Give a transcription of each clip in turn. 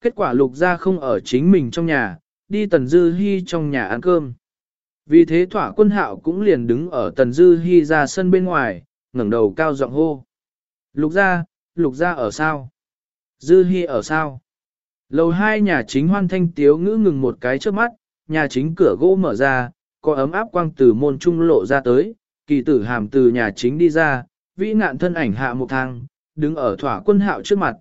kết quả lục gia không ở chính mình trong nhà, đi Tần Dư Hi trong nhà ăn cơm. Vì thế thỏa quân hạo cũng liền đứng ở Tần Dư Hi ra sân bên ngoài, ngẩng đầu cao giọng hô. Lục gia, lục gia ở sao? Dư Hi ở sao? Lầu hai nhà chính hoan thanh tiếu ngữ ngừng một cái trước mắt, nhà chính cửa gỗ mở ra, có ấm áp quang từ môn trung lộ ra tới, kỳ tử hàm từ nhà chính đi ra, vĩ nạn thân ảnh hạ một thang, đứng ở thỏa quân hạo trước mặt.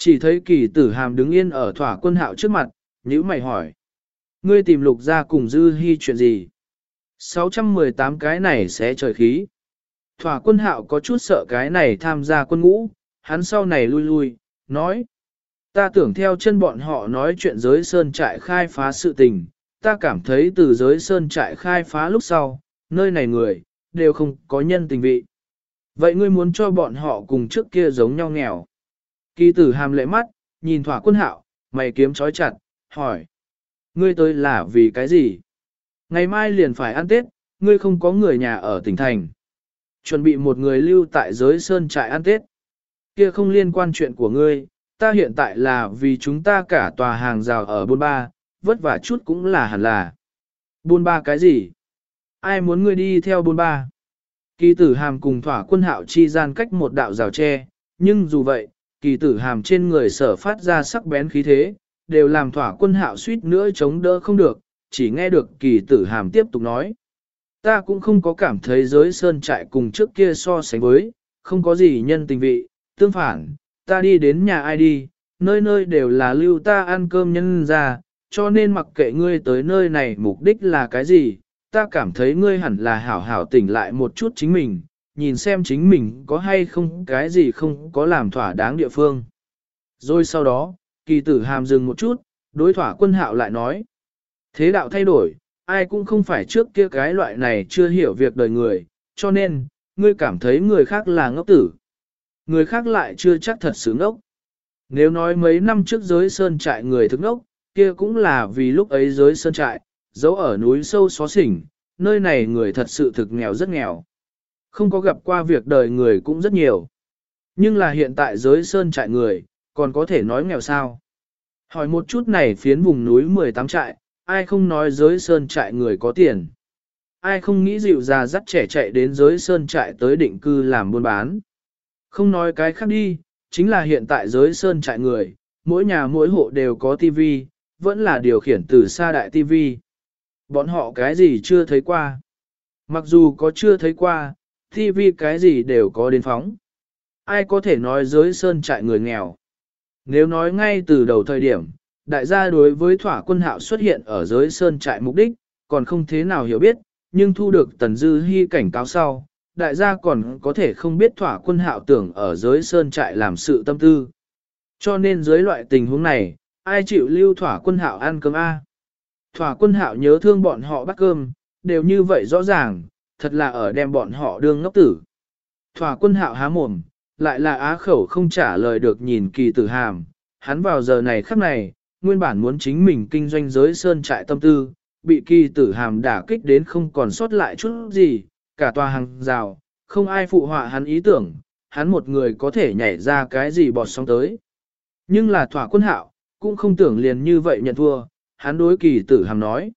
Chỉ thấy kỳ tử hàm đứng yên ở thỏa quân hạo trước mặt, nhữ mày hỏi. Ngươi tìm lục ra cùng dư hy chuyện gì? 618 cái này sẽ trời khí. Thỏa quân hạo có chút sợ cái này tham gia quân ngũ, hắn sau này lui lui, nói. Ta tưởng theo chân bọn họ nói chuyện giới sơn trại khai phá sự tình, ta cảm thấy từ giới sơn trại khai phá lúc sau, nơi này người, đều không có nhân tình vị. Vậy ngươi muốn cho bọn họ cùng trước kia giống nhau nghèo. Kỳ tử hàm lệ mắt, nhìn thỏa quân hạo, mày kiếm trói chặt, hỏi. Ngươi tới là vì cái gì? Ngày mai liền phải ăn Tết, ngươi không có người nhà ở tỉnh thành. Chuẩn bị một người lưu tại giới sơn trại ăn Tết. Kia không liên quan chuyện của ngươi, ta hiện tại là vì chúng ta cả tòa hàng rào ở buôn ba, vất vả chút cũng là hẳn là. Buôn ba cái gì? Ai muốn ngươi đi theo buôn ba? Kỳ tử hàm cùng thỏa quân hạo chi gian cách một đạo rào tre, nhưng dù vậy, kỳ tử hàm trên người sở phát ra sắc bén khí thế, đều làm thỏa quân hạo suýt nữa chống đỡ không được, chỉ nghe được kỳ tử hàm tiếp tục nói. Ta cũng không có cảm thấy giới sơn trại cùng trước kia so sánh với, không có gì nhân tình vị, tương phản, ta đi đến nhà ai đi, nơi nơi đều là lưu ta ăn cơm nhân ra, cho nên mặc kệ ngươi tới nơi này mục đích là cái gì, ta cảm thấy ngươi hẳn là hảo hảo tỉnh lại một chút chính mình, nhìn xem chính mình có hay không cái gì không có làm thỏa đáng địa phương. Rồi sau đó, kỳ tử hàm dừng một chút, đối thỏa quân hạo lại nói. Thế đạo thay đổi, ai cũng không phải trước kia cái loại này chưa hiểu việc đời người, cho nên, ngươi cảm thấy người khác là ngốc tử. Người khác lại chưa chắc thật sự ngốc. Nếu nói mấy năm trước giới sơn trại người thức ngốc, kia cũng là vì lúc ấy giới sơn trại, giấu ở núi sâu xó xỉnh, nơi này người thật sự thực nghèo rất nghèo. Không có gặp qua việc đời người cũng rất nhiều. Nhưng là hiện tại giới sơn trại người, còn có thể nói nghèo sao. Hỏi một chút này phiến vùng núi 18 trại, ai không nói giới sơn trại người có tiền. Ai không nghĩ dịu già dắt trẻ chạy đến giới sơn trại tới định cư làm buôn bán. Không nói cái khác đi, chính là hiện tại giới sơn trại người, mỗi nhà mỗi hộ đều có tivi, vẫn là điều khiển từ xa đại tivi. Bọn họ cái gì chưa thấy qua. Mặc dù có chưa thấy qua, TV cái gì đều có đến phóng. Ai có thể nói giới sơn trại người nghèo. Nếu nói ngay từ đầu thời điểm, đại gia đối với thỏa quân hạo xuất hiện ở giới sơn trại mục đích, còn không thế nào hiểu biết, nhưng thu được tần dư hy cảnh cáo sau, đại gia còn có thể không biết thỏa quân hạo tưởng ở giới sơn trại làm sự tâm tư. Cho nên dưới loại tình huống này, ai chịu lưu thỏa quân hạo ăn cơm A. Thỏa quân hạo nhớ thương bọn họ bắt cơm, đều như vậy rõ ràng, thật là ở đem bọn họ đương ngốc tử. Thỏa quân hạo há mồm, lại là á khẩu không trả lời được nhìn kỳ tử hàm, hắn vào giờ này khắc này, nguyên bản muốn chính mình kinh doanh giới sơn trại tâm tư, bị kỳ tử hàm đả kích đến không còn sót lại chút gì, cả tòa hàng rào, không ai phụ họa hắn ý tưởng, hắn một người có thể nhảy ra cái gì bọt sóng tới. Nhưng là thỏa quân hạo, cũng không tưởng liền như vậy nhận thua, hắn đối kỳ tử hàm nói.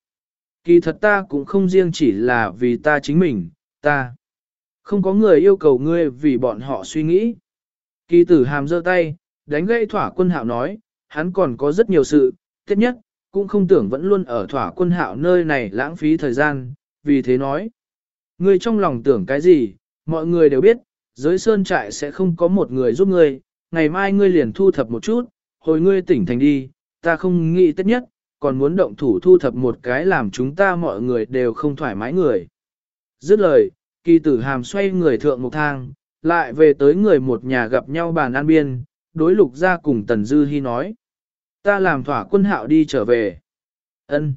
Kỳ thật ta cũng không riêng chỉ là vì ta chính mình, ta. Không có người yêu cầu ngươi vì bọn họ suy nghĩ. Kỳ tử hàm giơ tay, đánh gãy thỏa quân hạo nói, hắn còn có rất nhiều sự, tiếp nhất, cũng không tưởng vẫn luôn ở thỏa quân hạo nơi này lãng phí thời gian, vì thế nói. Ngươi trong lòng tưởng cái gì, mọi người đều biết, giới sơn trại sẽ không có một người giúp ngươi, ngày mai ngươi liền thu thập một chút, hồi ngươi tỉnh thành đi, ta không nghĩ tất nhất, còn muốn động thủ thu thập một cái làm chúng ta mọi người đều không thoải mái người. Dứt lời, kỳ tử hàm xoay người thượng một thang, lại về tới người một nhà gặp nhau bàn ăn biên, đối lục ra cùng Tần Dư Hi nói. Ta làm thỏa quân hạo đi trở về. ân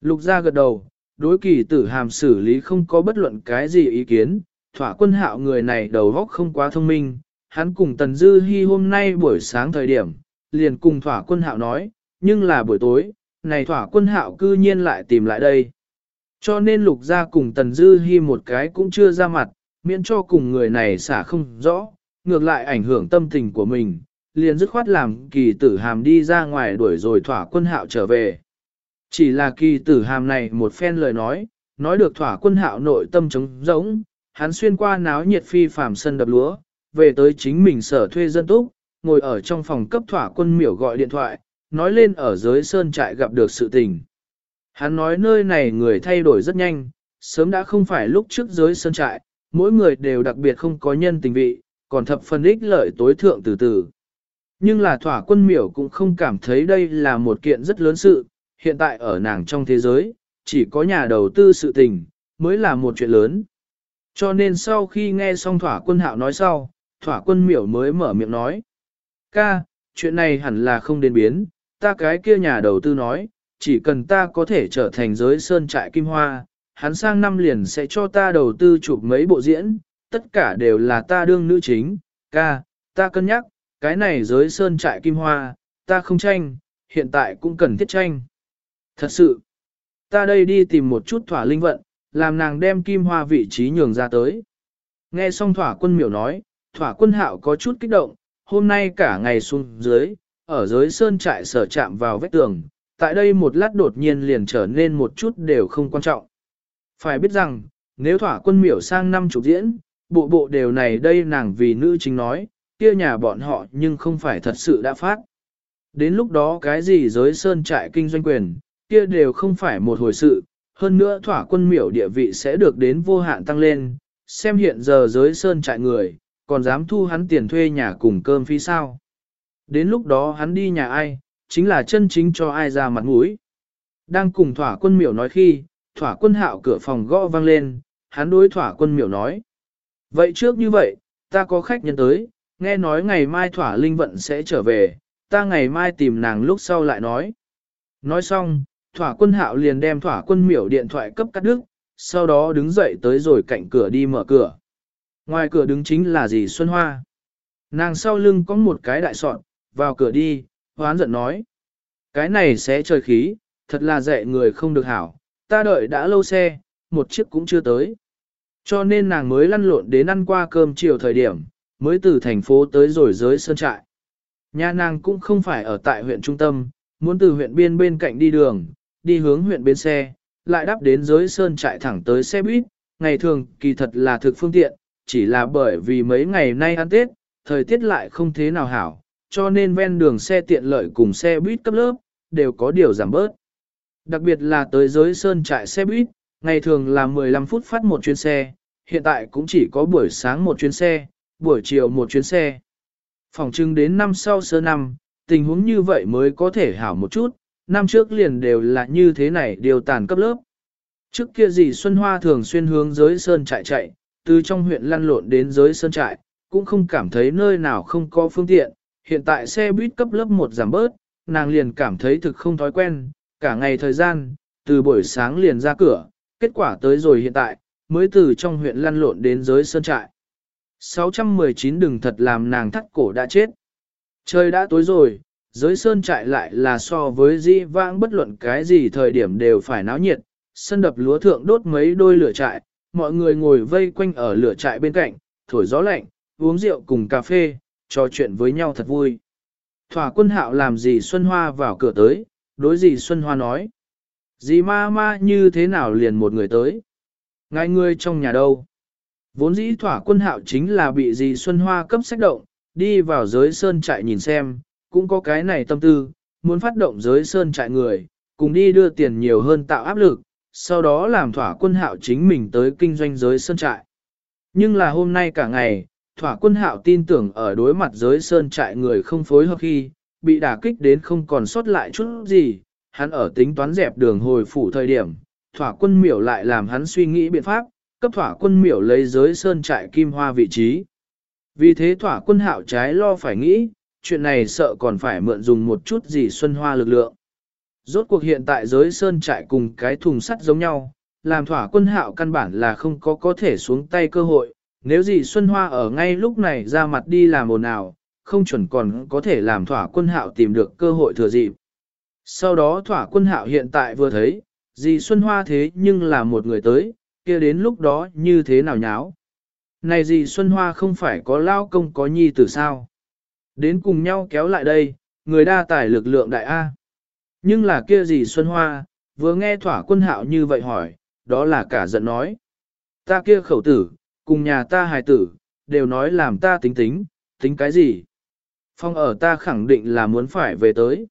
Lục ra gật đầu, đối kỳ tử hàm xử lý không có bất luận cái gì ý kiến, thỏa quân hạo người này đầu óc không quá thông minh, hắn cùng Tần Dư Hi hôm nay buổi sáng thời điểm, liền cùng thỏa quân hạo nói, nhưng là buổi tối, này thỏa quân hạo cư nhiên lại tìm lại đây. Cho nên lục ra cùng Tần Dư Hi một cái cũng chưa ra mặt, miễn cho cùng người này xả không rõ, ngược lại ảnh hưởng tâm tình của mình, liền dứt khoát làm kỳ tử hàm đi ra ngoài đuổi rồi thỏa quân hạo trở về. Chỉ là kỳ tử hàm này một phen lời nói, nói được thỏa quân hạo nội tâm trống rỗng, hắn xuyên qua náo nhiệt phi phàm sân đập lúa, về tới chính mình sở thuê dân túc, ngồi ở trong phòng cấp thỏa quân miểu gọi điện thoại, nói lên ở dưới sơn trại gặp được sự tình. Hắn nói nơi này người thay đổi rất nhanh, sớm đã không phải lúc trước dưới sơn trại, mỗi người đều đặc biệt không có nhân tình vị, còn thập phần ích lợi tối thượng từ từ. Nhưng là thỏa quân miểu cũng không cảm thấy đây là một kiện rất lớn sự, hiện tại ở nàng trong thế giới, chỉ có nhà đầu tư sự tình, mới là một chuyện lớn. Cho nên sau khi nghe xong thỏa quân hạo nói sau, thỏa quân miểu mới mở miệng nói. Ca, chuyện này hẳn là không đến biến, ta cái kia nhà đầu tư nói, chỉ cần ta có thể trở thành giới sơn trại kim hoa, hắn sang năm liền sẽ cho ta đầu tư chụp mấy bộ diễn, tất cả đều là ta đương nữ chính, ca, ta cân nhắc, cái này giới sơn trại kim hoa, ta không tranh, hiện tại cũng cần thiết tranh. Thật sự, ta đây đi tìm một chút thỏa linh vận, làm nàng đem kim hoa vị trí nhường ra tới. Nghe xong thỏa quân miểu nói, thỏa quân hạo có chút kích động, hôm nay cả ngày xuống dưới, ở dưới sơn trại sở chạm vào vách tường, tại đây một lát đột nhiên liền trở nên một chút đều không quan trọng. Phải biết rằng, nếu thỏa quân miểu sang năm chục diễn, bộ bộ đều này đây nàng vì nữ chính nói, kia nhà bọn họ nhưng không phải thật sự đã phát. Đến lúc đó cái gì giới sơn trại kinh doanh quyền, kia đều không phải một hồi sự, hơn nữa thỏa quân miểu địa vị sẽ được đến vô hạn tăng lên, xem hiện giờ giới sơn trại người, còn dám thu hắn tiền thuê nhà cùng cơm phí sao. Đến lúc đó hắn đi nhà ai, chính là chân chính cho ai ra mặt mũi. Đang cùng thỏa quân miểu nói khi, thỏa quân hạo cửa phòng gõ vang lên, hắn đối thỏa quân miểu nói. Vậy trước như vậy, ta có khách nhân tới, nghe nói ngày mai thỏa linh vận sẽ trở về, ta ngày mai tìm nàng lúc sau lại nói. Nói xong, thỏa quân hạo liền đem thỏa quân miểu điện thoại cấp cắt đứt, sau đó đứng dậy tới rồi cạnh cửa đi mở cửa. Ngoài cửa đứng chính là dì Xuân Hoa. Nàng sau lưng có một cái đại sọn, vào cửa đi, hoán giận nói. Cái này sẽ trời khí, thật là dạy người không được hảo, ta đợi đã lâu xe, một chiếc cũng chưa tới. Cho nên nàng mới lăn lộn đến ăn qua cơm chiều thời điểm, mới từ thành phố tới rồi giới sơn trại. Nhà nàng cũng không phải ở tại huyện trung tâm, muốn từ huyện biên bên cạnh đi đường, đi hướng huyện biên xe, lại đáp đến giới sơn trại thẳng tới xe buýt, ngày thường kỳ thật là thực phương tiện, chỉ là bởi vì mấy ngày nay ăn Tết, thời tiết lại không thế nào hảo, cho nên ven đường xe tiện lợi cùng xe buýt cấp lớp, đều có điều giảm bớt. Đặc biệt là tới giới sơn trại xe buýt, ngày thường là 15 phút phát một chuyến xe, hiện tại cũng chỉ có buổi sáng một chuyến xe, buổi chiều một chuyến xe. Phòng trưng đến năm sau sơ năm, tình huống như vậy mới có thể hảo một chút, năm trước liền đều là như thế này điều tàn cấp lớp. Trước kia gì Xuân Hoa thường xuyên hướng giới sơn trại chạy, từ trong huyện lăn lộn đến giới sơn trại, cũng không cảm thấy nơi nào không có phương tiện, hiện tại xe buýt cấp lớp 1 giảm bớt, nàng liền cảm thấy thực không thói quen, cả ngày thời gian, từ buổi sáng liền ra cửa, kết quả tới rồi hiện tại, mới từ trong huyện lăn lộn đến giới sơn trại. 619 đừng thật làm nàng thắt cổ đã chết. Trời đã tối rồi, giới sơn trại lại là so với di vãng bất luận cái gì thời điểm đều phải náo nhiệt, sân đập lúa thượng đốt mấy đôi lửa trại, mọi người ngồi vây quanh ở lửa trại bên cạnh, thổi gió lạnh, uống rượu cùng cà phê, trò chuyện với nhau thật vui. Thỏa quân hạo làm gì Xuân Hoa vào cửa tới, đối gì Xuân Hoa nói. Dì ma ma như thế nào liền một người tới? Ngài ngươi trong nhà đâu? Vốn dĩ thỏa quân hạo chính là bị dì Xuân Hoa cấp sách động, đi vào giới sơn trại nhìn xem, cũng có cái này tâm tư, muốn phát động giới sơn trại người, cùng đi đưa tiền nhiều hơn tạo áp lực, sau đó làm thỏa quân hạo chính mình tới kinh doanh giới sơn trại. Nhưng là hôm nay cả ngày, thỏa quân hạo tin tưởng ở đối mặt giới sơn trại người không phối hợp khi, bị đả kích đến không còn sót lại chút gì, hắn ở tính toán dẹp đường hồi phủ thời điểm, thỏa quân miểu lại làm hắn suy nghĩ biện pháp, cấp thỏa quân miểu lấy giới sơn trại kim hoa vị trí. Vì thế thỏa quân hạo trái lo phải nghĩ, chuyện này sợ còn phải mượn dùng một chút gì xuân hoa lực lượng. Rốt cuộc hiện tại giới sơn trại cùng cái thùng sắt giống nhau, làm thỏa quân hạo căn bản là không có có thể xuống tay cơ hội, nếu gì Xuân Hoa ở ngay lúc này ra mặt đi làm ồn ào, không chuẩn còn có thể làm thỏa quân hạo tìm được cơ hội thừa dịp. Sau đó thỏa quân hạo hiện tại vừa thấy, dì Xuân Hoa thế nhưng là một người tới, kia đến lúc đó như thế nào nháo. Này dì Xuân Hoa không phải có lao công có nhi tử sao? Đến cùng nhau kéo lại đây, người đa tài lực lượng đại A. Nhưng là kia gì Xuân Hoa, vừa nghe thỏa quân hạo như vậy hỏi, đó là cả giận nói. Ta kia khẩu tử, cùng nhà ta hài tử, đều nói làm ta tính tính, tính cái gì? Phong ở ta khẳng định là muốn phải về tới.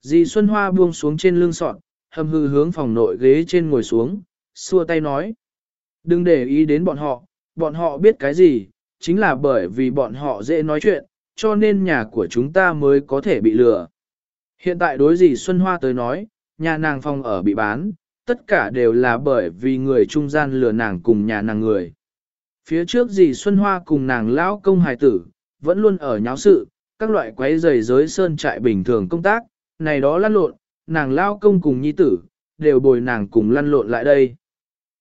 Dì Xuân Hoa buông xuống trên lưng sọt hầm hư hướng phòng nội ghế trên ngồi xuống, xua tay nói. Đừng để ý đến bọn họ, bọn họ biết cái gì, chính là bởi vì bọn họ dễ nói chuyện, cho nên nhà của chúng ta mới có thể bị lừa. Hiện tại đối dì Xuân Hoa tới nói, nhà nàng phòng ở bị bán, tất cả đều là bởi vì người trung gian lừa nàng cùng nhà nàng người. Phía trước gì Xuân Hoa cùng nàng lão công hài tử, vẫn luôn ở nháo sự, các loại quấy giày giới sơn trại bình thường công tác, này đó lăn lộn, nàng lao công cùng nhi tử, đều bồi nàng cùng lăn lộn lại đây.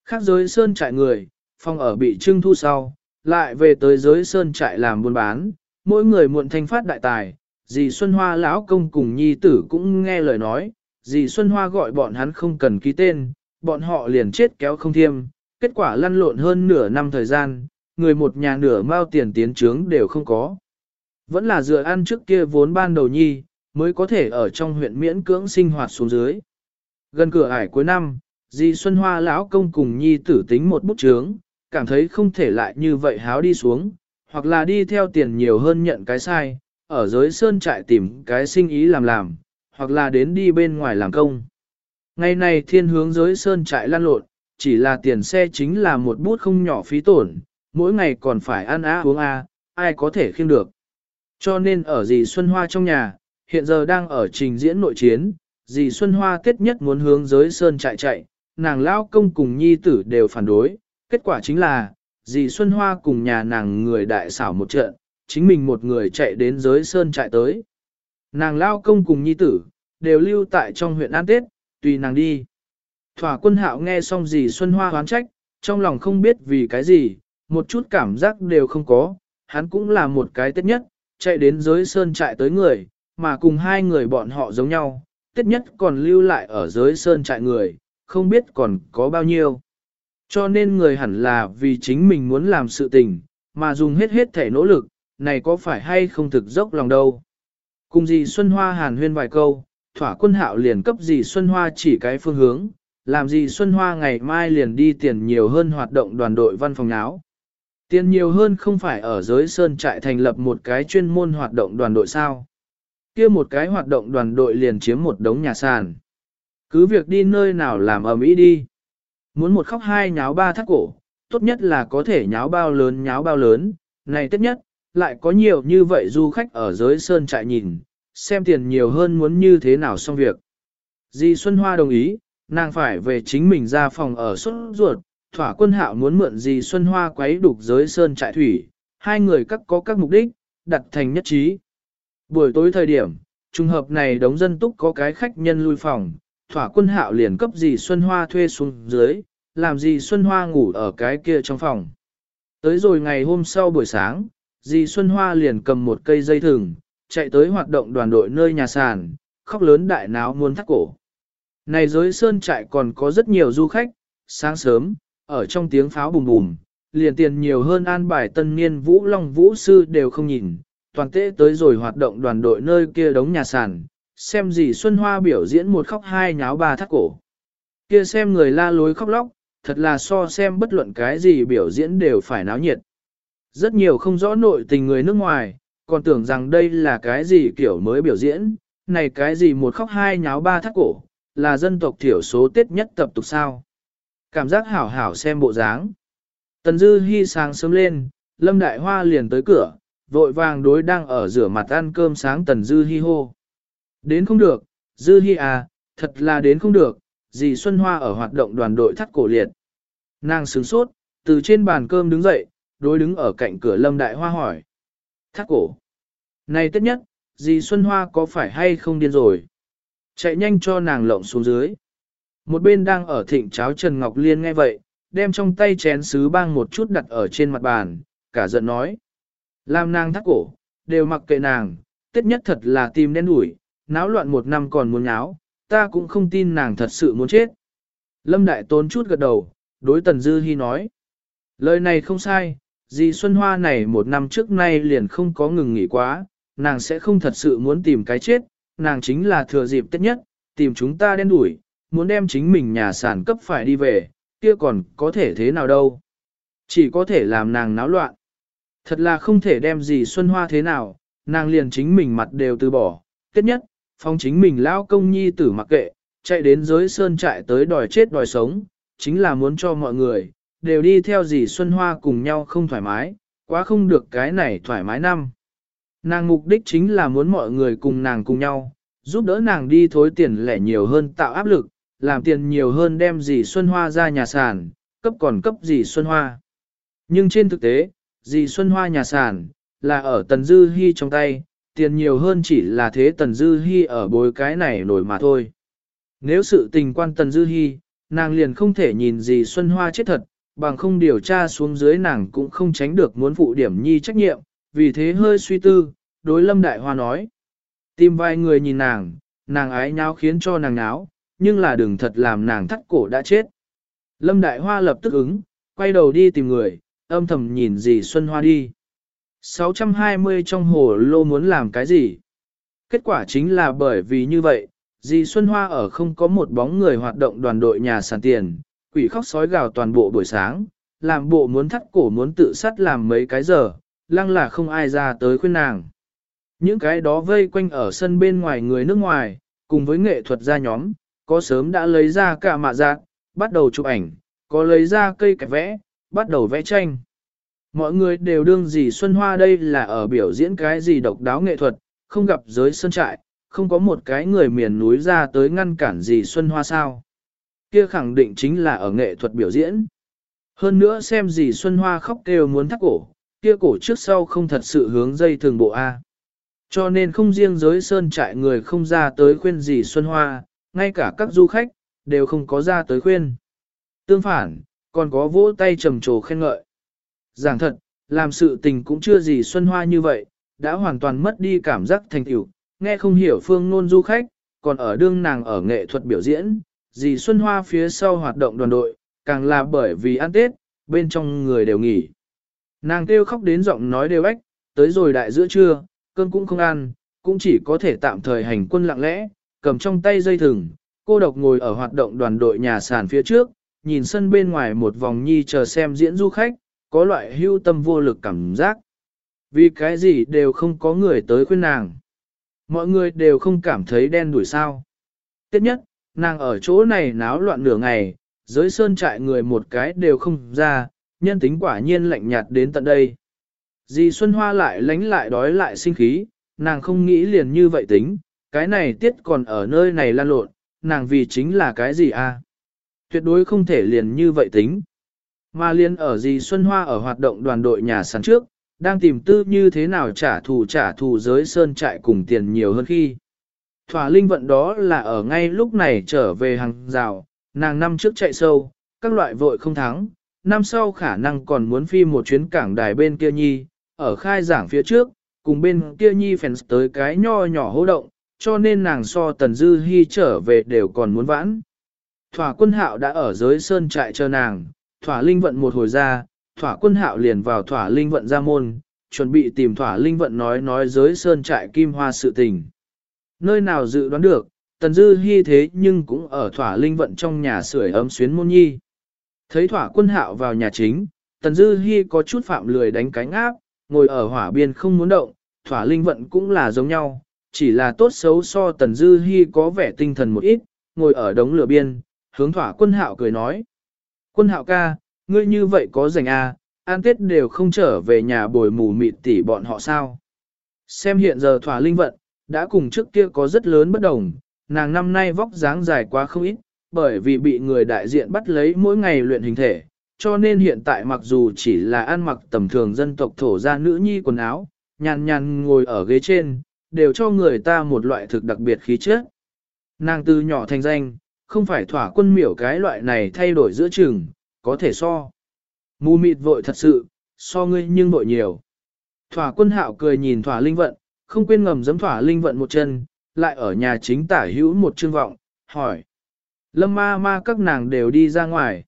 Khác giới sơn trại người, phong ở bị trưng thu sau, lại về tới giới sơn trại làm buôn bán, mỗi người muộn thanh phát đại tài, dì Xuân Hoa lão công cùng nhi tử cũng nghe lời nói, dì Xuân Hoa gọi bọn hắn không cần ký tên, bọn họ liền chết kéo không thiêm, kết quả lăn lộn hơn nửa năm thời gian, người một nhà nửa mao tiền tiến trướng đều không có. Vẫn là dựa ăn trước kia vốn ban đầu nhi, mới có thể ở trong huyện miễn cưỡng sinh hoạt xuống dưới. Gần cửa ải cuối năm, Di Xuân Hoa lão công cùng nhi tử tính một bút trướng, cảm thấy không thể lại như vậy háo đi xuống, hoặc là đi theo tiền nhiều hơn nhận cái sai, ở giới sơn trại tìm cái sinh ý làm làm, hoặc là đến đi bên ngoài làm công. Ngày này thiên hướng giới sơn trại lan lộn, chỉ là tiền xe chính là một bút không nhỏ phí tổn, mỗi ngày còn phải ăn á uống a, ai có thể khiêng được. Cho nên ở dì Xuân Hoa trong nhà, hiện giờ đang ở trình diễn nội chiến, dì Xuân Hoa tiết nhất muốn hướng giới sơn chạy chạy, nàng lao công cùng nhi tử đều phản đối, kết quả chính là, dì Xuân Hoa cùng nhà nàng người đại xảo một trận, chính mình một người chạy đến giới sơn chạy tới. Nàng lao công cùng nhi tử, đều lưu tại trong huyện An Tết, tùy nàng đi. Thỏa quân hạo nghe xong dì Xuân Hoa hoán trách, trong lòng không biết vì cái gì, một chút cảm giác đều không có, hắn cũng là một cái tết nhất, chạy đến giới sơn trại tới người, mà cùng hai người bọn họ giống nhau, tết nhất còn lưu lại ở giới sơn trại người, không biết còn có bao nhiêu. Cho nên người hẳn là vì chính mình muốn làm sự tình, mà dùng hết hết thể nỗ lực, này có phải hay không thực dốc lòng đâu. Cùng dì Xuân Hoa hàn huyên vài câu, thỏa quân hạo liền cấp dì Xuân Hoa chỉ cái phương hướng, làm gì Xuân Hoa ngày mai liền đi tiền nhiều hơn hoạt động đoàn đội văn phòng áo. Tiền nhiều hơn không phải ở giới sơn trại thành lập một cái chuyên môn hoạt động đoàn đội sao. kia một cái hoạt động đoàn đội liền chiếm một đống nhà sàn. Cứ việc đi nơi nào làm ở mỹ đi. Muốn một khóc hai nháo ba thắt cổ, tốt nhất là có thể nháo bao lớn nháo bao lớn, này tất nhất, lại có nhiều như vậy du khách ở giới sơn trại nhìn, xem tiền nhiều hơn muốn như thế nào xong việc. Di Xuân Hoa đồng ý, nàng phải về chính mình ra phòng ở suốt ruột, thỏa quân hạo muốn mượn gì Xuân Hoa quấy đục giới sơn trại thủy, hai người các có các mục đích, đặt thành nhất trí. Buổi tối thời điểm, trùng hợp này đống dân túc có cái khách nhân lui phòng, thỏa quân hạo liền cấp gì Xuân Hoa thuê xuống dưới, làm gì Xuân Hoa ngủ ở cái kia trong phòng. Tới rồi ngày hôm sau buổi sáng, dì Xuân Hoa liền cầm một cây dây thừng, chạy tới hoạt động đoàn đội nơi nhà sàn, khóc lớn đại náo muốn thắt cổ. Này giới sơn trại còn có rất nhiều du khách, sáng sớm, ở trong tiếng pháo bùm bùm, liền tiền nhiều hơn an bài tân niên vũ long vũ sư đều không nhìn, toàn tế tới rồi hoạt động đoàn đội nơi kia đống nhà sàn, xem gì Xuân Hoa biểu diễn một khóc hai nháo ba thắt cổ. Kia xem người la lối khóc lóc, thật là so xem bất luận cái gì biểu diễn đều phải náo nhiệt. Rất nhiều không rõ nội tình người nước ngoài, còn tưởng rằng đây là cái gì kiểu mới biểu diễn, này cái gì một khóc hai nháo ba thắt cổ, là dân tộc thiểu số tết nhất tập tục sao. Cảm giác hảo hảo xem bộ dáng. Tần Dư Hi sáng sớm lên, Lâm Đại Hoa liền tới cửa, vội vàng đối đang ở rửa mặt ăn cơm sáng Tần Dư Hi hô. Đến không được, Dư Hi à, thật là đến không được, dì Xuân Hoa ở hoạt động đoàn đội thắt cổ liệt. Nàng sướng sốt, từ trên bàn cơm đứng dậy, đối đứng ở cạnh cửa Lâm Đại Hoa hỏi. Thắt cổ. Này tất nhất, dì Xuân Hoa có phải hay không điên rồi? Chạy nhanh cho nàng lộng xuống dưới. Một bên đang ở thịnh cháo Trần Ngọc Liên nghe vậy, đem trong tay chén sứ bang một chút đặt ở trên mặt bàn, cả giận nói. Làm nàng thắt cổ, đều mặc kệ nàng, tết nhất thật là tim đen đủi, náo loạn một năm còn muốn náo, ta cũng không tin nàng thật sự muốn chết. Lâm Đại Tôn chút gật đầu, đối Tần Dư Hi nói. Lời này không sai, dì Xuân Hoa này một năm trước nay liền không có ngừng nghỉ quá, nàng sẽ không thật sự muốn tìm cái chết, nàng chính là thừa dịp tết nhất, tìm chúng ta đen đuổi, muốn đem chính mình nhà sản cấp phải đi về, kia còn có thể thế nào đâu. Chỉ có thể làm nàng náo loạn. Thật là không thể đem gì Xuân Hoa thế nào, nàng liền chính mình mặt đều từ bỏ. tết nhất, phong chính mình lao công nhi tử mặc kệ, chạy đến giới sơn trại tới đòi chết đòi sống, chính là muốn cho mọi người, đều đi theo dì Xuân Hoa cùng nhau không thoải mái, quá không được cái này thoải mái năm. Nàng mục đích chính là muốn mọi người cùng nàng cùng nhau, giúp đỡ nàng đi thối tiền lẻ nhiều hơn tạo áp lực, làm tiền nhiều hơn đem dì Xuân Hoa ra nhà sản, cấp còn cấp dì Xuân Hoa. Nhưng trên thực tế, dì Xuân Hoa nhà sản, là ở Tần Dư Hi trong tay, tiền nhiều hơn chỉ là thế Tần Dư Hi ở bối cái này nổi mà thôi. Nếu sự tình quan Tần Dư Hi, nàng liền không thể nhìn dì Xuân Hoa chết thật, bằng không điều tra xuống dưới nàng cũng không tránh được muốn phụ điểm nhi trách nhiệm, vì thế hơi suy tư, đối Lâm Đại Hoa nói. Tìm vài người nhìn nàng, nàng ái nháo khiến cho nàng náo, nhưng là đừng thật làm nàng thắt cổ đã chết. Lâm Đại Hoa lập tức ứng, quay đầu đi tìm người, âm thầm nhìn dì Xuân Hoa đi. 620 trong hồ lô muốn làm cái gì? Kết quả chính là bởi vì như vậy, dì Xuân Hoa ở không có một bóng người hoạt động đoàn đội nhà sản tiền, quỷ khóc sói gào toàn bộ buổi sáng, làm bộ muốn thắt cổ muốn tự sát làm mấy cái giờ, lăng là không ai ra tới khuyên nàng. Những cái đó vây quanh ở sân bên ngoài người nước ngoài, cùng với nghệ thuật gia nhóm, có sớm đã lấy ra cả mạ giác, bắt đầu chụp ảnh, có lấy ra cây kẻ vẽ, bắt đầu vẽ tranh. Mọi người đều đương gì Xuân Hoa đây là ở biểu diễn cái gì độc đáo nghệ thuật, không gặp giới sân trại, không có một cái người miền núi ra tới ngăn cản gì Xuân Hoa sao. Kia khẳng định chính là ở nghệ thuật biểu diễn. Hơn nữa xem gì Xuân Hoa khóc kêu muốn thắt cổ, kia cổ trước sau không thật sự hướng dây thường bộ A. Cho nên không riêng giới sơn trại người không ra tới khuyên gì Xuân Hoa, ngay cả các du khách, đều không có ra tới khuyên. Tương phản, còn có vỗ tay trầm trồ khen ngợi. Giảng thật, làm sự tình cũng chưa gì Xuân Hoa như vậy, đã hoàn toàn mất đi cảm giác thành tựu, nghe không hiểu phương nôn du khách, còn ở đương nàng ở nghệ thuật biểu diễn, dì Xuân Hoa phía sau hoạt động đoàn đội, càng là bởi vì ăn Tết, bên trong người đều nghỉ. Nàng kêu khóc đến giọng nói đều ếch, tới rồi đại giữa trưa, cơm cũng không ăn, cũng chỉ có thể tạm thời hành quân lặng lẽ, cầm trong tay dây thừng, cô độc ngồi ở hoạt động đoàn đội nhà sàn phía trước, nhìn sân bên ngoài một vòng nhi chờ xem diễn du khách, có loại hưu tâm vô lực cảm giác. Vì cái gì đều không có người tới khuyên nàng. Mọi người đều không cảm thấy đen đuổi sao. Tiếp nhất, nàng ở chỗ này náo loạn nửa ngày, giới sơn trại người một cái đều không ra, nhân tính quả nhiên lạnh nhạt đến tận đây. Dì Xuân Hoa lại lánh lại đói lại sinh khí, nàng không nghĩ liền như vậy tính, cái này tiết còn ở nơi này lan lộn, nàng vì chính là cái gì a? Tuyệt đối không thể liền như vậy tính. Mà liền ở dì Xuân Hoa ở hoạt động đoàn đội nhà sản trước, đang tìm tư như thế nào trả thù trả thù giới sơn trại cùng tiền nhiều hơn khi. Thỏa linh vận đó là ở ngay lúc này trở về hàng rào, nàng năm trước chạy sâu, các loại vội không thắng, năm sau khả năng còn muốn phi một chuyến cảng đài bên kia nhi, ở khai giảng phía trước, cùng bên kia nhi fans tới cái nho nhỏ hô động, cho nên nàng so tần dư hy trở về đều còn muốn vãn. Thỏa quân hạo đã ở dưới sơn trại chờ nàng, thỏa linh vận một hồi ra, thỏa quân hạo liền vào thỏa linh vận ra môn, chuẩn bị tìm thỏa linh vận nói nói dưới sơn trại kim hoa sự tình. Nơi nào dự đoán được, tần dư hy thế nhưng cũng ở thỏa linh vận trong nhà sưởi ấm xuyến môn nhi. Thấy thỏa quân hạo vào nhà chính, tần dư Hi có chút phạm lười đánh cánh áp, ngồi ở hỏa biên không muốn động, thỏa linh vận cũng là giống nhau, chỉ là tốt xấu so tần dư Hi có vẻ tinh thần một ít, ngồi ở đống lửa biên, hướng thỏa quân hạo cười nói. Quân hạo ca, ngươi như vậy có rảnh à, an tết đều không trở về nhà bồi mù mịt tỉ bọn họ sao. Xem hiện giờ thỏa linh vận, đã cùng trước kia có rất lớn bất đồng, nàng năm nay vóc dáng dài quá không ít, bởi vì bị người đại diện bắt lấy mỗi ngày luyện hình thể, cho nên hiện tại mặc dù chỉ là ăn mặc tầm thường dân tộc thổ gia nữ nhi quần áo, nhàn nhàn ngồi ở ghế trên, đều cho người ta một loại thực đặc biệt khí chất. Nàng từ nhỏ thành danh, không phải thỏa quân miểu cái loại này thay đổi giữa chừng, có thể so. Mù mịt vội thật sự, so ngươi nhưng vội nhiều. Thỏa quân hạo cười nhìn thỏa linh vận, không quên ngầm giấm thỏa linh vận một chân, lại ở nhà chính tả hữu một chương vọng, hỏi. Lâm ma ma các nàng đều đi ra ngoài.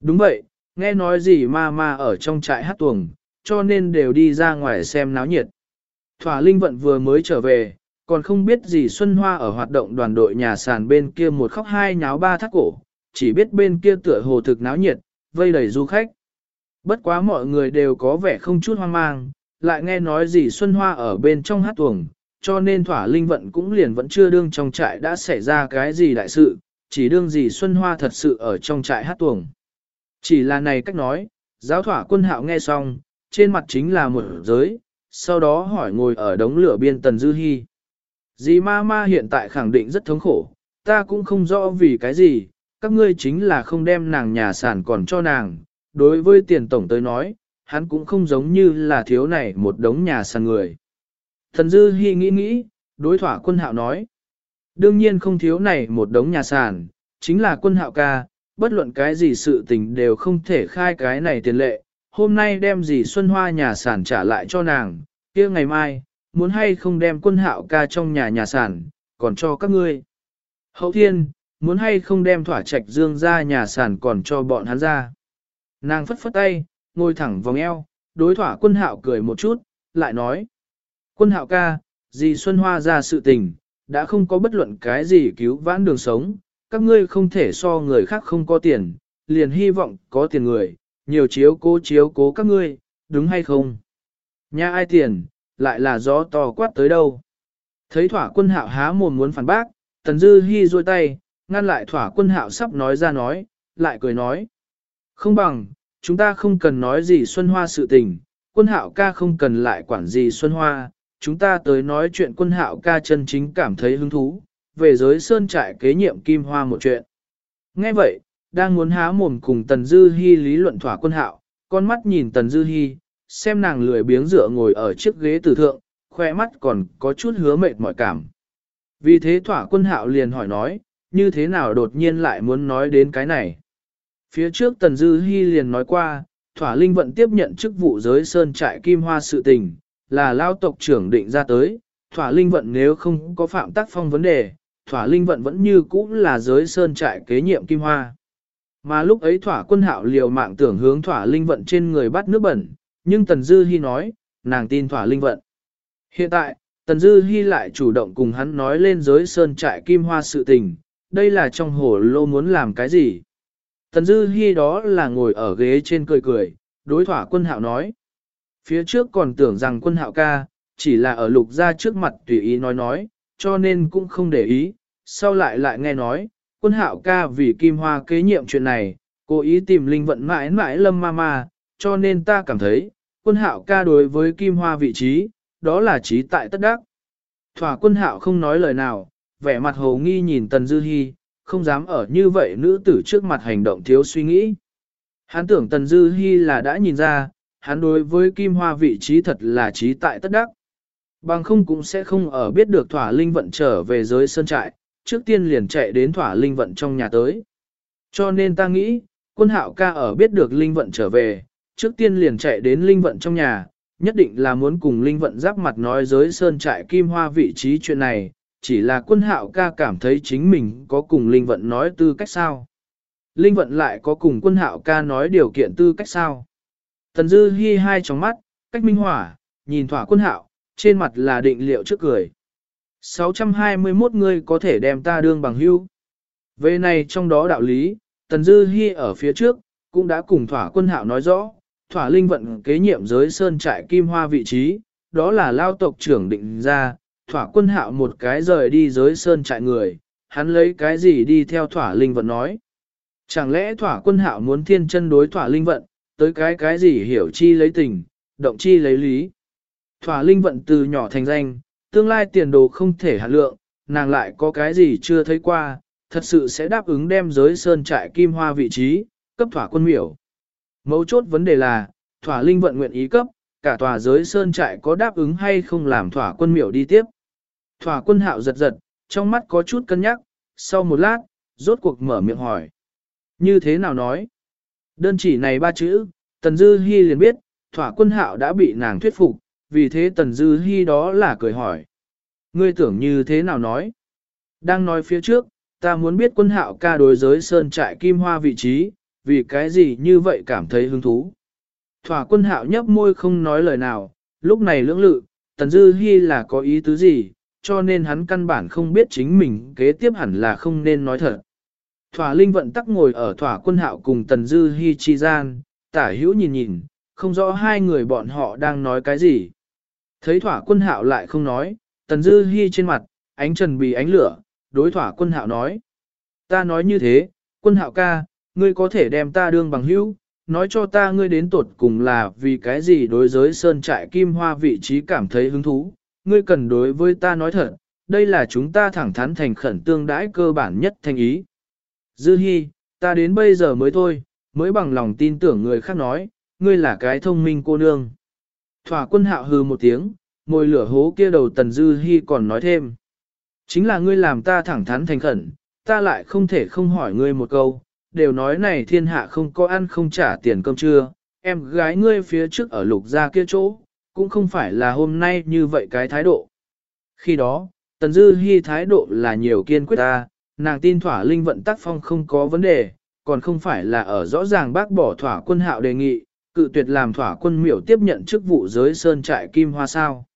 Đúng vậy, nghe nói gì ma ma ở trong trại hát tuồng, cho nên đều đi ra ngoài xem náo nhiệt. Thỏa Linh Vận vừa mới trở về, còn không biết gì Xuân Hoa ở hoạt động đoàn đội nhà sàn bên kia một khóc hai nháo ba thắt cổ, chỉ biết bên kia tựa hồ thực náo nhiệt, vây đầy du khách. Bất quá mọi người đều có vẻ không chút hoang mang, lại nghe nói gì Xuân Hoa ở bên trong hát tuồng, cho nên thỏa linh vận cũng liền vẫn chưa đương trong trại đã xảy ra cái gì đại sự, chỉ đương gì Xuân Hoa thật sự ở trong trại hát tuồng. Chỉ là này cách nói, giáo thỏa quân hạo nghe xong, trên mặt chính là một giới, sau đó hỏi ngồi ở đống lửa biên Tần Dư Hi. Dì ma ma hiện tại khẳng định rất thống khổ, ta cũng không rõ vì cái gì, các ngươi chính là không đem nàng nhà sản còn cho nàng. Đối với tiền tổng tới nói, hắn cũng không giống như là thiếu này một đống nhà sàn người. Thần Dư Hi nghĩ nghĩ, đối thỏa quân hạo nói. Đương nhiên không thiếu này một đống nhà sản chính là quân hạo ca, bất luận cái gì sự tình đều không thể khai cái này tiền lệ. Hôm nay đem gì Xuân Hoa nhà sản trả lại cho nàng, kia ngày mai, muốn hay không đem quân hạo ca trong nhà nhà sản, còn cho các ngươi. Hậu thiên, muốn hay không đem thỏa trạch dương ra nhà sản còn cho bọn hắn ra. Nàng phất phất tay, ngồi thẳng vòng eo, đối thỏa quân hạo cười một chút, lại nói. Quân hạo ca, dì Xuân Hoa ra sự tình, đã không có bất luận cái gì cứu vãn đường sống, các ngươi không thể so người khác không có tiền, liền hy vọng có tiền người, nhiều chiếu cố chiếu cố các ngươi, đúng hay không? Nhà ai tiền, lại là gió to quát tới đâu? Thấy thỏa quân hạo há mồm muốn phản bác, tần dư hy rôi tay, ngăn lại thỏa quân hạo sắp nói ra nói, lại cười nói. Không bằng, chúng ta không cần nói gì Xuân Hoa sự tình, quân hạo ca không cần lại quản gì Xuân Hoa, chúng ta tới nói chuyện quân hạo ca chân chính cảm thấy hứng thú, về giới sơn trại kế nhiệm kim hoa một chuyện. Nghe vậy, đang muốn há mồm cùng Tần Dư Hi lý luận thỏa quân hạo, con mắt nhìn Tần Dư Hi, xem nàng lười biếng dựa ngồi ở chiếc ghế tử thượng, khoe mắt còn có chút hứa mệt mỏi cảm. Vì thế thỏa quân hạo liền hỏi nói, như thế nào đột nhiên lại muốn nói đến cái này. Phía trước Tần Dư Hi liền nói qua, thỏa linh vận tiếp nhận chức vụ giới sơn trại kim hoa sự tình, là lao tộc trưởng định ra tới, thỏa linh vận nếu không có phạm tác phong vấn đề, thỏa linh vận vẫn như cũ là giới sơn trại kế nhiệm kim hoa. Mà lúc ấy thỏa quân hạo liều mạng tưởng hướng thỏa linh vận trên người bắt nước bẩn, nhưng Tần Dư Hi nói, nàng tin thỏa linh vận. Hiện tại, Tần Dư Hi lại chủ động cùng hắn nói lên giới sơn trại kim hoa sự tình, đây là trong hồ lô muốn làm cái gì? Tần Dư Hi đó là ngồi ở ghế trên cười cười, đối thỏa quân hạo nói. Phía trước còn tưởng rằng quân hạo ca, chỉ là ở lục gia trước mặt tùy ý nói nói, cho nên cũng không để ý, sau lại lại nghe nói, quân hạo ca vì kim hoa kế nhiệm chuyện này, cố ý tìm linh vận mãi mãi lâm ma ma, cho nên ta cảm thấy, quân hạo ca đối với kim hoa vị trí, đó là trí tại tất đắc. Thỏa quân hạo không nói lời nào, vẻ mặt hồ nghi nhìn Tần Dư Hi, không dám ở như vậy nữ tử trước mặt hành động thiếu suy nghĩ. Hắn tưởng Tần Dư Hi là đã nhìn ra, hắn đối với kim hoa vị trí thật là trí tại tất đắc. Bằng không cũng sẽ không ở biết được thỏa linh vận trở về giới sơn trại, trước tiên liền chạy đến thỏa linh vận trong nhà tới. Cho nên ta nghĩ, quân hạo ca ở biết được linh vận trở về, trước tiên liền chạy đến linh vận trong nhà, nhất định là muốn cùng linh vận giáp mặt nói giới sơn trại kim hoa vị trí chuyện này, chỉ là quân hạo ca cảm thấy chính mình có cùng linh vận nói tư cách sao. Linh vận lại có cùng quân hạo ca nói điều kiện tư cách sao. Tần dư hi hai tròng mắt, cách minh hỏa, nhìn thỏa quân hạo, trên mặt là định liệu trước cười. 621 người có thể đem ta đương bằng hữu. Về này trong đó đạo lý, Tần Dư Hi ở phía trước, cũng đã cùng thỏa quân hạo nói rõ, thỏa linh vận kế nhiệm giới sơn trại kim hoa vị trí, đó là lao tộc trưởng định ra, thỏa quân hạo một cái rời đi giới sơn trại người, hắn lấy cái gì đi theo thỏa linh vận nói. Chẳng lẽ thỏa quân hạo muốn thiên chân đối thỏa linh vận, tới cái cái gì hiểu chi lấy tình, động chi lấy lý. Thỏa linh vận từ nhỏ thành danh, tương lai tiền đồ không thể hạt lượng, nàng lại có cái gì chưa thấy qua, thật sự sẽ đáp ứng đem giới sơn trại kim hoa vị trí, cấp thỏa quân miểu. Mấu chốt vấn đề là, thỏa linh vận nguyện ý cấp, cả tòa giới sơn trại có đáp ứng hay không làm thỏa quân miểu đi tiếp. Thỏa quân hạo giật giật, trong mắt có chút cân nhắc, sau một lát, rốt cuộc mở miệng hỏi. Như thế nào nói? Đơn chỉ này ba chữ, Tần Dư Hi liền biết, thỏa quân hạo đã bị nàng thuyết phục, vì thế Tần Dư Hi đó là cười hỏi. Ngươi tưởng như thế nào nói? Đang nói phía trước, ta muốn biết quân hạo ca đối giới sơn trại kim hoa vị trí, vì cái gì như vậy cảm thấy hứng thú. Thỏa quân hạo nhấp môi không nói lời nào, lúc này lưỡng lự, Tần Dư Hi là có ý tứ gì, cho nên hắn căn bản không biết chính mình kế tiếp hẳn là không nên nói thật. Thỏa Linh vận tắc ngồi ở thỏa quân hạo cùng Tần Dư Hi chi gian, tả hữu nhìn nhìn, không rõ hai người bọn họ đang nói cái gì. Thấy thỏa quân hạo lại không nói, Tần Dư Hi trên mặt, ánh trần bì ánh lửa, đối thỏa quân hạo nói. Ta nói như thế, quân hạo ca, ngươi có thể đem ta đương bằng hữu, nói cho ta ngươi đến tột cùng là vì cái gì đối giới sơn trại kim hoa vị trí cảm thấy hứng thú, ngươi cần đối với ta nói thật, đây là chúng ta thẳng thắn thành khẩn tương đãi cơ bản nhất thành ý. Dư Hi, ta đến bây giờ mới thôi, mới bằng lòng tin tưởng người khác nói, ngươi là cái thông minh cô nương. Thỏa quân hạo hừ một tiếng, môi lửa hố kia đầu tần Dư Hi còn nói thêm. Chính là ngươi làm ta thẳng thắn thành khẩn, ta lại không thể không hỏi ngươi một câu, đều nói này thiên hạ không có ăn không trả tiền cơm trưa, em gái ngươi phía trước ở lục gia kia chỗ, cũng không phải là hôm nay như vậy cái thái độ. Khi đó, Tần Dư Hi thái độ là nhiều kiên quyết ta, nàng tin thỏa linh vận tác phong không có vấn đề, còn không phải là ở rõ ràng bác bỏ thỏa quân hạo đề nghị, cự tuyệt làm thỏa quân miểu tiếp nhận chức vụ giới sơn trại kim hoa sao.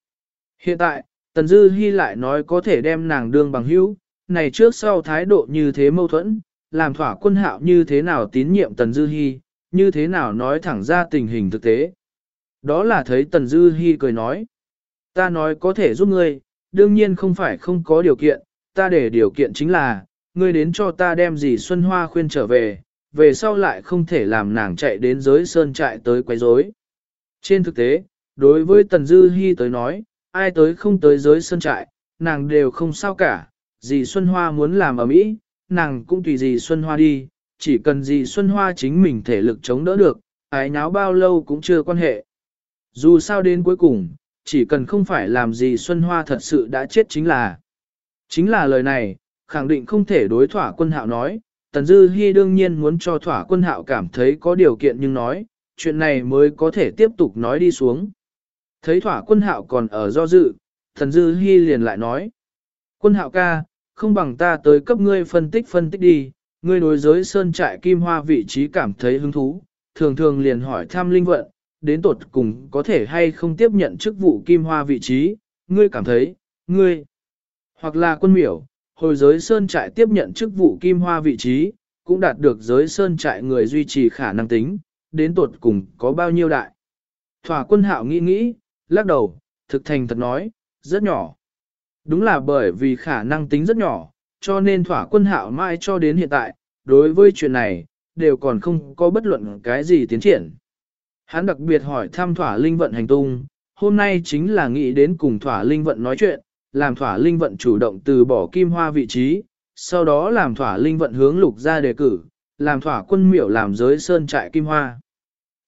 Hiện tại, Tần Dư Hi lại nói có thể đem nàng đương bằng hữu, này trước sau thái độ như thế mâu thuẫn, làm thỏa quân hạo như thế nào tín nhiệm Tần Dư Hi, như thế nào nói thẳng ra tình hình thực tế. Đó là thấy Tần Dư Hi cười nói. Ta nói có thể giúp ngươi, đương nhiên không phải không có điều kiện, ta để điều kiện chính là, ngươi đến cho ta đem gì Xuân Hoa khuyên trở về, về sau lại không thể làm nàng chạy đến giới sơn trại tới quấy rối. Trên thực tế, đối với Tần Dư Hi tới nói, ai tới không tới giới sơn trại, nàng đều không sao cả, dì Xuân Hoa muốn làm ở Mỹ, nàng cũng tùy dì Xuân Hoa đi, chỉ cần dì Xuân Hoa chính mình thể lực chống đỡ được, ái nháo bao lâu cũng chưa quan hệ. Dù sao đến cuối cùng, chỉ cần không phải làm gì Xuân Hoa thật sự đã chết chính là. Chính là lời này, khẳng định không thể đối thỏa quân hạo nói, Tần Dư Hi đương nhiên muốn cho thỏa quân hạo cảm thấy có điều kiện nhưng nói, chuyện này mới có thể tiếp tục nói đi xuống. Thấy thỏa quân hạo còn ở do dự, Tần Dư Hi liền lại nói, quân hạo ca, không bằng ta tới cấp ngươi phân tích phân tích đi, ngươi đối giới sơn trại kim hoa vị trí cảm thấy hứng thú, thường thường liền hỏi thăm linh vận, đến tột cùng có thể hay không tiếp nhận chức vụ kim hoa vị trí, ngươi cảm thấy, ngươi, hoặc là quân miểu, hồi giới sơn trại tiếp nhận chức vụ kim hoa vị trí, cũng đạt được giới sơn trại người duy trì khả năng tính, đến tuột cùng có bao nhiêu đại. Thỏa quân hạo nghĩ nghĩ, lắc đầu, thực thành thật nói, rất nhỏ. Đúng là bởi vì khả năng tính rất nhỏ, cho nên thỏa quân hạo mãi cho đến hiện tại, đối với chuyện này, đều còn không có bất luận cái gì tiến triển. Hắn đặc biệt hỏi thăm thỏa linh vận hành tung, hôm nay chính là nghĩ đến cùng thỏa linh vận nói chuyện, làm thỏa linh vận chủ động từ bỏ kim hoa vị trí, sau đó làm thỏa linh vận hướng lục ra đề cử, làm thỏa quân miểu làm giới sơn trại kim hoa.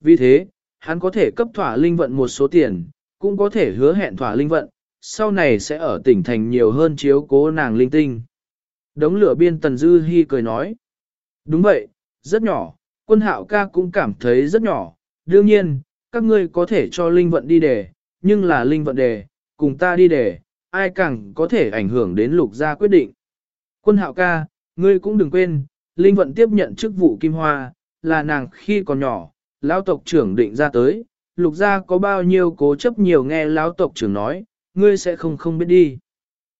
Vì thế, hắn có thể cấp thỏa linh vận một số tiền, cũng có thể hứa hẹn thỏa linh vận, sau này sẽ ở tỉnh thành nhiều hơn chiếu cố nàng linh tinh. Đống lửa biên tần dư hi cười nói. Đúng vậy, rất nhỏ, quân hạo ca cũng cảm thấy rất nhỏ, đương nhiên, các ngươi có thể cho linh vận đi đề, nhưng là linh vận đề, cùng ta đi đề, ai càng có thể ảnh hưởng đến lục gia quyết định. Quân hạo ca, ngươi cũng đừng quên, linh vận tiếp nhận chức vụ kim hoa, là nàng khi còn nhỏ, lão tộc trưởng định ra tới, lục gia có bao nhiêu cố chấp nhiều nghe lão tộc trưởng nói, ngươi sẽ không không biết đi.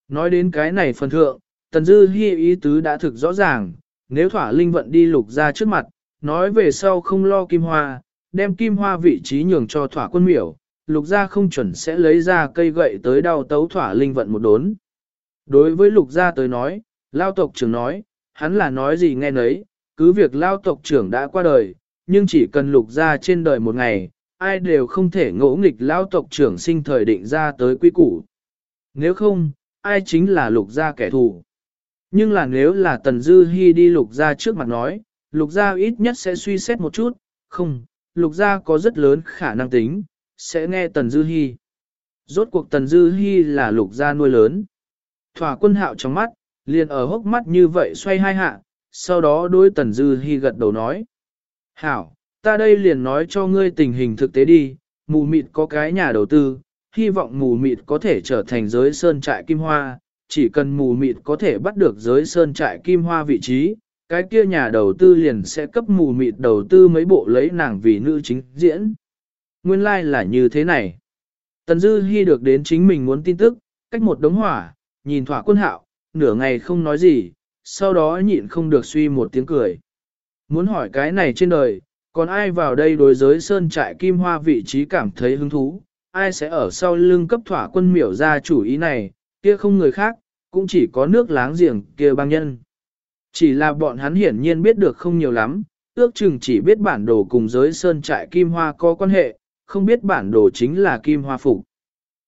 Nói đến cái này phần thượng, tần dư hi ý tứ đã thực rõ ràng, nếu thỏa linh vận đi lục gia trước mặt, nói về sau không lo kim hoa, đem kim hoa vị trí nhường cho thỏa quân miểu, lục gia không chuẩn sẽ lấy ra cây gậy tới đau tấu thỏa linh vận một đốn. Đối với lục gia tới nói, lao tộc trưởng nói, hắn là nói gì nghe nấy, cứ việc lao tộc trưởng đã qua đời, nhưng chỉ cần lục gia trên đời một ngày, ai đều không thể ngỗ nghịch lao tộc trưởng sinh thời định ra tới quy củ. Nếu không, ai chính là lục gia kẻ thù. Nhưng là nếu là Tần Dư Hi đi lục gia trước mặt nói, lục gia ít nhất sẽ suy xét một chút, không, lục gia có rất lớn khả năng tính, sẽ nghe Tần Dư Hi. Rốt cuộc Tần Dư Hi là lục gia nuôi lớn. Thỏa quân hạo trong mắt, liền ở hốc mắt như vậy xoay hai hạ, sau đó đối Tần Dư Hi gật đầu nói. Hảo, ta đây liền nói cho ngươi tình hình thực tế đi, mù mịt có cái nhà đầu tư, hy vọng mù mịt có thể trở thành giới sơn trại kim hoa, chỉ cần mù mịt có thể bắt được giới sơn trại kim hoa vị trí, cái kia nhà đầu tư liền sẽ cấp mù mịt đầu tư mấy bộ lấy nàng vì nữ chính diễn. Nguyên lai like là như thế này. Tần Dư Hi được đến chính mình muốn tin tức, cách một đống hỏa, nhìn thỏa quân hạo, nửa ngày không nói gì, sau đó nhịn không được suy một tiếng cười. Muốn hỏi cái này trên đời, còn ai vào đây đối giới sơn trại kim hoa vị trí cảm thấy hứng thú, ai sẽ ở sau lưng cấp thỏa quân miểu ra chủ ý này, kia không người khác, cũng chỉ có nước láng giềng kia băng nhân. Chỉ là bọn hắn hiển nhiên biết được không nhiều lắm, ước chừng chỉ biết bản đồ cùng giới sơn trại kim hoa có quan hệ, không biết bản đồ chính là kim hoa phục.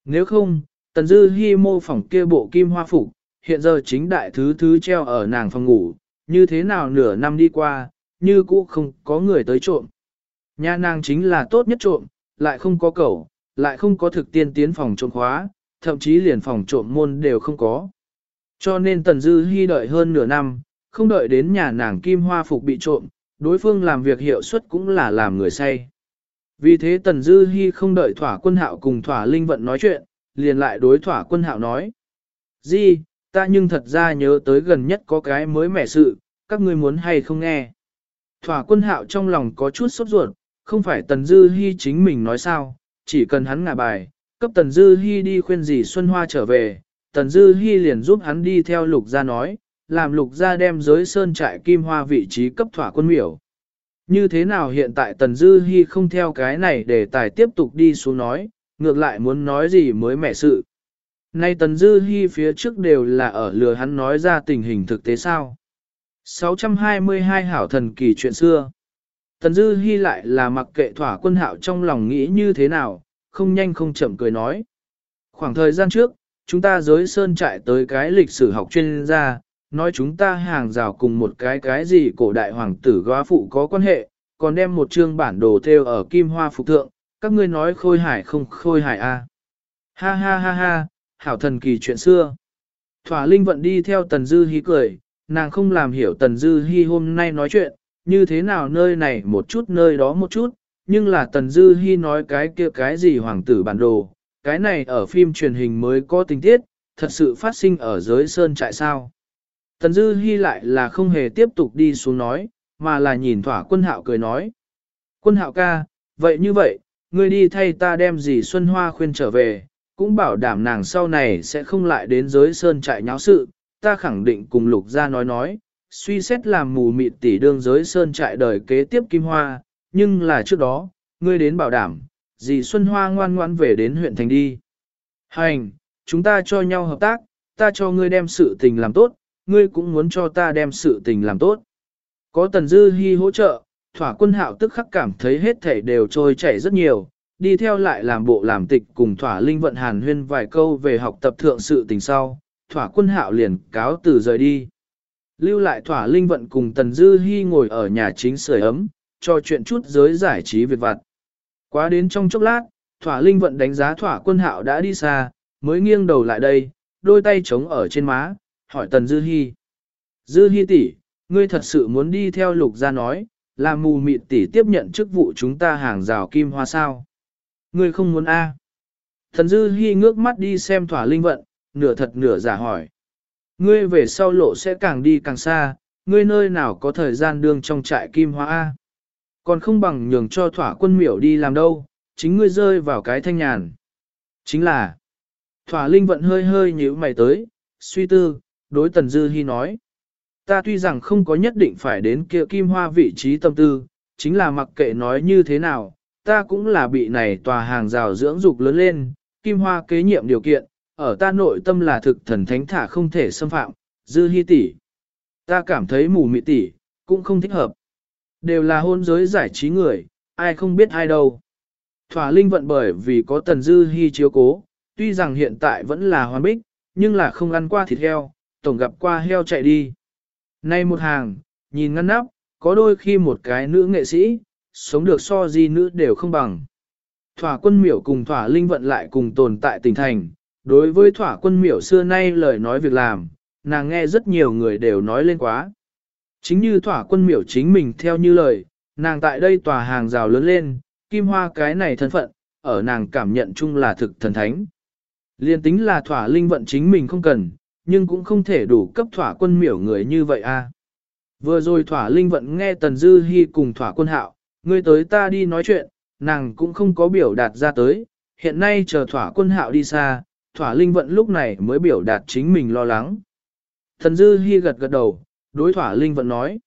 Nếu không, Tần Dư Hi mô phỏng kia bộ kim hoa phục, hiện giờ chính đại thứ thứ treo ở nàng phòng ngủ, như thế nào nửa năm đi qua, như cũ không có người tới trộm. Nhà nàng chính là tốt nhất trộm, lại không có cẩu, lại không có thực tiên tiến phòng trộm khóa, thậm chí liền phòng trộm môn đều không có. Cho nên Tần Dư Hi đợi hơn nửa năm, không đợi đến nhà nàng kim hoa phục bị trộm, đối phương làm việc hiệu suất cũng là làm người say. Vì thế Tần Dư Hi không đợi thỏa quân hạo cùng thỏa linh vận nói chuyện, liền lại đối thỏa quân hạo nói. Di, ta nhưng thật ra nhớ tới gần nhất có cái mới mẻ sự, các ngươi muốn hay không nghe. Thỏa quân hạo trong lòng có chút sốt ruột, không phải Tần Dư Hi chính mình nói sao, chỉ cần hắn ngả bài, cấp Tần Dư Hi đi khuyên gì Xuân Hoa trở về, Tần Dư Hi liền giúp hắn đi theo lục gia nói, làm lục gia đem giới sơn trại kim hoa vị trí cấp thỏa quân miểu. Như thế nào hiện tại Tần Dư Hi không theo cái này để tài tiếp tục đi xuống nói, ngược lại muốn nói gì mới mẻ sự. Nay Tần Dư Hi phía trước đều là ở lừa hắn nói ra tình hình thực tế sao. 622 hảo thần kỳ chuyện xưa. Tần Dư Hi lại là mặc kệ thỏa quân hạo trong lòng nghĩ như thế nào, không nhanh không chậm cười nói. Khoảng thời gian trước, chúng ta giới sơn trại tới cái lịch sử học chuyên gia, nói chúng ta hàng rào cùng một cái cái gì cổ đại hoàng tử góa phụ có quan hệ, còn đem một chương bản đồ theo ở kim hoa phục thượng, các ngươi nói khôi hải không khôi hải a à. Ha ha ha ha, hảo thần kỳ chuyện xưa. Thỏa Linh vận đi theo Tần Dư Hi cười, nàng không làm hiểu Tần Dư Hi hôm nay nói chuyện, như thế nào nơi này một chút nơi đó một chút, nhưng là Tần Dư Hi nói cái kia cái gì hoàng tử bản đồ, cái này ở phim truyền hình mới có tình tiết, thật sự phát sinh ở giới sơn trại sao. Tần Dư Hi lại là không hề tiếp tục đi xuống nói, mà là nhìn thỏa quân hạo cười nói. Quân hạo ca, vậy như vậy, ngươi đi thay ta đem gì Xuân Hoa khuyên trở về, cũng bảo đảm nàng sau này sẽ không lại đến giới sơn trại nháo sự, ta khẳng định cùng lục gia nói nói, suy xét làm mù mịt tỷ đương giới sơn trại đời kế tiếp kim hoa, nhưng là trước đó, ngươi đến bảo đảm, dì Xuân Hoa ngoan ngoan về đến huyện thành đi. Hành, chúng ta cho nhau hợp tác, ta cho ngươi đem sự tình làm tốt, ngươi cũng muốn cho ta đem sự tình làm tốt. Có Tần Dư Hi hỗ trợ, thỏa quân hạo tức khắc cảm thấy hết thể đều trôi chảy rất nhiều, đi theo lại làm bộ làm tịch cùng thỏa linh vận hàn huyên vài câu về học tập thượng sự tình sau, thỏa quân hạo liền cáo từ rời đi. Lưu lại thỏa linh vận cùng Tần Dư Hi ngồi ở nhà chính sưởi ấm, cho chuyện chút giới giải trí việc vặt. Quá đến trong chốc lát, thỏa linh vận đánh giá thỏa quân hạo đã đi xa, mới nghiêng đầu lại đây, đôi tay chống ở trên má, hỏi Tần Dư Hi. Dư Hi tỷ, ngươi thật sự muốn đi theo lục gia nói, làm mù mịt tỷ tiếp nhận chức vụ chúng ta hàng rào kim hoa sao? Ngươi không muốn a? À? Thần Dư Hi ngước mắt đi xem thỏa linh vận, nửa thật nửa giả hỏi. Ngươi về sau lộ sẽ càng đi càng xa, ngươi nơi nào có thời gian đương trong trại kim hoa a? Còn không bằng nhường cho thỏa quân miểu đi làm đâu, chính ngươi rơi vào cái thanh nhàn. Chính là, thỏa linh vận hơi hơi nhíu mày tới, suy tư, đối Tần Dư Hi nói. Ta tuy rằng không có nhất định phải đến kia kim hoa vị trí tâm tư, chính là mặc kệ nói như thế nào, ta cũng là bị này tòa hàng rào dưỡng dục lớn lên, kim hoa kế nhiệm điều kiện, ở ta nội tâm là thực thần thánh thả không thể xâm phạm, Dư Hi tỷ. Ta cảm thấy mù mị tỷ, cũng không thích hợp. Đều là hôn giới giải trí người, ai không biết ai đâu. Thỏa linh vận bởi vì có tần dư hy chiếu cố, tuy rằng hiện tại vẫn là hoàn bích, nhưng là không ăn qua thịt heo, tổng gặp qua heo chạy đi. Nay một hàng, nhìn ngăn nắp, có đôi khi một cái nữ nghệ sĩ, sống được so di nữ đều không bằng. Thỏa quân miểu cùng thỏa linh vận lại cùng tồn tại tỉnh thành, đối với thỏa quân miểu xưa nay lời nói việc làm, nàng nghe rất nhiều người đều nói lên quá. Chính như thỏa quân miểu chính mình theo như lời, nàng tại đây tòa hàng rào lớn lên, kim hoa cái này thân phận, ở nàng cảm nhận chung là thực thần thánh. Liên tính là thỏa linh vận chính mình không cần, nhưng cũng không thể đủ cấp thỏa quân miểu người như vậy a. Vừa rồi thỏa linh vận nghe Tần Dư Hi cùng thỏa quân hạo, ngươi tới ta đi nói chuyện, nàng cũng không có biểu đạt ra tới, hiện nay chờ thỏa quân hạo đi xa, thỏa linh vận lúc này mới biểu đạt chính mình lo lắng. tần dư hy gật gật đầu, đối thỏa linh vận nói.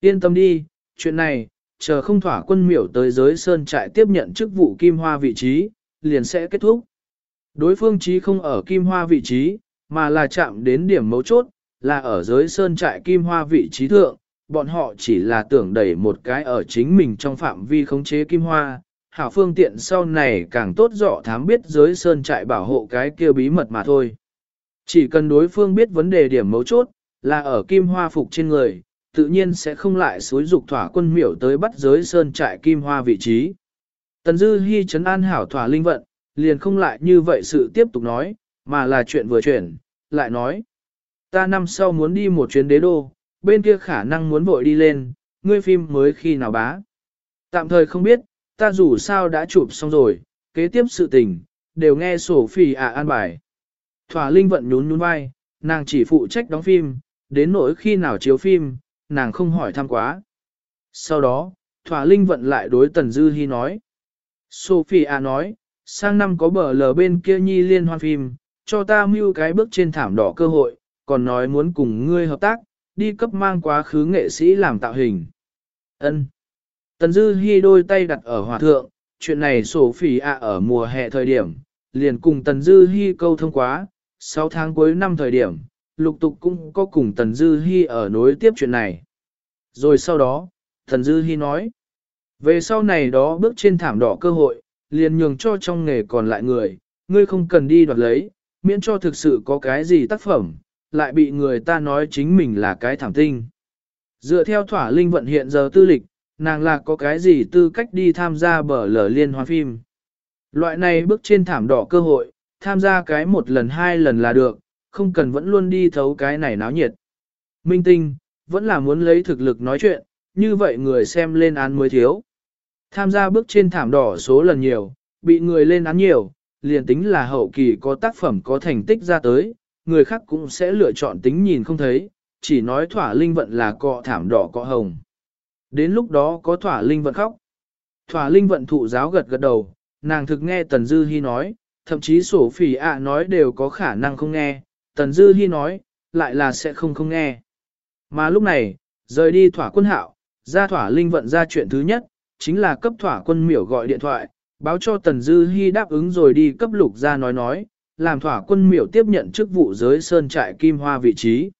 Yên tâm đi, chuyện này, chờ không thỏa quân miểu tới giới sơn trại tiếp nhận chức vụ kim hoa vị trí, liền sẽ kết thúc. Đối phương chí không ở kim hoa vị trí, mà là chạm đến điểm mấu chốt, là ở giới sơn trại kim hoa vị trí thượng, bọn họ chỉ là tưởng đẩy một cái ở chính mình trong phạm vi khống chế kim hoa, hảo phương tiện sau này càng tốt dọ thám biết giới sơn trại bảo hộ cái kia bí mật mà thôi. Chỉ cần đối phương biết vấn đề điểm mấu chốt, là ở kim hoa phục trên người, tự nhiên sẽ không lại xối dục thỏa quân miểu tới bắt giới sơn trại kim hoa vị trí. Tần Dư Hi chấn an hảo thỏa linh vận, liền không lại như vậy sự tiếp tục nói, mà là chuyện vừa chuyển, lại nói. Ta năm sau muốn đi một chuyến đế đô, bên kia khả năng muốn vội đi lên, ngươi phim mới khi nào bá. Tạm thời không biết, ta dù sao đã chụp xong rồi, kế tiếp sự tình, đều nghe sổ phì ạ an bài. Thỏa linh vận nhún nhún vai, nàng chỉ phụ trách đóng phim, đến nỗi khi nào chiếu phim, nàng không hỏi thăm quá. Sau đó, Thỏa Linh vận lại đối Tần Dư Hi nói. Sophia nói, sang năm có bờ lờ bên kia nhi liên hoan phim, cho ta mưu cái bước trên thảm đỏ cơ hội, còn nói muốn cùng ngươi hợp tác, đi cấp mang quá khứ nghệ sĩ làm tạo hình. Ân. Tần Dư Hi đôi tay đặt ở hòa thượng, chuyện này sổ phì ạ ở mùa hè thời điểm, liền cùng Tần Dư Hi câu thông quá, 6 tháng cuối năm thời điểm, lục tục cũng có cùng Tần Dư Hi ở nối tiếp chuyện này. Rồi sau đó, Tần Dư Hi nói, về sau này đó bước trên thảm đỏ cơ hội, liền nhường cho trong nghề còn lại người, ngươi không cần đi đoạt lấy, miễn cho thực sự có cái gì tác phẩm, lại bị người ta nói chính mình là cái thảm tinh. Dựa theo thỏa linh vận hiện giờ tư lịch, nàng là có cái gì tư cách đi tham gia bờ lở liên hoan phim. Loại này bước trên thảm đỏ cơ hội, tham gia cái một lần hai lần là được, không cần vẫn luôn đi thấu cái này náo nhiệt. Minh tinh, vẫn là muốn lấy thực lực nói chuyện, như vậy người xem lên án mới thiếu. Tham gia bước trên thảm đỏ số lần nhiều, bị người lên án nhiều, liền tính là hậu kỳ có tác phẩm có thành tích ra tới, người khác cũng sẽ lựa chọn tính nhìn không thấy, chỉ nói thỏa linh vận là cọ thảm đỏ cọ hồng. Đến lúc đó có thỏa linh vận khóc. Thỏa linh vận thụ giáo gật gật đầu, nàng thực nghe Tần Dư Hi nói, thậm chí sổ phỉ ạ nói đều có khả năng không nghe, Tần Dư Hi nói, lại là sẽ không không nghe. Mà lúc này, rời đi thỏa quân hạo, ra thỏa linh vận ra chuyện thứ nhất, chính là cấp thỏa quân miểu gọi điện thoại, báo cho Tần Dư Hi đáp ứng rồi đi cấp lục ra nói nói, làm thỏa quân miểu tiếp nhận chức vụ giới sơn trại kim hoa vị trí.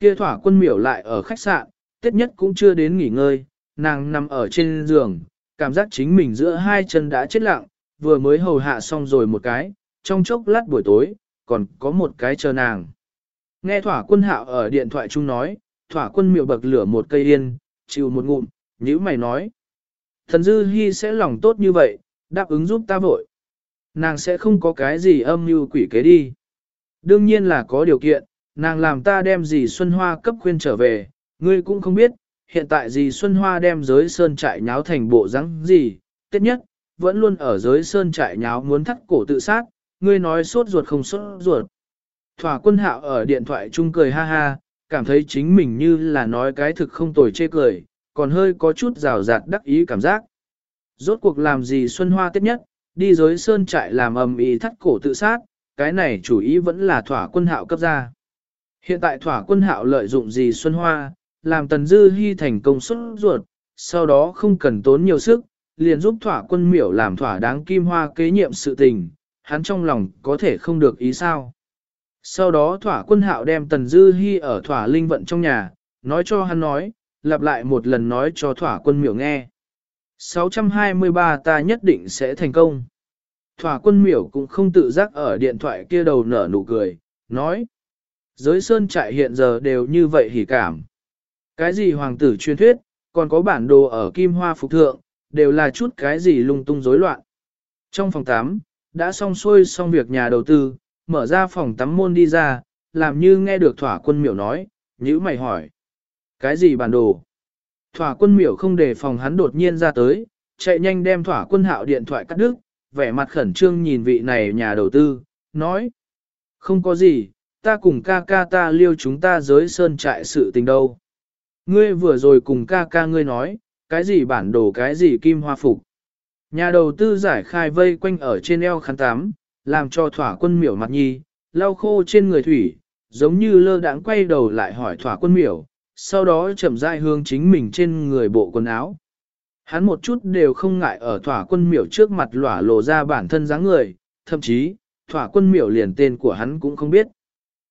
Kia thỏa quân miểu lại ở khách sạn, tiết nhất cũng chưa đến nghỉ ngơi, nàng nằm ở trên giường, cảm giác chính mình giữa hai chân đã chết lặng, vừa mới hầu hạ xong rồi một cái, trong chốc lát buổi tối, còn có một cái chờ nàng. Nghe thỏa quân hạo ở điện thoại chung nói, thỏa quân miệu bậc lửa một cây yên, chịu một ngụm, nhữ mày nói. Thần dư hy sẽ lòng tốt như vậy, đáp ứng giúp ta vội. Nàng sẽ không có cái gì âm mưu quỷ kế đi. Đương nhiên là có điều kiện, nàng làm ta đem gì Xuân Hoa cấp khuyên trở về, ngươi cũng không biết, hiện tại gì Xuân Hoa đem giới sơn trại nháo thành bộ rắn gì, tiết nhất, vẫn luôn ở giới sơn trại nháo muốn thắt cổ tự sát, ngươi nói sốt ruột không sốt ruột. Thỏa quân hạo ở điện thoại chung cười ha ha, cảm thấy chính mình như là nói cái thực không tồi chê cười, còn hơi có chút rào rạt đắc ý cảm giác. Rốt cuộc làm gì Xuân Hoa tiết nhất, đi giới sơn trại làm ầm ĩ thắt cổ tự sát, cái này chủ ý vẫn là thỏa quân hạo cấp ra. Hiện tại thỏa quân hạo lợi dụng gì Xuân Hoa, làm tần dư hy thành công xuất ruột, sau đó không cần tốn nhiều sức, liền giúp thỏa quân miểu làm thỏa đáng kim hoa kế nhiệm sự tình, hắn trong lòng có thể không được ý sao. Sau đó thỏa quân hạo đem Tần Dư Hi ở thỏa linh vận trong nhà, nói cho hắn nói, lặp lại một lần nói cho thỏa quân miểu nghe. 623 ta nhất định sẽ thành công. Thỏa quân miểu cũng không tự giác ở điện thoại kia đầu nở nụ cười, nói. Giới sơn trại hiện giờ đều như vậy hỉ cảm. Cái gì hoàng tử truyền thuyết, còn có bản đồ ở kim hoa phục thượng, đều là chút cái gì lung tung rối loạn. Trong phòng 8, đã xong xuôi xong việc nhà đầu tư, mở ra phòng tắm môn đi ra, làm như nghe được thỏa quân miểu nói, nhữ mày hỏi. Cái gì bản đồ? Thỏa quân miểu không để phòng hắn đột nhiên ra tới, chạy nhanh đem thỏa quân hạo điện thoại cắt đứt, vẻ mặt khẩn trương nhìn vị này nhà đầu tư, nói. Không có gì, ta cùng ca ca ta liêu chúng ta giới sơn trại sự tình đâu. Ngươi vừa rồi cùng ca ca ngươi nói, cái gì bản đồ cái gì kim hoa phục. Nhà đầu tư giải khai vây quanh ở trên eo khán tám, làm cho thỏa quân miểu mặt nhi, lau khô trên người thủy, giống như lơ đãng quay đầu lại hỏi thỏa quân miểu, sau đó chậm rãi hướng chính mình trên người bộ quần áo. Hắn một chút đều không ngại ở thỏa quân miểu trước mặt lỏa lộ ra bản thân dáng người, thậm chí, thỏa quân miểu liền tên của hắn cũng không biết.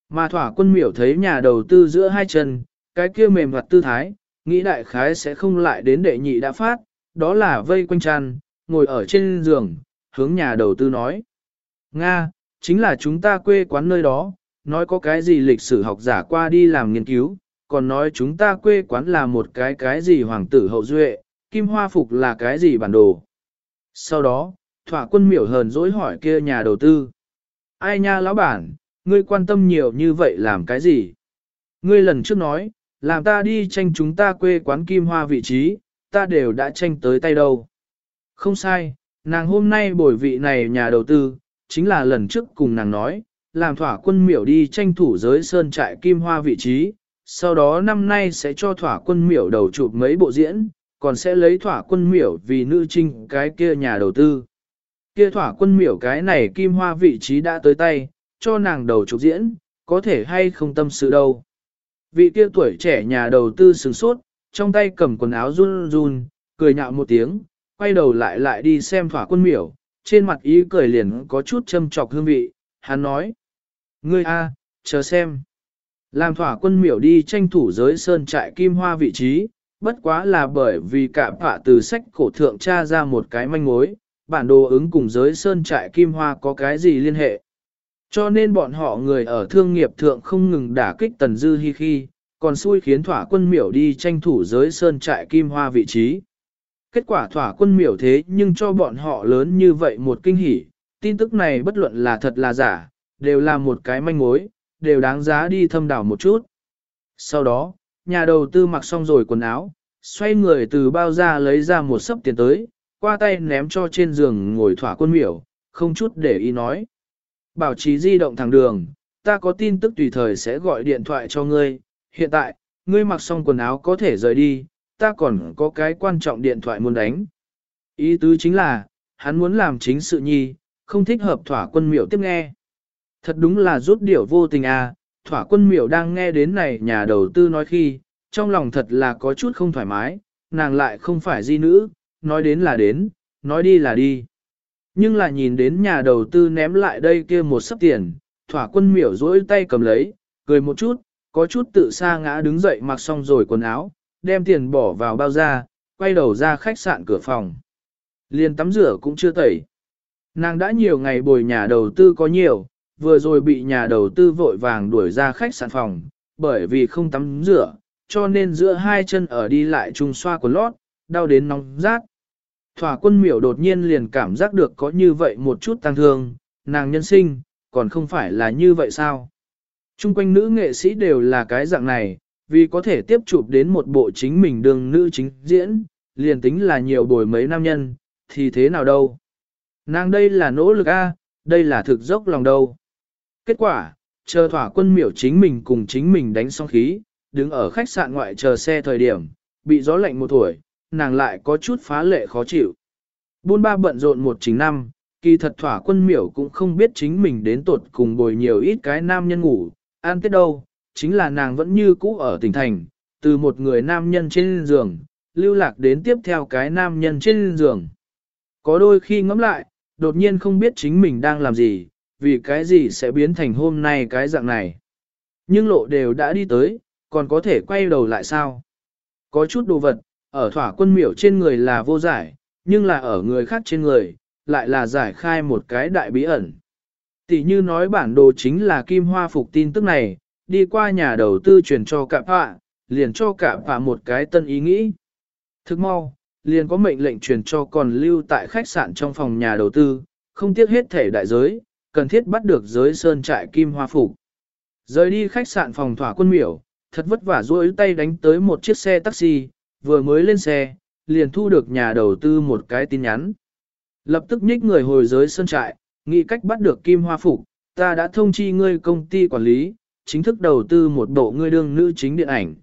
Mà thỏa quân miểu thấy nhà đầu tư giữa hai chân, cái kia mềm mặt tư thái, nghĩ đại khái sẽ không lại đến đệ nhị đã phát, đó là vây quanh tràn ngồi ở trên giường, hướng nhà đầu tư nói. Nga, chính là chúng ta quê quán nơi đó, nói có cái gì lịch sử học giả qua đi làm nghiên cứu, còn nói chúng ta quê quán là một cái cái gì hoàng tử hậu duệ, kim hoa phục là cái gì bản đồ. Sau đó, thỏa quân miểu hờn dỗi hỏi kia nhà đầu tư. Ai nha lão bản, ngươi quan tâm nhiều như vậy làm cái gì? Ngươi lần trước nói, làm ta đi tranh chúng ta quê quán kim hoa vị trí, ta đều đã tranh tới tay đâu. Không sai, nàng hôm nay bồi vị này nhà đầu tư, chính là lần trước cùng nàng nói, làm thỏa quân miểu đi tranh thủ giới sơn trại kim hoa vị trí, sau đó năm nay sẽ cho thỏa quân miểu đầu chụp mấy bộ diễn, còn sẽ lấy thỏa quân miểu vì nữ trinh cái kia nhà đầu tư. Kia thỏa quân miểu cái này kim hoa vị trí đã tới tay, cho nàng đầu chụp diễn, có thể hay không tâm sự đâu. Vị kia tuổi trẻ nhà đầu tư sừng sốt, trong tay cầm quần áo run run, cười nhạo một tiếng, quay đầu lại lại đi xem thỏa quân miểu, trên mặt ý cười liền có chút châm trọc hương vị, hắn nói. Ngươi a, chờ xem. Làm thỏa quân miểu đi tranh thủ giới sơn trại kim hoa vị trí, bất quá là bởi vì cả phạ từ sách cổ thượng tra ra một cái manh mối, bản đồ ứng cùng giới sơn trại kim hoa có cái gì liên hệ. Cho nên bọn họ người ở thương nghiệp thượng không ngừng đả kích tần dư hi khi, còn xui khiến thỏa quân miểu đi tranh thủ giới sơn trại kim hoa vị trí. Kết quả thỏa quân miểu thế nhưng cho bọn họ lớn như vậy một kinh hỉ, tin tức này bất luận là thật là giả, đều là một cái manh mối, đều đáng giá đi thâm đảo một chút. Sau đó, nhà đầu tư mặc xong rồi quần áo, xoay người từ bao ra lấy ra một sấp tiền tới, qua tay ném cho trên giường ngồi thỏa quân miểu, không chút để ý nói. Bảo trì di động thẳng đường, ta có tin tức tùy thời sẽ gọi điện thoại cho ngươi, hiện tại, ngươi mặc xong quần áo có thể rời đi, ta còn có cái quan trọng điện thoại muốn đánh. Ý tứ chính là, hắn muốn làm chính sự nhi, không thích hợp thỏa quân miểu tiếp nghe. Thật đúng là rút điểu vô tình à, thỏa quân miểu đang nghe đến này nhà đầu tư nói khi, trong lòng thật là có chút không thoải mái, nàng lại không phải di nữ, nói đến là đến, nói đi là đi. Nhưng là nhìn đến nhà đầu tư ném lại đây kia một sấp tiền, thỏa quân miểu dỗi tay cầm lấy, cười một chút, có chút tự sa ngã đứng dậy mặc xong rồi quần áo, đem tiền bỏ vào bao da, quay đầu ra khách sạn cửa phòng. Liền tắm rửa cũng chưa tẩy. Nàng đã nhiều ngày bồi nhà đầu tư có nhiều, vừa rồi bị nhà đầu tư vội vàng đuổi ra khách sạn phòng, bởi vì không tắm rửa, cho nên giữa hai chân ở đi lại chung xoa của lót, đau đến nóng rát. Thỏa quân miểu đột nhiên liền cảm giác được có như vậy một chút tăng thương, nàng nhân sinh, còn không phải là như vậy sao? Trung quanh nữ nghệ sĩ đều là cái dạng này, vì có thể tiếp chụp đến một bộ chính mình đường nữ chính diễn, liền tính là nhiều bồi mấy nam nhân, thì thế nào đâu. Nàng đây là nỗ lực A, đây là thực dốc lòng đâu. Kết quả, chờ thỏa quân miểu chính mình cùng chính mình đánh xong khí, đứng ở khách sạn ngoại chờ xe thời điểm, bị gió lạnh một tuổi, nàng lại có chút phá lệ khó chịu. Buôn ba bận rộn một chính năm, kỳ thật thỏa quân miểu cũng không biết chính mình đến tột cùng bồi nhiều ít cái nam nhân ngủ, an tết đâu, chính là nàng vẫn như cũ ở tỉnh thành, từ một người nam nhân trên giường, lưu lạc đến tiếp theo cái nam nhân trên giường. Có đôi khi ngẫm lại, đột nhiên không biết chính mình đang làm gì, vì cái gì sẽ biến thành hôm nay cái dạng này. Nhưng lộ đều đã đi tới, còn có thể quay đầu lại sao? Có chút đồ vật, ở thỏa quân miểu trên người là vô giải, nhưng là ở người khác trên người, lại là giải khai một cái đại bí ẩn. Tỷ như nói bản đồ chính là kim hoa phục tin tức này, đi qua nhà đầu tư truyền cho cạm họa, liền cho cạm họa một cái tân ý nghĩ. Thức mau, liền có mệnh lệnh truyền cho còn lưu tại khách sạn trong phòng nhà đầu tư, không tiếc hết thể đại giới, cần thiết bắt được giới sơn trại kim hoa phục. Rời đi khách sạn phòng thỏa quân miểu, thật vất vả duỗi tay đánh tới một chiếc xe taxi, vừa mới lên xe, liền thu được nhà đầu tư một cái tin nhắn. Lập tức nhích người hồi giới sơn trại, nghĩ cách bắt được kim hoa phục, ta đã thông chi ngươi công ty quản lý, chính thức đầu tư một bộ ngươi đương nữ chính điện ảnh.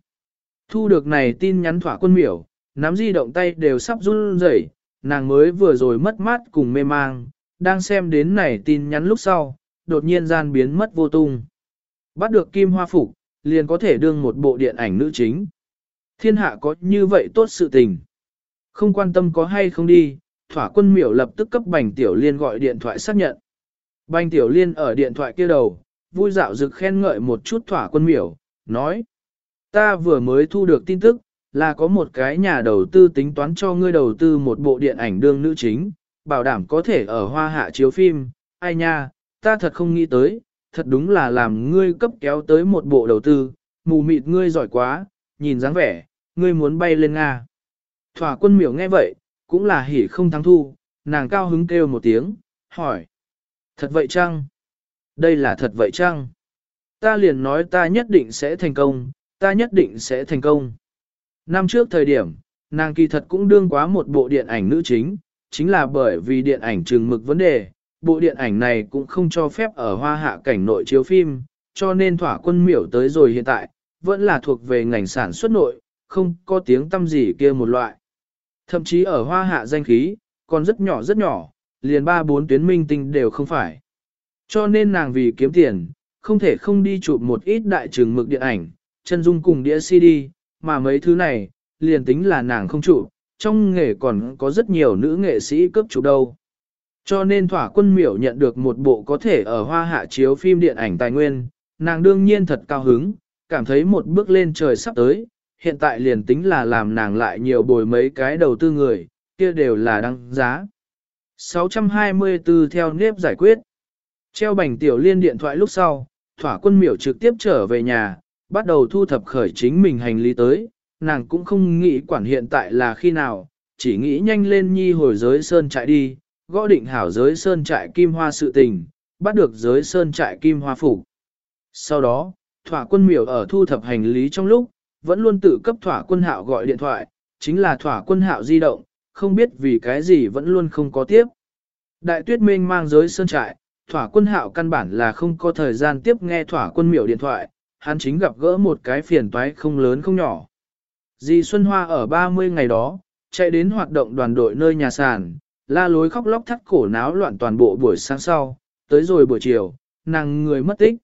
Thu được này tin nhắn thỏa quân miểu, nắm di động tay đều sắp run rẩy, nàng mới vừa rồi mất mát cùng mê mang, đang xem đến này tin nhắn lúc sau, đột nhiên gian biến mất vô tung. Bắt được kim hoa phục, liền có thể đương một bộ điện ảnh nữ chính. Thiên hạ có như vậy tốt sự tình. Không quan tâm có hay không đi, thỏa quân miểu lập tức cấp bành tiểu liên gọi điện thoại xác nhận. Bành tiểu liên ở điện thoại kia đầu, vui dạo dực khen ngợi một chút thỏa quân miểu, nói. Ta vừa mới thu được tin tức, là có một cái nhà đầu tư tính toán cho ngươi đầu tư một bộ điện ảnh đương nữ chính, bảo đảm có thể ở hoa hạ chiếu phim, ai nha, ta thật không nghĩ tới, thật đúng là làm ngươi cấp kéo tới một bộ đầu tư, mù mịt ngươi giỏi quá, nhìn dáng vẻ, ngươi muốn bay lên Nga. Thỏa quân miểu nghe vậy, cũng là hỉ không thắng thu, nàng cao hứng kêu một tiếng, hỏi. Thật vậy chăng? Đây là thật vậy chăng? Ta liền nói ta nhất định sẽ thành công, ta nhất định sẽ thành công. Năm trước thời điểm, nàng kỳ thật cũng đương quá một bộ điện ảnh nữ chính, chính là bởi vì điện ảnh trừng mực vấn đề, bộ điện ảnh này cũng không cho phép ở hoa hạ cảnh nội chiếu phim, cho nên thỏa quân miểu tới rồi hiện tại, vẫn là thuộc về ngành sản xuất nội, không có tiếng tâm gì kia một loại. Thậm chí ở hoa hạ danh khí, còn rất nhỏ rất nhỏ, liền ba bốn tuyến minh tinh đều không phải. Cho nên nàng vì kiếm tiền, không thể không đi chụp một ít đại trường mực điện ảnh, chân dung cùng đĩa CD, mà mấy thứ này, liền tính là nàng không chụp, trong nghề còn có rất nhiều nữ nghệ sĩ cấp chụp đâu. Cho nên thỏa quân miểu nhận được một bộ có thể ở hoa hạ chiếu phim điện ảnh tài nguyên, nàng đương nhiên thật cao hứng, cảm thấy một bước lên trời sắp tới, hiện tại liền tính là làm nàng lại nhiều bồi mấy cái đầu tư người, kia đều là đăng giá. 624 theo nếp giải quyết. Treo bành tiểu liên điện thoại lúc sau, thỏa quân miểu trực tiếp trở về nhà, bắt đầu thu thập khởi chính mình hành lý tới, nàng cũng không nghĩ quản hiện tại là khi nào, chỉ nghĩ nhanh lên nhi hồi giới sơn trại đi, gõ định hảo giới sơn trại kim hoa sự tình, bắt được giới sơn trại kim hoa phủ. Sau đó, thỏa quân miểu ở thu thập hành lý trong lúc, vẫn luôn tự cấp thỏa quân hạo gọi điện thoại, chính là thỏa quân hạo di động, không biết vì cái gì vẫn luôn không có tiếp. Đại tuyết minh mang giới sơn trại, thỏa quân hạo căn bản là không có thời gian tiếp nghe thỏa quân miểu điện thoại, hắn chính gặp gỡ một cái phiền toái không lớn không nhỏ. Dì Xuân Hoa ở 30 ngày đó, chạy đến hoạt động đoàn đội nơi nhà sàn, la lối khóc lóc thắt cổ náo loạn toàn bộ buổi sáng sau, tới rồi buổi chiều, nàng người mất tích.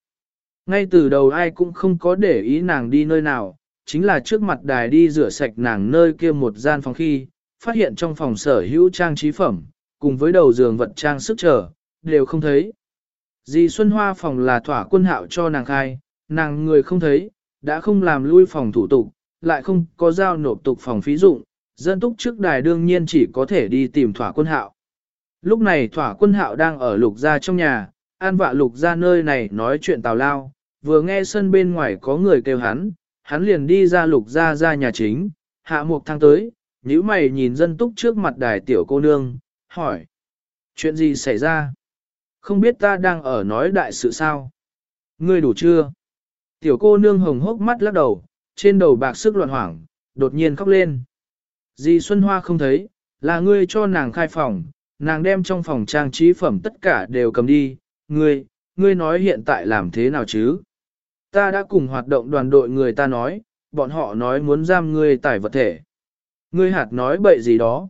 Ngay từ đầu ai cũng không có để ý nàng đi nơi nào, chính là trước mặt đài đi rửa sạch nàng nơi kia một gian phòng khi, phát hiện trong phòng sở hữu trang trí phẩm, cùng với đầu giường vật trang sức trở, đều không thấy. Dì Xuân Hoa phòng là thỏa quân hạo cho nàng khai, nàng người không thấy, đã không làm lui phòng thủ tục, lại không có giao nộp tục phòng phí dụng, dân túc trước đài đương nhiên chỉ có thể đi tìm thỏa quân hạo. Lúc này thỏa quân hạo đang ở lục gia trong nhà, an vạ lục gia nơi này nói chuyện tào lao, vừa nghe sân bên ngoài có người kêu hắn, hắn liền đi ra lục gia ra nhà chính, hạ một thang tới, nhíu mày nhìn dân túc trước mặt đài tiểu cô nương, hỏi. Chuyện gì xảy ra? Không biết ta đang ở nói đại sự sao? Ngươi đủ chưa? Tiểu cô nương hồng hốc mắt lắc đầu, trên đầu bạc sức loạn hoảng, đột nhiên khóc lên. Dì Xuân Hoa không thấy, là ngươi cho nàng khai phòng, nàng đem trong phòng trang trí phẩm tất cả đều cầm đi, ngươi, ngươi nói hiện tại làm thế nào chứ? Ta đã cùng hoạt động đoàn đội người ta nói, bọn họ nói muốn giam ngươi tải vật thể. Ngươi hạt nói bậy gì đó.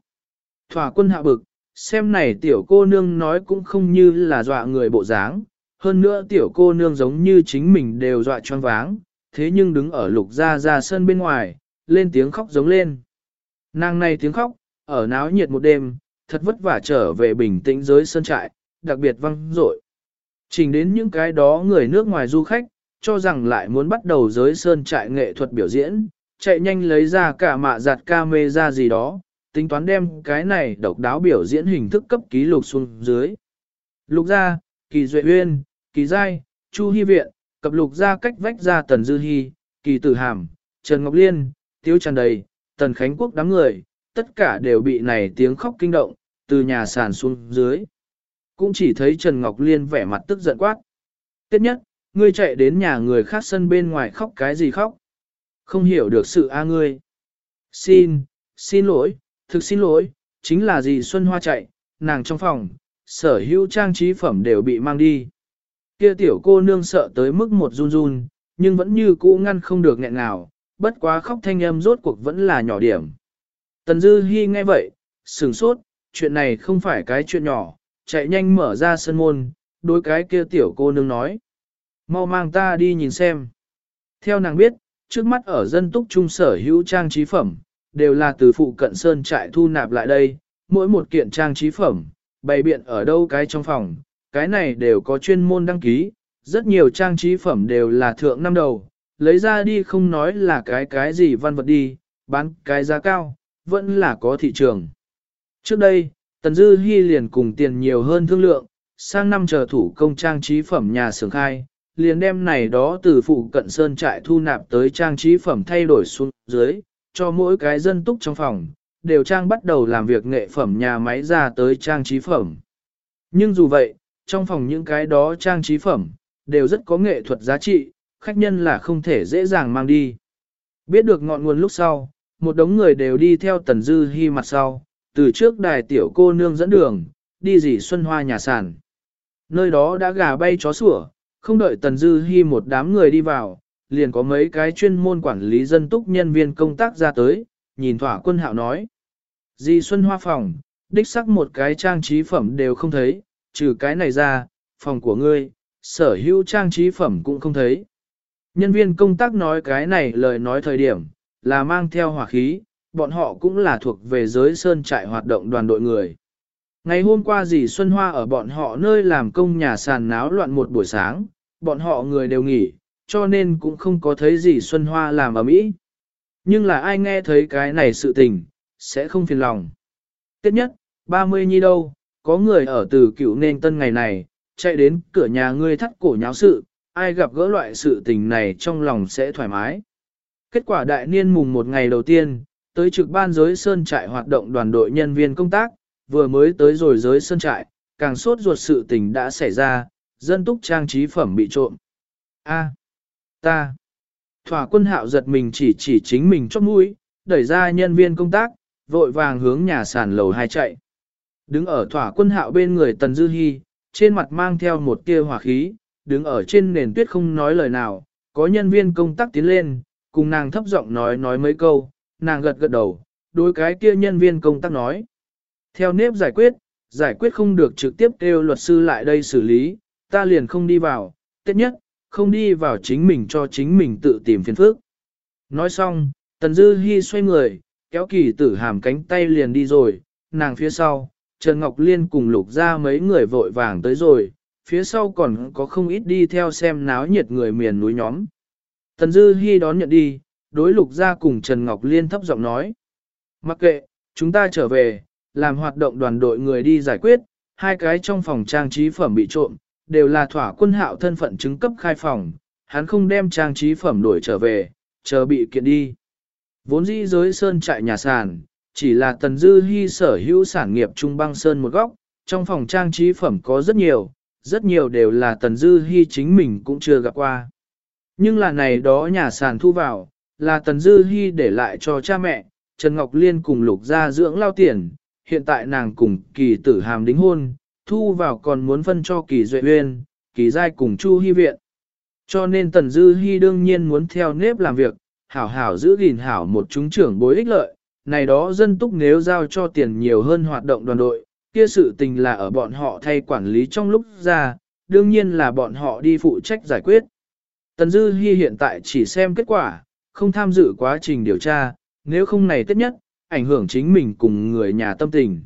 Thỏa quân hạ bực, xem này tiểu cô nương nói cũng không như là dọa người bộ dáng, hơn nữa tiểu cô nương giống như chính mình đều dọa choáng váng, thế nhưng đứng ở lục ra ra sân bên ngoài, lên tiếng khóc giống lên. Nàng này tiếng khóc, ở náo nhiệt một đêm, thật vất vả trở về bình tĩnh giới sân trại, đặc biệt văng rội. Trình đến những cái đó người nước ngoài du khách, cho rằng lại muốn bắt đầu giới sơn trại nghệ thuật biểu diễn, chạy nhanh lấy ra cả mạ giặt ca mê ra gì đó, tính toán đem cái này độc đáo biểu diễn hình thức cấp ký lục xuống dưới. Lục ra, kỳ duệ uyên, kỳ giai, chu hy viện, cập lục ra cách vách ra tần dư hy, kỳ tử hàm, trần ngọc liên, tiêu tràn đầy, tần khánh quốc đám người, tất cả đều bị này tiếng khóc kinh động, từ nhà sàn xuống dưới. Cũng chỉ thấy Trần Ngọc Liên vẻ mặt tức giận quát. Tiếp nhất, ngươi chạy đến nhà người khác sân bên ngoài khóc cái gì khóc? Không hiểu được sự a ngươi. Xin, xin lỗi, thực xin lỗi, chính là gì Xuân Hoa chạy, nàng trong phòng, sở hữu trang trí phẩm đều bị mang đi. Kia tiểu cô nương sợ tới mức một run run, nhưng vẫn như cũ ngăn không được nghẹn nào, bất quá khóc thanh âm rốt cuộc vẫn là nhỏ điểm. Tần Dư Hi nghe vậy, sửng sốt, chuyện này không phải cái chuyện nhỏ, chạy nhanh mở ra sân môn, đối cái kia tiểu cô nương nói. Mau mang ta đi nhìn xem. Theo nàng biết, trước mắt ở dân túc trung sở hữu trang trí phẩm, đều là từ phụ cận sơn trại thu nạp lại đây, mỗi một kiện trang trí phẩm, bày biện ở đâu cái trong phòng, cái này đều có chuyên môn đăng ký, rất nhiều trang trí phẩm đều là thượng năm đầu, lấy ra đi không nói là cái cái gì văn vật đi, bán cái giá cao, vẫn là có thị trường. Trước đây, Tần Dư Hi liền cùng tiền nhiều hơn thương lượng, sang năm chờ thủ công trang trí phẩm nhà xưởng khai, liền đem này đó từ phụ cận sơn trại thu nạp tới trang trí phẩm thay đổi xuống dưới, cho mỗi cái dân túc trong phòng, đều trang bắt đầu làm việc nghệ phẩm nhà máy ra tới trang trí phẩm. Nhưng dù vậy, trong phòng những cái đó trang trí phẩm, đều rất có nghệ thuật giá trị, khách nhân là không thể dễ dàng mang đi. Biết được ngọn nguồn lúc sau, một đống người đều đi theo Tần Dư Hi mặt sau, từ trước đài tiểu cô nương dẫn đường, đi dì Xuân Hoa nhà sàn. Nơi đó đã gà bay chó sủa, không đợi Tần Dư Hi một đám người đi vào, liền có mấy cái chuyên môn quản lý dân túc nhân viên công tác ra tới, nhìn thỏa quân hạo nói. Dì Xuân Hoa phòng, đích sắc một cái trang trí phẩm đều không thấy, trừ cái này ra, phòng của ngươi, sở hữu trang trí phẩm cũng không thấy. Nhân viên công tác nói cái này lời nói thời điểm, là mang theo hỏa khí, bọn họ cũng là thuộc về giới sơn trại hoạt động đoàn đội người. Ngày hôm qua dì Xuân Hoa ở bọn họ nơi làm công nhà sàn náo loạn một buổi sáng, bọn họ người đều nghỉ, cho nên cũng không có thấy dì Xuân Hoa làm ở mỹ. Nhưng là ai nghe thấy cái này sự tình, sẽ không phiền lòng. Tiếp nhất, 30 nhi đâu, có người ở từ cựu nên tân ngày này, chạy đến cửa nhà ngươi thắt cổ nháo sự, ai gặp gỡ loại sự tình này trong lòng sẽ thoải mái. Kết quả đại niên mùng một ngày đầu tiên, tới trực ban giới sơn trại hoạt động đoàn đội nhân viên công tác, vừa mới tới rồi giới sơn trại, càng sốt ruột sự tình đã xảy ra, dân túc trang trí phẩm bị trộm. A, ta. Thỏa quân hạo giật mình chỉ chỉ chính mình chót mũi, đẩy ra nhân viên công tác, vội vàng hướng nhà sàn lầu hai chạy. Đứng ở thỏa quân hạo bên người Tần Dư Hi, trên mặt mang theo một tia hỏa khí, đứng ở trên nền tuyết không nói lời nào, có nhân viên công tác tiến lên, cùng nàng thấp giọng nói nói mấy câu, nàng gật gật đầu, đối cái kia nhân viên công tác nói. Theo nếp giải quyết, giải quyết không được trực tiếp kêu luật sư lại đây xử lý, ta liền không đi vào, tiết nhất, không đi vào chính mình cho chính mình tự tìm phiền phức. Nói xong, Tần Dư Hi xoay người, kéo kỳ tử hàm cánh tay liền đi rồi, nàng phía sau, Trần Ngọc Liên cùng lục ra mấy người vội vàng tới rồi, phía sau còn có không ít đi theo xem náo nhiệt người miền núi nhóm. Tần Dư Hi đón nhận đi, đối lục ra cùng Trần Ngọc Liên thấp giọng nói. Mặc kệ, chúng ta trở về, làm hoạt động đoàn đội người đi giải quyết, hai cái trong phòng trang trí phẩm bị trộm, đều là thỏa quân hạo thân phận chứng cấp khai phòng, hắn không đem trang trí phẩm đổi trở về, chờ bị kiện đi. Vốn dĩ giới sơn trại nhà sàn, chỉ là tần dư hy sở hữu sản nghiệp trung băng sơn một góc, trong phòng trang trí phẩm có rất nhiều, rất nhiều đều là tần dư hy chính mình cũng chưa gặp qua. Nhưng là này đó nhà sàn thu vào, là tần dư hy để lại cho cha mẹ, Trần Ngọc Liên cùng lục gia dưỡng lao tiền, hiện tại nàng cùng kỳ tử hàm đính hôn, thu vào còn muốn phân cho kỳ duệ uyên, kỳ giai cùng chu hy viện. Cho nên tần dư hy đương nhiên muốn theo nếp làm việc, hảo hảo giữ gìn hảo một chúng trưởng bối ích lợi, này đó dân túc nếu giao cho tiền nhiều hơn hoạt động đoàn đội, kia sự tình là ở bọn họ thay quản lý trong lúc ra, đương nhiên là bọn họ đi phụ trách giải quyết. Tần Dư Hi hiện tại chỉ xem kết quả, không tham dự quá trình điều tra, nếu không này tất nhất, ảnh hưởng chính mình cùng người nhà tâm tình.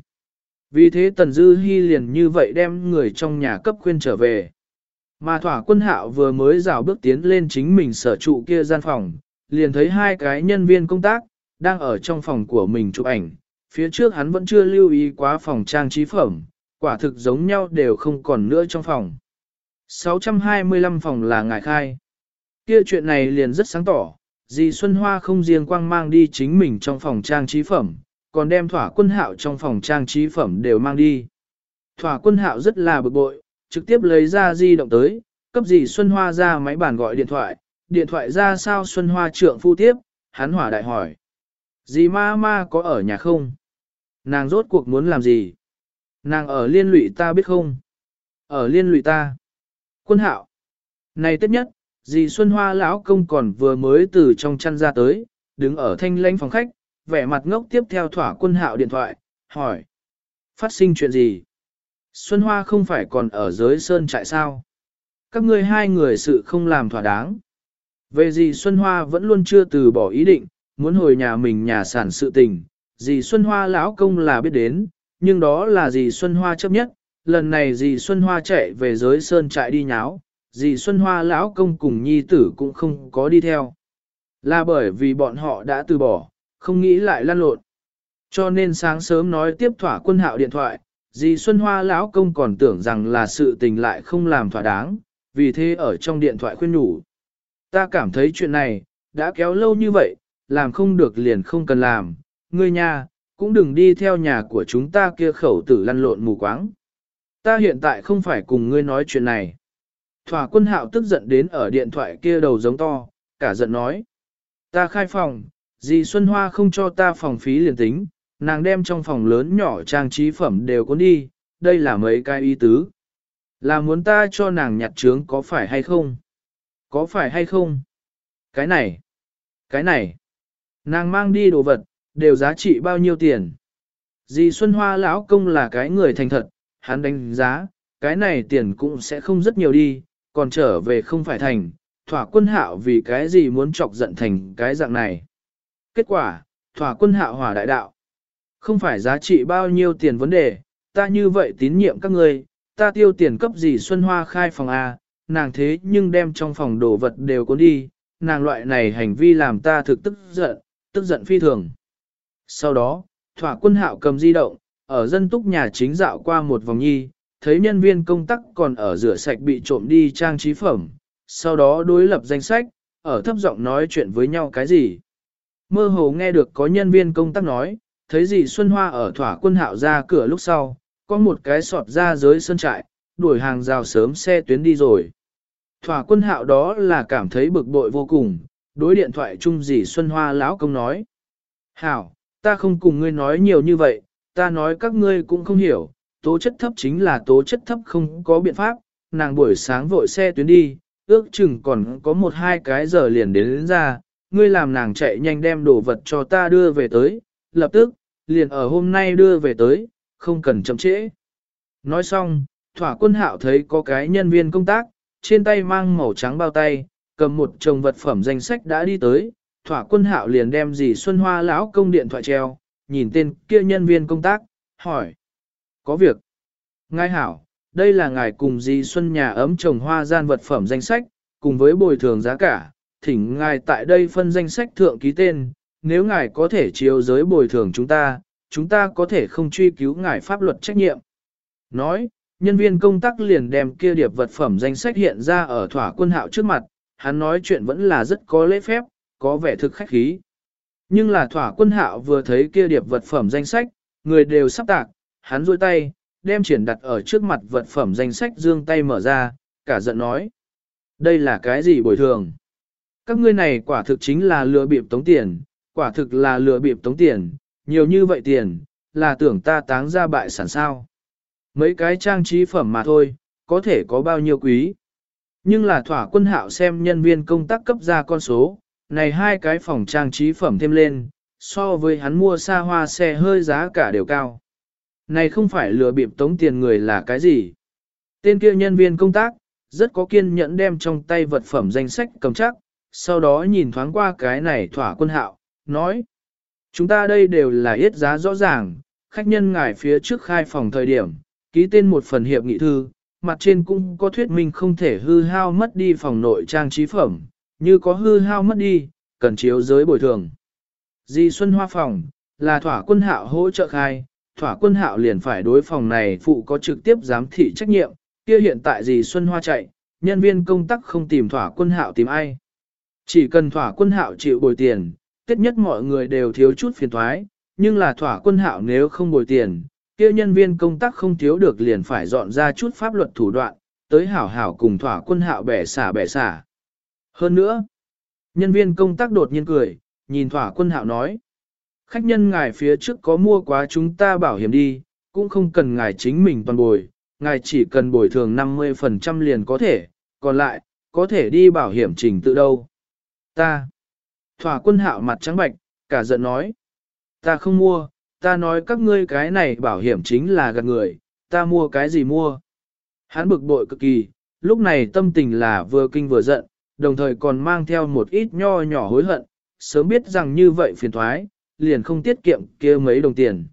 Vì thế Tần Dư Hi liền như vậy đem người trong nhà cấp khuyên trở về. Mà thỏa quân hạo vừa mới rào bước tiến lên chính mình sở trụ kia gian phòng, liền thấy hai cái nhân viên công tác, đang ở trong phòng của mình chụp ảnh. Phía trước hắn vẫn chưa lưu ý quá phòng trang trí phẩm, quả thực giống nhau đều không còn nữa trong phòng. 625 phòng là ngài khai. Kia chuyện này liền rất sáng tỏ, dì Xuân Hoa không riêng quang mang đi chính mình trong phòng trang trí phẩm, còn đem thỏa quân hạo trong phòng trang trí phẩm đều mang đi. Thỏa quân hạo rất là bực bội, trực tiếp lấy ra di động tới, cấp dì Xuân Hoa ra máy bàn gọi điện thoại, điện thoại ra sao Xuân Hoa trượng phu tiếp, hắn hỏa đại hỏi. Dì ma ma có ở nhà không? Nàng rốt cuộc muốn làm gì? Nàng ở liên lụy ta biết không? Ở liên lụy ta. Quân hạo. Này tất nhất, dì Xuân Hoa lão công còn vừa mới từ trong chăn ra tới, đứng ở thanh lãnh phòng khách, vẻ mặt ngốc tiếp theo thỏa quân hạo điện thoại, hỏi. Phát sinh chuyện gì? Xuân Hoa không phải còn ở giới sơn trại sao? Các ngươi hai người sự không làm thỏa đáng. Về gì Xuân Hoa vẫn luôn chưa từ bỏ ý định, muốn hồi nhà mình nhà sản sự tình. Dì Xuân Hoa lão công là biết đến, nhưng đó là dì Xuân Hoa chấp nhất. Lần này dì Xuân Hoa chạy về giới sơn trại đi nháo, dì Xuân Hoa lão công cùng nhi tử cũng không có đi theo. Là bởi vì bọn họ đã từ bỏ, không nghĩ lại lăn lộn. Cho nên sáng sớm nói tiếp thỏa quân hạo điện thoại, dì Xuân Hoa lão công còn tưởng rằng là sự tình lại không làm thỏa đáng, vì thế ở trong điện thoại khuyên nhủ. Ta cảm thấy chuyện này, đã kéo lâu như vậy, làm không được liền không cần làm, ngươi nha, cũng đừng đi theo nhà của chúng ta kia khẩu tử lăn lộn mù quáng. Ta hiện tại không phải cùng ngươi nói chuyện này. Thỏa quân hạo tức giận đến ở điện thoại kia đầu giống to, cả giận nói. Ta khai phòng, dì Xuân Hoa không cho ta phòng phí liền tính, nàng đem trong phòng lớn nhỏ trang trí phẩm đều cuốn đi, đây là mấy cái ý tứ. Là muốn ta cho nàng nhặt trướng có phải hay không? Có phải hay không? Cái này, cái này, nàng mang đi đồ vật, đều giá trị bao nhiêu tiền? Dì Xuân Hoa lão công là cái người thành thật, hắn đánh giá, cái này tiền cũng sẽ không rất nhiều đi, còn trở về không phải thành, thỏa quân hạo vì cái gì muốn chọc giận thành cái dạng này. Kết quả, thỏa quân hạo hỏa đại đạo. Không phải giá trị bao nhiêu tiền vấn đề, ta như vậy tín nhiệm các ngươi, ta tiêu tiền cấp gì Xuân Hoa khai phòng A, nàng thế nhưng đem trong phòng đồ vật đều cuốn đi, nàng loại này hành vi làm ta thực tức giận, tức giận phi thường. Sau đó, thỏa quân hạo cầm di động, ở dân túc nhà chính dạo qua một vòng nhi, thấy nhân viên công tác còn ở rửa sạch bị trộm đi trang trí phẩm, sau đó đối lập danh sách, ở thấp giọng nói chuyện với nhau cái gì. Mơ hồ nghe được có nhân viên công tác nói, thấy gì Xuân Hoa ở thỏa quân hạo ra cửa lúc sau, có một cái sọt ra dưới sân trại, đuổi hàng rào sớm xe tuyến đi rồi. Thỏa quân hạo đó là cảm thấy bực bội vô cùng, đối điện thoại chung gì Xuân Hoa lão công nói. Hảo, ta không cùng ngươi nói nhiều như vậy, ta nói các ngươi cũng không hiểu, tố chất thấp chính là tố chất thấp không có biện pháp, nàng buổi sáng vội xe tuyến đi, ước chừng còn có một hai cái giờ liền đến, đến ra, ngươi làm nàng chạy nhanh đem đồ vật cho ta đưa về tới, lập tức, liền ở hôm nay đưa về tới, không cần chậm trễ. Nói xong, thỏa quân hạo thấy có cái nhân viên công tác, trên tay mang màu trắng bao tay, cầm một chồng vật phẩm danh sách đã đi tới, thỏa quân hạo liền đem dì Xuân Hoa lão công điện thoại treo, nhìn tên kia nhân viên công tác, hỏi. Có việc. Ngài hảo, đây là ngài cùng dì Xuân nhà ấm trồng hoa gian vật phẩm danh sách, cùng với bồi thường giá cả, thỉnh ngài tại đây phân danh sách thượng ký tên, nếu ngài có thể chiếu giới bồi thường chúng ta, chúng ta có thể không truy cứu ngài pháp luật trách nhiệm. Nói, nhân viên công tác liền đem kia điệp vật phẩm danh sách hiện ra ở thỏa quân hạo trước mặt, hắn nói chuyện vẫn là rất có lễ phép, có vẻ thực khách khí. Nhưng là thỏa quân hạo vừa thấy kia điệp vật phẩm danh sách, người đều sắp tạc, hắn duỗi tay, đem triển đặt ở trước mặt vật phẩm danh sách dương tay mở ra, cả giận nói. Đây là cái gì bồi thường? Các ngươi này quả thực chính là lừa bịp tống tiền, quả thực là lừa bịp tống tiền, nhiều như vậy tiền, là tưởng ta táng ra bại sản sao. Mấy cái trang trí phẩm mà thôi, có thể có bao nhiêu quý. Nhưng là thỏa quân hạo xem nhân viên công tác cấp ra con số, này hai cái phòng trang trí phẩm thêm lên, so với hắn mua xa hoa xe hơi giá cả đều cao. Này không phải lừa bịp tống tiền người là cái gì. Tên kia nhân viên công tác, rất có kiên nhẫn đem trong tay vật phẩm danh sách cầm chắc, sau đó nhìn thoáng qua cái này thỏa quân hạo, nói. Chúng ta đây đều là yết giá rõ ràng, khách nhân ngài phía trước khai phòng thời điểm, ký tên một phần hiệp nghị thư, mặt trên cũng có thuyết minh không thể hư hao mất đi phòng nội trang trí phẩm, như có hư hao mất đi, cần chiếu giới bồi thường. Di Xuân Hoa phòng, là thỏa quân hạo hỗ trợ khai, thỏa quân hạo liền phải đối phòng này phụ có trực tiếp giám thị trách nhiệm, kia hiện tại Di Xuân Hoa chạy, nhân viên công tác không tìm thỏa quân hạo tìm ai. Chỉ cần thỏa quân hạo chịu bồi tiền, tiết nhất mọi người đều thiếu chút phiền thoái, nhưng là thỏa quân hạo nếu không bồi tiền, kia nhân viên công tác không thiếu được liền phải dọn ra chút pháp luật thủ đoạn, tới hảo hảo cùng thỏa quân hạo bẻ xả bẻ xả. Hơn nữa, nhân viên công tác đột nhiên cười, nhìn thỏa quân hạo nói, khách nhân ngài phía trước có mua quá chúng ta bảo hiểm đi, cũng không cần ngài chính mình toàn bồi, ngài chỉ cần bồi thường 50% liền có thể, còn lại, có thể đi bảo hiểm trình tự đâu. Ta, thỏa quân hạo mặt trắng bạch, cả giận nói, ta không mua, ta nói các ngươi cái này bảo hiểm chính là gạt người, ta mua cái gì mua. Hắn bực bội cực kỳ, lúc này tâm tình là vừa kinh vừa giận, đồng thời còn mang theo một ít nho nhỏ hối hận, sớm biết rằng như vậy phiền thoái, liền không tiết kiệm kia mấy đồng tiền.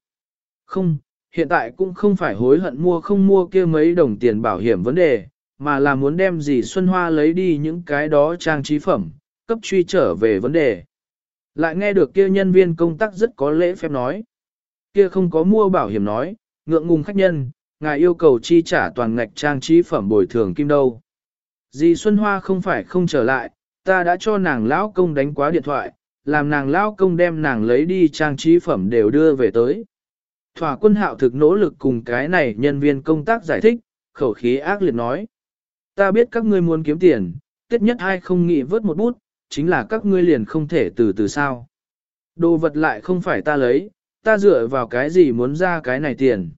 Không, hiện tại cũng không phải hối hận mua không mua kia mấy đồng tiền bảo hiểm vấn đề, mà là muốn đem gì Xuân Hoa lấy đi những cái đó trang trí phẩm, cấp truy trở về vấn đề. Lại nghe được kia nhân viên công tác rất có lễ phép nói. Kia không có mua bảo hiểm nói, ngượng ngùng khách nhân, ngài yêu cầu chi trả toàn ngạch trang trí phẩm bồi thường kim đâu. Dì Xuân Hoa không phải không trở lại, ta đã cho nàng lão công đánh quá điện thoại, làm nàng lão công đem nàng lấy đi trang trí phẩm đều đưa về tới. Thỏa quân hạo thực nỗ lực cùng cái này nhân viên công tác giải thích, khẩu khí ác liệt nói. Ta biết các ngươi muốn kiếm tiền, tiết nhất ai không nghĩ vớt một bút, chính là các ngươi liền không thể từ từ sao. Đồ vật lại không phải ta lấy, ta dựa vào cái gì muốn ra cái này tiền.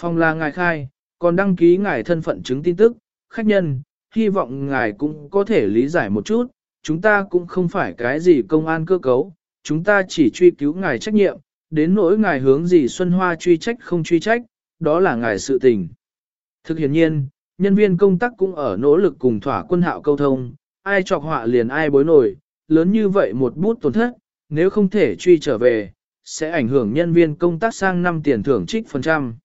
Phong là ngài khai, còn đăng ký ngài thân phận chứng tin tức, khách nhân, hy vọng ngài cũng có thể lý giải một chút, chúng ta cũng không phải cái gì công an cơ cấu, chúng ta chỉ truy cứu ngài trách nhiệm, đến nỗi ngài hướng gì Xuân Hoa truy trách không truy trách, đó là ngài sự tình. Thực hiện nhiên, nhân viên công tác cũng ở nỗ lực cùng thỏa quân hạo câu thông, ai chọc họa liền ai bối nổi, lớn như vậy một bút tổn thất, nếu không thể truy trở về, sẽ ảnh hưởng nhân viên công tác sang năm tiền thưởng trích phần trăm.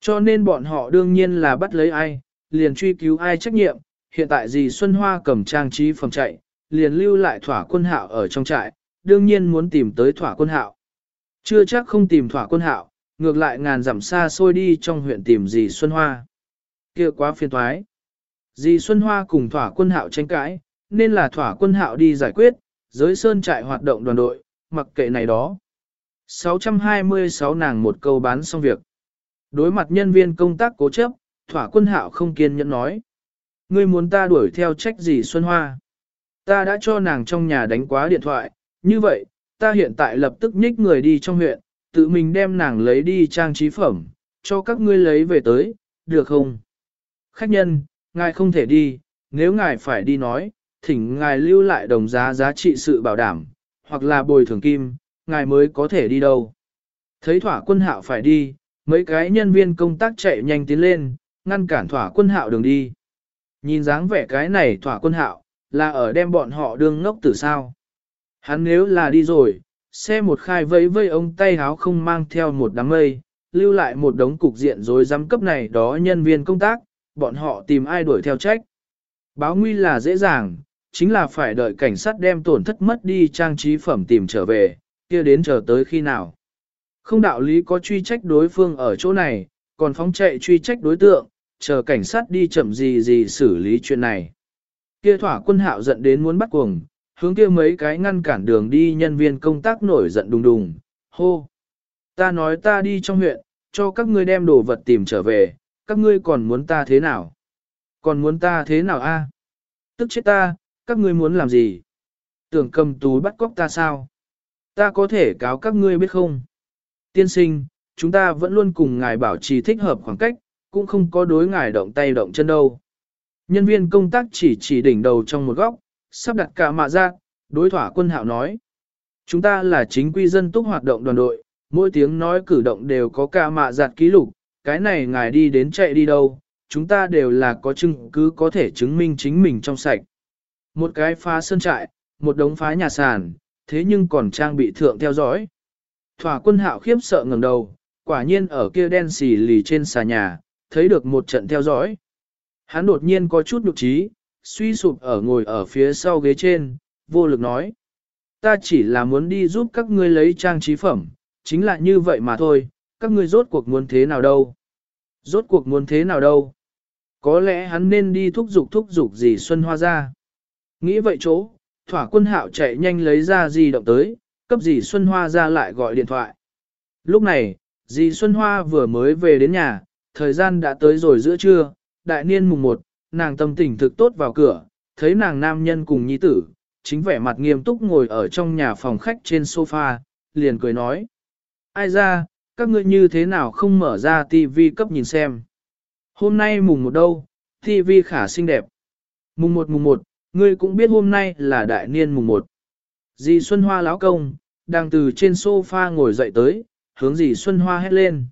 Cho nên bọn họ đương nhiên là bắt lấy ai, liền truy cứu ai trách nhiệm, hiện tại gì Xuân Hoa cầm trang trí phẩm chạy, liền lưu lại thỏa quân hạo ở trong trại, đương nhiên muốn tìm tới thỏa quân hạo. Chưa chắc không tìm thỏa quân hạo, ngược lại ngàn dặm xa xôi đi trong huyện tìm dì Xuân Hoa. kia quá phiền thoái. Dì Xuân Hoa cùng thỏa quân hạo tranh cãi, nên là thỏa quân hạo đi giải quyết, giới sơn trại hoạt động đoàn đội, mặc kệ này đó. 626 nàng một câu bán xong việc. Đối mặt nhân viên công tác cố chấp, thỏa quân hạo không kiên nhẫn nói. Ngươi muốn ta đuổi theo trách gì Xuân Hoa? Ta đã cho nàng trong nhà đánh quá điện thoại, như vậy, ta hiện tại lập tức nhích người đi trong huyện, tự mình đem nàng lấy đi trang trí phẩm, cho các ngươi lấy về tới, được không? Khách nhân, ngài không thể đi, nếu ngài phải đi nói, thỉnh ngài lưu lại đồng giá giá trị sự bảo đảm, hoặc là bồi thường kim, ngài mới có thể đi đâu. Thấy thỏa quân hạo phải đi, mấy cái nhân viên công tác chạy nhanh tiến lên, ngăn cản thỏa quân hạo đường đi. Nhìn dáng vẻ cái này thỏa quân hạo, là ở đem bọn họ đương ngốc từ sao. Hắn nếu là đi rồi, xe một khai vẫy vây ông tay háo không mang theo một đám mây, lưu lại một đống cục diện rồi giám cấp này đó nhân viên công tác, bọn họ tìm ai đuổi theo trách. Báo nguy là dễ dàng, chính là phải đợi cảnh sát đem tổn thất mất đi trang trí phẩm tìm trở về, kia đến chờ tới khi nào. Không đạo lý có truy trách đối phương ở chỗ này, còn phóng chạy truy trách đối tượng, chờ cảnh sát đi chậm gì gì xử lý chuyện này. Kia thỏa quân hạo giận đến muốn bắt cuồng, hướng kia mấy cái ngăn cản đường đi nhân viên công tác nổi giận đùng đùng, hô. Ta nói ta đi trong huyện, cho các ngươi đem đồ vật tìm trở về, các ngươi còn muốn ta thế nào? Còn muốn ta thế nào a? Tức chết ta, các ngươi muốn làm gì? Tưởng cầm túi bắt cóc ta sao? Ta có thể cáo các ngươi biết không? Tiên sinh, chúng ta vẫn luôn cùng ngài bảo trì thích hợp khoảng cách, cũng không có đối ngài động tay động chân đâu. Nhân viên công tác chỉ chỉ đỉnh đầu trong một góc, sắp đặt cả mạ ra, đối thỏa quân hạo nói. Chúng ta là chính quy dân túc hoạt động đoàn đội, mỗi tiếng nói cử động đều có cả mạ giặt ký lục, cái này ngài đi đến chạy đi đâu, chúng ta đều là có chứng cứ có thể chứng minh chính mình trong sạch. Một cái phá sơn trại, một đống phá nhà sàn, thế nhưng còn trang bị thượng theo dõi. Thỏa quân hạo khiếp sợ ngẩng đầu, quả nhiên ở kia đen xì lì trên xà nhà, thấy được một trận theo dõi. Hắn đột nhiên có chút nhục trí, suy sụp ở ngồi ở phía sau ghế trên, vô lực nói. Ta chỉ là muốn đi giúp các ngươi lấy trang trí phẩm, chính là như vậy mà thôi, các ngươi rốt cuộc muốn thế nào đâu. Rốt cuộc muốn thế nào đâu. Có lẽ hắn nên đi thúc giục thúc giục gì Xuân Hoa ra. Nghĩ vậy chỗ, thỏa quân hạo chạy nhanh lấy ra di động tới, cấp dì Xuân Hoa ra lại gọi điện thoại. Lúc này, dì Xuân Hoa vừa mới về đến nhà, thời gian đã tới rồi giữa trưa, đại niên mùng 1, nàng tâm tình thực tốt vào cửa, thấy nàng nam nhân cùng nhi tử, chính vẻ mặt nghiêm túc ngồi ở trong nhà phòng khách trên sofa, liền cười nói. Ai ra, các ngươi như thế nào không mở ra tivi cấp nhìn xem. Hôm nay mùng một đâu, tivi khả xinh đẹp. Mùng 1 mùng 1, ngươi cũng biết hôm nay là đại niên mùng 1. Dì Xuân Hoa lão công, đang từ trên sofa ngồi dậy tới, hướng dì Xuân Hoa hét lên.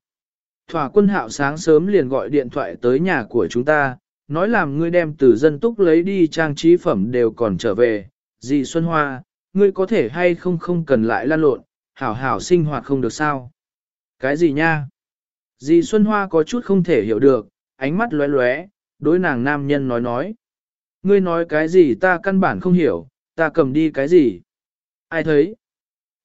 Thỏa quân hạo sáng sớm liền gọi điện thoại tới nhà của chúng ta, nói làm ngươi đem từ dân túc lấy đi trang trí phẩm đều còn trở về. Dì Xuân Hoa, ngươi có thể hay không không cần lại lan lộn, hảo hảo sinh hoạt không được sao. Cái gì nha? Dì Xuân Hoa có chút không thể hiểu được, ánh mắt lóe lóe, đối nàng nam nhân nói nói. Ngươi nói cái gì ta căn bản không hiểu, ta cầm đi cái gì? Ai thấy?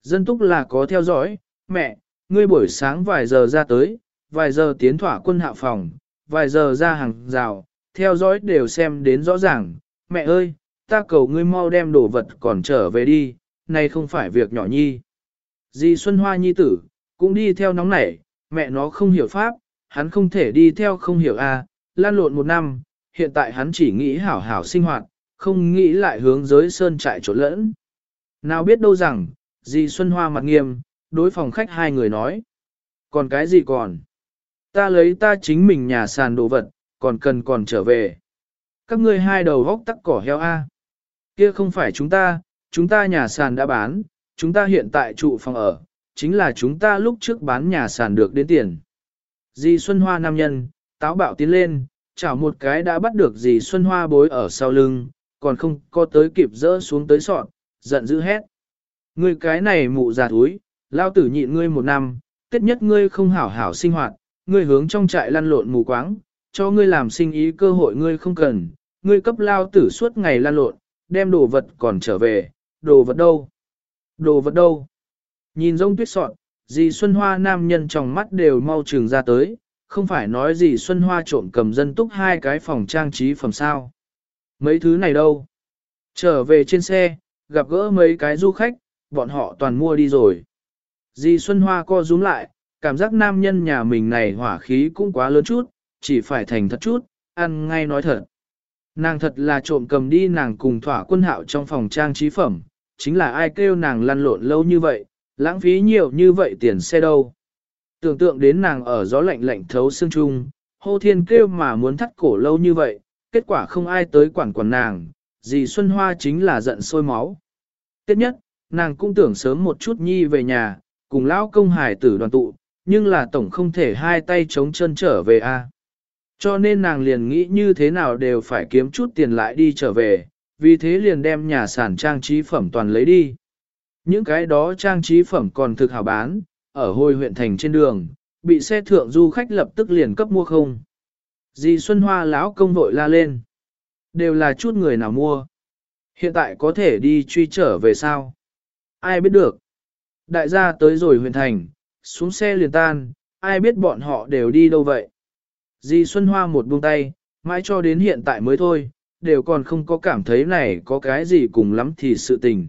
Dân túc là có theo dõi, mẹ, ngươi buổi sáng vài giờ ra tới, vài giờ tiến thỏa quân hạ phòng, vài giờ ra hàng rào, theo dõi đều xem đến rõ ràng. Mẹ ơi, ta cầu ngươi mau đem đồ vật còn trở về đi, này không phải việc nhỏ nhi. Dì Xuân Hoa nhi tử, cũng đi theo nóng nảy, mẹ nó không hiểu pháp, hắn không thể đi theo không hiểu a, lan lộn một năm, hiện tại hắn chỉ nghĩ hảo hảo sinh hoạt, không nghĩ lại hướng giới sơn trại trộn lẫn. Nào biết đâu rằng, dì Xuân Hoa mặt nghiêm, đối phòng khách hai người nói. Còn cái gì còn? Ta lấy ta chính mình nhà sàn đồ vật, còn cần còn trở về. Các ngươi hai đầu góc tắc cỏ heo A. Kia không phải chúng ta, chúng ta nhà sàn đã bán, chúng ta hiện tại trụ phòng ở, chính là chúng ta lúc trước bán nhà sàn được đến tiền. Di Xuân Hoa nam nhân, táo bạo tiến lên, chảo một cái đã bắt được dì Xuân Hoa bối ở sau lưng, còn không có tới kịp dỡ xuống tới sọn, giận dữ hét. Ngươi cái này mụ già thúi, lao tử nhịn ngươi một năm, tiết nhất ngươi không hảo hảo sinh hoạt, ngươi hướng trong trại lăn lộn mù quáng, cho ngươi làm sinh ý cơ hội ngươi không cần, ngươi cấp lao tử suốt ngày lăn lộn, đem đồ vật còn trở về, đồ vật đâu? Đồ vật đâu? Nhìn rông tuyết sọn, dì Xuân Hoa nam nhân trong mắt đều mau trường ra tới, không phải nói gì Xuân Hoa trộm cầm dân túc hai cái phòng trang trí phẩm sao. Mấy thứ này đâu? Trở về trên xe, gặp gỡ mấy cái du khách, bọn họ toàn mua đi rồi. Dì Xuân Hoa co rúm lại, cảm giác nam nhân nhà mình này hỏa khí cũng quá lớn chút, chỉ phải thành thật chút, ăn ngay nói thật. Nàng thật là trộm cầm đi nàng cùng thỏa quân hạo trong phòng trang trí phẩm, chính là ai kêu nàng lăn lộn lâu như vậy, lãng phí nhiều như vậy tiền xe đâu. Tưởng tượng đến nàng ở gió lạnh lạnh thấu xương trung, hô thiên kêu mà muốn thắt cổ lâu như vậy, kết quả không ai tới quản quản nàng, dì Xuân Hoa chính là giận sôi máu. Tiếp nhất, nàng cũng tưởng sớm một chút nhi về nhà, cùng lão công hải tử đoàn tụ, nhưng là tổng không thể hai tay chống chân trở về a. Cho nên nàng liền nghĩ như thế nào đều phải kiếm chút tiền lại đi trở về, vì thế liền đem nhà sản trang trí phẩm toàn lấy đi. Những cái đó trang trí phẩm còn thực hảo bán, ở hồi huyện thành trên đường, bị xe thượng du khách lập tức liền cấp mua không. Dì Xuân Hoa lão công vội la lên. Đều là chút người nào mua. Hiện tại có thể đi truy trở về sao? Ai biết được. Đại gia tới rồi huyện thành, xuống xe liền tan, ai biết bọn họ đều đi đâu vậy. Dì Xuân Hoa một buông tay, mãi cho đến hiện tại mới thôi, đều còn không có cảm thấy này có cái gì cùng lắm thì sự tình.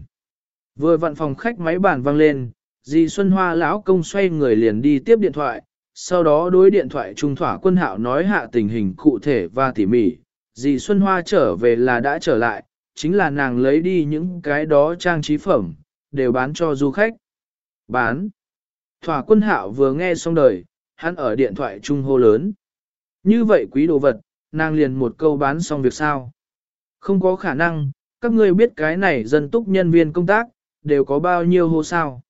Vừa vặn phòng khách máy bàn vang lên, dì Xuân Hoa lão công xoay người liền đi tiếp điện thoại, sau đó đối điện thoại trung thỏa quân hạo nói hạ tình hình cụ thể và tỉ mỉ. Dì Xuân Hoa trở về là đã trở lại, chính là nàng lấy đi những cái đó trang trí phẩm, đều bán cho du khách. Bán. Thỏa quân hạo vừa nghe xong đời, hắn ở điện thoại trung hô lớn. Như vậy quý đồ vật, nàng liền một câu bán xong việc sao. Không có khả năng, các ngươi biết cái này dân túc nhân viên công tác, đều có bao nhiêu hô sao.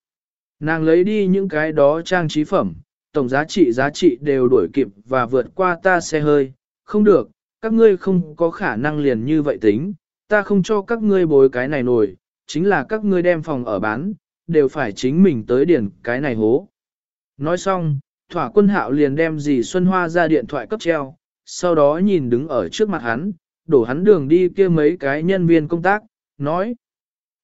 Nàng lấy đi những cái đó trang trí phẩm, tổng giá trị giá trị đều đuổi kịp và vượt qua ta xe hơi, không được, các ngươi không có khả năng liền như vậy tính, ta không cho các ngươi bối cái này nổi, chính là các ngươi đem phòng ở bán, đều phải chính mình tới điển cái này hố. Nói xong, thỏa quân hạo liền đem dì Xuân Hoa ra điện thoại cấp treo, sau đó nhìn đứng ở trước mặt hắn, đổ hắn đường đi kia mấy cái nhân viên công tác, nói.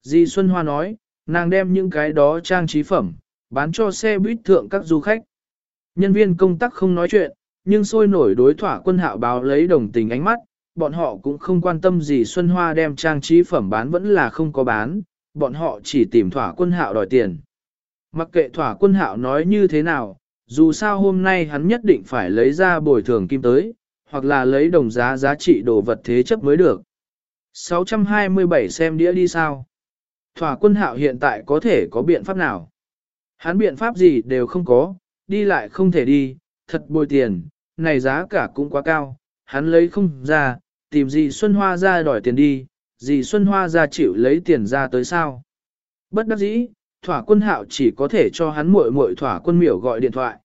Dì Xuân Hoa nói, nàng đem những cái đó trang trí phẩm, bán cho xe buýt thượng các du khách. Nhân viên công tác không nói chuyện, nhưng sôi nổi đối thỏa quân hạo báo lấy đồng tình ánh mắt, bọn họ cũng không quan tâm gì Xuân Hoa đem trang trí phẩm bán vẫn là không có bán, bọn họ chỉ tìm thỏa quân hạo đòi tiền. Mặc kệ thỏa quân hạo nói như thế nào, dù sao hôm nay hắn nhất định phải lấy ra bồi thường kim tới, hoặc là lấy đồng giá giá trị đồ vật thế chấp mới được. 627 xem đĩa đi sao? Thỏa quân hạo hiện tại có thể có biện pháp nào? Hắn biện pháp gì đều không có, đi lại không thể đi, thật bồi tiền, này giá cả cũng quá cao, hắn lấy không ra, tìm gì Xuân Hoa ra đòi tiền đi, dì Xuân Hoa ra chịu lấy tiền ra tới sao. Bất đắc dĩ, thỏa quân hạo chỉ có thể cho hắn muội muội thỏa quân miểu gọi điện thoại.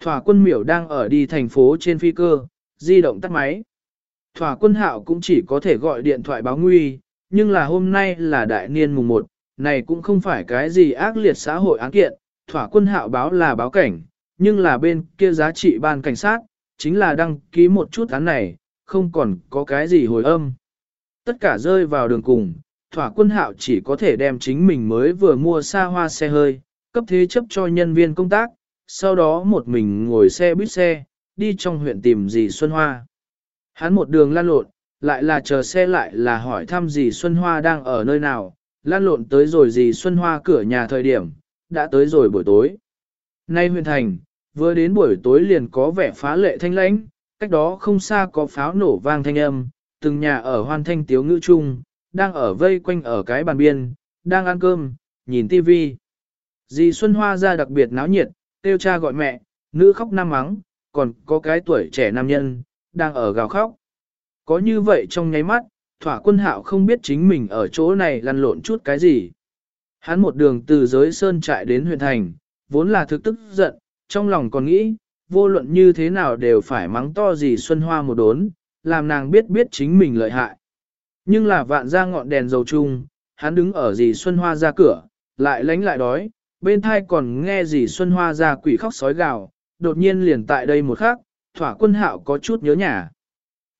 Thỏa quân miểu đang ở đi thành phố trên phi cơ, di động tắt máy. Thỏa quân hạo cũng chỉ có thể gọi điện thoại báo nguy, nhưng là hôm nay là đại niên mùng 1, này cũng không phải cái gì ác liệt xã hội án kiện, thỏa quân hạo báo là báo cảnh, nhưng là bên kia giá trị ban cảnh sát, chính là đăng ký một chút án này, không còn có cái gì hồi âm. Tất cả rơi vào đường cùng, thỏa quân hạo chỉ có thể đem chính mình mới vừa mua xa hoa xe hơi, cấp thế chấp cho nhân viên công tác, sau đó một mình ngồi xe buýt xe, đi trong huyện tìm dì Xuân Hoa. Hắn một đường lan lộn, lại là chờ xe lại là hỏi thăm dì Xuân Hoa đang ở nơi nào, lan lộn tới rồi dì Xuân Hoa cửa nhà thời điểm, đã tới rồi buổi tối. Nay huyện thành, vừa đến buổi tối liền có vẻ phá lệ thanh lãnh, cách đó không xa có pháo nổ vang thanh âm, từng nhà ở hoan thanh tiếu ngữ chung, đang ở vây quanh ở cái bàn biên, đang ăn cơm, nhìn tivi. Dì Xuân Hoa ra đặc biệt náo nhiệt, tiêu cha gọi mẹ, nữ khóc nam mắng, còn có cái tuổi trẻ nam nhân, đang ở gào khóc. Có như vậy trong nháy mắt, thỏa quân hạo không biết chính mình ở chỗ này lăn lộn chút cái gì. Hắn một đường từ giới sơn trại đến huyện thành, vốn là thực tức giận, trong lòng còn nghĩ, vô luận như thế nào đều phải mắng to gì Xuân Hoa một đốn, làm nàng biết biết chính mình lợi hại. Nhưng là vạn ra ngọn đèn dầu chung, hắn đứng ở dì Xuân Hoa ra cửa, lại lánh lại đói, bên thai còn nghe dì Xuân Hoa ra quỷ khóc sói gào, đột nhiên liền tại đây một khắc, thỏa quân hạo có chút nhớ nhà.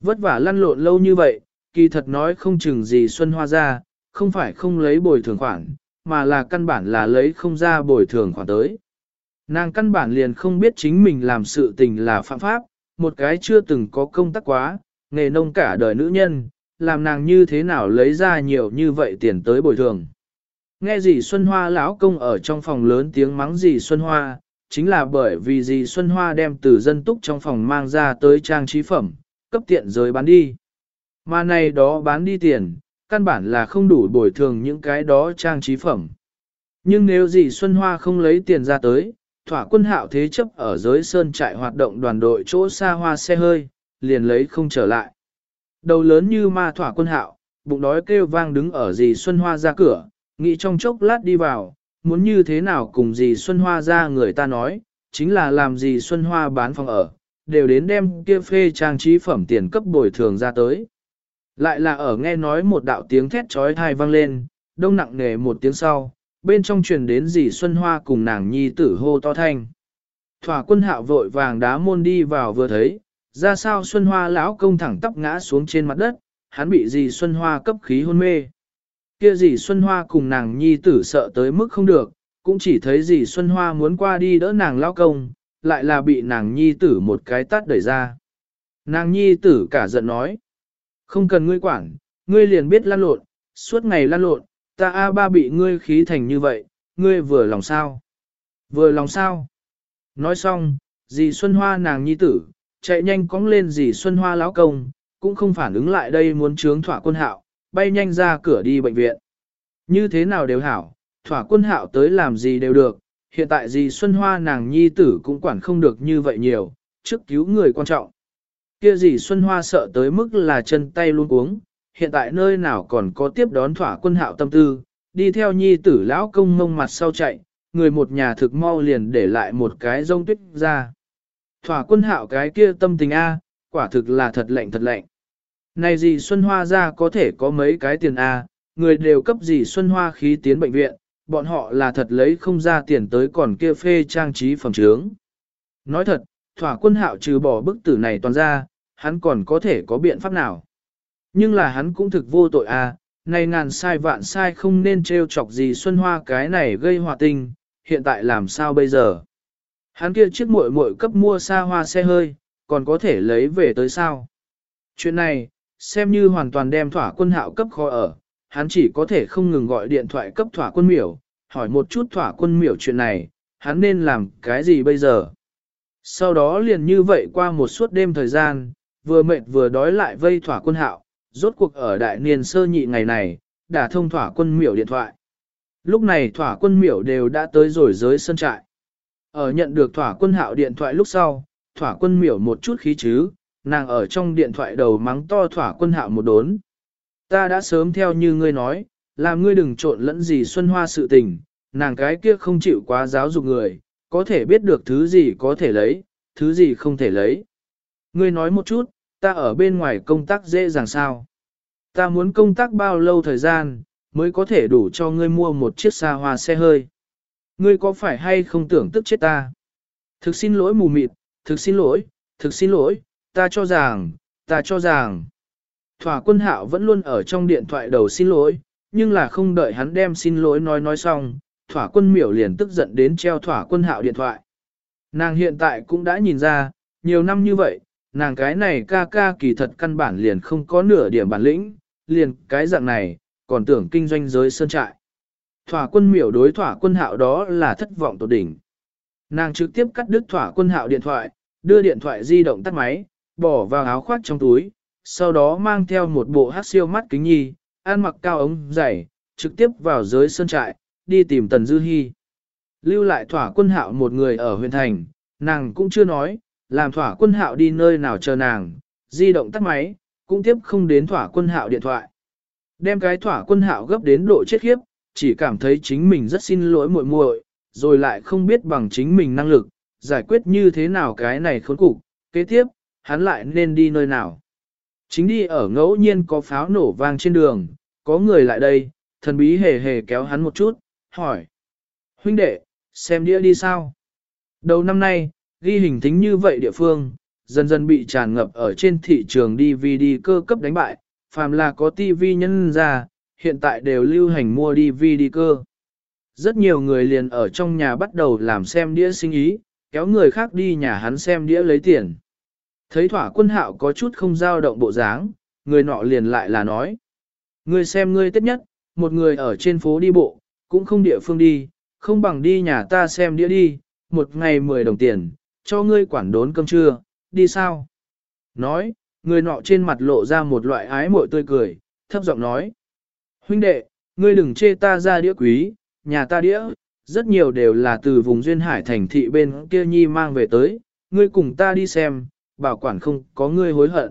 Vất vả lăn lộn lâu như vậy, kỳ thật nói không chừng gì Xuân Hoa ra, không phải không lấy bồi thường khoản, mà là căn bản là lấy không ra bồi thường khoản tới. Nàng căn bản liền không biết chính mình làm sự tình là phạm pháp, một cái chưa từng có công tác quá, nghề nông cả đời nữ nhân, làm nàng như thế nào lấy ra nhiều như vậy tiền tới bồi thường. Nghe gì Xuân Hoa lão công ở trong phòng lớn tiếng mắng gì Xuân Hoa, chính là bởi vì gì Xuân Hoa đem từ dân túc trong phòng mang ra tới trang trí phẩm, cấp tiện giới bán đi. Mà này đó bán đi tiền, căn bản là không đủ bồi thường những cái đó trang trí phẩm. Nhưng nếu dì Xuân Hoa không lấy tiền ra tới, thỏa quân hạo thế chấp ở giới sơn trại hoạt động đoàn đội chỗ xa hoa xe hơi, liền lấy không trở lại. Đầu lớn như ma thỏa quân hạo, bụng đói kêu vang đứng ở dì Xuân Hoa ra cửa, nghĩ trong chốc lát đi vào, muốn như thế nào cùng dì Xuân Hoa ra người ta nói, chính là làm dì Xuân Hoa bán phòng ở, đều đến đem kia phê trang trí phẩm tiền cấp bồi thường ra tới. Lại là ở nghe nói một đạo tiếng thét trói thai vang lên, đông nặng nề một tiếng sau, bên trong truyền đến dì Xuân Hoa cùng nàng nhi tử hô to thanh. Thỏa quân hạo vội vàng đá môn đi vào vừa thấy, ra sao Xuân Hoa lão công thẳng tóc ngã xuống trên mặt đất, hắn bị dì Xuân Hoa cấp khí hôn mê. Kia dì Xuân Hoa cùng nàng nhi tử sợ tới mức không được, cũng chỉ thấy dì Xuân Hoa muốn qua đi đỡ nàng lão công, lại là bị nàng nhi tử một cái tát đẩy ra. Nàng nhi tử cả giận nói, không cần ngươi quản, ngươi liền biết lăn lộn, suốt ngày lăn lộn, ta A ba bị ngươi khí thành như vậy, ngươi vừa lòng sao? Vừa lòng sao? Nói xong, dì Xuân Hoa nàng nhi tử, chạy nhanh cóng lên dì Xuân Hoa lão công, cũng không phản ứng lại đây muốn trướng thỏa quân hạo, bay nhanh ra cửa đi bệnh viện. Như thế nào đều hảo, thỏa quân hạo tới làm gì đều được, hiện tại dì Xuân Hoa nàng nhi tử cũng quản không được như vậy nhiều, trước cứu người quan trọng. Kia dì Xuân Hoa sợ tới mức là chân tay luôn uống, hiện tại nơi nào còn có tiếp đón thỏa quân hạo tâm tư, đi theo nhi tử lão công mông mặt sau chạy, người một nhà thực mau liền để lại một cái rông tuyết ra. Thỏa quân hạo cái kia tâm tình A, quả thực là thật lạnh thật lạnh. Này gì Xuân Hoa ra có thể có mấy cái tiền A, người đều cấp gì Xuân Hoa khí tiến bệnh viện, bọn họ là thật lấy không ra tiền tới còn kia phê trang trí phẩm trướng. Nói thật, thỏa quân hạo trừ bỏ bức tử này toàn ra, hắn còn có thể có biện pháp nào. Nhưng là hắn cũng thực vô tội à, này ngàn sai vạn sai không nên trêu chọc gì Xuân Hoa cái này gây hòa tình, hiện tại làm sao bây giờ? Hắn kia chiếc muội muội cấp mua xa hoa xe hơi, còn có thể lấy về tới sao? Chuyện này, xem như hoàn toàn đem thỏa quân hạo cấp khó ở, hắn chỉ có thể không ngừng gọi điện thoại cấp thỏa quân miểu, hỏi một chút thỏa quân miểu chuyện này, hắn nên làm cái gì bây giờ? Sau đó liền như vậy qua một suốt đêm thời gian, vừa mệt vừa đói lại vây thỏa quân hạo, rốt cuộc ở đại niên sơ nhị ngày này, đã thông thỏa quân miểu điện thoại. Lúc này thỏa quân miểu đều đã tới rồi giới sân trại. Ở nhận được thỏa quân hạo điện thoại lúc sau, thỏa quân miểu một chút khí chứ, nàng ở trong điện thoại đầu mắng to thỏa quân hạo một đốn. Ta đã sớm theo như ngươi nói, làm ngươi đừng trộn lẫn gì xuân hoa sự tình, nàng cái kia không chịu quá giáo dục người, có thể biết được thứ gì có thể lấy, thứ gì không thể lấy. Ngươi nói một chút, ta ở bên ngoài công tác dễ dàng sao? Ta muốn công tác bao lâu thời gian, mới có thể đủ cho ngươi mua một chiếc xa hoa xe hơi. Ngươi có phải hay không tưởng tức chết ta? Thực xin lỗi mù mịt, thực xin lỗi, thực xin lỗi, ta cho rằng, ta cho rằng. Thỏa quân hạo vẫn luôn ở trong điện thoại đầu xin lỗi, nhưng là không đợi hắn đem xin lỗi nói nói xong, thỏa quân miểu liền tức giận đến treo thỏa quân hạo điện thoại. Nàng hiện tại cũng đã nhìn ra, nhiều năm như vậy, nàng cái này ca ca kỳ thật căn bản liền không có nửa điểm bản lĩnh, liền cái dạng này, còn tưởng kinh doanh giới sơn trại. Thỏa quân miểu đối thỏa quân hạo đó là thất vọng tột đỉnh. Nàng trực tiếp cắt đứt thỏa quân hạo điện thoại, đưa điện thoại di động tắt máy, bỏ vào áo khoác trong túi, sau đó mang theo một bộ hát siêu mắt kính nhi, ăn mặc cao ống dày, trực tiếp vào giới sơn trại, đi tìm Tần Dư Hi. Lưu lại thỏa quân hạo một người ở huyện thành, nàng cũng chưa nói, làm thỏa quân hạo đi nơi nào chờ nàng, di động tắt máy, cũng tiếp không đến thỏa quân hạo điện thoại. Đem cái thỏa quân hạo gấp đến độ chết khiếp, chỉ cảm thấy chính mình rất xin lỗi muội muội, rồi lại không biết bằng chính mình năng lực, giải quyết như thế nào cái này khốn cục, kế tiếp, hắn lại nên đi nơi nào. Chính đi ở ngẫu nhiên có pháo nổ vang trên đường, có người lại đây, thần bí hề hề kéo hắn một chút, hỏi. Huynh đệ, xem đĩa đi sao? Đầu năm nay, ghi hình tính như vậy địa phương, dần dần bị tràn ngập ở trên thị trường DVD cơ cấp đánh bại, phàm là có TV nhân ra, hiện tại đều lưu hành mua DVD cơ. Rất nhiều người liền ở trong nhà bắt đầu làm xem đĩa sinh ý, kéo người khác đi nhà hắn xem đĩa lấy tiền. Thấy thỏa quân hạo có chút không dao động bộ dáng, người nọ liền lại là nói. Ngươi xem ngươi tất nhất, một người ở trên phố đi bộ, cũng không địa phương đi, không bằng đi nhà ta xem đĩa đi, một ngày 10 đồng tiền, cho ngươi quản đốn cơm trưa, đi sao? Nói, người nọ trên mặt lộ ra một loại ái mội tươi cười, thấp giọng nói. Huynh đệ, ngươi đừng chê ta ra đĩa quý, nhà ta đĩa, rất nhiều đều là từ vùng duyên hải thành thị bên kia nhi mang về tới, ngươi cùng ta đi xem, bảo quản không có ngươi hối hận.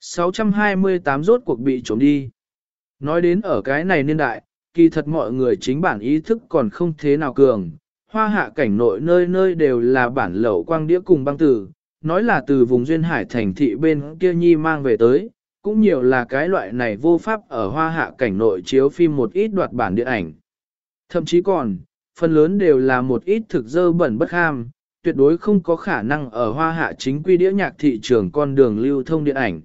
628 rốt cuộc bị trộm đi. Nói đến ở cái này niên đại, kỳ thật mọi người chính bản ý thức còn không thế nào cường. Hoa hạ cảnh nội nơi nơi đều là bản lậu quang đĩa cùng băng tử, nói là từ vùng duyên hải thành thị bên kia nhi mang về tới, cũng nhiều là cái loại này vô pháp ở hoa hạ cảnh nội chiếu phim một ít đoạt bản điện ảnh. Thậm chí còn, phần lớn đều là một ít thực dơ bẩn bất ham, tuyệt đối không có khả năng ở hoa hạ chính quy đĩa nhạc thị trường con đường lưu thông điện ảnh.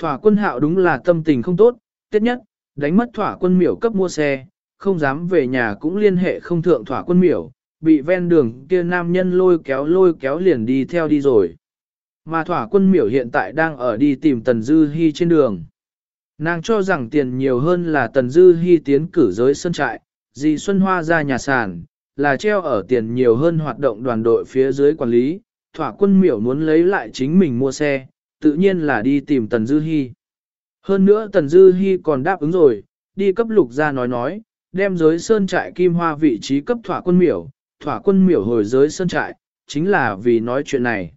Thỏa quân hạo đúng là tâm tình không tốt, tiết nhất, đánh mất thỏa quân miểu cấp mua xe, không dám về nhà cũng liên hệ không thượng thỏa quân miểu, bị ven đường kia nam nhân lôi kéo lôi kéo liền đi theo đi rồi. Mà thỏa quân miểu hiện tại đang ở đi tìm Tần Dư Hi trên đường. Nàng cho rằng tiền nhiều hơn là Tần Dư Hi tiến cử giới sân trại, dì Xuân Hoa ra nhà sàn, là treo ở tiền nhiều hơn hoạt động đoàn đội phía dưới quản lý, thỏa quân miểu muốn lấy lại chính mình mua xe, tự nhiên là đi tìm Tần Dư Hi. Hơn nữa Tần Dư Hi còn đáp ứng rồi, đi cấp lục ra nói nói, đem giới sơn trại kim hoa vị trí cấp thỏa quân miểu, thỏa quân miểu hồi giới sơn trại, chính là vì nói chuyện này.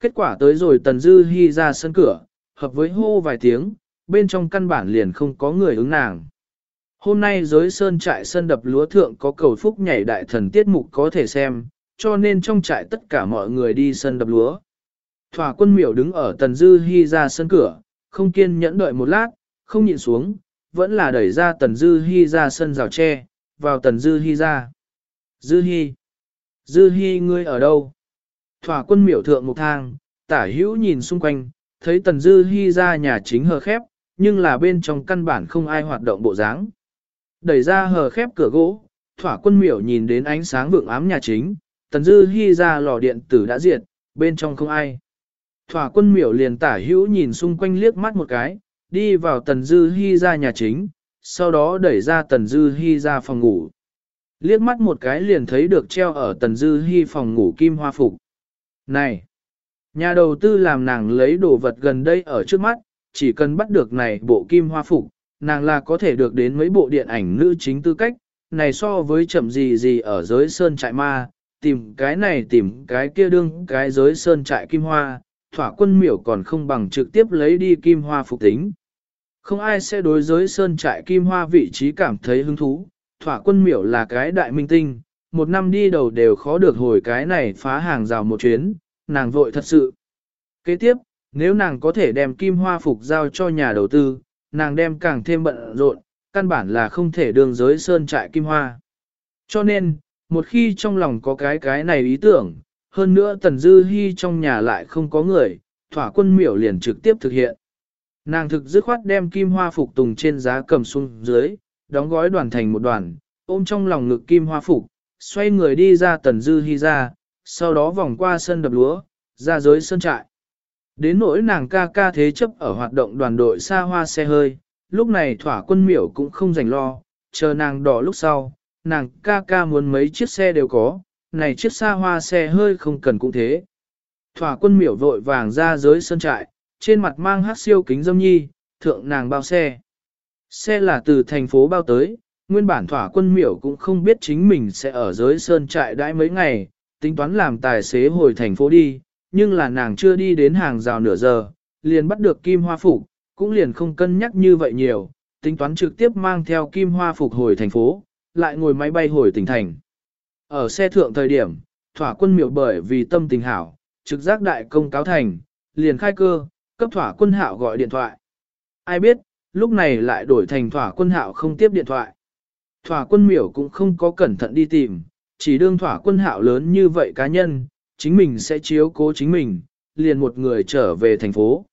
Kết quả tới rồi Tần Dư Hi ra sân cửa, hợp với hô vài tiếng, bên trong căn bản liền không có người ứng nàng. Hôm nay giới sơn trại sân đập lúa thượng có cầu phúc nhảy đại thần tiết mục có thể xem, cho nên trong trại tất cả mọi người đi sân đập lúa. Thỏa quân miểu đứng ở Tần Dư hy ra sân cửa, không kiên nhẫn đợi một lát, không nhịn xuống, vẫn là đẩy ra Tần Dư hy ra sân rào tre, vào Tần Dư hy ra. Dư hy, Dư hy ngươi ở đâu? Thỏa quân miểu thượng một thang, tả hữu nhìn xung quanh, thấy Tần Dư hy ra nhà chính hờ khép, nhưng là bên trong căn bản không ai hoạt động bộ dáng. Đẩy ra hờ khép cửa gỗ, thỏa quân miểu nhìn đến ánh sáng vượng ám nhà chính, Tần Dư Hi ra lò điện tử đã diệt, bên trong không ai. Thỏa quân miểu liền tả hữu nhìn xung quanh liếc mắt một cái, đi vào Tần Dư Hi ra nhà chính, sau đó đẩy ra Tần Dư Hi ra phòng ngủ. Liếc mắt một cái liền thấy được treo ở Tần Dư Hi phòng ngủ kim hoa phục. Này! Nhà đầu tư làm nàng lấy đồ vật gần đây ở trước mắt, chỉ cần bắt được này bộ kim hoa phục, nàng là có thể được đến mấy bộ điện ảnh nữ chính tư cách, này so với chậm gì gì ở giới sơn trại ma, tìm cái này tìm cái kia đương cái giới sơn trại kim hoa, thỏa quân miểu còn không bằng trực tiếp lấy đi kim hoa phục tính. Không ai sẽ đối giới sơn trại kim hoa vị trí cảm thấy hứng thú, thỏa quân miểu là cái đại minh tinh, một năm đi đầu đều khó được hồi cái này phá hàng rào một chuyến, nàng vội thật sự. Kế tiếp, nếu nàng có thể đem kim hoa phục giao cho nhà đầu tư, nàng đem càng thêm bận rộn, căn bản là không thể đường giới sơn trại kim hoa. Cho nên, một khi trong lòng có cái cái này ý tưởng, hơn nữa Tần Dư Hi trong nhà lại không có người, thỏa quân miểu liền trực tiếp thực hiện. Nàng thực dứt khoát đem kim hoa phục tùng trên giá cầm xuống dưới, đóng gói đoàn thành một đoàn, ôm trong lòng ngực kim hoa phục, xoay người đi ra Tần Dư Hi ra, sau đó vòng qua sân đập lúa, ra giới sơn trại. Đến nỗi nàng ca ca thế chấp ở hoạt động đoàn đội xa hoa xe hơi, lúc này thỏa quân miểu cũng không rảnh lo, chờ nàng đỏ lúc sau, nàng ca ca muốn mấy chiếc xe đều có, này chiếc xa hoa xe hơi không cần cũng thế. Thỏa quân miểu vội vàng ra giới sân trại, trên mặt mang hát siêu kính dâm nhi, thượng nàng bao xe. Xe là từ thành phố bao tới, nguyên bản thỏa quân miểu cũng không biết chính mình sẽ ở giới sơn trại đãi mấy ngày, tính toán làm tài xế hồi thành phố đi, nhưng là nàng chưa đi đến hàng rào nửa giờ, liền bắt được kim hoa phục, cũng liền không cân nhắc như vậy nhiều, tính toán trực tiếp mang theo kim hoa phục hồi thành phố, lại ngồi máy bay hồi tỉnh thành. Ở xe thượng thời điểm, thỏa quân miệu bởi vì tâm tình hảo, trực giác đại công cáo thành, liền khai cơ, cấp thỏa quân hạo gọi điện thoại. Ai biết, lúc này lại đổi thành thỏa quân hạo không tiếp điện thoại. Thỏa quân miểu cũng không có cẩn thận đi tìm, chỉ đương thỏa quân hạo lớn như vậy cá nhân, chính mình sẽ chiếu cố chính mình, liền một người trở về thành phố.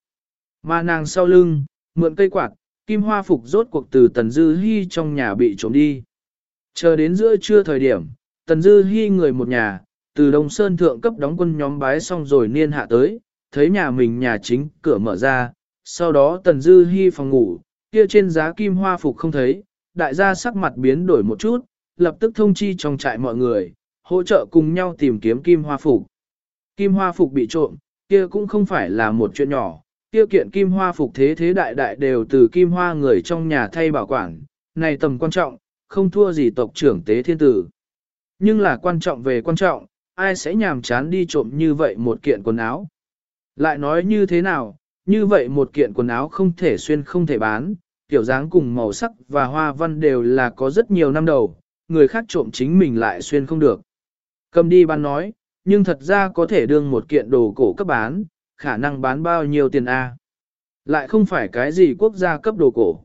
Mà nàng sau lưng, mượn cây quạt, kim hoa phục rốt cuộc từ Tần Dư Hi trong nhà bị trộm đi. Chờ đến giữa trưa thời điểm, Tần Dư Hi người một nhà, từ Đông Sơn thượng cấp đóng quân nhóm bái xong rồi niên hạ tới, thấy nhà mình nhà chính cửa mở ra, sau đó Tần Dư Hi phòng ngủ, kia trên giá kim hoa phục không thấy, đại gia sắc mặt biến đổi một chút, lập tức thông chi trong trại mọi người, hỗ trợ cùng nhau tìm kiếm kim hoa phục. Kim hoa phục bị trộm, kia cũng không phải là một chuyện nhỏ, kia kiện kim hoa phục thế thế đại đại đều từ kim hoa người trong nhà thay bảo quản, này tầm quan trọng, không thua gì tộc trưởng tế thiên tử. Nhưng là quan trọng về quan trọng, ai sẽ nhàm chán đi trộm như vậy một kiện quần áo. Lại nói như thế nào, như vậy một kiện quần áo không thể xuyên không thể bán, kiểu dáng cùng màu sắc và hoa văn đều là có rất nhiều năm đầu, người khác trộm chính mình lại xuyên không được. Cầm đi bán nói, nhưng thật ra có thể đương một kiện đồ cổ cấp bán, khả năng bán bao nhiêu tiền A. Lại không phải cái gì quốc gia cấp đồ cổ.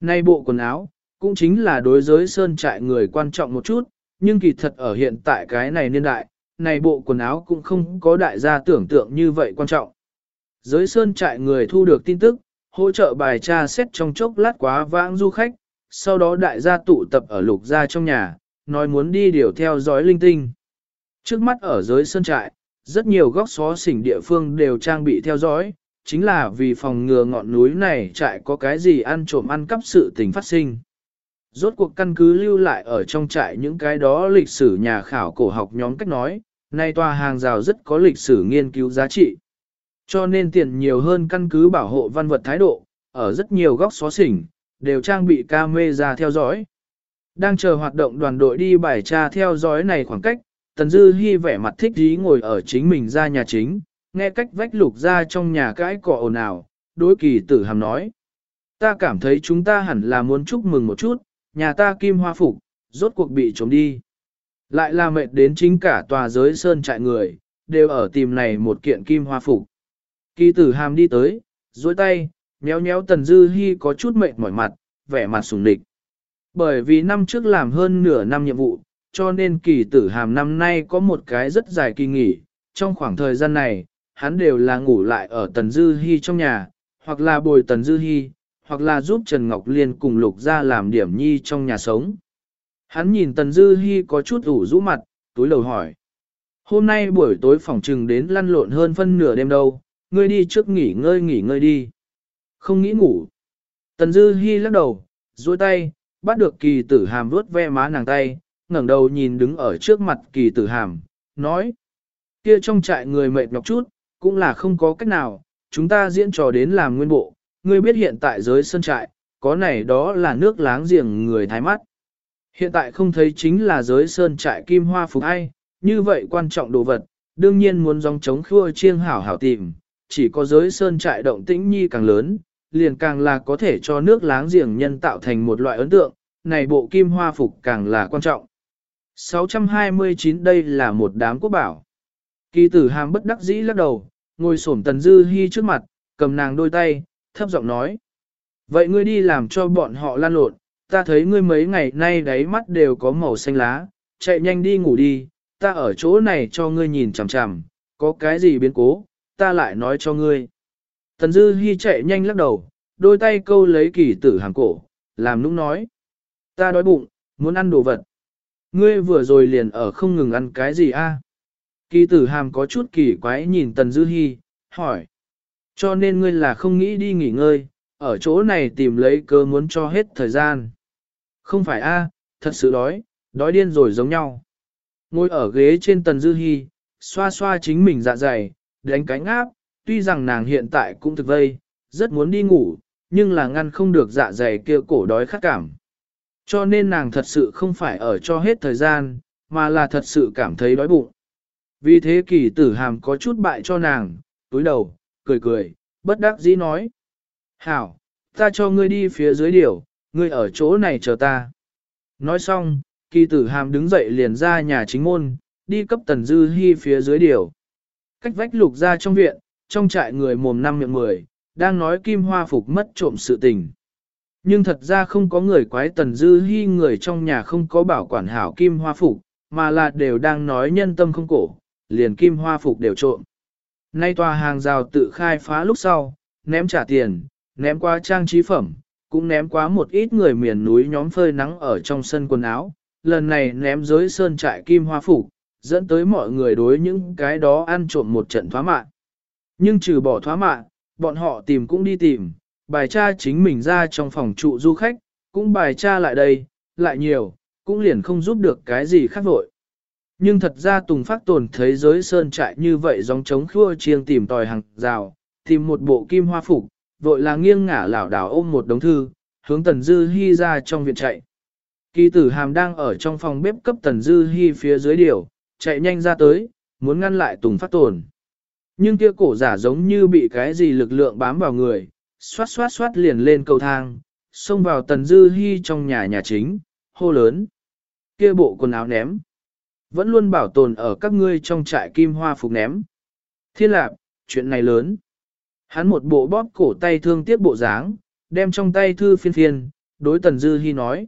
Nay bộ quần áo, cũng chính là đối giới sơn trại người quan trọng một chút, nhưng kỳ thật ở hiện tại cái này niên đại, này bộ quần áo cũng không có đại gia tưởng tượng như vậy quan trọng. Giới sơn trại người thu được tin tức, hỗ trợ bài tra xét trong chốc lát quá vãng du khách, sau đó đại gia tụ tập ở lục gia trong nhà, nói muốn đi điều theo dõi linh tinh. Trước mắt ở giới sơn trại, rất nhiều góc xó xỉnh địa phương đều trang bị theo dõi, chính là vì phòng ngừa ngọn núi này trại có cái gì ăn trộm ăn cắp sự tình phát sinh. Rốt cuộc căn cứ lưu lại ở trong trại những cái đó lịch sử nhà khảo cổ học nhóm cách nói, nay tòa hàng rào rất có lịch sử nghiên cứu giá trị. Cho nên tiền nhiều hơn căn cứ bảo hộ văn vật thái độ, ở rất nhiều góc xó xỉnh, đều trang bị camera theo dõi. Đang chờ hoạt động đoàn đội đi bài tra theo dõi này khoảng cách, Tần Dư Hi vẻ mặt thích ý ngồi ở chính mình ra nhà chính, nghe cách vách lục ra trong nhà cãi cọ ồn ào, đối kỳ tử hàm nói. Ta cảm thấy chúng ta hẳn là muốn chúc mừng một chút, nhà ta kim hoa phục, rốt cuộc bị trống đi. Lại là mệt đến chính cả tòa giới sơn trại người, đều ở tìm này một kiện kim hoa phục. Kỳ tử hàm đi tới, duỗi tay, nhéo nhéo tần dư hi có chút mệt mỏi mặt, vẻ mặt sùng địch. Bởi vì năm trước làm hơn nửa năm nhiệm vụ, cho nên kỳ tử hàm năm nay có một cái rất dài kỳ nghỉ. Trong khoảng thời gian này, hắn đều là ngủ lại ở tần dư hi trong nhà, hoặc là bồi tần dư hi, hoặc là giúp Trần Ngọc Liên cùng Lục ra làm điểm nhi trong nhà sống. Hắn nhìn Tần Dư Hi có chút ủ rũ mặt, túi lầu hỏi. Hôm nay buổi tối phòng trừng đến lăn lộn hơn phân nửa đêm đâu, ngươi đi trước nghỉ ngơi nghỉ ngơi đi. Không nghĩ ngủ. Tần Dư Hi lắc đầu, duỗi tay, bắt được kỳ tử hàm vuốt ve má nàng tay, ngẩng đầu nhìn đứng ở trước mặt kỳ tử hàm, nói. Kia trong trại người mệt nhọc chút, cũng là không có cách nào, chúng ta diễn trò đến làm nguyên bộ, ngươi biết hiện tại giới sân trại, có này đó là nước láng giềng người thái mắt. Hiện tại không thấy chính là giới sơn trại kim hoa phục ai, như vậy quan trọng đồ vật, đương nhiên muốn dòng chống khua chiêng hảo hảo tìm, chỉ có giới sơn trại động tĩnh nhi càng lớn, liền càng là có thể cho nước láng giềng nhân tạo thành một loại ấn tượng, này bộ kim hoa phục càng là quan trọng. 629 đây là một đám quốc bảo. Kỳ tử hàm bất đắc dĩ lắc đầu, ngồi xổm tần dư hy trước mặt, cầm nàng đôi tay, thấp giọng nói. Vậy ngươi đi làm cho bọn họ lan lộn, ta thấy ngươi mấy ngày nay đáy mắt đều có màu xanh lá, chạy nhanh đi ngủ đi, ta ở chỗ này cho ngươi nhìn chằm chằm, có cái gì biến cố, ta lại nói cho ngươi. Tần Dư hy chạy nhanh lắc đầu, đôi tay câu lấy kỳ tử hàm cổ, làm nũng nói. Ta đói bụng, muốn ăn đồ vật. Ngươi vừa rồi liền ở không ngừng ăn cái gì a? Kỳ tử hàm có chút kỳ quái nhìn Tần Dư Hi, hỏi. Cho nên ngươi là không nghĩ đi nghỉ ngơi, ở chỗ này tìm lấy cơ muốn cho hết thời gian. Không phải a, thật sự đói, đói điên rồi giống nhau. Ngồi ở ghế trên Tần Dư Hi, xoa xoa chính mình dạ dày, đánh cánh áp, tuy rằng nàng hiện tại cũng thực vây, rất muốn đi ngủ, nhưng là ngăn không được dạ dày kia cổ đói khát cảm. Cho nên nàng thật sự không phải ở cho hết thời gian, mà là thật sự cảm thấy đói bụng. Vì thế kỳ tử hàm có chút bại cho nàng, túi đầu, cười cười, bất đắc dĩ nói. Hảo, ta cho ngươi đi phía dưới điều, ngươi ở chỗ này chờ ta. Nói xong, kỳ tử hàm đứng dậy liền ra nhà chính môn, đi cấp tần dư hy phía dưới điều. Cách vách lục ra trong viện, trong trại người mồm năm miệng mười, đang nói kim hoa phục mất trộm sự tình. Nhưng thật ra không có người quái tần dư hy người trong nhà không có bảo quản hảo kim hoa phục, mà là đều đang nói nhân tâm không cổ, liền kim hoa phục đều trộm. Nay tòa hàng rào tự khai phá lúc sau, ném trả tiền, ném qua trang trí phẩm, cũng ném quá một ít người miền núi nhóm phơi nắng ở trong sân quần áo, lần này ném dưới sơn trại kim hoa phục, dẫn tới mọi người đối những cái đó ăn trộm một trận thoá mạn. Nhưng trừ bỏ thoá mạn, bọn họ tìm cũng đi tìm, bài tra chính mình ra trong phòng trụ du khách, cũng bài tra lại đây, lại nhiều, cũng liền không giúp được cái gì khác vội. Nhưng thật ra Tùng Phát Tồn thấy giới sơn trại như vậy giống trống khua chiêng tìm tòi hàng rào, tìm một bộ kim hoa phục, vội là nghiêng ngả lảo đảo ôm một đống thư, hướng Tần Dư Hi ra trong viện chạy. Kỳ tử hàm đang ở trong phòng bếp cấp Tần Dư Hi phía dưới điều, chạy nhanh ra tới, muốn ngăn lại Tùng Phát Tồn. Nhưng kia cổ giả giống như bị cái gì lực lượng bám vào người, xoát xoát xoát liền lên cầu thang, xông vào Tần Dư Hi trong nhà nhà chính, hô lớn. Kia bộ quần áo ném. Vẫn luôn bảo tồn ở các ngươi trong trại kim hoa phục ném. Thiên lạp, chuyện này lớn. Hắn một bộ bóp cổ tay thương tiếc bộ dáng, đem trong tay thư phiên phiên, đối Tần Dư Hi nói.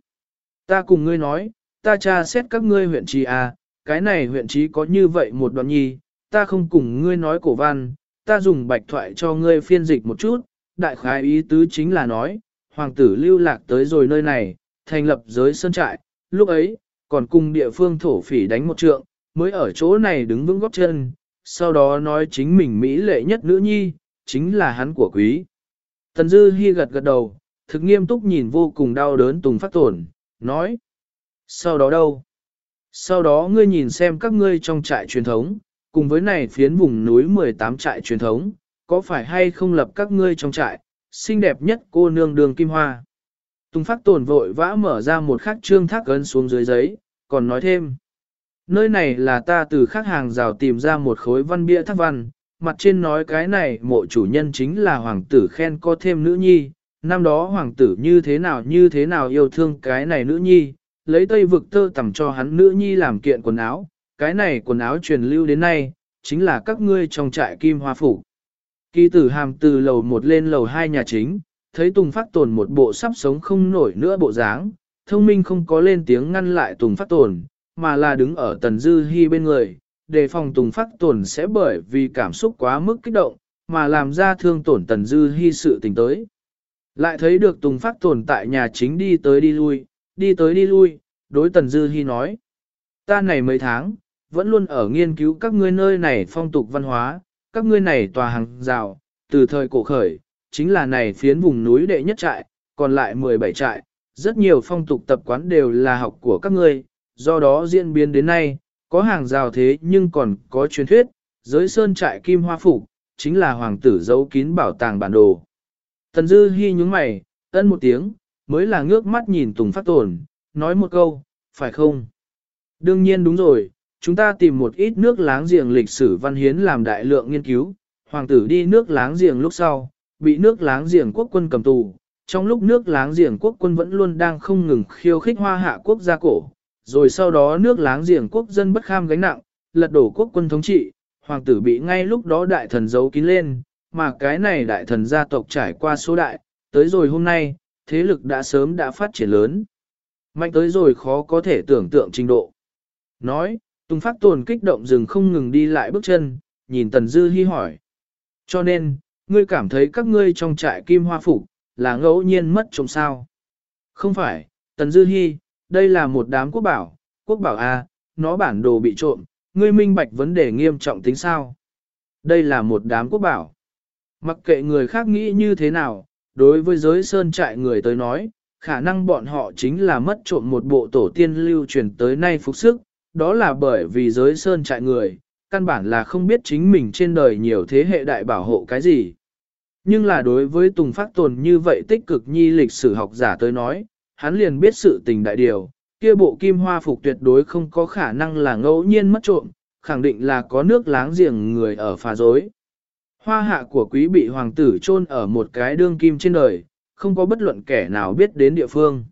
Ta cùng ngươi nói, ta tra xét các ngươi huyện trì à, cái này huyện trí có như vậy một đoạn nhi, ta không cùng ngươi nói cổ văn, ta dùng bạch thoại cho ngươi phiên dịch một chút, đại khái ý tứ chính là nói, hoàng tử lưu lạc tới rồi nơi này, thành lập giới sơn trại, lúc ấy, còn cùng địa phương thổ phỉ đánh một trượng, mới ở chỗ này đứng vững góc chân, sau đó nói chính mình mỹ lệ nhất nữ nhi, chính là hắn của quý. Tần Dư Hi gật gật đầu, thực nghiêm túc nhìn vô cùng đau đớn Tùng Phát Tổn, nói. Sau đó đâu? Sau đó ngươi nhìn xem các ngươi trong trại truyền thống, cùng với này phiến vùng núi 18 trại truyền thống, có phải hay không lập các ngươi trong trại, xinh đẹp nhất cô nương đường kim hoa. Tùng phát tồn vội vã mở ra một khắc trương thác ấn xuống dưới giấy, còn nói thêm. Nơi này là ta từ khắc hàng rào tìm ra một khối văn bia thác văn, mặt trên nói cái này mộ chủ nhân chính là hoàng tử khen có thêm nữ nhi, năm đó hoàng tử như thế nào như thế nào yêu thương cái này nữ nhi, lấy tây vực tơ tầm cho hắn nữ nhi làm kiện quần áo, cái này quần áo truyền lưu đến nay, chính là các ngươi trong trại kim hoa phủ. Kỳ tử hàm từ lầu một lên lầu hai nhà chính, thấy Tùng Phát Tồn một bộ sắp sống không nổi nữa bộ dáng, thông minh không có lên tiếng ngăn lại Tùng Phát Tồn, mà là đứng ở Tần Dư Hi bên người, đề phòng Tùng Phát Tồn sẽ bởi vì cảm xúc quá mức kích động, mà làm ra thương tổn Tần Dư Hi sự tình tới. Lại thấy được Tùng Phát Tồn tại nhà chính đi tới đi lui, đi tới đi lui, đối Tần Dư Hi nói. Ta này mấy tháng, vẫn luôn ở nghiên cứu các ngươi nơi này phong tục văn hóa, các ngươi này tòa hàng rào, từ thời cổ khởi, chính là này phiến vùng núi đệ nhất trại, còn lại 17 trại, rất nhiều phong tục tập quán đều là học của các ngươi, do đó diễn biến đến nay, có hàng rào thế nhưng còn có truyền thuyết, giới sơn trại kim hoa phục chính là hoàng tử giấu kín bảo tàng bản đồ. Tần Dư Hi nhướng mày, ân một tiếng, mới là ngước mắt nhìn Tùng Phát Tồn, nói một câu, phải không? Đương nhiên đúng rồi, chúng ta tìm một ít nước láng giềng lịch sử văn hiến làm đại lượng nghiên cứu, hoàng tử đi nước láng giềng lúc sau, bị nước láng giềng quốc quân cầm tù, trong lúc nước láng giềng quốc quân vẫn luôn đang không ngừng khiêu khích hoa hạ quốc gia cổ, rồi sau đó nước láng giềng quốc dân bất kham gánh nặng, lật đổ quốc quân thống trị, hoàng tử bị ngay lúc đó đại thần giấu kín lên, mà cái này đại thần gia tộc trải qua số đại, tới rồi hôm nay, thế lực đã sớm đã phát triển lớn. Mạnh tới rồi khó có thể tưởng tượng trình độ. Nói, Tùng Phát Tồn kích động dừng không ngừng đi lại bước chân, nhìn Tần Dư Hi hỏi. Cho nên, ngươi cảm thấy các ngươi trong trại kim hoa phục là ngẫu nhiên mất trộm sao? Không phải, Tần Dư Hi, đây là một đám quốc bảo, quốc bảo A, nó bản đồ bị trộm, ngươi minh bạch vấn đề nghiêm trọng tính sao? Đây là một đám quốc bảo. Mặc kệ người khác nghĩ như thế nào, đối với giới sơn trại người tới nói, khả năng bọn họ chính là mất trộm một bộ tổ tiên lưu truyền tới nay phục sức, đó là bởi vì giới sơn trại người, căn bản là không biết chính mình trên đời nhiều thế hệ đại bảo hộ cái gì. Nhưng là đối với Tùng Phát Tồn như vậy tích cực nhi lịch sử học giả tới nói, hắn liền biết sự tình đại điều, kia bộ kim hoa phục tuyệt đối không có khả năng là ngẫu nhiên mất trộm, khẳng định là có nước láng giềng người ở phá dối. Hoa hạ của quý bị hoàng tử chôn ở một cái đương kim trên đời, không có bất luận kẻ nào biết đến địa phương.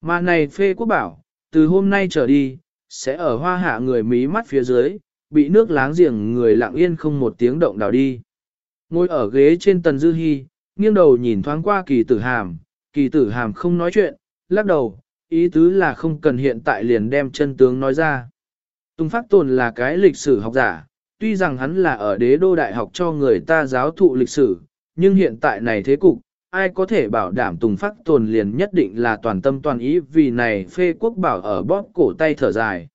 Mà này phê quốc bảo, từ hôm nay trở đi, sẽ ở hoa hạ người mí mắt phía dưới, bị nước láng giềng người lặng yên không một tiếng động đào đi. Ngồi ở ghế trên tần dư hy, nghiêng đầu nhìn thoáng qua kỳ tử hàm, kỳ tử hàm không nói chuyện, lắc đầu, ý tứ là không cần hiện tại liền đem chân tướng nói ra. Tùng Phát Tồn là cái lịch sử học giả, tuy rằng hắn là ở đế đô đại học cho người ta giáo thụ lịch sử, nhưng hiện tại này thế cục, ai có thể bảo đảm Tùng Phác Tồn liền nhất định là toàn tâm toàn ý vì này phê quốc bảo ở bóp cổ tay thở dài.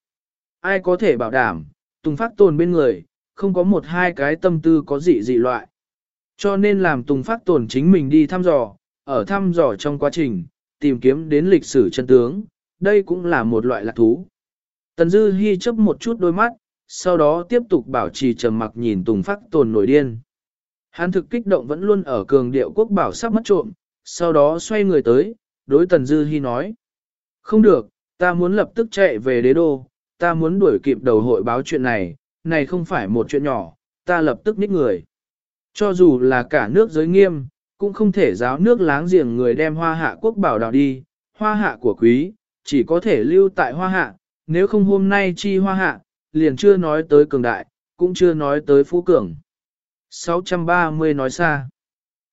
Ai có thể bảo đảm, Tùng Phác Tồn bên người, không có một hai cái tâm tư có dị dị loại. Cho nên làm Tùng Phác Tồn chính mình đi thăm dò, ở thăm dò trong quá trình, tìm kiếm đến lịch sử chân tướng, đây cũng là một loại lạc thú. Tần Dư Hi chớp một chút đôi mắt, sau đó tiếp tục bảo trì trầm mặc nhìn Tùng Phác Tồn nổi điên. Hắn thực kích động vẫn luôn ở cường điệu quốc bảo sắp mất trộm, sau đó xoay người tới, đối Tần Dư Hi nói. Không được, ta muốn lập tức chạy về đế đô, ta muốn đuổi kịp đầu hội báo chuyện này, này không phải một chuyện nhỏ, ta lập tức nít người. Cho dù là cả nước giới nghiêm, cũng không thể giáo nước láng giềng người đem hoa hạ quốc bảo đào đi, hoa hạ của quý, chỉ có thể lưu tại hoa hạ, nếu không hôm nay chi hoa hạ, liền chưa nói tới cường đại, cũng chưa nói tới phú cường. 630 nói xa.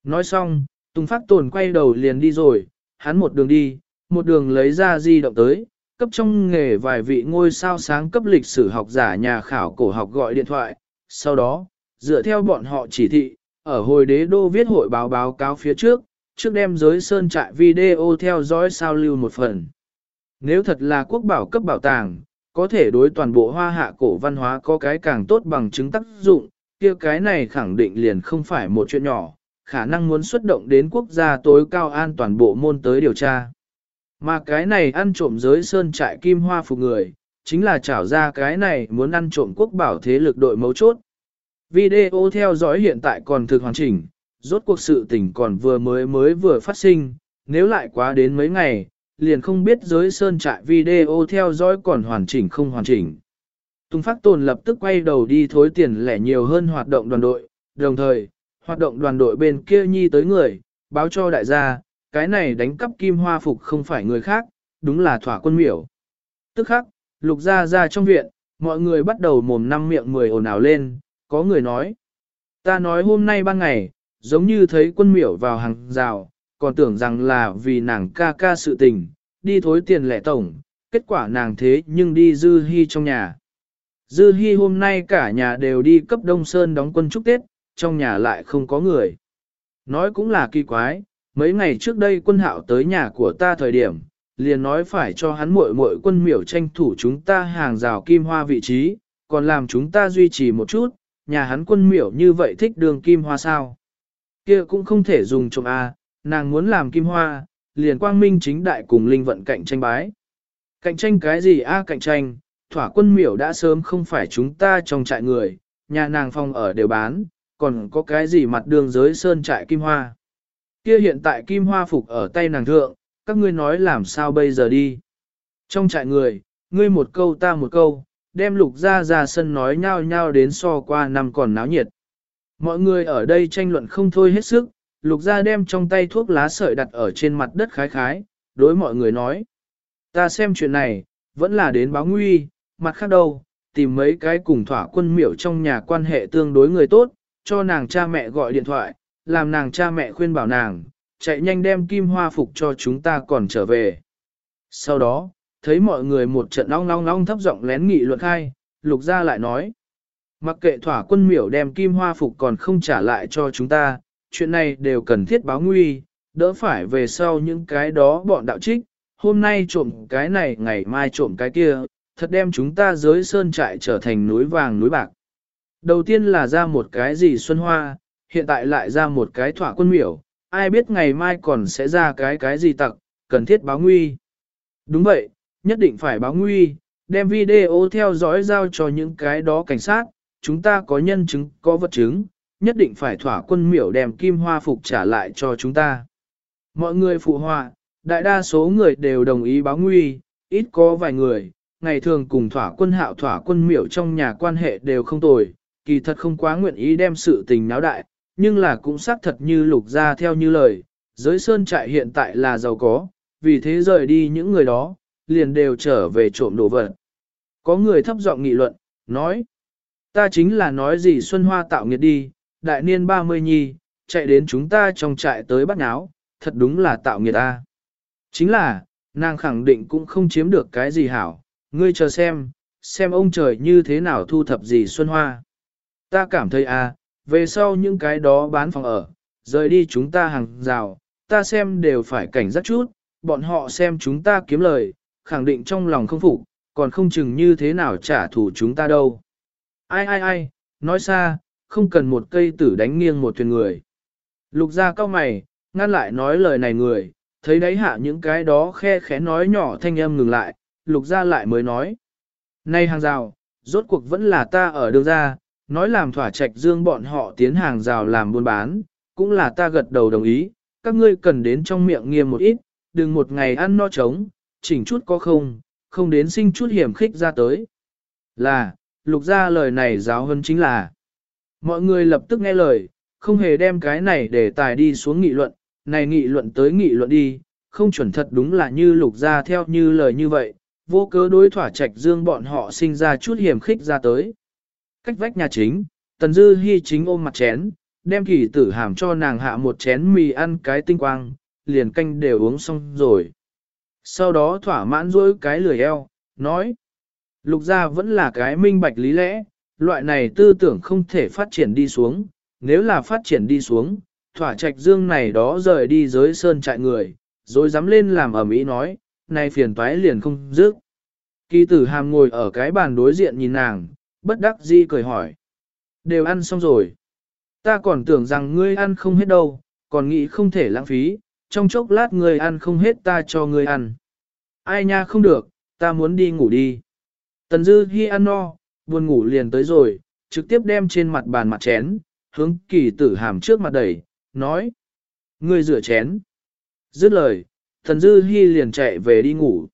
Nói xong, Tùng Phát Tồn quay đầu liền đi rồi, hắn một đường đi, một đường lấy ra di động tới, cấp trong nghề vài vị ngôi sao sáng cấp lịch sử học giả nhà khảo cổ học gọi điện thoại, sau đó, dựa theo bọn họ chỉ thị, ở hồi đế đô viết hội báo báo cáo phía trước, trước đem giới sơn trại video theo dõi sao lưu một phần. Nếu thật là quốc bảo cấp bảo tàng, có thể đối toàn bộ hoa hạ cổ văn hóa có cái càng tốt bằng chứng tác dụng, kia cái này khẳng định liền không phải một chuyện nhỏ, khả năng muốn xuất động đến quốc gia tối cao an toàn bộ môn tới điều tra. Mà cái này ăn trộm giới sơn trại kim hoa phục người, chính là trảo ra cái này muốn ăn trộm quốc bảo thế lực đội mấu chốt. Video theo dõi hiện tại còn thực hoàn chỉnh, rốt cuộc sự tình còn vừa mới mới vừa phát sinh, nếu lại quá đến mấy ngày, liền không biết giới sơn trại video theo dõi còn hoàn chỉnh không hoàn chỉnh. Tùng Phát Tồn lập tức quay đầu đi thối tiền lẻ nhiều hơn hoạt động đoàn đội, đồng thời, hoạt động đoàn đội bên kia nhi tới người, báo cho đại gia, cái này đánh cắp kim hoa phục không phải người khác, đúng là thỏa quân miểu. Tức khắc, lục ra ra trong viện, mọi người bắt đầu mồm năm miệng mười ồn ào lên, có người nói. Ta nói hôm nay ban ngày, giống như thấy quân miểu vào hàng rào, còn tưởng rằng là vì nàng ca ca sự tình, đi thối tiền lẻ tổng, kết quả nàng thế nhưng đi dư hy trong nhà. Dư hy hôm nay cả nhà đều đi cấp Đông Sơn đóng quân chúc Tết, trong nhà lại không có người. Nói cũng là kỳ quái, mấy ngày trước đây quân hạo tới nhà của ta thời điểm, liền nói phải cho hắn muội muội quân miểu tranh thủ chúng ta hàng rào kim hoa vị trí, còn làm chúng ta duy trì một chút, nhà hắn quân miểu như vậy thích đường kim hoa sao. kia cũng không thể dùng trộm A, nàng muốn làm kim hoa, liền quang minh chính đại cùng linh vận cạnh tranh bái. Cạnh tranh cái gì A cạnh tranh, thỏa quân miểu đã sớm không phải chúng ta trong trại người, nhà nàng phòng ở đều bán, còn có cái gì mặt đường giới sơn trại kim hoa. Kia hiện tại kim hoa phục ở tay nàng thượng, các ngươi nói làm sao bây giờ đi. Trong trại người, ngươi một câu ta một câu, đem lục ra ra sân nói nhau nhau đến so qua năm còn náo nhiệt. Mọi người ở đây tranh luận không thôi hết sức, lục gia đem trong tay thuốc lá sợi đặt ở trên mặt đất khái khái, đối mọi người nói. Ta xem chuyện này, vẫn là đến báo nguy, mặt khác đâu, tìm mấy cái cùng thỏa quân miểu trong nhà quan hệ tương đối người tốt, cho nàng cha mẹ gọi điện thoại, làm nàng cha mẹ khuyên bảo nàng, chạy nhanh đem kim hoa phục cho chúng ta còn trở về. Sau đó, thấy mọi người một trận long long long thấp giọng lén nghị luận khai, lục gia lại nói. Mặc kệ thỏa quân miểu đem kim hoa phục còn không trả lại cho chúng ta, chuyện này đều cần thiết báo nguy, đỡ phải về sau những cái đó bọn đạo trích, hôm nay trộm cái này ngày mai trộm cái kia, thật đem chúng ta giới sơn trại trở thành núi vàng núi bạc. Đầu tiên là ra một cái gì xuân hoa, hiện tại lại ra một cái thỏa quân miểu, ai biết ngày mai còn sẽ ra cái cái gì tặc, cần thiết báo nguy. Đúng vậy, nhất định phải báo nguy, đem video theo dõi giao cho những cái đó cảnh sát, chúng ta có nhân chứng, có vật chứng, nhất định phải thỏa quân miểu đem kim hoa phục trả lại cho chúng ta. Mọi người phụ họa, đại đa số người đều đồng ý báo nguy, ít có vài người, ngày thường cùng thỏa quân hạo thỏa quân miểu trong nhà quan hệ đều không tồi, kỳ thật không quá nguyện ý đem sự tình náo đại, nhưng là cũng xác thật như lục ra theo như lời, giới sơn trại hiện tại là giàu có, vì thế rời đi những người đó, liền đều trở về trộm đồ vật. Có người thấp giọng nghị luận, nói, ta chính là nói gì Xuân Hoa tạo nghiệt đi, đại niên 30 nhi, chạy đến chúng ta trong trại tới bắt náo, thật đúng là tạo nghiệt ta. Chính là, nàng khẳng định cũng không chiếm được cái gì hảo, ngươi chờ xem, xem ông trời như thế nào thu thập gì Xuân Hoa. Ta cảm thấy à, về sau những cái đó bán phòng ở, rời đi chúng ta hàng rào, ta xem đều phải cảnh giác chút, bọn họ xem chúng ta kiếm lời, khẳng định trong lòng không phục, còn không chừng như thế nào trả thù chúng ta đâu. Ai ai ai, nói xa, không cần một cây tử đánh nghiêng một thuyền người. Lục ra cao mày, ngăn lại nói lời này người, thấy đáy hạ những cái đó khe khẽ nói nhỏ thanh âm ngừng lại, lục ra lại mới nói. Này hàng rào, rốt cuộc vẫn là ta ở đường ra, nói làm thỏa trạch dương bọn họ tiến hàng rào làm buôn bán, cũng là ta gật đầu đồng ý, các ngươi cần đến trong miệng nghiêm một ít, đừng một ngày ăn no trống, chỉnh chút có không, không đến sinh chút hiểm khích ra tới. Là, lục ra lời này giáo hơn chính là, mọi người lập tức nghe lời, không hề đem cái này để tài đi xuống nghị luận, này nghị luận tới nghị luận đi, không chuẩn thật đúng là như lục ra theo như lời như vậy, vô cớ đối thỏa trạch dương bọn họ sinh ra chút hiểm khích ra tới. Cách vách nhà chính, Tần Dư Hi chính ôm mặt chén, đem kỳ tử hàm cho nàng hạ một chén mì ăn cái tinh quang, liền canh đều uống xong rồi. Sau đó thỏa mãn dỗi cái lười eo, nói. Lục gia vẫn là cái minh bạch lý lẽ, loại này tư tưởng không thể phát triển đi xuống, nếu là phát triển đi xuống, thỏa trạch dương này đó rời đi giới sơn trại người, rồi dám lên làm ở mỹ nói, này phiền toái liền không dứt. Kỳ tử hàm ngồi ở cái bàn đối diện nhìn nàng, bất đắc dĩ cười hỏi. Đều ăn xong rồi. Ta còn tưởng rằng ngươi ăn không hết đâu, còn nghĩ không thể lãng phí, trong chốc lát ngươi ăn không hết ta cho ngươi ăn. Ai nha không được, ta muốn đi ngủ đi. Tần dư hi ăn no, buồn ngủ liền tới rồi, trực tiếp đem trên mặt bàn mặt chén, hướng kỳ tử hàm trước mặt đẩy, nói. Ngươi rửa chén. Dứt lời, tần dư hi liền chạy về đi ngủ.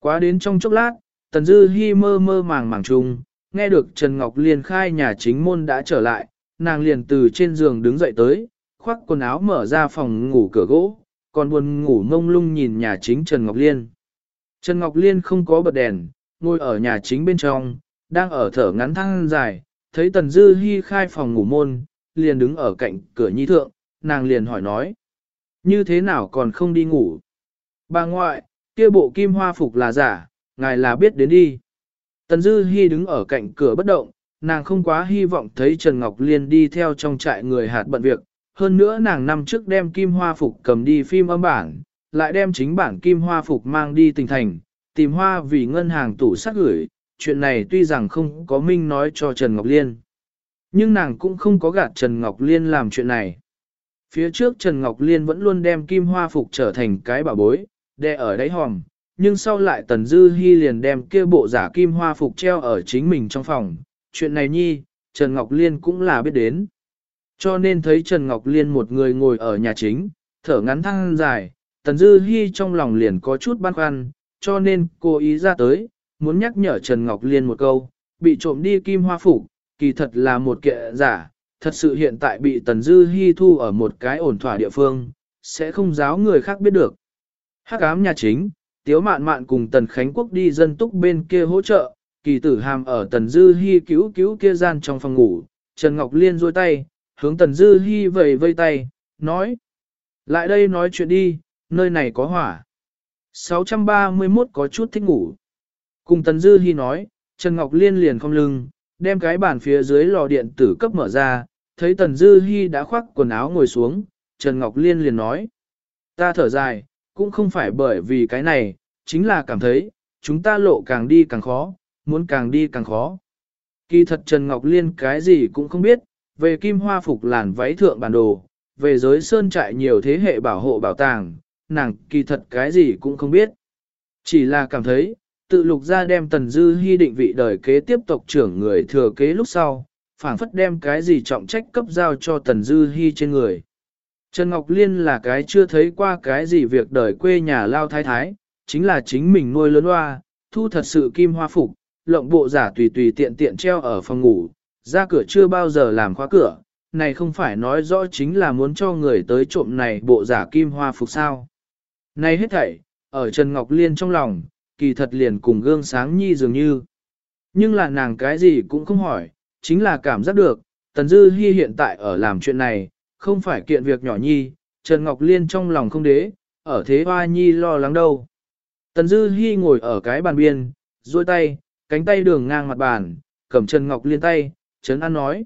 Quá đến trong chốc lát, tần dư hi mơ mơ màng màng trùng, nghe được Trần Ngọc Liên khai nhà chính môn đã trở lại, nàng liền từ trên giường đứng dậy tới, khoác quần áo mở ra phòng ngủ cửa gỗ, còn buồn ngủ mông lung nhìn nhà chính Trần Ngọc Liên. Trần Ngọc Liên không có bật đèn, ngồi ở nhà chính bên trong, đang ở thở ngắn thăng dài, thấy Tần Dư Hi khai phòng ngủ môn, liền đứng ở cạnh cửa nhi thượng, nàng liền hỏi nói. Như thế nào còn không đi ngủ? Bà ngoại, kia bộ kim hoa phục là giả, ngài là biết đến đi. Tần Dư Hi đứng ở cạnh cửa bất động, nàng không quá hy vọng thấy Trần Ngọc Liên đi theo trong trại người hạt bận việc. Hơn nữa nàng năm trước đem kim hoa phục cầm đi phim âm bản, lại đem chính bản kim hoa phục mang đi tỉnh thành, tìm hoa vì ngân hàng tủ sắc gửi. Chuyện này tuy rằng không có minh nói cho Trần Ngọc Liên. Nhưng nàng cũng không có gạt Trần Ngọc Liên làm chuyện này. Phía trước Trần Ngọc Liên vẫn luôn đem kim hoa phục trở thành cái bảo bối, đè ở đáy hòm, nhưng sau lại Tần Dư Hi liền đem kia bộ giả kim hoa phục treo ở chính mình trong phòng. Chuyện này nhi, Trần Ngọc Liên cũng là biết đến. Cho nên thấy Trần Ngọc Liên một người ngồi ở nhà chính, thở ngắn thăng dài, Tần Dư Hi trong lòng liền có chút băn khoăn, cho nên cô ý ra tới, muốn nhắc nhở Trần Ngọc Liên một câu, bị trộm đi kim hoa phục, kỳ thật là một kệ giả, thật sự hiện tại bị Tần Dư Hi thu ở một cái ổn thỏa địa phương, sẽ không giáo người khác biết được. Hắc ám nhà chính, Tiếu Mạn Mạn cùng Tần Khánh Quốc đi dân túc bên kia hỗ trợ, kỳ tử hàm ở Tần Dư Hi cứu cứu kia gian trong phòng ngủ, Trần Ngọc Liên duỗi tay, hướng Tần Dư Hi vẫy vây tay, nói. Lại đây nói chuyện đi, nơi này có hỏa. 631 có chút thích ngủ. Cùng Tần Dư Hi nói, Trần Ngọc Liên liền không lưng, đem cái bàn phía dưới lò điện tử cấp mở ra, thấy Tần Dư Hi đã khoác quần áo ngồi xuống, Trần Ngọc Liên liền nói. Ta thở dài, cũng không phải bởi vì cái này, chính là cảm thấy, chúng ta lộ càng đi càng khó, muốn càng đi càng khó. Kỳ thật Trần Ngọc Liên cái gì cũng không biết, về kim hoa phục làn váy thượng bản đồ, về giới sơn trại nhiều thế hệ bảo hộ bảo tàng, nàng kỳ thật cái gì cũng không biết. Chỉ là cảm thấy, tự lục ra đem tần dư hy định vị đời kế tiếp tộc trưởng người thừa kế lúc sau, phảng phất đem cái gì trọng trách cấp giao cho tần dư hy trên người. Trần Ngọc Liên là cái chưa thấy qua cái gì việc đời quê nhà lao thái thái, chính là chính mình nuôi lớn hoa, thu thật sự kim hoa phục, lộng bộ giả tùy tùy tiện tiện treo ở phòng ngủ, ra cửa chưa bao giờ làm khóa cửa, này không phải nói rõ chính là muốn cho người tới trộm này bộ giả kim hoa phục sao. Này hết thảy, ở Trần Ngọc Liên trong lòng, kỳ thật liền cùng gương sáng nhi dường như. Nhưng là nàng cái gì cũng không hỏi, chính là cảm giác được, Tần Dư Hi hiện tại ở làm chuyện này, không phải kiện việc nhỏ nhi, Trần Ngọc Liên trong lòng không đế, ở thế hoa nhi lo lắng đâu. Tần Dư Hi ngồi ở cái bàn biên, duỗi tay, cánh tay đường ngang mặt bàn, cầm Trần Ngọc Liên tay, Trấn An nói.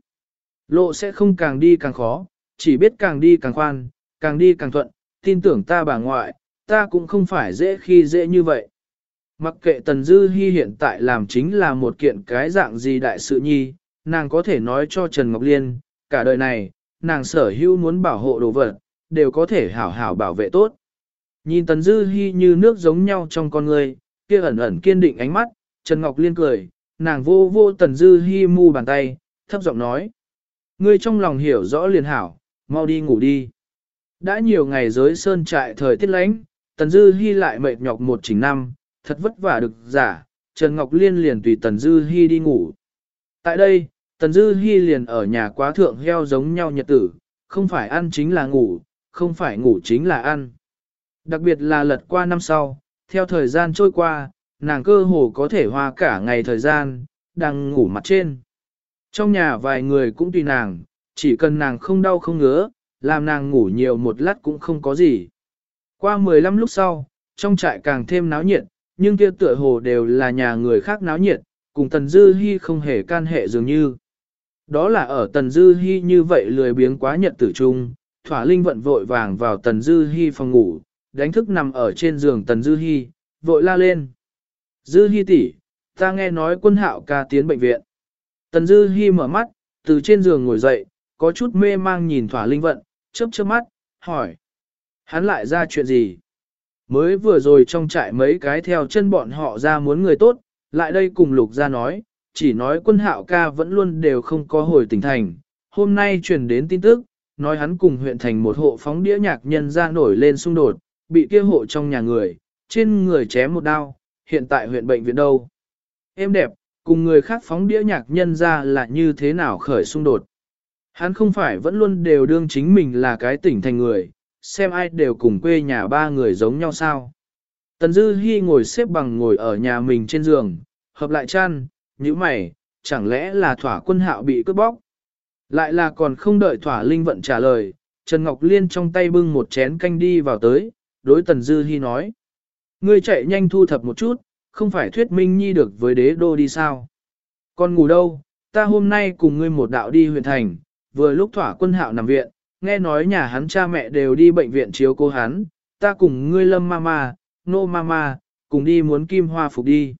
Lộ sẽ không càng đi càng khó, chỉ biết càng đi càng khoan, càng đi càng thuận, tin tưởng ta bà ngoại, ta cũng không phải dễ khi dễ như vậy. Mặc kệ Tần Dư Hi hiện tại làm chính là một kiện cái dạng gì đại sự nhi, nàng có thể nói cho Trần Ngọc Liên, cả đời này, nàng sở hữu muốn bảo hộ đồ vật, đều có thể hảo hảo bảo vệ tốt. Nhìn Tần Dư Hi như nước giống nhau trong con người, kia ẩn ẩn kiên định ánh mắt, Trần Ngọc Liên cười, nàng vô vô Tần Dư Hi mu bàn tay, thấp giọng nói. Ngươi trong lòng hiểu rõ liền hảo, mau đi ngủ đi. Đã nhiều ngày giới sơn trại thời tiết lánh, Tần Dư Hi lại mệt nhọc một chỉnh năm, thật vất vả được giả, Trần Ngọc Liên liền tùy Tần Dư Hi đi ngủ. Tại đây, Tần Dư Hi liền ở nhà quá thượng heo giống nhau nhật tử, không phải ăn chính là ngủ, không phải ngủ chính là ăn. Đặc biệt là lật qua năm sau, theo thời gian trôi qua, nàng cơ hồ có thể hoa cả ngày thời gian, đang ngủ mặt trên. Trong nhà vài người cũng tùy nàng, chỉ cần nàng không đau không ngứa, làm nàng ngủ nhiều một lát cũng không có gì. Qua 15 lúc sau, trong trại càng thêm náo nhiệt, nhưng kia tựa hồ đều là nhà người khác náo nhiệt, cùng Tần Dư Hi không hề can hệ dường như. Đó là ở Tần Dư Hi như vậy lười biếng quá nhật tử trung, Thỏa Linh vận vội vàng vào Tần Dư Hi phòng ngủ, đánh thức nằm ở trên giường Tần Dư Hi, vội la lên. Dư Hi tỷ, ta nghe nói quân hạo ca tiến bệnh viện. Tần Dư Hi mở mắt, từ trên giường ngồi dậy, có chút mê mang nhìn Thỏa Linh vận, chớp chớp mắt, hỏi. Hắn lại ra chuyện gì? Mới vừa rồi trong trại mấy cái theo chân bọn họ ra muốn người tốt, lại đây cùng lục ra nói, chỉ nói quân hạo ca vẫn luôn đều không có hồi tỉnh thành. Hôm nay truyền đến tin tức, nói hắn cùng huyện thành một hộ phóng đĩa nhạc nhân ra nổi lên xung đột, bị kia hộ trong nhà người, trên người chém một đao, hiện tại huyện bệnh viện đâu. Em đẹp, cùng người khác phóng đĩa nhạc nhân ra là như thế nào khởi xung đột. Hắn không phải vẫn luôn đều đương chính mình là cái tỉnh thành người, xem ai đều cùng quê nhà ba người giống nhau sao. Tần Dư Hi ngồi xếp bằng ngồi ở nhà mình trên giường, hợp lại chăn, như mày, chẳng lẽ là thỏa quân hạo bị cướp bóc. Lại là còn không đợi thỏa linh vận trả lời, Trần Ngọc Liên trong tay bưng một chén canh đi vào tới, đối Tần Dư Hi nói. Ngươi chạy nhanh thu thập một chút, không phải thuyết minh nhi được với đế đô đi sao. Con ngủ đâu, ta hôm nay cùng ngươi một đạo đi huyện thành, vừa lúc thỏa quân hạo nằm viện, nghe nói nhà hắn cha mẹ đều đi bệnh viện chiếu cô hắn, ta cùng ngươi lâm mama, nô no mama, cùng đi muốn kim hoa phục đi.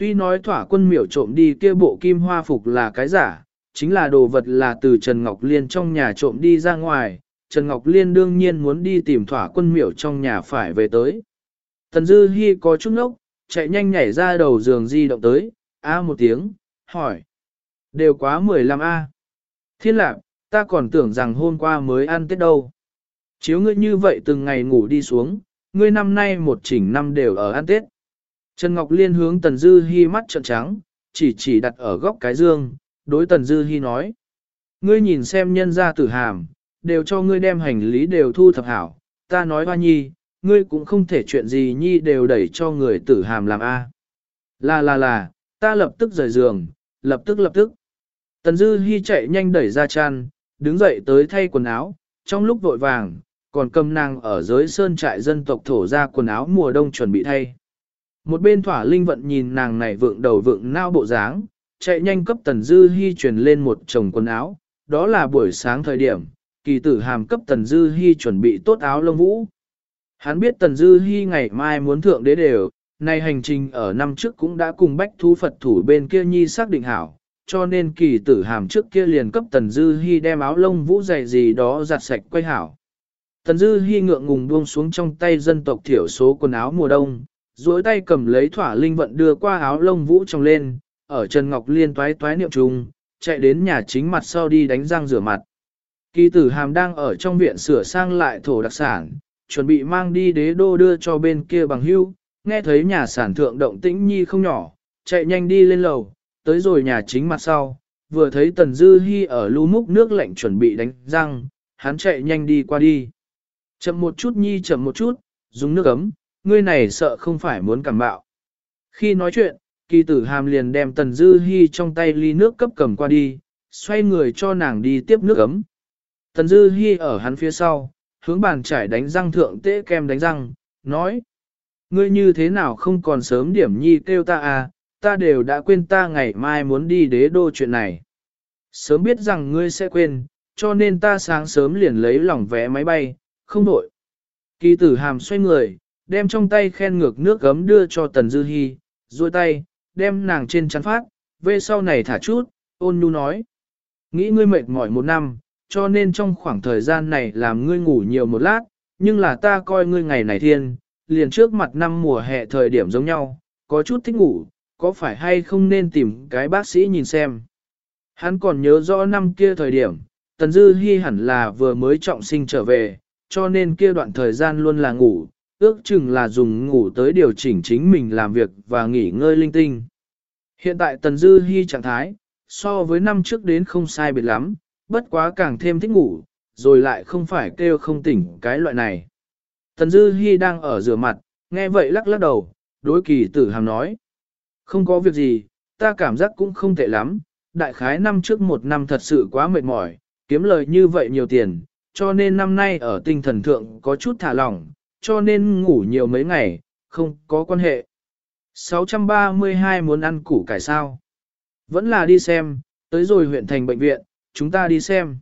Tuy nói thỏa quân miểu trộm đi kia bộ kim hoa phục là cái giả, chính là đồ vật là từ Trần Ngọc Liên trong nhà trộm đi ra ngoài, Trần Ngọc Liên đương nhiên muốn đi tìm thỏa quân miểu trong nhà phải về tới. Tần Dư Hi có chút nốc, chạy nhanh nhảy ra đầu giường di động tới, a một tiếng, hỏi. Đều quá 15A. Thiên lạc, ta còn tưởng rằng hôm qua mới ăn tết đâu. Chiếu ngươi như vậy từng ngày ngủ đi xuống, ngươi năm nay một chỉnh năm đều ở ăn tết. Trần Ngọc Liên hướng Tần Dư Hi mắt trợn trắng, chỉ chỉ đặt ở góc cái dương, đối Tần Dư Hi nói. Ngươi nhìn xem nhân gia tử hàm, đều cho ngươi đem hành lý đều thu thập hảo, ta nói hoa nhi, ngươi cũng không thể chuyện gì nhi đều đẩy cho người tử hàm làm a. Là là là, ta lập tức rời giường, lập tức lập tức. Tần Dư Hi chạy nhanh đẩy ra chăn, đứng dậy tới thay quần áo, trong lúc vội vàng, còn cầm nàng ở dưới sơn trại dân tộc thổ ra quần áo mùa đông chuẩn bị thay. Một bên thỏa linh vận nhìn nàng này vượng đầu vượng nao bộ dáng, chạy nhanh cấp Tần Dư Hi truyền lên một chồng quần áo, đó là buổi sáng thời điểm, kỳ tử hàm cấp Tần Dư Hi chuẩn bị tốt áo lông vũ. Hắn biết Tần Dư Hi ngày mai muốn thượng đế đều, nay hành trình ở năm trước cũng đã cùng bách thú Phật thủ bên kia nhi xác định hảo, cho nên kỳ tử hàm trước kia liền cấp Tần Dư Hi đem áo lông vũ dày gì đó giặt sạch quay hảo. Tần Dư Hi ngượng ngùng buông xuống trong tay dân tộc thiểu số quần áo mùa đông, duỗi tay cầm lấy thỏa linh vận đưa qua áo lông vũ trong lên, ở Trần Ngọc Liên toái toái niệm trùng, chạy đến nhà chính mặt sau đi đánh răng rửa mặt. Kỳ tử hàm đang ở trong viện sửa sang lại thổ đặc sản, chuẩn bị mang đi đế đô đưa cho bên kia bằng hưu, nghe thấy nhà sản thượng động tĩnh nhi không nhỏ, chạy nhanh đi lên lầu, tới rồi nhà chính mặt sau, vừa thấy Tần Dư Hi ở lưu múc nước lạnh chuẩn bị đánh răng, hắn chạy nhanh đi qua đi. Chậm một chút nhi chậm một chút, dùng nước ấm, ngươi này sợ không phải muốn cảm bạo. Khi nói chuyện, kỳ tử hàm liền đem Tần Dư Hi trong tay ly nước cấp cầm qua đi, xoay người cho nàng đi tiếp nước ấm. Tần Dư Hi ở hắn phía sau, hướng bàn trải đánh răng thượng tế kem đánh răng, nói. Ngươi như thế nào không còn sớm điểm nhi kêu ta à, ta đều đã quên ta ngày mai muốn đi đế đô chuyện này. Sớm biết rằng ngươi sẽ quên, cho nên ta sáng sớm liền lấy lòng vé máy bay, không đổi. Kỳ tử hàm xoay người, đem trong tay khen ngược nước gấm đưa cho Tần Dư Hi, duỗi tay, đem nàng trên chắn phát, về sau này thả chút, ôn nhu nói. Nghĩ ngươi mệt mỏi một năm, cho nên trong khoảng thời gian này làm ngươi ngủ nhiều một lát, nhưng là ta coi ngươi ngày này thiên, liền trước mặt năm mùa hè thời điểm giống nhau, có chút thích ngủ, có phải hay không nên tìm cái bác sĩ nhìn xem. Hắn còn nhớ rõ năm kia thời điểm, Tần Dư Hi hẳn là vừa mới trọng sinh trở về, cho nên kia đoạn thời gian luôn là ngủ, ước chừng là dùng ngủ tới điều chỉnh chính mình làm việc và nghỉ ngơi linh tinh. Hiện tại Tần Dư Hi trạng thái, so với năm trước đến không sai biệt lắm, bất quá càng thêm thích ngủ, rồi lại không phải kêu không tỉnh cái loại này. Tần Dư Hi đang ở rửa mặt, nghe vậy lắc lắc đầu, đối kỳ tử hàm nói. Không có việc gì, ta cảm giác cũng không tệ lắm, đại khái năm trước một năm thật sự quá mệt mỏi, kiếm lời như vậy nhiều tiền, cho nên năm nay ở tinh thần thượng có chút thả lỏng, cho nên ngủ nhiều mấy ngày, không có quan hệ. 632 muốn ăn củ cải sao? Vẫn là đi xem, tới rồi huyện thành bệnh viện, chúng ta đi xem.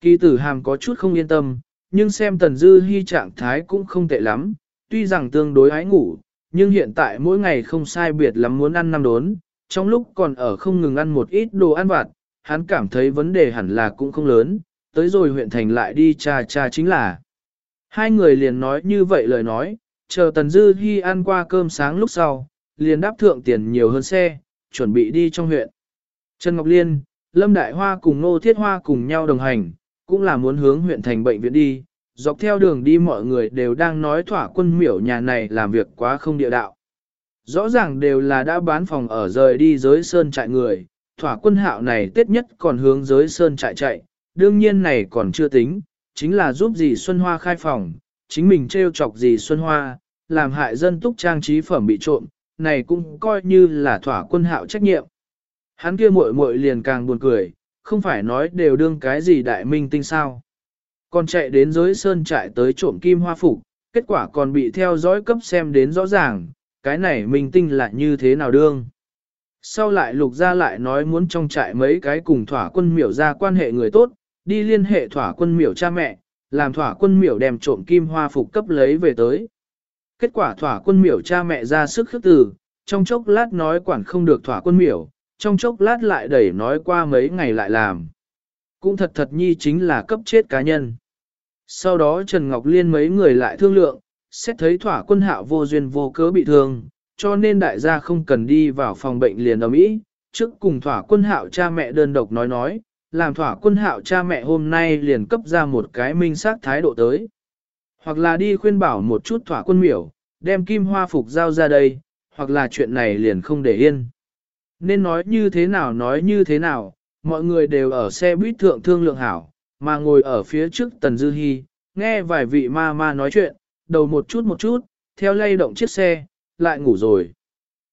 Kỳ tử hàm có chút không yên tâm, nhưng xem tần dư hy trạng thái cũng không tệ lắm, tuy rằng tương đối ái ngủ, nhưng hiện tại mỗi ngày không sai biệt lắm muốn ăn năm đốn, trong lúc còn ở không ngừng ăn một ít đồ ăn vặt, hắn cảm thấy vấn đề hẳn là cũng không lớn, tới rồi huyện thành lại đi cha cha chính là. Hai người liền nói như vậy lời nói, chờ Tần Dư Hi ăn qua cơm sáng lúc sau, liền đáp thượng tiền nhiều hơn xe, chuẩn bị đi trong huyện. Trần Ngọc Liên, Lâm Đại Hoa cùng Nô Thiết Hoa cùng nhau đồng hành, cũng là muốn hướng huyện thành bệnh viện đi, dọc theo đường đi mọi người đều đang nói thỏa quân miểu nhà này làm việc quá không địa đạo. Rõ ràng đều là đã bán phòng ở rời đi giới sơn trại người, thỏa quân hạo này tết nhất còn hướng giới sơn trại chạy, đương nhiên này còn chưa tính, chính là giúp dì Xuân Hoa khai phòng, chính mình trêu chọc dì Xuân Hoa, làm hại dân túc trang trí phẩm bị trộm, này cũng coi như là thỏa quân hạo trách nhiệm. Hắn kia muội muội liền càng buồn cười, không phải nói đều đương cái gì đại minh tinh sao. Còn chạy đến giới sơn trại tới trộm kim hoa phục, kết quả còn bị theo dõi cấp xem đến rõ ràng, cái này minh tinh là như thế nào đương. Sau lại lục ra lại nói muốn trong trại mấy cái cùng thỏa quân miểu ra quan hệ người tốt, đi liên hệ thỏa quân miểu cha mẹ, làm thỏa quân miểu đem trộm kim hoa phục cấp lấy về tới. Kết quả thỏa quân miểu cha mẹ ra sức khước từ, trong chốc lát nói quản không được thỏa quân miểu, trong chốc lát lại đẩy nói qua mấy ngày lại làm. Cũng thật thật nhi chính là cấp chết cá nhân. Sau đó Trần Ngọc Liên mấy người lại thương lượng, xét thấy thỏa quân hạo vô duyên vô cớ bị thương, cho nên đại gia không cần đi vào phòng bệnh liền ở Mỹ, trước cùng thỏa quân hạo cha mẹ đơn độc nói nói, làm thỏa quân hạo cha mẹ hôm nay liền cấp ra một cái minh xác thái độ tới. Hoặc là đi khuyên bảo một chút thỏa quân miểu, đem kim hoa phục giao ra đây, hoặc là chuyện này liền không để yên. Nên nói như thế nào nói như thế nào, mọi người đều ở xe buýt thượng thương lượng hảo, mà ngồi ở phía trước Tần Dư Hi, nghe vài vị ma ma nói chuyện, đầu một chút một chút, theo lay động chiếc xe, lại ngủ rồi.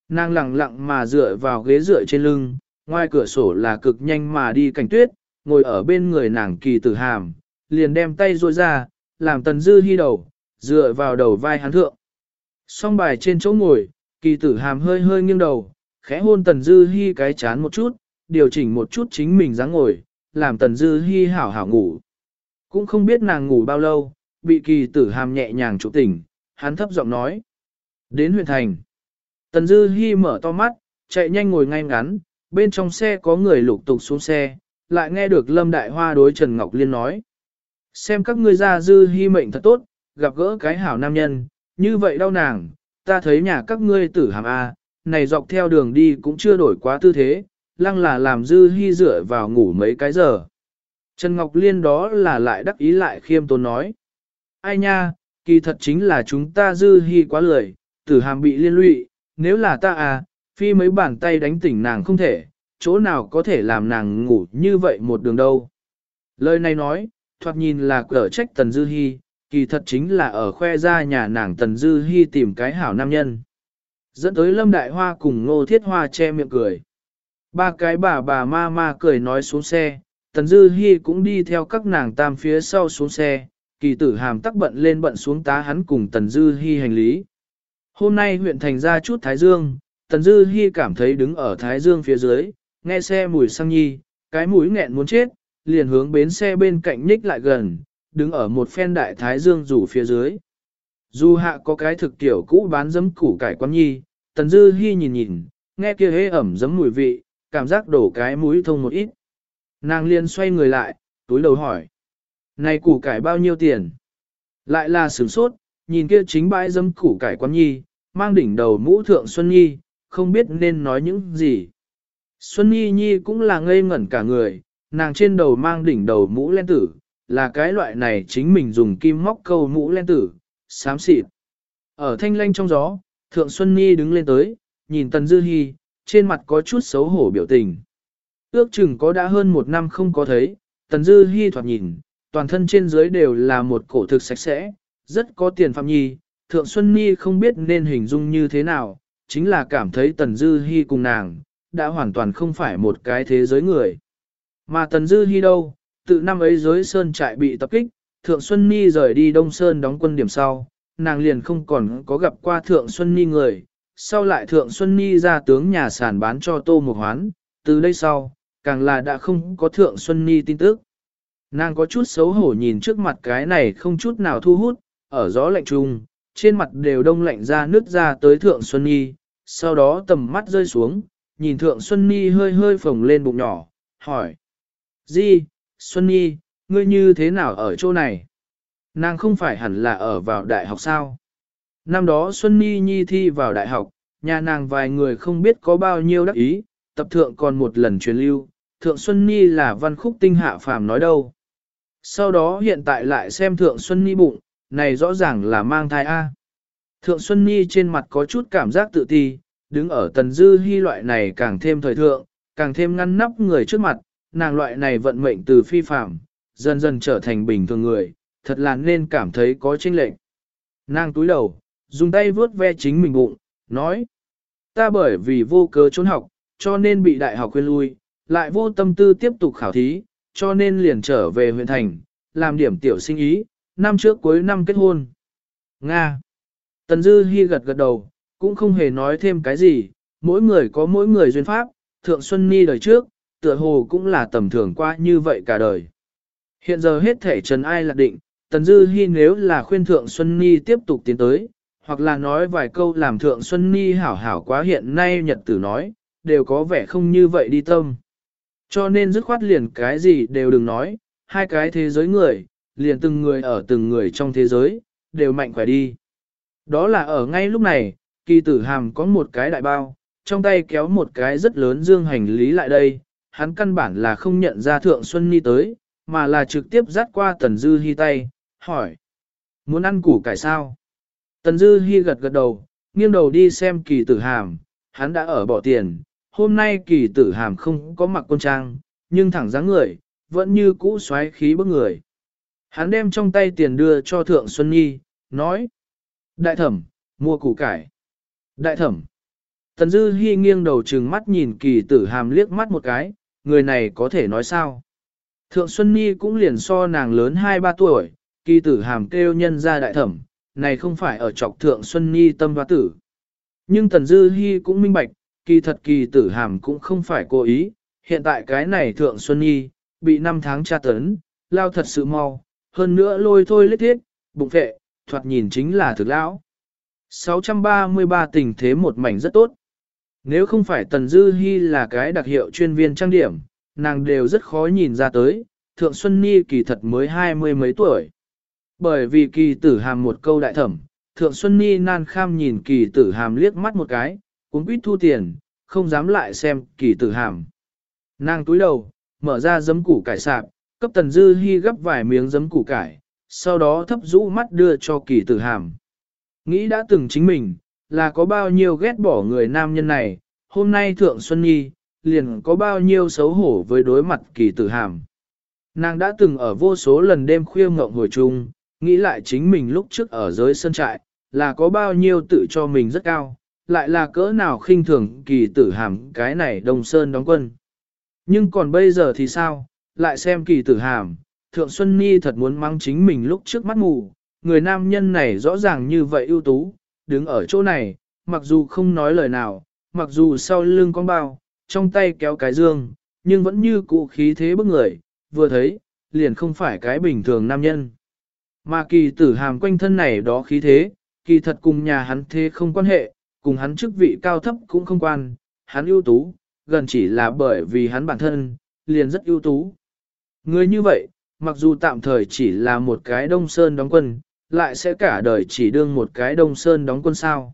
Nàng lặng lặng mà dựa vào ghế dựa trên lưng, ngoài cửa sổ là cực nhanh mà đi cảnh tuyết, ngồi ở bên người nàng kỳ tử hàm, liền đem tay rôi ra, làm tần dư hy đầu, dựa vào đầu vai hắn thượng. Song bài trên chỗ ngồi, kỳ tử hàm hơi hơi nghiêng đầu, khẽ hôn tần dư hy cái chán một chút, điều chỉnh một chút chính mình dáng ngồi, làm tần dư hy hảo hảo ngủ. Cũng không biết nàng ngủ bao lâu, bị kỳ tử hàm nhẹ nhàng trụ tỉnh, hắn thấp giọng nói. Đến huyện thành. Tần dư hy mở to mắt, chạy nhanh ngồi ngay ngắn, bên trong xe có người lục tục xuống xe, lại nghe được Lâm Đại Hoa đối Trần Ngọc Liên nói. Xem các ngươi ra dư hy mệnh thật tốt, gặp gỡ cái hảo nam nhân, như vậy đau nàng, ta thấy nhà các ngươi tử hàm A, này dọc theo đường đi cũng chưa đổi quá tư thế, lăng là làm dư hy dựa vào ngủ mấy cái giờ. Trần Ngọc Liên đó là lại đắc ý lại khiêm tốn nói. Ai nha, kỳ thật chính là chúng ta dư hy quá lười, tử hàm bị liên lụy, nếu là ta à, phi mấy bàn tay đánh tỉnh nàng không thể, chỗ nào có thể làm nàng ngủ như vậy một đường đâu. Lời này nói, thoạt nhìn là cỡ trách Tần Dư Hi, kỳ thật chính là ở khoe ra nhà nàng Tần Dư Hi tìm cái hảo nam nhân. Dẫn tới Lâm Đại Hoa cùng Ngô Thiết Hoa che miệng cười. Ba cái bà bà ma ma cười nói xuống xe, Tần Dư Hi cũng đi theo các nàng tam phía sau xuống xe, kỳ tử hàm tắc bận lên bận xuống tá hắn cùng Tần Dư Hi hành lý. Hôm nay huyện thành ra chút Thái Dương, Tần Dư Hi cảm thấy đứng ở Thái Dương phía dưới, nghe xe mùi xăng nhi, cái mũi nghẹn muốn chết, liền hướng bến xe bên cạnh nhích lại gần, đứng ở một phen đại Thái Dương rủ phía dưới. Dù hạ có cái thực tiểu cũ bán dấm củ cải quán nhi, Tần Dư Hi nhìn nhìn, nghe kia hế ẩm dấm mùi vị, cảm giác đổ cái mũi thông một ít. Nàng liền xoay người lại, túi đầu hỏi. Này củ cải bao nhiêu tiền? Lại là sửng sốt, nhìn kia chính bãi dấm củ cải quán nhi, mang đỉnh đầu mũ thượng Xuân Nhi, không biết nên nói những gì. Xuân Nhi Nhi cũng là ngây ngẩn cả người, nàng trên đầu mang đỉnh đầu mũ len tử, là cái loại này chính mình dùng kim móc câu mũ len tử, xám xịt. Ở thanh lanh trong gió, Thượng Xuân Nhi đứng lên tới, nhìn Tần Dư Hi, trên mặt có chút xấu hổ biểu tình. Ước chừng có đã hơn một năm không có thấy, Tần Dư Hi thoạt nhìn, toàn thân trên dưới đều là một cổ thực sạch sẽ, rất có tiền phạm nhi, Thượng Xuân Nhi không biết nên hình dung như thế nào, chính là cảm thấy Tần Dư Hi cùng nàng, đã hoàn toàn không phải một cái thế giới người. Mà Tần Dư Hi đâu, tự năm ấy giới Sơn trại bị tập kích, Thượng Xuân Nhi rời đi Đông Sơn đóng quân điểm sau, nàng liền không còn có gặp qua Thượng Xuân Nhi người, sau lại Thượng Xuân Nhi ra tướng nhà sản bán cho Tô Mục Hoán, từ đây sau, càng là đã không có Thượng Xuân Nhi tin tức. Nàng có chút xấu hổ nhìn trước mặt cái này không chút nào thu hút, ở gió lạnh trùng, trên mặt đều đông lạnh ra nước ra tới Thượng Xuân Nhi, sau đó tầm mắt rơi xuống, nhìn Thượng Xuân Nhi hơi hơi phồng lên bụng nhỏ, hỏi. Di, Xuân Nhi, ngươi như thế nào ở chỗ này? Nàng không phải hẳn là ở vào đại học sao? Năm đó Xuân Nhi Nhi thi vào đại học, nhà nàng vài người không biết có bao nhiêu đắc ý, tập thượng còn một lần truyền lưu, Thượng Xuân Nhi là văn khúc tinh hạ phàm nói đâu. Sau đó hiện tại lại xem Thượng Xuân Nhi bụng, này rõ ràng là mang thai A. Thượng Xuân Nhi trên mặt có chút cảm giác tự ti, đứng ở tần dư hy loại này càng thêm thời thượng, càng thêm ngăn nắp người trước mặt, nàng loại này vận mệnh từ phi phạm, dần dần trở thành bình thường người, thật là nên cảm thấy có chênh lệch. Nàng túi đầu, dùng tay vuốt ve chính mình bụng, nói, ta bởi vì vô cớ trốn học, cho nên bị đại học quên lui, lại vô tâm tư tiếp tục khảo thí, cho nên liền trở về huyện thành, làm điểm tiểu sinh ý, năm trước cuối năm kết hôn. Nga. Tần Dư Hi gật gật đầu, cũng không hề nói thêm cái gì, mỗi người có mỗi người duyên pháp, Thượng Xuân Ni đời trước, tựa hồ cũng là tầm thường qua như vậy cả đời. Hiện giờ hết thể trần ai lạc định, Tần Dư Hi nếu là khuyên Thượng Xuân Ni tiếp tục tiến tới, hoặc là nói vài câu làm Thượng Xuân Ni hảo hảo quá hiện nay nhật tử nói, đều có vẻ không như vậy đi tâm. Cho nên dứt khoát liền cái gì đều đừng nói, hai cái thế giới người, liền từng người ở từng người trong thế giới, đều mạnh khỏe đi. Đó là ở ngay lúc này, kỳ tử hàm có một cái đại bao, trong tay kéo một cái rất lớn dương hành lý lại đây, hắn căn bản là không nhận ra Thượng Xuân Ni tới, mà là trực tiếp dắt qua Tần Dư Hi tay, hỏi. Muốn ăn củ cải sao? Tần Dư Hi gật gật đầu, nghiêng đầu đi xem kỳ tử hàm, hắn đã ở bỏ tiền, hôm nay kỳ tử hàm không có mặc quân trang, nhưng thẳng dáng người, vẫn như cũ xoáy khí bức người. Hắn đem trong tay tiền đưa cho Thượng Xuân Nhi, nói. Đại thẩm, mua củ cải. Đại thẩm. Tần Dư Hi nghiêng đầu trừng mắt nhìn kỳ tử hàm liếc mắt một cái, người này có thể nói sao. Thượng Xuân Nhi cũng liền so nàng lớn 2-3 tuổi, kỳ tử hàm kêu nhân ra đại thẩm, này không phải ở trọc Thượng Xuân Nhi tâm hoa tử. Nhưng Tần Dư Hi cũng minh bạch, kỳ thật kỳ tử hàm cũng không phải cố ý, hiện tại cái này Thượng Xuân Nhi, bị 5 tháng tra tấn, lao thật sự mau, hơn nữa lôi thôi lết thiết, bụng vệ, thoạt nhìn chính là thực lão. 633 tình thế một mảnh rất tốt. Nếu không phải Tần Dư Hi là cái đặc hiệu chuyên viên trang điểm, nàng đều rất khó nhìn ra tới, Thượng Xuân Ni kỳ thật mới hai mươi mấy tuổi. Bởi vì kỳ tử hàm một câu đại thẩm, Thượng Xuân Ni nan kham nhìn kỳ tử hàm liếc mắt một cái, cũng quýt thu tiền, không dám lại xem kỳ tử hàm. Nàng túi đầu, mở ra giấm củ cải sạp, cấp Tần Dư hy gấp vài miếng giấm củ cải, sau đó thấp rũ mắt đưa cho kỳ tử hàm. Nghĩ đã từng chính mình, là có bao nhiêu ghét bỏ người nam nhân này, hôm nay Thượng Xuân Nhi, liền có bao nhiêu xấu hổ với đối mặt kỳ tử hàm. Nàng đã từng ở vô số lần đêm khuya ngộng hồi chung, nghĩ lại chính mình lúc trước ở giới sân trại, là có bao nhiêu tự cho mình rất cao, lại là cỡ nào khinh thường kỳ tử hàm cái này đồng sơn đóng quân. Nhưng còn bây giờ thì sao, lại xem kỳ tử hàm, Thượng Xuân Nhi thật muốn mang chính mình lúc trước mắt mù, người nam nhân này rõ ràng như vậy ưu tú, đứng ở chỗ này, mặc dù không nói lời nào, mặc dù sau lưng con bao, trong tay kéo cái dương, nhưng vẫn như cụ khí thế bức người, vừa thấy, liền không phải cái bình thường nam nhân. Mà kỳ tử hàm quanh thân này đó khí thế, kỳ thật cùng nhà hắn thế không quan hệ, cùng hắn chức vị cao thấp cũng không quan, hắn ưu tú, gần chỉ là bởi vì hắn bản thân, liền rất ưu tú. Người như vậy, mặc dù tạm thời chỉ là một cái đông sơn đóng quân, lại sẽ cả đời chỉ đương một cái đông sơn đóng quân sao.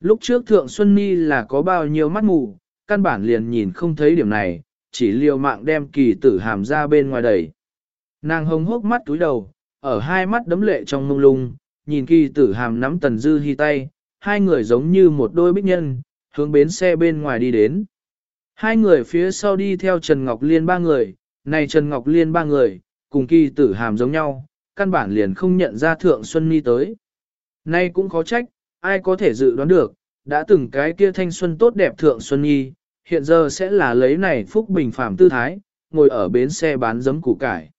Lúc trước Thượng Xuân Ni là có bao nhiêu mắt mù, căn bản liền nhìn không thấy điểm này, chỉ liều mạng đem kỳ tử hàm ra bên ngoài đẩy. Nàng hồng hốc mắt túi đầu, ở hai mắt đấm lệ trong mông lung, nhìn kỳ tử hàm nắm tần dư hy tay, hai người giống như một đôi bích nhân, hướng bến xe bên ngoài đi đến. Hai người phía sau đi theo Trần Ngọc Liên ba người, này Trần Ngọc Liên ba người, cùng kỳ tử hàm giống nhau, căn bản liền không nhận ra Thượng Xuân Ni tới. Nay cũng khó trách, ai có thể dự đoán được, đã từng cái kia thanh xuân tốt đẹp Thượng Xuân Nhi, hiện giờ sẽ là lấy này phúc bình phàm tư thái, ngồi ở bến xe bán giấm củ cải.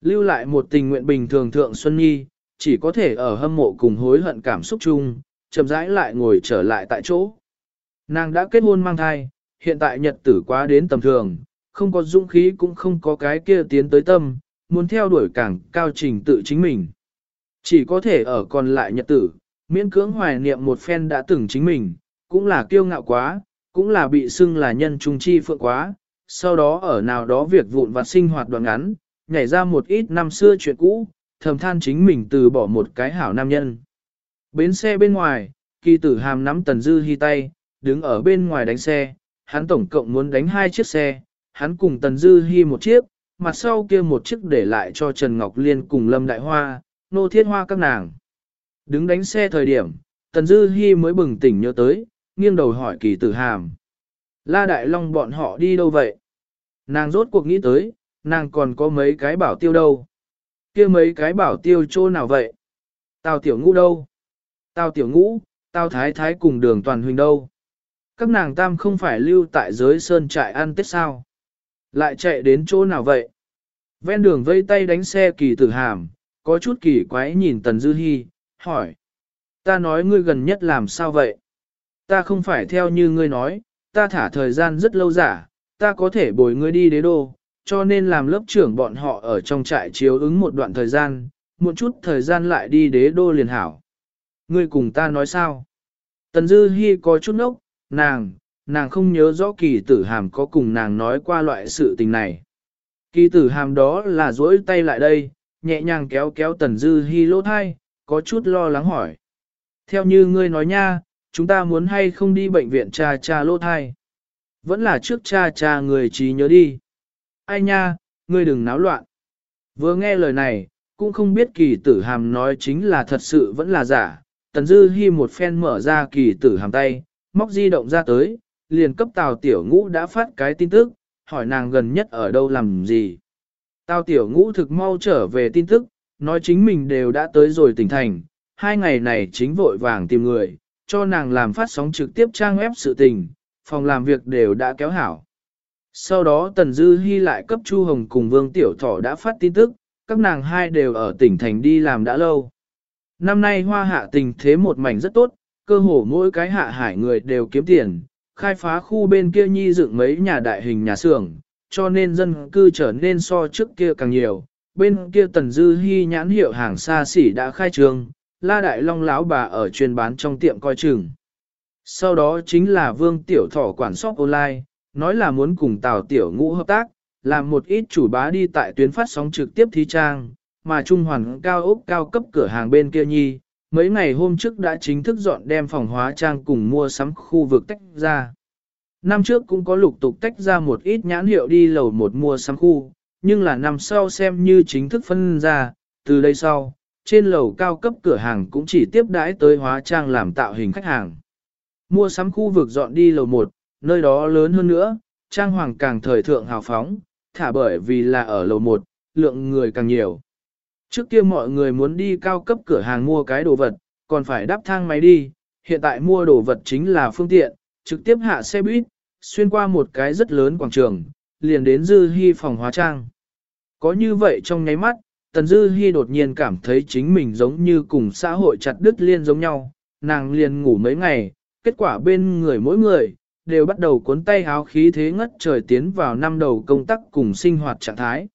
Lưu lại một tình nguyện bình thường Thượng Xuân Nhi, chỉ có thể ở hâm mộ cùng hối hận cảm xúc chung, chậm rãi lại ngồi trở lại tại chỗ. Nàng đã kết hôn mang thai, hiện tại nhật tử quá đến tầm thường, không có dũng khí cũng không có cái kia tiến tới tâm, muốn theo đuổi càng cao trình tự chính mình. Chỉ có thể ở còn lại nhật tử, miễn cưỡng hoài niệm một phen đã từng chính mình, cũng là kiêu ngạo quá, cũng là bị xưng là nhân trung chi phượng quá, sau đó ở nào đó việc vụn vặt sinh hoạt đoạn ngắn, nhảy ra một ít năm xưa chuyện cũ, thầm than chính mình từ bỏ một cái hảo nam nhân. Bến xe bên ngoài, kỳ tử hàm nắm tần dư hy tay, đứng ở bên ngoài đánh xe, hắn tổng cộng muốn đánh hai chiếc xe, hắn cùng tần dư hy một chiếc, mặt sau kia một chiếc để lại cho Trần Ngọc Liên cùng Lâm Đại Hoa, nô thiết hoa các nàng. Đứng đánh xe thời điểm, Tần Dư Hi mới bừng tỉnh nhớ tới, nghiêng đầu hỏi kỳ tử hàm. La Đại Long bọn họ đi đâu vậy? Nàng rốt cuộc nghĩ tới, nàng còn có mấy cái bảo tiêu đâu? kia mấy cái bảo tiêu chỗ nào vậy? Tào tiểu ngũ đâu? Tào tiểu ngũ, tào thái thái cùng đường toàn huynh đâu? Các nàng tam không phải lưu tại giới sơn trại ăn tết sao? Lại chạy đến chỗ nào vậy? Ven đường vây tay đánh xe kỳ tử hàm, có chút kỳ quái nhìn Tần Dư Hi, hỏi. Ta nói ngươi gần nhất làm sao vậy? Ta không phải theo như ngươi nói, ta thả thời gian rất lâu giả, ta có thể bồi ngươi đi đế đô, cho nên làm lớp trưởng bọn họ ở trong trại chiếu ứng một đoạn thời gian, một chút thời gian lại đi đế đô liền hảo. Ngươi cùng ta nói sao? Tần Dư Hi có chút nốc, nàng, nàng không nhớ rõ kỳ tử hàm có cùng nàng nói qua loại sự tình này. Kỳ tử hàm đó là duỗi tay lại đây, nhẹ nhàng kéo kéo tần dư hi lỗ thai, có chút lo lắng hỏi. Theo như ngươi nói nha, chúng ta muốn hay không đi bệnh viện cha cha lỗ thai. Vẫn là trước cha cha người trí nhớ đi. Ai nha, ngươi đừng náo loạn. Vừa nghe lời này, cũng không biết kỳ tử hàm nói chính là thật sự vẫn là giả. Tần dư hi một phen mở ra kỳ tử hàm tay, móc di động ra tới, liền cấp tào tiểu ngũ đã phát cái tin tức, hỏi nàng gần nhất ở đâu làm gì. tào tiểu ngũ thực mau trở về tin tức, nói chính mình đều đã tới rồi tỉnh thành, hai ngày này chính vội vàng tìm người, cho nàng làm phát sóng trực tiếp trang web sự tình, phòng làm việc đều đã kéo hảo. Sau đó Tần Dư Hi lại cấp Chu Hồng cùng Vương Tiểu Thỏ đã phát tin tức, các nàng hai đều ở tỉnh thành đi làm đã lâu. Năm nay hoa hạ tình thế một mảnh rất tốt, cơ hồ mỗi cái hạ hải người đều kiếm tiền, khai phá khu bên kia nhi dựng mấy nhà đại hình nhà xưởng, cho nên dân cư trở nên so trước kia càng nhiều. Bên kia Tần Dư hy nhãn hiệu hàng xa xỉ đã khai trương, La Đại Long lão bà ở chuyên bán trong tiệm coi chừng. Sau đó chính là Vương Tiểu Thỏ quản shop online, nói là muốn cùng Tào Tiểu Ngũ hợp tác, làm một ít chủ bá đi tại tuyến phát sóng trực tiếp thí trang, mà Trung Hoàn cao ốc cao cấp cửa hàng bên kia nhi, mấy ngày hôm trước đã chính thức dọn đem phòng hóa trang cùng mua sắm khu vực tách ra. Năm trước cũng có lục tục tách ra một ít nhãn hiệu đi lầu một mua sắm khu, nhưng là năm sau xem như chính thức phân ra, từ đây sau, trên lầu cao cấp cửa hàng cũng chỉ tiếp đãi tới hóa trang làm tạo hình khách hàng. Mua sắm khu vực dọn đi lầu một, nơi đó lớn hơn nữa, trang hoàng càng thời thượng hào phóng, thả bởi vì là ở lầu một, lượng người càng nhiều. Trước kia mọi người muốn đi cao cấp cửa hàng mua cái đồ vật, còn phải đắp thang máy đi, hiện tại mua đồ vật chính là phương tiện, trực tiếp hạ xe buýt, xuyên qua một cái rất lớn quảng trường, liền đến Dư Hi phòng hóa trang. Có như vậy trong nháy mắt, Tần Dư Hi đột nhiên cảm thấy chính mình giống như cùng xã hội chặt đứt liên giống nhau, nàng liền ngủ mấy ngày, kết quả bên người mỗi người, đều bắt đầu cuốn tay háo khí thế ngất trời tiến vào năm đầu công tác cùng sinh hoạt trạng thái.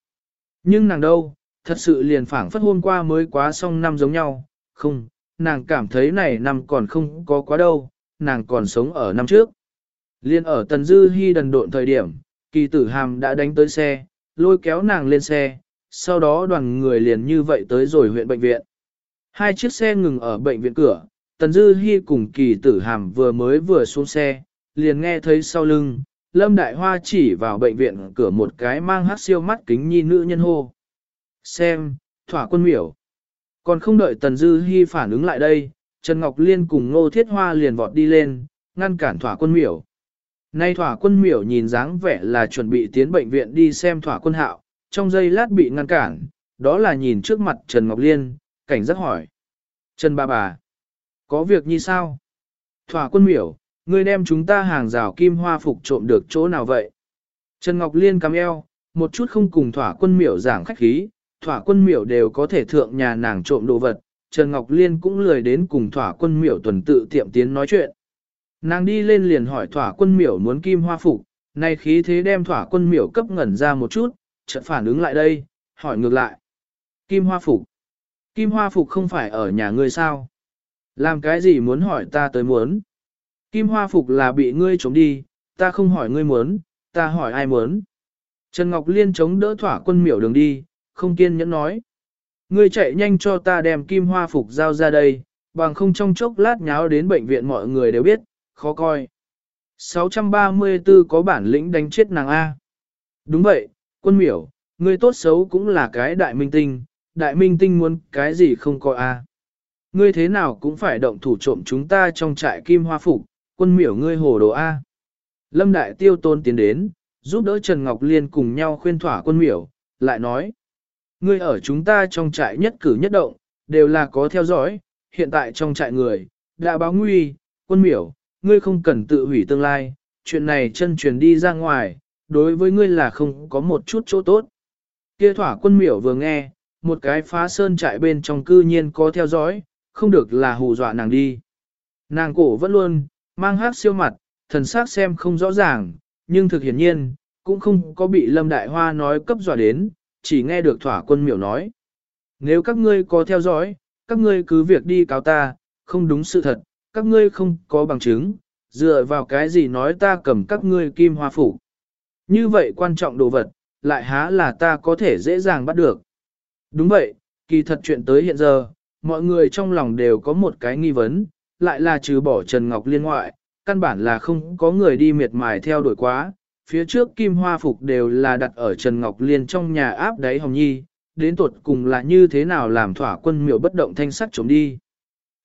Nhưng nàng đâu, thật sự liền phảng phất hôm qua mới quá xong năm giống nhau, không, nàng cảm thấy này năm còn không có quá đâu, nàng còn sống ở năm trước. Liên ở Tần Dư Hi đần độn thời điểm, kỳ tử hàm đã đánh tới xe, lôi kéo nàng lên xe, sau đó đoàn người liền như vậy tới rồi huyện bệnh viện. Hai chiếc xe ngừng ở bệnh viện cửa, Tần Dư Hi cùng kỳ tử hàm vừa mới vừa xuống xe, liền nghe thấy sau lưng, Lâm Đại Hoa chỉ vào bệnh viện cửa một cái mang hát siêu mắt kính nhi nữ nhân hô. Xem, thỏa quân miểu. Còn không đợi Tần Dư Hi phản ứng lại đây, Trần Ngọc Liên cùng Ngô Thiết Hoa liền vọt đi lên, ngăn cản thỏa quân miểu. Nay thỏa quân miểu nhìn dáng vẻ là chuẩn bị tiến bệnh viện đi xem thỏa quân hạo, trong giây lát bị ngăn cản, đó là nhìn trước mặt Trần Ngọc Liên, cảnh giác hỏi. Trần bà bà, có việc như sao? Thỏa quân miểu, ngươi đem chúng ta hàng rào kim hoa phục trộm được chỗ nào vậy? Trần Ngọc Liên cắm eo, một chút không cùng thỏa quân miểu giảng khách khí, thỏa quân miểu đều có thể thượng nhà nàng trộm đồ vật, Trần Ngọc Liên cũng lười đến cùng thỏa quân miểu tuần tự tiệm tiến nói chuyện. Nàng đi lên liền hỏi thỏa quân miểu muốn kim hoa phục, nay khí thế đem thỏa quân miểu cấp ngẩn ra một chút, chợt phản ứng lại đây, hỏi ngược lại. Kim hoa phục. Kim hoa phục không phải ở nhà ngươi sao? Làm cái gì muốn hỏi ta tới muốn? Kim hoa phục là bị ngươi trống đi, ta không hỏi ngươi muốn, ta hỏi ai muốn? Trần Ngọc Liên chống đỡ thỏa quân miểu đường đi, không kiên nhẫn nói. Ngươi chạy nhanh cho ta đem kim hoa phục giao ra đây, bằng không trong chốc lát nháo đến bệnh viện mọi người đều biết, khó coi. 634 có bản lĩnh đánh chết nàng A. Đúng vậy, quân miểu, ngươi tốt xấu cũng là cái đại minh tinh, đại minh tinh muốn cái gì không có A. Ngươi thế nào cũng phải động thủ trộm chúng ta trong trại kim hoa phục, quân miểu ngươi hồ đồ A. Lâm Đại Tiêu Tôn tiến đến, giúp đỡ Trần Ngọc Liên cùng nhau khuyên thỏa quân miểu, lại nói. Ngươi ở chúng ta trong trại nhất cử nhất động, đều là có theo dõi, hiện tại trong trại người, đã báo nguy, quân miểu, ngươi không cần tự hủy tương lai, chuyện này chân truyền đi ra ngoài, đối với ngươi là không có một chút chỗ tốt. Kia thỏa quân miểu vừa nghe, một cái phá sơn trại bên trong cư nhiên có theo dõi, không được là hù dọa nàng đi. Nàng cổ vẫn luôn, mang hát siêu mặt, thần sắc xem không rõ ràng, nhưng thực hiển nhiên, cũng không có bị Lâm Đại Hoa nói cấp dọa đến, chỉ nghe được thỏa quân miểu nói. Nếu các ngươi có theo dõi, các ngươi cứ việc đi cáo ta, không đúng sự thật, các ngươi không có bằng chứng, dựa vào cái gì nói ta cầm các ngươi kim hoa phủ. Như vậy quan trọng đồ vật, lại há là ta có thể dễ dàng bắt được. Đúng vậy, kỳ thật chuyện tới hiện giờ, mọi người trong lòng đều có một cái nghi vấn, lại là trừ bỏ Trần Ngọc Liên ngoại, căn bản là không có người đi miệt mài theo đuổi quá. Phía trước kim hoa phục đều là đặt ở Trần Ngọc Liên trong nhà áp đáy hồng nhi, đến tuột cùng là như thế nào làm thỏa quân miểu bất động thanh sắc trộm đi.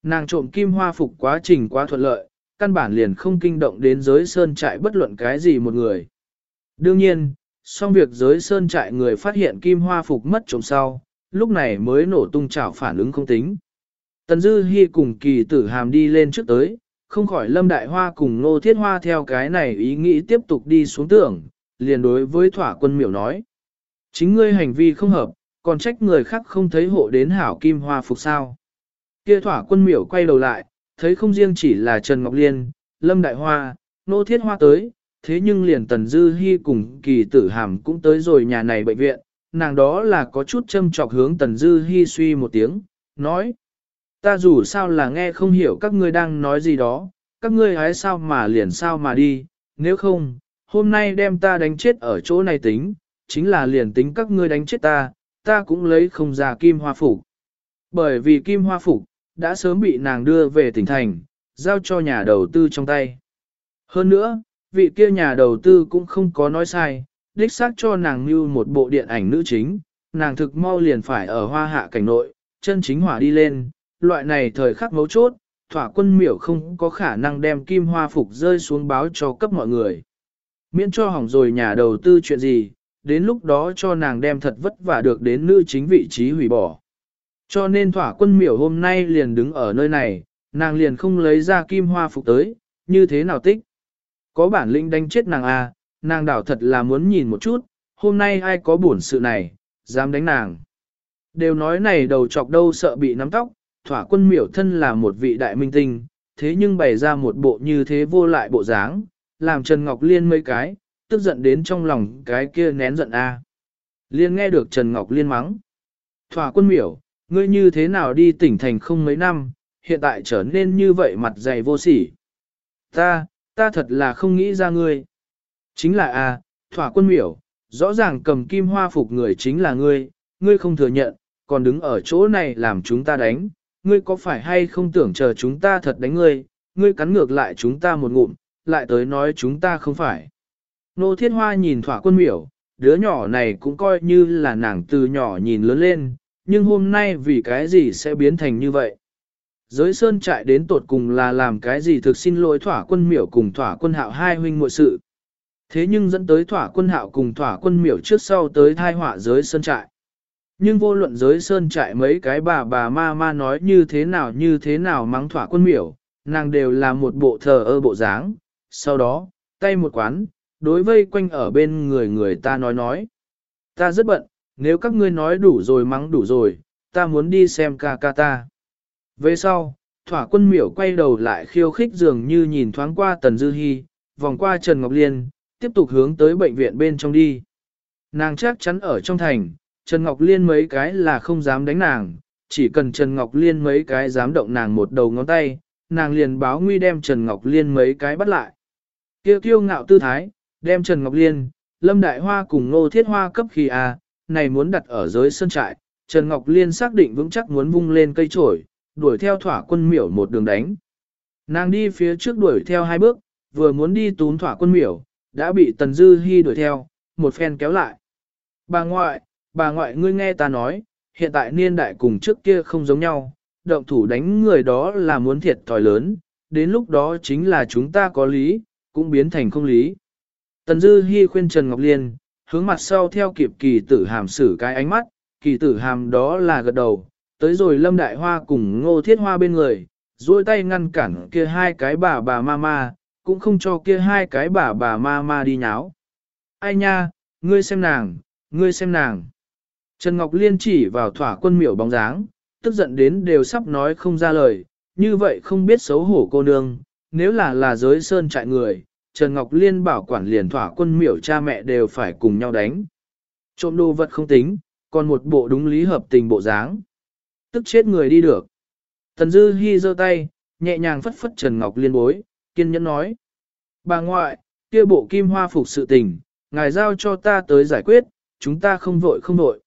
Nàng trộm kim hoa phục quá trình quá thuận lợi, căn bản liền không kinh động đến giới sơn trại bất luận cái gì một người. Đương nhiên, xong việc giới sơn trại người phát hiện kim hoa phục mất trộm sau, lúc này mới nổ tung trào phản ứng không tính. Tần Dư Hi cùng kỳ tử hàm đi lên trước tới, không khỏi lâm đại hoa cùng nô thiết hoa theo cái này ý nghĩ tiếp tục đi xuống tưởng, liền đối với thỏa quân miểu nói. Chính ngươi hành vi không hợp, còn trách người khác không thấy hộ đến hảo kim hoa phục sao. Kia thỏa quân miểu quay đầu lại, thấy không riêng chỉ là Trần Ngọc Liên, Lâm Đại Hoa, Nô Thiết Hoa tới, thế nhưng liền Tần Dư Hi cùng kỳ tử hàm cũng tới rồi nhà này bệnh viện, nàng đó là có chút châm chọc hướng Tần Dư Hi suy một tiếng, nói. Ta dù sao là nghe không hiểu các ngươi đang nói gì đó, các ngươi hái sao mà liền sao mà đi, nếu không, hôm nay đem ta đánh chết ở chỗ này tính, chính là liền tính các ngươi đánh chết ta, ta cũng lấy không ra kim hoa phục. Bởi vì kim hoa phục, đã sớm bị nàng đưa về tỉnh thành, giao cho nhà đầu tư trong tay. Hơn nữa, vị kia nhà đầu tư cũng không có nói sai, đích xác cho nàng như một bộ điện ảnh nữ chính, nàng thực mau liền phải ở hoa hạ cảnh nội, chân chính hỏa đi lên, loại này thời khắc mấu chốt, thỏa quân miểu không có khả năng đem kim hoa phục rơi xuống báo cho cấp mọi người. Miễn cho hỏng rồi nhà đầu tư chuyện gì, đến lúc đó cho nàng đem thật vất vả được đến nữ chính vị trí hủy bỏ. Cho nên thỏa quân miểu hôm nay liền đứng ở nơi này, nàng liền không lấy ra kim hoa phục tới, như thế nào tích. Có bản lĩnh đánh chết nàng à, nàng đảo thật là muốn nhìn một chút, hôm nay ai có buồn sự này, dám đánh nàng. Đều nói này đầu chọc đâu sợ bị nắm tóc, thỏa quân miểu thân là một vị đại minh tinh, thế nhưng bày ra một bộ như thế vô lại bộ dáng, làm Trần Ngọc Liên mấy cái, tức giận đến trong lòng cái kia nén giận a. Liên nghe được Trần Ngọc Liên mắng. Thỏa quân miểu, ngươi như thế nào đi tỉnh thành không mấy năm, hiện tại trở nên như vậy mặt dày vô sỉ. Ta, ta thật là không nghĩ ra ngươi. Chính là a, thỏa quân miểu, rõ ràng cầm kim hoa phục người chính là ngươi, ngươi không thừa nhận, còn đứng ở chỗ này làm chúng ta đánh, ngươi có phải hay không tưởng chờ chúng ta thật đánh ngươi, ngươi cắn ngược lại chúng ta một ngụm, lại tới nói chúng ta không phải. Nô Thiết Hoa nhìn thỏa quân miểu, đứa nhỏ này cũng coi như là nàng từ nhỏ nhìn lớn lên, nhưng hôm nay vì cái gì sẽ biến thành như vậy? Giới sơn trại đến tột cùng là làm cái gì thực xin lỗi thỏa quân miểu cùng thỏa quân hạo hai huynh muội sự. Thế nhưng dẫn tới thỏa quân hạo cùng thỏa quân miểu trước sau tới thai họa giới sơn trại. Nhưng vô luận giới sơn trại mấy cái bà bà ma ma nói như thế nào như thế nào mắng thỏa quân miểu, nàng đều là một bộ thờ ơ bộ dáng. Sau đó, tay một quán, đối vây quanh ở bên người người ta nói nói. Ta rất bận, nếu các ngươi nói đủ rồi mắng đủ rồi, ta muốn đi xem ca ca ta. Về sau, thỏa quân miểu quay đầu lại khiêu khích dường như nhìn thoáng qua Tần Dư Hi, vòng qua Trần Ngọc Liên, tiếp tục hướng tới bệnh viện bên trong đi. Nàng chắc chắn ở trong thành, Trần Ngọc Liên mấy cái là không dám đánh nàng, chỉ cần Trần Ngọc Liên mấy cái dám động nàng một đầu ngón tay, nàng liền báo nguy đem Trần Ngọc Liên mấy cái bắt lại. Kiêu kiêu ngạo tư thái, đem Trần Ngọc Liên, Lâm Đại Hoa cùng Ngô Thiết Hoa cấp khi A, này muốn đặt ở giới sân trại, Trần Ngọc Liên xác định vững chắc muốn vung lên cây trổi, đuổi theo thỏa quân miểu một đường đánh. Nàng đi phía trước đuổi theo hai bước, vừa muốn đi tún thỏa quân miểu, đã bị Tần Dư Hi đuổi theo, một phen kéo lại. Bà ngoại, bà ngoại ngươi nghe ta nói, hiện tại niên đại cùng trước kia không giống nhau, động thủ đánh người đó là muốn thiệt thòi lớn, đến lúc đó chính là chúng ta có lý, cũng biến thành không lý. Tần Dư Hi khuyên Trần Ngọc Liên, hướng mặt sau theo kịp kỳ tử hàm xử cái ánh mắt, kỳ tử hàm đó là gật đầu, tới rồi Lâm Đại Hoa cùng Ngô Thiết Hoa bên người, duỗi tay ngăn cản kia hai cái bà bà ma ma, cũng không cho kia hai cái bà bà ma ma đi nháo. Ai nha, ngươi xem nàng, ngươi xem nàng. Trần Ngọc Liên chỉ vào thỏa quân miểu bóng dáng, tức giận đến đều sắp nói không ra lời, như vậy không biết xấu hổ cô nương, nếu là là giới sơn trại người, Trần Ngọc Liên bảo quản liền thỏa quân miểu cha mẹ đều phải cùng nhau đánh. Trộm đồ vật không tính, còn một bộ đúng lý hợp tình bộ dáng. Tức chết người đi được. Thần Dư Hi giơ tay, nhẹ nhàng phất phất Trần Ngọc Liên bối, kiên nhẫn nói. Bà ngoại, kia bộ kim hoa phục sự tình, ngài giao cho ta tới giải quyết, chúng ta không vội không vội.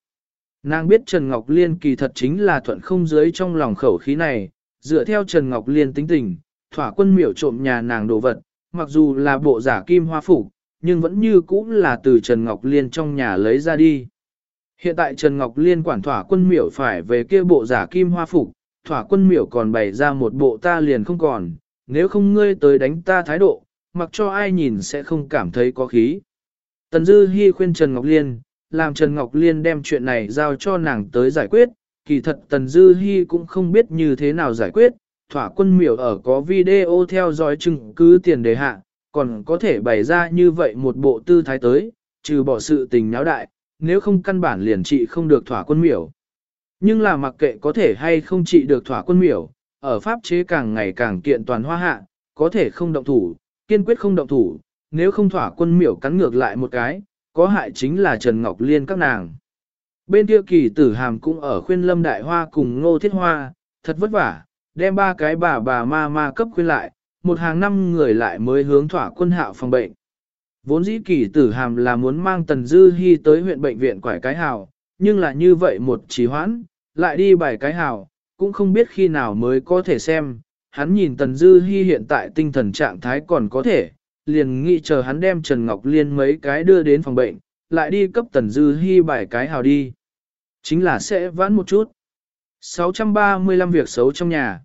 Nàng biết Trần Ngọc Liên kỳ thật chính là thuận không dưới trong lòng khẩu khí này, dựa theo Trần Ngọc Liên tính tình, thỏa quân miểu trộm nhà nàng đồ vật, mặc dù là bộ giả kim hoa phủ, nhưng vẫn như cũ là từ Trần Ngọc Liên trong nhà lấy ra đi. Hiện tại Trần Ngọc Liên quản thỏa quân miểu phải về kia bộ giả kim hoa phục, thỏa quân miểu còn bày ra một bộ ta liền không còn, nếu không ngươi tới đánh ta thái độ, mặc cho ai nhìn sẽ không cảm thấy có khí. Tần Dư Hi khuyên Trần Ngọc Liên, làm Trần Ngọc Liên đem chuyện này giao cho nàng tới giải quyết, kỳ thật Tần Dư Hi cũng không biết như thế nào giải quyết, thỏa quân miểu ở có video theo dõi chứng cứ tiền đề hạ, còn có thể bày ra như vậy một bộ tư thái tới, trừ bỏ sự tình náo đại, nếu không căn bản liền trị không được thỏa quân miểu. Nhưng là mặc kệ có thể hay không trị được thỏa quân miểu, ở pháp chế càng ngày càng kiện toàn hoa hạ, có thể không động thủ, kiên quyết không động thủ, nếu không thỏa quân miểu cắn ngược lại một cái, có hại chính là Trần Ngọc Liên các nàng. Bên kia kỳ tử hàm cũng ở khuyên lâm đại hoa cùng ngô thiết hoa, thật vất vả, đem ba cái bà bà ma ma cấp khuyên lại, một hàng năm người lại mới hướng thỏa quân hạo phòng bệnh. Vốn dĩ kỳ tử hàm là muốn mang Tần Dư Hi tới huyện bệnh viện quải cái hào, nhưng là như vậy một trì hoãn, lại đi bài cái hào, cũng không biết khi nào mới có thể xem. Hắn nhìn Tần Dư Hi hiện tại tinh thần trạng thái còn có thể, liền nghĩ chờ hắn đem Trần Ngọc Liên mấy cái đưa đến phòng bệnh, lại đi cấp Tần Dư Hi bài cái hào đi. Chính là sẽ vãn một chút. 635 việc xấu trong nhà.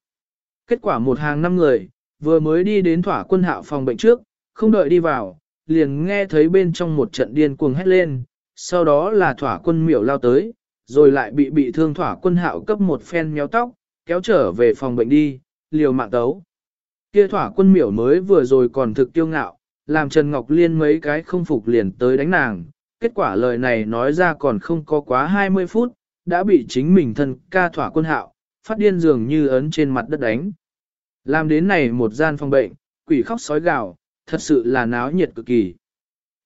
Kết quả một hàng năm người, vừa mới đi đến thỏa quân hạo phòng bệnh trước, không đợi đi vào, liền nghe thấy bên trong một trận điên cuồng hét lên, sau đó là thỏa quân miểu lao tới, rồi lại bị bị thương thỏa quân hạo cấp một phen méo tóc, kéo trở về phòng bệnh đi, liều mạng tấu. Kia thỏa quân miểu mới vừa rồi còn thực tiêu ngạo, làm Trần Ngọc Liên mấy cái không phục liền tới đánh nàng, kết quả lời này nói ra còn không có quá 20 phút, đã bị chính mình thân ca thỏa quân hạo, phát điên dường như ấn trên mặt đất đánh. Làm đến này một gian phòng bệnh, quỷ khóc sói gào, thật sự là náo nhiệt cực kỳ.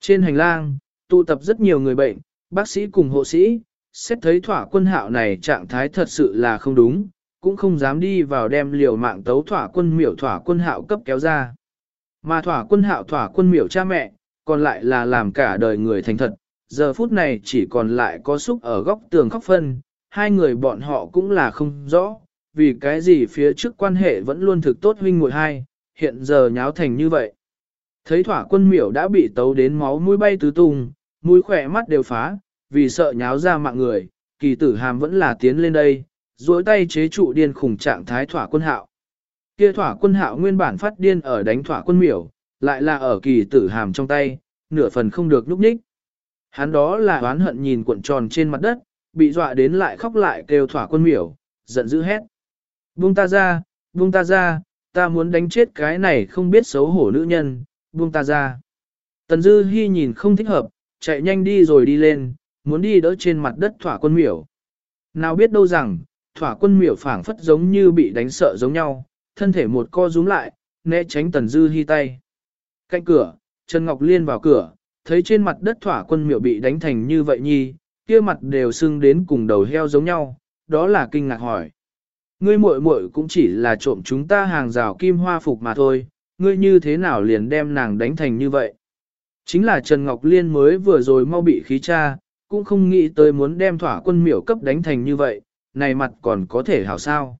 Trên hành lang, tụ tập rất nhiều người bệnh, bác sĩ cùng hộ sĩ, xét thấy thỏa quân hạo này trạng thái thật sự là không đúng, cũng không dám đi vào đem liều mạng tấu thỏa quân miểu thỏa quân hạo cấp kéo ra. Mà thỏa quân hạo thỏa quân miểu cha mẹ, còn lại là làm cả đời người thành thật, giờ phút này chỉ còn lại có xúc ở góc tường khóc phân, hai người bọn họ cũng là không rõ, vì cái gì phía trước quan hệ vẫn luôn thực tốt huynh muội hai, hiện giờ nháo thành như vậy. Thấy thỏa quân miểu đã bị tấu đến máu mũi bay tứ tung, mũi khỏe mắt đều phá, vì sợ nháo ra mạng người, kỳ tử hàm vẫn là tiến lên đây, duỗi tay chế trụ điên khủng trạng thái thỏa quân hạo. Kia thỏa quân hạo nguyên bản phát điên ở đánh thỏa quân miểu, lại là ở kỳ tử hàm trong tay, nửa phần không được núp ních. Hắn đó là oán hận nhìn cuộn tròn trên mặt đất, bị dọa đến lại khóc lại kêu thỏa quân miểu, giận dữ hét. Buông ta ra, buông ta ra, ta muốn đánh chết cái này không biết xấu hổ nữ nhân, buông ta ra. Tần Dư Hi nhìn không thích hợp, chạy nhanh đi rồi đi lên, muốn đi đỡ trên mặt đất thỏa quân miểu. Nào biết đâu rằng, thỏa quân miểu phảng phất giống như bị đánh sợ giống nhau, thân thể một co rúm lại, né tránh Tần Dư Hi tay. Cạnh cửa, Trần Ngọc Liên vào cửa, thấy trên mặt đất thỏa quân miểu bị đánh thành như vậy nhi, kia mặt đều sưng đến cùng đầu heo giống nhau, đó là kinh ngạc hỏi. Ngươi muội muội cũng chỉ là trộm chúng ta hàng rào kim hoa phục mà thôi, ngươi như thế nào liền đem nàng đánh thành như vậy? Chính là Trần Ngọc Liên mới vừa rồi mau bị khí cha, cũng không nghĩ tới muốn đem thỏa quân miểu cấp đánh thành như vậy, này mặt còn có thể hảo sao?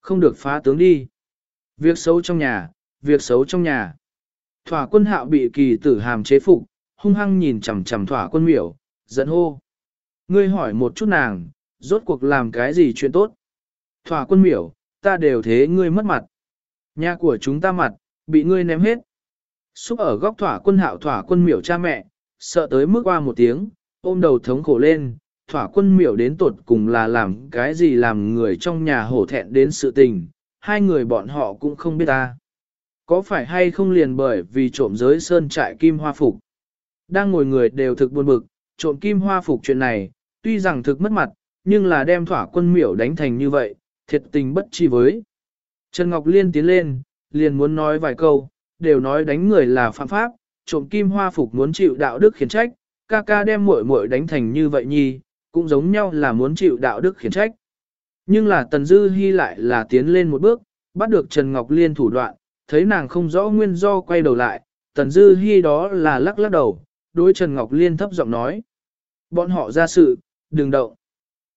Không được phá tướng đi. Việc xấu trong nhà, việc xấu trong nhà. Thỏa quân hạo bị kỳ tử hàm chế phục, hung hăng nhìn chằm chằm thỏa quân miểu, giận hô. Ngươi hỏi một chút nàng, rốt cuộc làm cái gì chuyện tốt? Thỏa quân miểu, ta đều thế ngươi mất mặt. Nhà của chúng ta mặt, bị ngươi ném hết. Xúc ở góc thỏa quân hạo thỏa quân miểu cha mẹ, sợ tới mức qua một tiếng, ôm đầu thống khổ lên, thỏa quân miểu đến tột cùng là làm cái gì làm người trong nhà hổ thẹn đến sự tình, hai người bọn họ cũng không biết ta. Có phải hay không liền bởi vì trộm giới sơn trại kim hoa phục. Đang ngồi người đều thực buồn bực, trộm kim hoa phục chuyện này, tuy rằng thực mất mặt, nhưng là đem thỏa quân miểu đánh thành như vậy, thiệt tình bất chi với. Trần Ngọc Liên tiến lên, liền muốn nói vài câu, đều nói đánh người là phạm pháp, trộm kim hoa phục muốn chịu đạo đức khiển trách, ca ca đem muội muội đánh thành như vậy nhi, cũng giống nhau là muốn chịu đạo đức khiển trách. Nhưng là Tần Dư Hi lại là tiến lên một bước, bắt được Trần Ngọc Liên thủ đoạn, thấy nàng không rõ nguyên do quay đầu lại, Tần Dư Hi đó là lắc lắc đầu, đối Trần Ngọc Liên thấp giọng nói. Bọn họ ra sự, đừng động.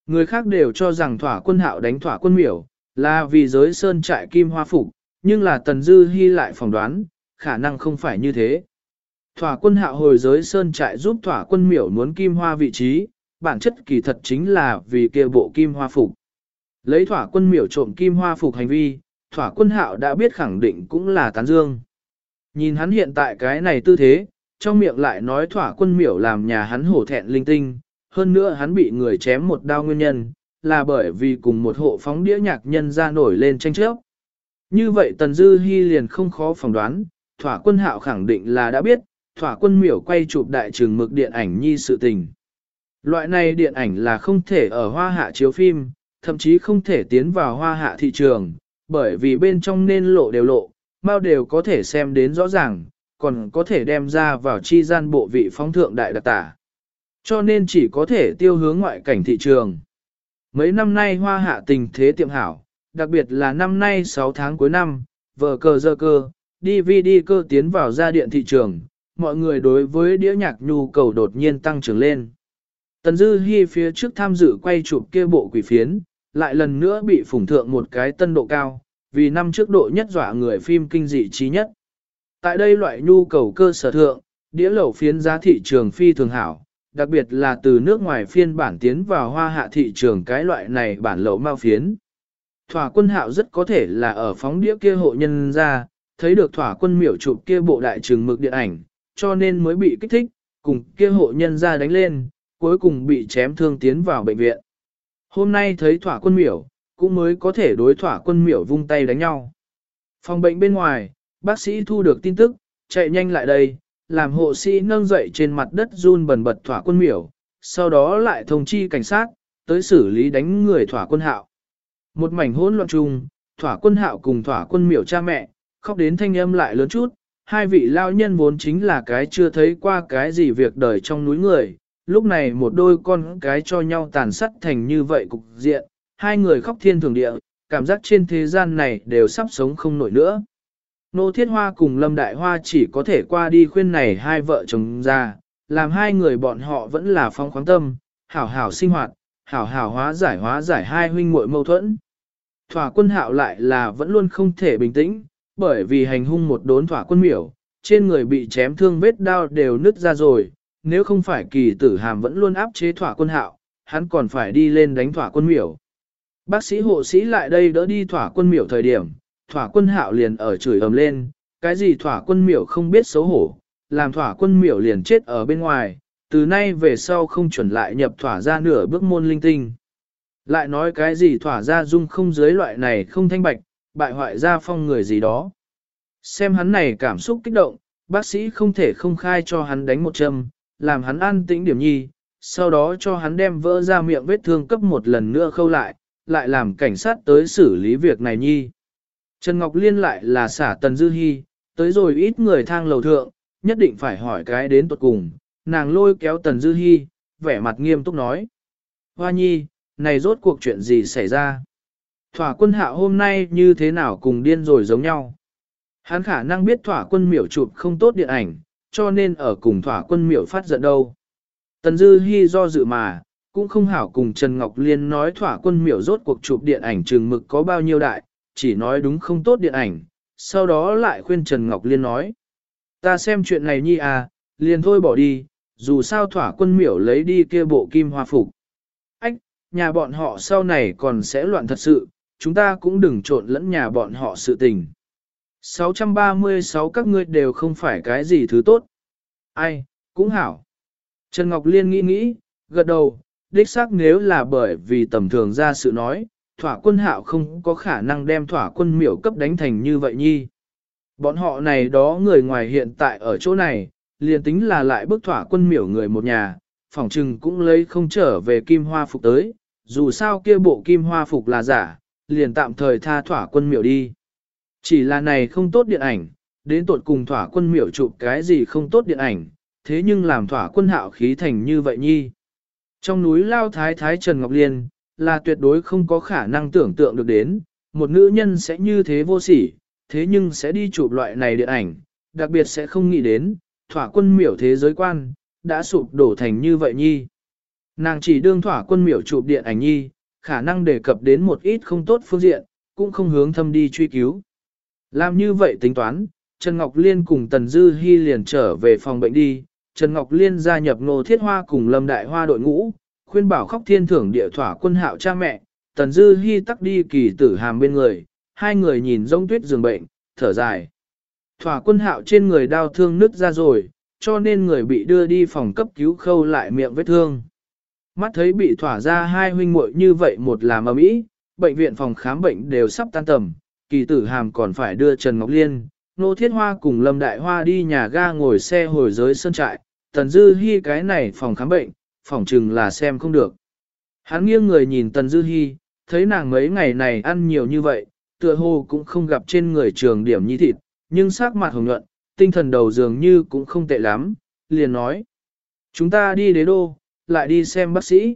Người khác đều cho rằng thỏa quân hạo đánh thỏa quân miểu, là vì giới sơn trại kim hoa phục, nhưng là Tần Dư Hi lại phỏng đoán, khả năng không phải như thế. Thỏa quân hạo hồi giới sơn trại giúp thỏa quân miểu muốn kim hoa vị trí, bản chất kỳ thật chính là vì kia bộ kim hoa phục. Lấy thỏa quân miểu trộm kim hoa phục hành vi, thỏa quân hạo đã biết khẳng định cũng là tán dương. Nhìn hắn hiện tại cái này tư thế, trong miệng lại nói thỏa quân miểu làm nhà hắn hổ thẹn linh tinh, hơn nữa hắn bị người chém một đao nguyên nhân, là bởi vì cùng một hộ phóng đĩa nhạc nhân ra nổi lên tranh chấp. Như vậy Tần Dư Hi liền không khó phỏng đoán, thỏa quân hạo khẳng định là đã biết, thỏa quân miểu quay chụp đại trường mực điện ảnh nhi sự tình. Loại này điện ảnh là không thể ở hoa hạ chiếu phim, thậm chí không thể tiến vào hoa hạ thị trường, bởi vì bên trong nên lộ đều lộ, bao đều có thể xem đến rõ ràng, còn có thể đem ra vào chi gian bộ vị phóng thượng đại đặc tả. Cho nên chỉ có thể tiêu hướng ngoại cảnh thị trường. Mấy năm nay hoa hạ tình thế tiệm hảo, đặc biệt là năm nay 6 tháng cuối năm, vờ cờ dơ cơ, DVD cơ tiến vào ra điện thị trường, mọi người đối với đĩa nhạc nhu cầu đột nhiên tăng trưởng lên. Tần Dư Hi phía trước tham dự quay chụp kia bộ quỷ phiến, lại lần nữa bị phủng thượng một cái tân độ cao, vì năm trước độ nhất dọa người phim kinh dị trí nhất. Tại đây loại nhu cầu cơ sở thượng, đĩa lẩu phiến giá thị trường phi thường hảo, đặc biệt là từ nước ngoài phiên bản tiến vào hoa hạ thị trường cái loại này bản lẩu mao phiến. Thỏa quân hạo rất có thể là ở phóng đĩa kia hộ nhân ra, thấy được thỏa quân miểu chụp kia bộ đại trường mực điện ảnh, cho nên mới bị kích thích, cùng kia hộ nhân ra đánh lên, cuối cùng bị chém thương tiến vào bệnh viện. Hôm nay thấy thỏa quân miểu, cũng mới có thể đối thỏa quân miểu vung tay đánh nhau. Phòng bệnh bên ngoài, bác sĩ thu được tin tức, chạy nhanh lại đây, làm hộ sĩ nâng dậy trên mặt đất run bần bật thỏa quân miểu, sau đó lại thông chi cảnh sát, tới xử lý đánh người thỏa quân hạo. Một mảnh hỗn loạn chung, thỏa quân hạo cùng thỏa quân miểu cha mẹ, khóc đến thanh âm lại lớn chút, hai vị lao nhân vốn chính là cái chưa thấy qua cái gì việc đời trong núi người, lúc này một đôi con cái cho nhau tàn sát thành như vậy cục diện, hai người khóc thiên thường địa, cảm giác trên thế gian này đều sắp sống không nổi nữa. Nô Thiết Hoa cùng Lâm Đại Hoa chỉ có thể qua đi khuyên này hai vợ chồng ra, làm hai người bọn họ vẫn là phong khoáng tâm, hảo hảo sinh hoạt, hảo hảo hóa giải hóa giải hai huynh muội mâu thuẫn. Thỏa quân hạo lại là vẫn luôn không thể bình tĩnh, bởi vì hành hung một đốn thỏa quân miểu, trên người bị chém thương vết đau đều nứt ra rồi, nếu không phải kỳ tử hàm vẫn luôn áp chế thỏa quân hạo, hắn còn phải đi lên đánh thỏa quân miểu. Bác sĩ hộ sĩ lại đây đỡ đi thỏa quân miểu thời điểm, thỏa quân hạo liền ở chửi ầm lên, cái gì thỏa quân miểu không biết xấu hổ, làm thỏa quân miểu liền chết ở bên ngoài, từ nay về sau không chuẩn lại nhập thỏa ra nửa bước môn linh tinh. Lại nói cái gì thỏa ra dung không dưới loại này không thanh bạch, bại hoại ra phong người gì đó. Xem hắn này cảm xúc kích động, bác sĩ không thể không khai cho hắn đánh một châm, làm hắn an tĩnh điểm nhi, sau đó cho hắn đem vỡ ra miệng vết thương cấp một lần nữa khâu lại, lại làm cảnh sát tới xử lý việc này nhi. Trần Ngọc Liên lại là xả Tần Dư Hi, tới rồi ít người thang lầu thượng, nhất định phải hỏi cái đến tuột cùng, nàng lôi kéo Tần Dư Hi, vẻ mặt nghiêm túc nói. Hoa nhi, này rốt cuộc chuyện gì xảy ra? Thỏa quân hạ hôm nay như thế nào cùng điên rồi giống nhau? Hắn khả năng biết thỏa quân miểu chụp không tốt điện ảnh, cho nên ở cùng thỏa quân miểu phát giận đâu. Tần Dư Hi do dự mà, cũng không hảo cùng Trần Ngọc Liên nói thỏa quân miểu rốt cuộc chụp điện ảnh trường mực có bao nhiêu đại, chỉ nói đúng không tốt điện ảnh, sau đó lại khuyên Trần Ngọc Liên nói. Ta xem chuyện này nhi à, liền thôi bỏ đi, dù sao thỏa quân miểu lấy đi kia bộ kim hoa phục. Ách, nhà bọn họ sau này còn sẽ loạn thật sự, chúng ta cũng đừng trộn lẫn nhà bọn họ sự tình. 636 các ngươi đều không phải cái gì thứ tốt. Ai, cũng hảo. Trần Ngọc Liên nghĩ nghĩ, gật đầu, đích xác nếu là bởi vì tầm thường ra sự nói, thỏa quân hạo không có khả năng đem thỏa quân miểu cấp đánh thành như vậy nhi. Bọn họ này đó người ngoài hiện tại ở chỗ này, liền tính là lại bức thỏa quân miểu người một nhà, phỏng trừng cũng lấy không trở về kim hoa phục tới, dù sao kia bộ kim hoa phục là giả, liền tạm thời tha thỏa quân miểu đi. Chỉ là này không tốt điện ảnh, đến tột cùng thỏa quân miểu chụp cái gì không tốt điện ảnh, thế nhưng làm thỏa quân hạo khí thành như vậy nhi. Trong núi Lao Thái Thái Trần Ngọc Liên, là tuyệt đối không có khả năng tưởng tượng được đến, một nữ nhân sẽ như thế vô sỉ, thế nhưng sẽ đi chụp loại này điện ảnh, đặc biệt sẽ không nghĩ đến, thỏa quân miểu thế giới quan, đã sụp đổ thành như vậy nhi. Nàng chỉ đương thỏa quân miểu chụp điện ảnh nhi, khả năng đề cập đến một ít không tốt phương diện, cũng không hướng thâm đi truy cứu. Làm như vậy tính toán, Trần Ngọc Liên cùng Tần Dư Hi liền trở về phòng bệnh đi, Trần Ngọc Liên gia nhập Ngô Thiết Hoa cùng Lâm Đại Hoa đội ngũ, khuyên bảo khóc thiên thưởng địa thỏa quân hạo cha mẹ, Tần Dư Hi tắc đi kỳ tử hàm bên người, hai người nhìn rông tuyết giường bệnh, thở dài. Thỏa quân hạo trên người đau thương nứt ra rồi, cho nên người bị đưa đi phòng cấp cứu khâu lại miệng vết thương. Mắt thấy bị thỏa ra hai huynh muội như vậy một làm ở mỹ, bệnh viện phòng khám bệnh đều sắp tan tầm, kỳ tử hàm còn phải đưa Trần Ngọc Liên, Nô Thiết Hoa cùng Lâm Đại Hoa đi nhà ga ngồi xe hồi giới sân trại, Tần Dư Hi cái này phòng khám bệnh, phòng trừng là xem không được. Hắn nghiêng người nhìn Tần Dư Hi, thấy nàng mấy ngày này ăn nhiều như vậy, tựa hồ cũng không gặp trên người trường điểm nhi thịt, nhưng sắc mặt hồng nhuận, tinh thần đầu dường như cũng không tệ lắm, liền nói. Chúng ta đi đế đô, lại đi xem bác sĩ.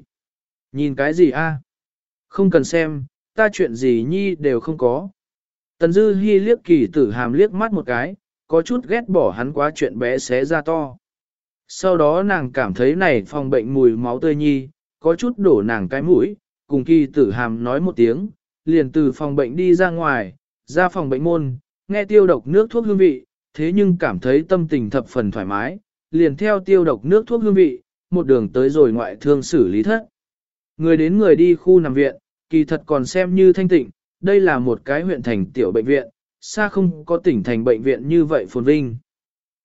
Nhìn cái gì a? Không cần xem, ta chuyện gì nhi đều không có. Tần Dư Hi liếc kỳ tử hàm liếc mắt một cái, có chút ghét bỏ hắn quá chuyện bé xé ra to. Sau đó nàng cảm thấy này phòng bệnh mùi máu tươi nhi, có chút đổ nàng cái mũi, cùng kỳ tử hàm nói một tiếng, liền từ phòng bệnh đi ra ngoài, ra phòng bệnh môn, nghe tiêu độc nước thuốc hương vị, thế nhưng cảm thấy tâm tình thập phần thoải mái, liền theo tiêu độc nước thuốc hương vị, một đường tới rồi ngoại thương xử lý thất. Người đến người đi khu nằm viện, kỳ thật còn xem như thanh tịnh, đây là một cái huyện thành tiểu bệnh viện, xa không có tỉnh thành bệnh viện như vậy phồn vinh.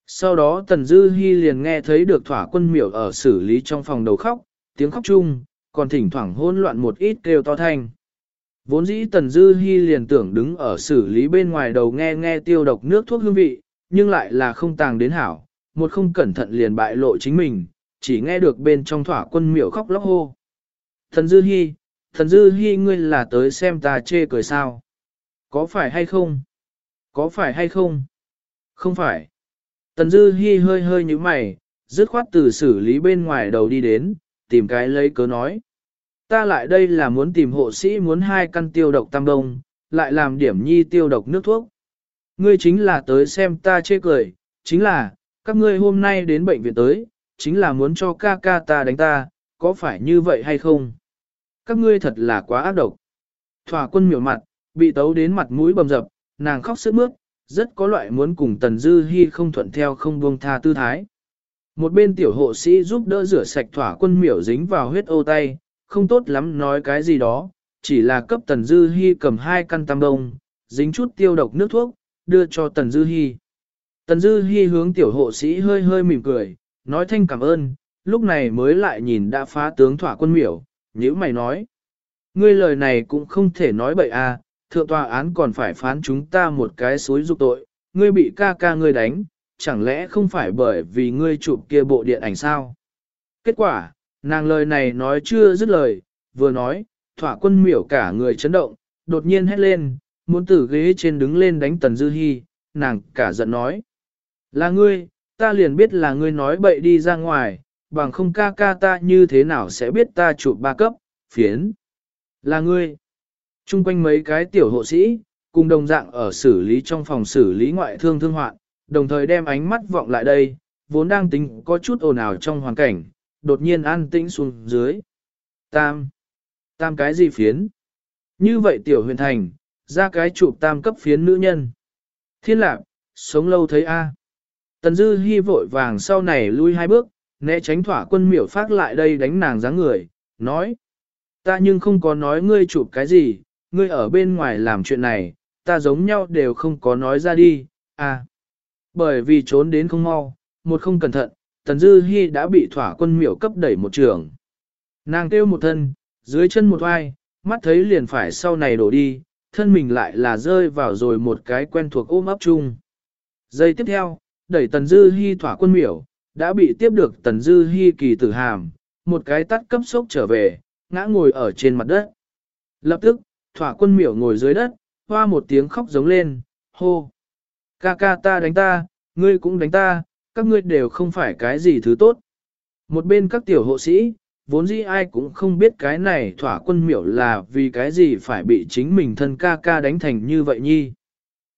Sau đó Tần Dư Hi liền nghe thấy được thỏa quân miểu ở xử lý trong phòng đầu khóc, tiếng khóc chung, còn thỉnh thoảng hỗn loạn một ít kêu to thanh. Vốn dĩ Tần Dư Hi liền tưởng đứng ở xử lý bên ngoài đầu nghe nghe tiêu độc nước thuốc hương vị, nhưng lại là không tàng đến hảo, một không cẩn thận liền bại lộ chính mình, chỉ nghe được bên trong thỏa quân miểu khóc lóc hô. Tần Dư Hi, Thần Dư Hi ngươi là tới xem ta chê cười sao? Có phải hay không? Có phải hay không? Không phải. Tần Dư Hi hơi hơi như mày, dứt khoát từ xử lý bên ngoài đầu đi đến, tìm cái lấy cớ nói. Ta lại đây là muốn tìm hộ sĩ muốn hai căn tiêu độc tam đông, lại làm điểm nhi tiêu độc nước thuốc. Ngươi chính là tới xem ta chê cười, chính là, các ngươi hôm nay đến bệnh viện tới, chính là muốn cho ca ca ta đánh ta, có phải như vậy hay không? Các ngươi thật là quá ác độc. Thỏa quân miểu mặt, bị tấu đến mặt mũi bầm dập, nàng khóc sướt mướt, rất có loại muốn cùng Tần Dư Hi không thuận theo không buông tha tư thái. Một bên tiểu hộ sĩ giúp đỡ rửa sạch thỏa quân miểu dính vào huyết ô tay, không tốt lắm nói cái gì đó, chỉ là cấp Tần Dư Hi cầm hai căn tam đông, dính chút tiêu độc nước thuốc, đưa cho Tần Dư Hi. Tần Dư Hi hướng tiểu hộ sĩ hơi hơi mỉm cười, nói thanh cảm ơn, lúc này mới lại nhìn đã phá tướng thỏa quân miểu, nhíu mày nói. Ngươi lời này cũng không thể nói bậy à, thượng tòa án còn phải phán chúng ta một cái xối dục tội, ngươi bị ca ca ngươi đánh, chẳng lẽ không phải bởi vì ngươi chụp kia bộ điện ảnh sao? Kết quả, nàng lời này nói chưa dứt lời, vừa nói, thỏa quân miểu cả người chấn động, đột nhiên hét lên, muốn từ ghế trên đứng lên đánh Tần Dư Hi, nàng cả giận nói. Là ngươi, ta liền biết là ngươi nói bậy đi ra ngoài, bằng không ca ca ta như thế nào sẽ biết ta chụp ba cấp, phiến. Là ngươi. Trung quanh mấy cái tiểu hộ sĩ, cùng đồng dạng ở xử lý trong phòng xử lý ngoại thương thương hoạn, đồng thời đem ánh mắt vọng lại đây, vốn đang tính có chút ồn ào trong hoàn cảnh, đột nhiên an tĩnh xuống dưới. Tam. Tam cái gì phiến? Như vậy tiểu huyền thành, ra cái chụp tam cấp phiến nữ nhân. Thiên lạc, sống lâu thấy A. Tần dư hy vội vàng sau này lui hai bước, né tránh thỏa quân miểu phát lại đây đánh nàng dáng người, nói. Ta nhưng không có nói ngươi chụp cái gì, ngươi ở bên ngoài làm chuyện này, ta giống nhau đều không có nói ra đi, à. Bởi vì trốn đến không mau, một không cẩn thận, Tần Dư Hi đã bị thỏa quân miểu cấp đẩy một trường. Nàng kêu một thân, dưới chân một oai, mắt thấy liền phải sau này đổ đi, thân mình lại là rơi vào rồi một cái quen thuộc ôm ấp chung. Giây tiếp theo, đẩy Tần Dư Hi thỏa quân miểu, đã bị tiếp được Tần Dư Hi kỳ tử hàm, một cái tắt cấp sốc trở về, ngã ngồi ở trên mặt đất. Lập tức, thỏa quân miểu ngồi dưới đất, hoa một tiếng khóc giống lên, hô. Ca ca ta đánh ta, ngươi cũng đánh ta, các ngươi đều không phải cái gì thứ tốt. Một bên các tiểu hộ sĩ, vốn dĩ ai cũng không biết cái này thỏa quân miểu là vì cái gì phải bị chính mình thân ca ca đánh thành như vậy nhi.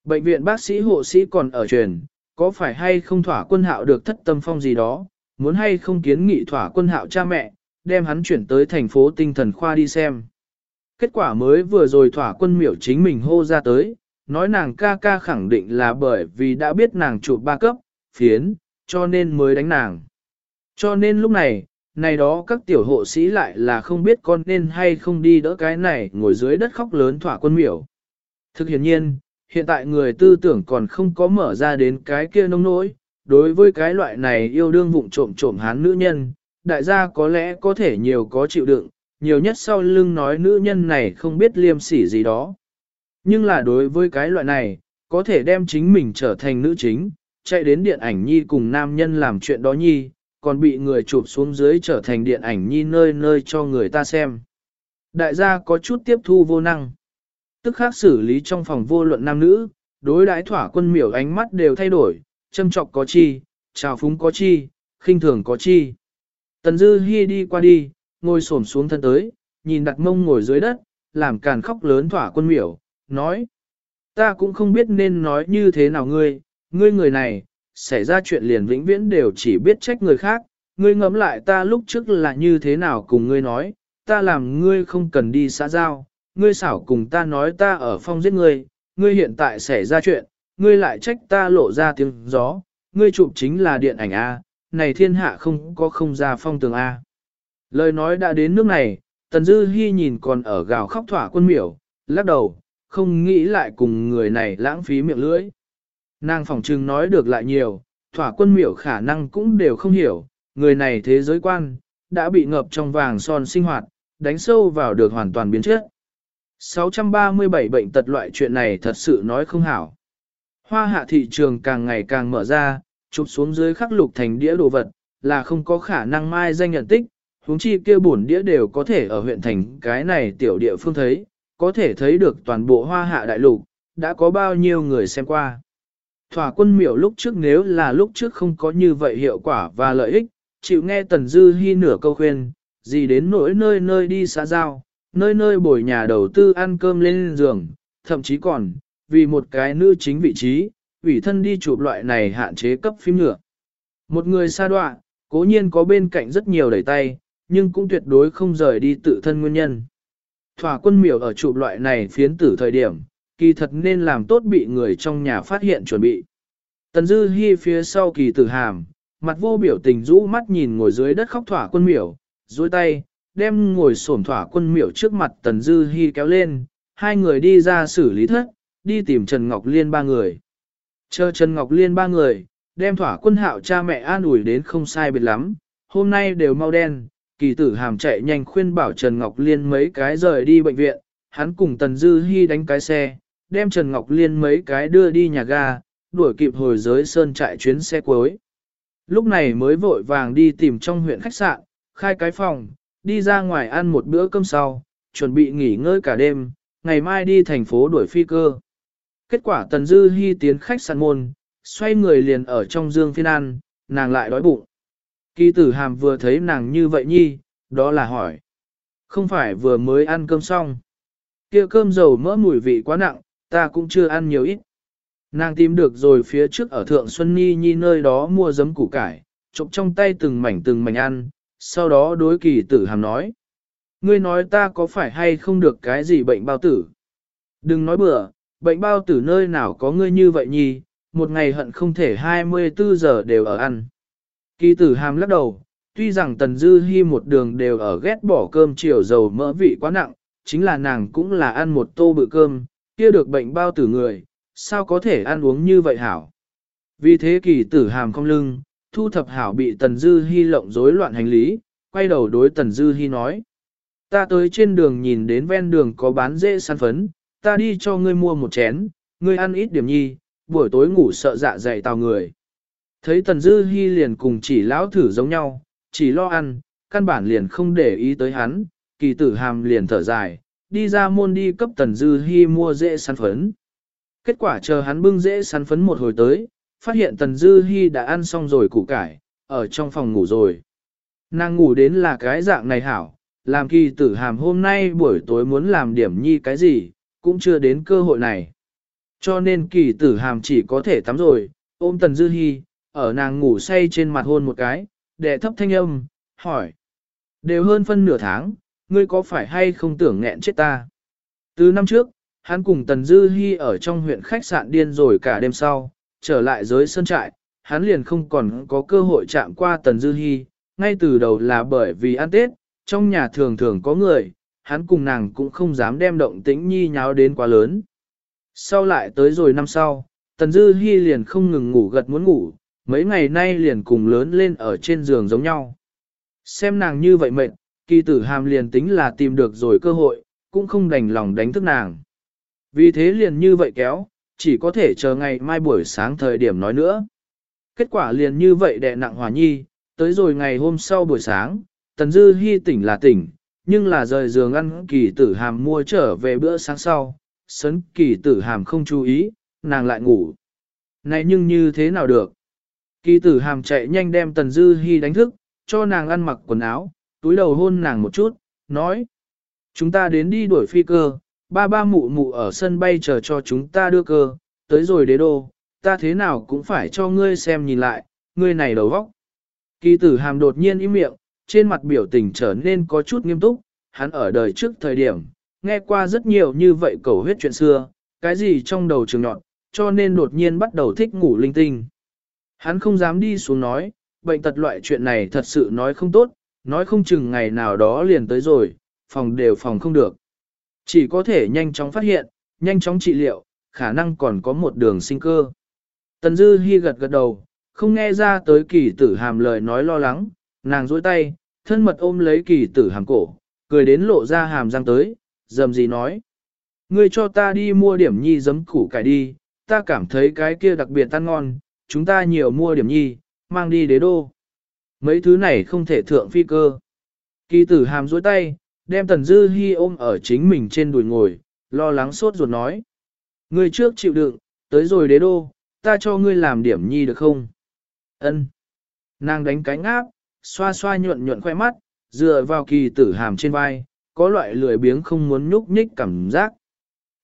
Bệnh viện bác sĩ hộ sĩ còn ở truyền, có phải hay không thỏa quân hạo được thất tâm phong gì đó, muốn hay không kiến nghị thỏa quân hạo cha mẹ, đem hắn chuyển tới thành phố tinh thần khoa đi xem. Kết quả mới vừa rồi thỏa quân miểu chính mình hô ra tới, nói nàng ca ca khẳng định là bởi vì đã biết nàng chụp ba cấp, phiến, cho nên mới đánh nàng. Cho nên lúc này, này đó các tiểu hộ sĩ lại là không biết con nên hay không đi đỡ cái này ngồi dưới đất khóc lớn thỏa quân miểu. Thực hiện nhiên, hiện tại người tư tưởng còn không có mở ra đến cái kia nông nỗi, đối với cái loại này yêu đương vụng trộm trộm hán nữ nhân, đại gia có lẽ có thể nhiều có chịu đựng, nhiều nhất sau lưng nói nữ nhân này không biết liêm sỉ gì đó. Nhưng là đối với cái loại này, có thể đem chính mình trở thành nữ chính, chạy đến điện ảnh nhi cùng nam nhân làm chuyện đó nhi, còn bị người chụp xuống dưới trở thành điện ảnh nhi nơi nơi cho người ta xem. Đại gia có chút tiếp thu vô năng. Tức khác xử lý trong phòng vô luận nam nữ, đối đãi thỏa quân miểu ánh mắt đều thay đổi, châm trọc có chi, trào phúng có chi, khinh thường có chi. Tần Dư Hi đi qua đi, ngồi xổm xuống thân tới, nhìn đặt mông ngồi dưới đất, làm càn khóc lớn thỏa quân miểu, nói. Ta cũng không biết nên nói như thế nào ngươi, ngươi người này, xảy ra chuyện liền vĩnh viễn đều chỉ biết trách người khác, ngươi ngẫm lại ta lúc trước là như thế nào cùng ngươi nói, ta làm ngươi không cần đi xã giao, ngươi xảo cùng ta nói ta ở phong giết ngươi, ngươi hiện tại xảy ra chuyện, ngươi lại trách ta lộ ra tiếng gió, ngươi chụp chính là điện ảnh A, này thiên hạ không có không ra phong tường A. Lời nói đã đến nước này, Tần Dư Hi nhìn còn ở gào khóc thỏa quân miểu, lắc đầu, không nghĩ lại cùng người này lãng phí miệng lưỡi. Nàng phỏng trừng nói được lại nhiều, thỏa quân miểu khả năng cũng đều không hiểu, người này thế giới quan, đã bị ngập trong vàng son sinh hoạt, đánh sâu vào được hoàn toàn biến chất. 637 bệnh tật loại chuyện này thật sự nói không hảo. Hoa hạ thị trường càng ngày càng mở ra, chụp xuống dưới khắc lục thành đĩa đồ vật, là không có khả năng mai danh nhận tích, huống chi kia bổn đĩa đều có thể ở huyện thành cái này tiểu địa phương thấy, có thể thấy được toàn bộ hoa hạ đại lục, đã có bao nhiêu người xem qua. Thỏa quân miểu lúc trước nếu là lúc trước không có như vậy hiệu quả và lợi ích, chịu nghe Tần Dư Hi nửa câu khuyên, gì đến nỗi nơi nơi đi xã giao, nơi nơi bồi nhà đầu tư ăn cơm lên giường, thậm chí còn, vì một cái nữ chính vị trí, ủy thân đi chụp loại này hạn chế cấp phim nhựa. Một người xa đoạn, cố nhiên có bên cạnh rất nhiều đẩy tay, nhưng cũng tuyệt đối không rời đi tự thân nguyên nhân. Thỏa quân miểu ở chụp loại này phiến tử thời điểm, kỳ thật nên làm tốt bị người trong nhà phát hiện chuẩn bị. Tần Dư Hi phía sau kỳ tử hàm, mặt vô biểu tình rũ mắt nhìn ngồi dưới đất khóc thỏa quân miểu, duỗi tay, đem ngồi xổm thỏa quân miểu trước mặt Tần Dư Hi kéo lên, hai người đi ra xử lý thất, đi tìm Trần Ngọc Liên ba người. Chờ Trần Ngọc Liên ba người, đem thỏa quân hạo cha mẹ an ủi đến không sai biệt lắm, hôm nay đều mau đen, kỳ tử hàm chạy nhanh khuyên bảo Trần Ngọc Liên mấy cái rời đi bệnh viện, hắn cùng Tần Dư Hi đánh cái xe, đem Trần Ngọc Liên mấy cái đưa đi nhà ga, đuổi kịp hồi giới sơn chạy chuyến xe cuối. Lúc này mới vội vàng đi tìm trong huyện khách sạn, khai cái phòng, đi ra ngoài ăn một bữa cơm sau, chuẩn bị nghỉ ngơi cả đêm, ngày mai đi thành phố đuổi phi cơ. Kết quả Tần Dư Hi tiến khách sạn môn, xoay người liền ở trong dương phiên ăn, nàng lại đói bụng. Kỳ tử hàm vừa thấy nàng như vậy nhi, đó là hỏi. Không phải vừa mới ăn cơm xong. kia cơm dầu mỡ mùi vị quá nặng, ta cũng chưa ăn nhiều ít. Nàng tìm được rồi phía trước ở Thượng Xuân Nhi Nhi nơi đó mua giấm củ cải, chụp trong tay từng mảnh từng mảnh ăn, sau đó đối kỳ tử hàm nói. Ngươi nói ta có phải hay không được cái gì bệnh bao tử? Đừng nói bừa, bệnh bao tử nơi nào có ngươi như vậy nhì. một ngày hận không thể 24 giờ đều ở ăn. Kỳ tử hàm lắc đầu, tuy rằng Tần Dư Hi một đường đều ở ghét bỏ cơm chiều dầu mỡ vị quá nặng, chính là nàng cũng là ăn một tô bự cơm, kia được bệnh bao tử người, sao có thể ăn uống như vậy hảo. Vì thế kỳ tử hàm không lưng, thu thập hảo bị Tần Dư Hi lộng rối loạn hành lý, quay đầu đối Tần Dư Hi nói. Ta tới trên đường nhìn đến ven đường có bán dễ săn phấn, ta đi cho ngươi mua một chén, ngươi ăn ít điểm nhi, buổi tối ngủ sợ dạ dày tào người. Thấy Tần Dư Hi liền cùng chỉ lão thử giống nhau, chỉ lo ăn, căn bản liền không để ý tới hắn, kỳ tử hàm liền thở dài, đi ra môn đi cấp Tần Dư Hi mua dễ săn phấn. Kết quả chờ hắn bưng dễ săn phấn một hồi tới, phát hiện Tần Dư Hi đã ăn xong rồi củ cải, ở trong phòng ngủ rồi. Nàng ngủ đến là cái dạng này hảo, làm kỳ tử hàm hôm nay buổi tối muốn làm điểm nhi cái gì, cũng chưa đến cơ hội này. Cho nên kỳ tử hàm chỉ có thể tắm rồi, ôm Tần Dư Hi, ở nàng ngủ say trên mặt hôn một cái, đè thấp thanh âm, hỏi. Đều hơn phân nửa tháng, ngươi có phải hay không tưởng nghẹn chết ta? Từ năm trước, hắn cùng Tần Dư Hi ở trong huyện khách sạn điên rồi cả đêm sau, trở lại giới sân trại, hắn liền không còn có cơ hội chạm qua Tần Dư Hi, ngay từ đầu là bởi vì ăn Tết, trong nhà thường thường có người, hắn cùng nàng cũng không dám đem động tĩnh nhi nháo đến quá lớn. Sau lại tới rồi năm sau, Tần Dư Hi liền không ngừng ngủ gật muốn ngủ, mấy ngày nay liền cùng lớn lên ở trên giường giống nhau. Xem nàng như vậy mệt, kỳ tử hàm liền tính là tìm được rồi cơ hội, cũng không đành lòng đánh thức nàng. Vì thế liền như vậy kéo, chỉ có thể chờ ngày mai buổi sáng thời điểm nói nữa. Kết quả liền như vậy đè nặng hòa nhi, tới rồi ngày hôm sau buổi sáng, Tần Dư Hi tỉnh là tỉnh, nhưng là rời giường ăn kỳ tử hàm mua trở về bữa sáng sau, sấn kỳ tử hàm không chú ý, nàng lại ngủ. Này nhưng như thế nào được? Kỳ tử hàm chạy nhanh đem Tần Dư Hi đánh thức, cho nàng ăn mặc quần áo, túi đầu hôn nàng một chút, nói. Chúng ta đến đi đuổi phi cơ, ba ba mụ mụ ở sân bay chờ cho chúng ta đưa cơ, tới rồi đế đô, ta thế nào cũng phải cho ngươi xem nhìn lại, ngươi này đầu vóc. Kỳ tử hàm đột nhiên im miệng, trên mặt biểu tình trở nên có chút nghiêm túc, hắn ở đời trước thời điểm, nghe qua rất nhiều như vậy cầu huyết chuyện xưa, cái gì trong đầu trường nhọn, cho nên đột nhiên bắt đầu thích ngủ linh tinh. Hắn không dám đi xuống nói, bệnh tật loại chuyện này thật sự nói không tốt, nói không chừng ngày nào đó liền tới rồi, phòng đều phòng không được. Chỉ có thể nhanh chóng phát hiện, nhanh chóng trị liệu, khả năng còn có một đường sinh cơ. Tần Dư Hi gật gật đầu, không nghe ra tới kỳ tử hàm lời nói lo lắng, nàng duỗi tay, thân mật ôm lấy kỳ tử hàm cổ, cười đến lộ ra hàm răng tới, dầm gì nói. Ngươi cho ta đi mua điểm nhi giấm củ cải đi, ta cảm thấy cái kia đặc biệt tan ngon, chúng ta nhiều mua điểm nhi, mang đi đế đô. Mấy thứ này không thể thượng phi cơ. Kỳ tử hàm duỗi tay, đem tần dư hi ôm ở chính mình trên đùi ngồi, lo lắng sốt ruột nói. Ngươi trước chịu đựng, tới rồi đế đô, ta cho ngươi làm điểm nhi được không? Ân. Nàng đánh cánh áp, xoa xoa nhuận nhuận khoe mắt, dựa vào kỳ tử hàm trên vai, có loại lười biếng không muốn nhúc nhích cảm giác.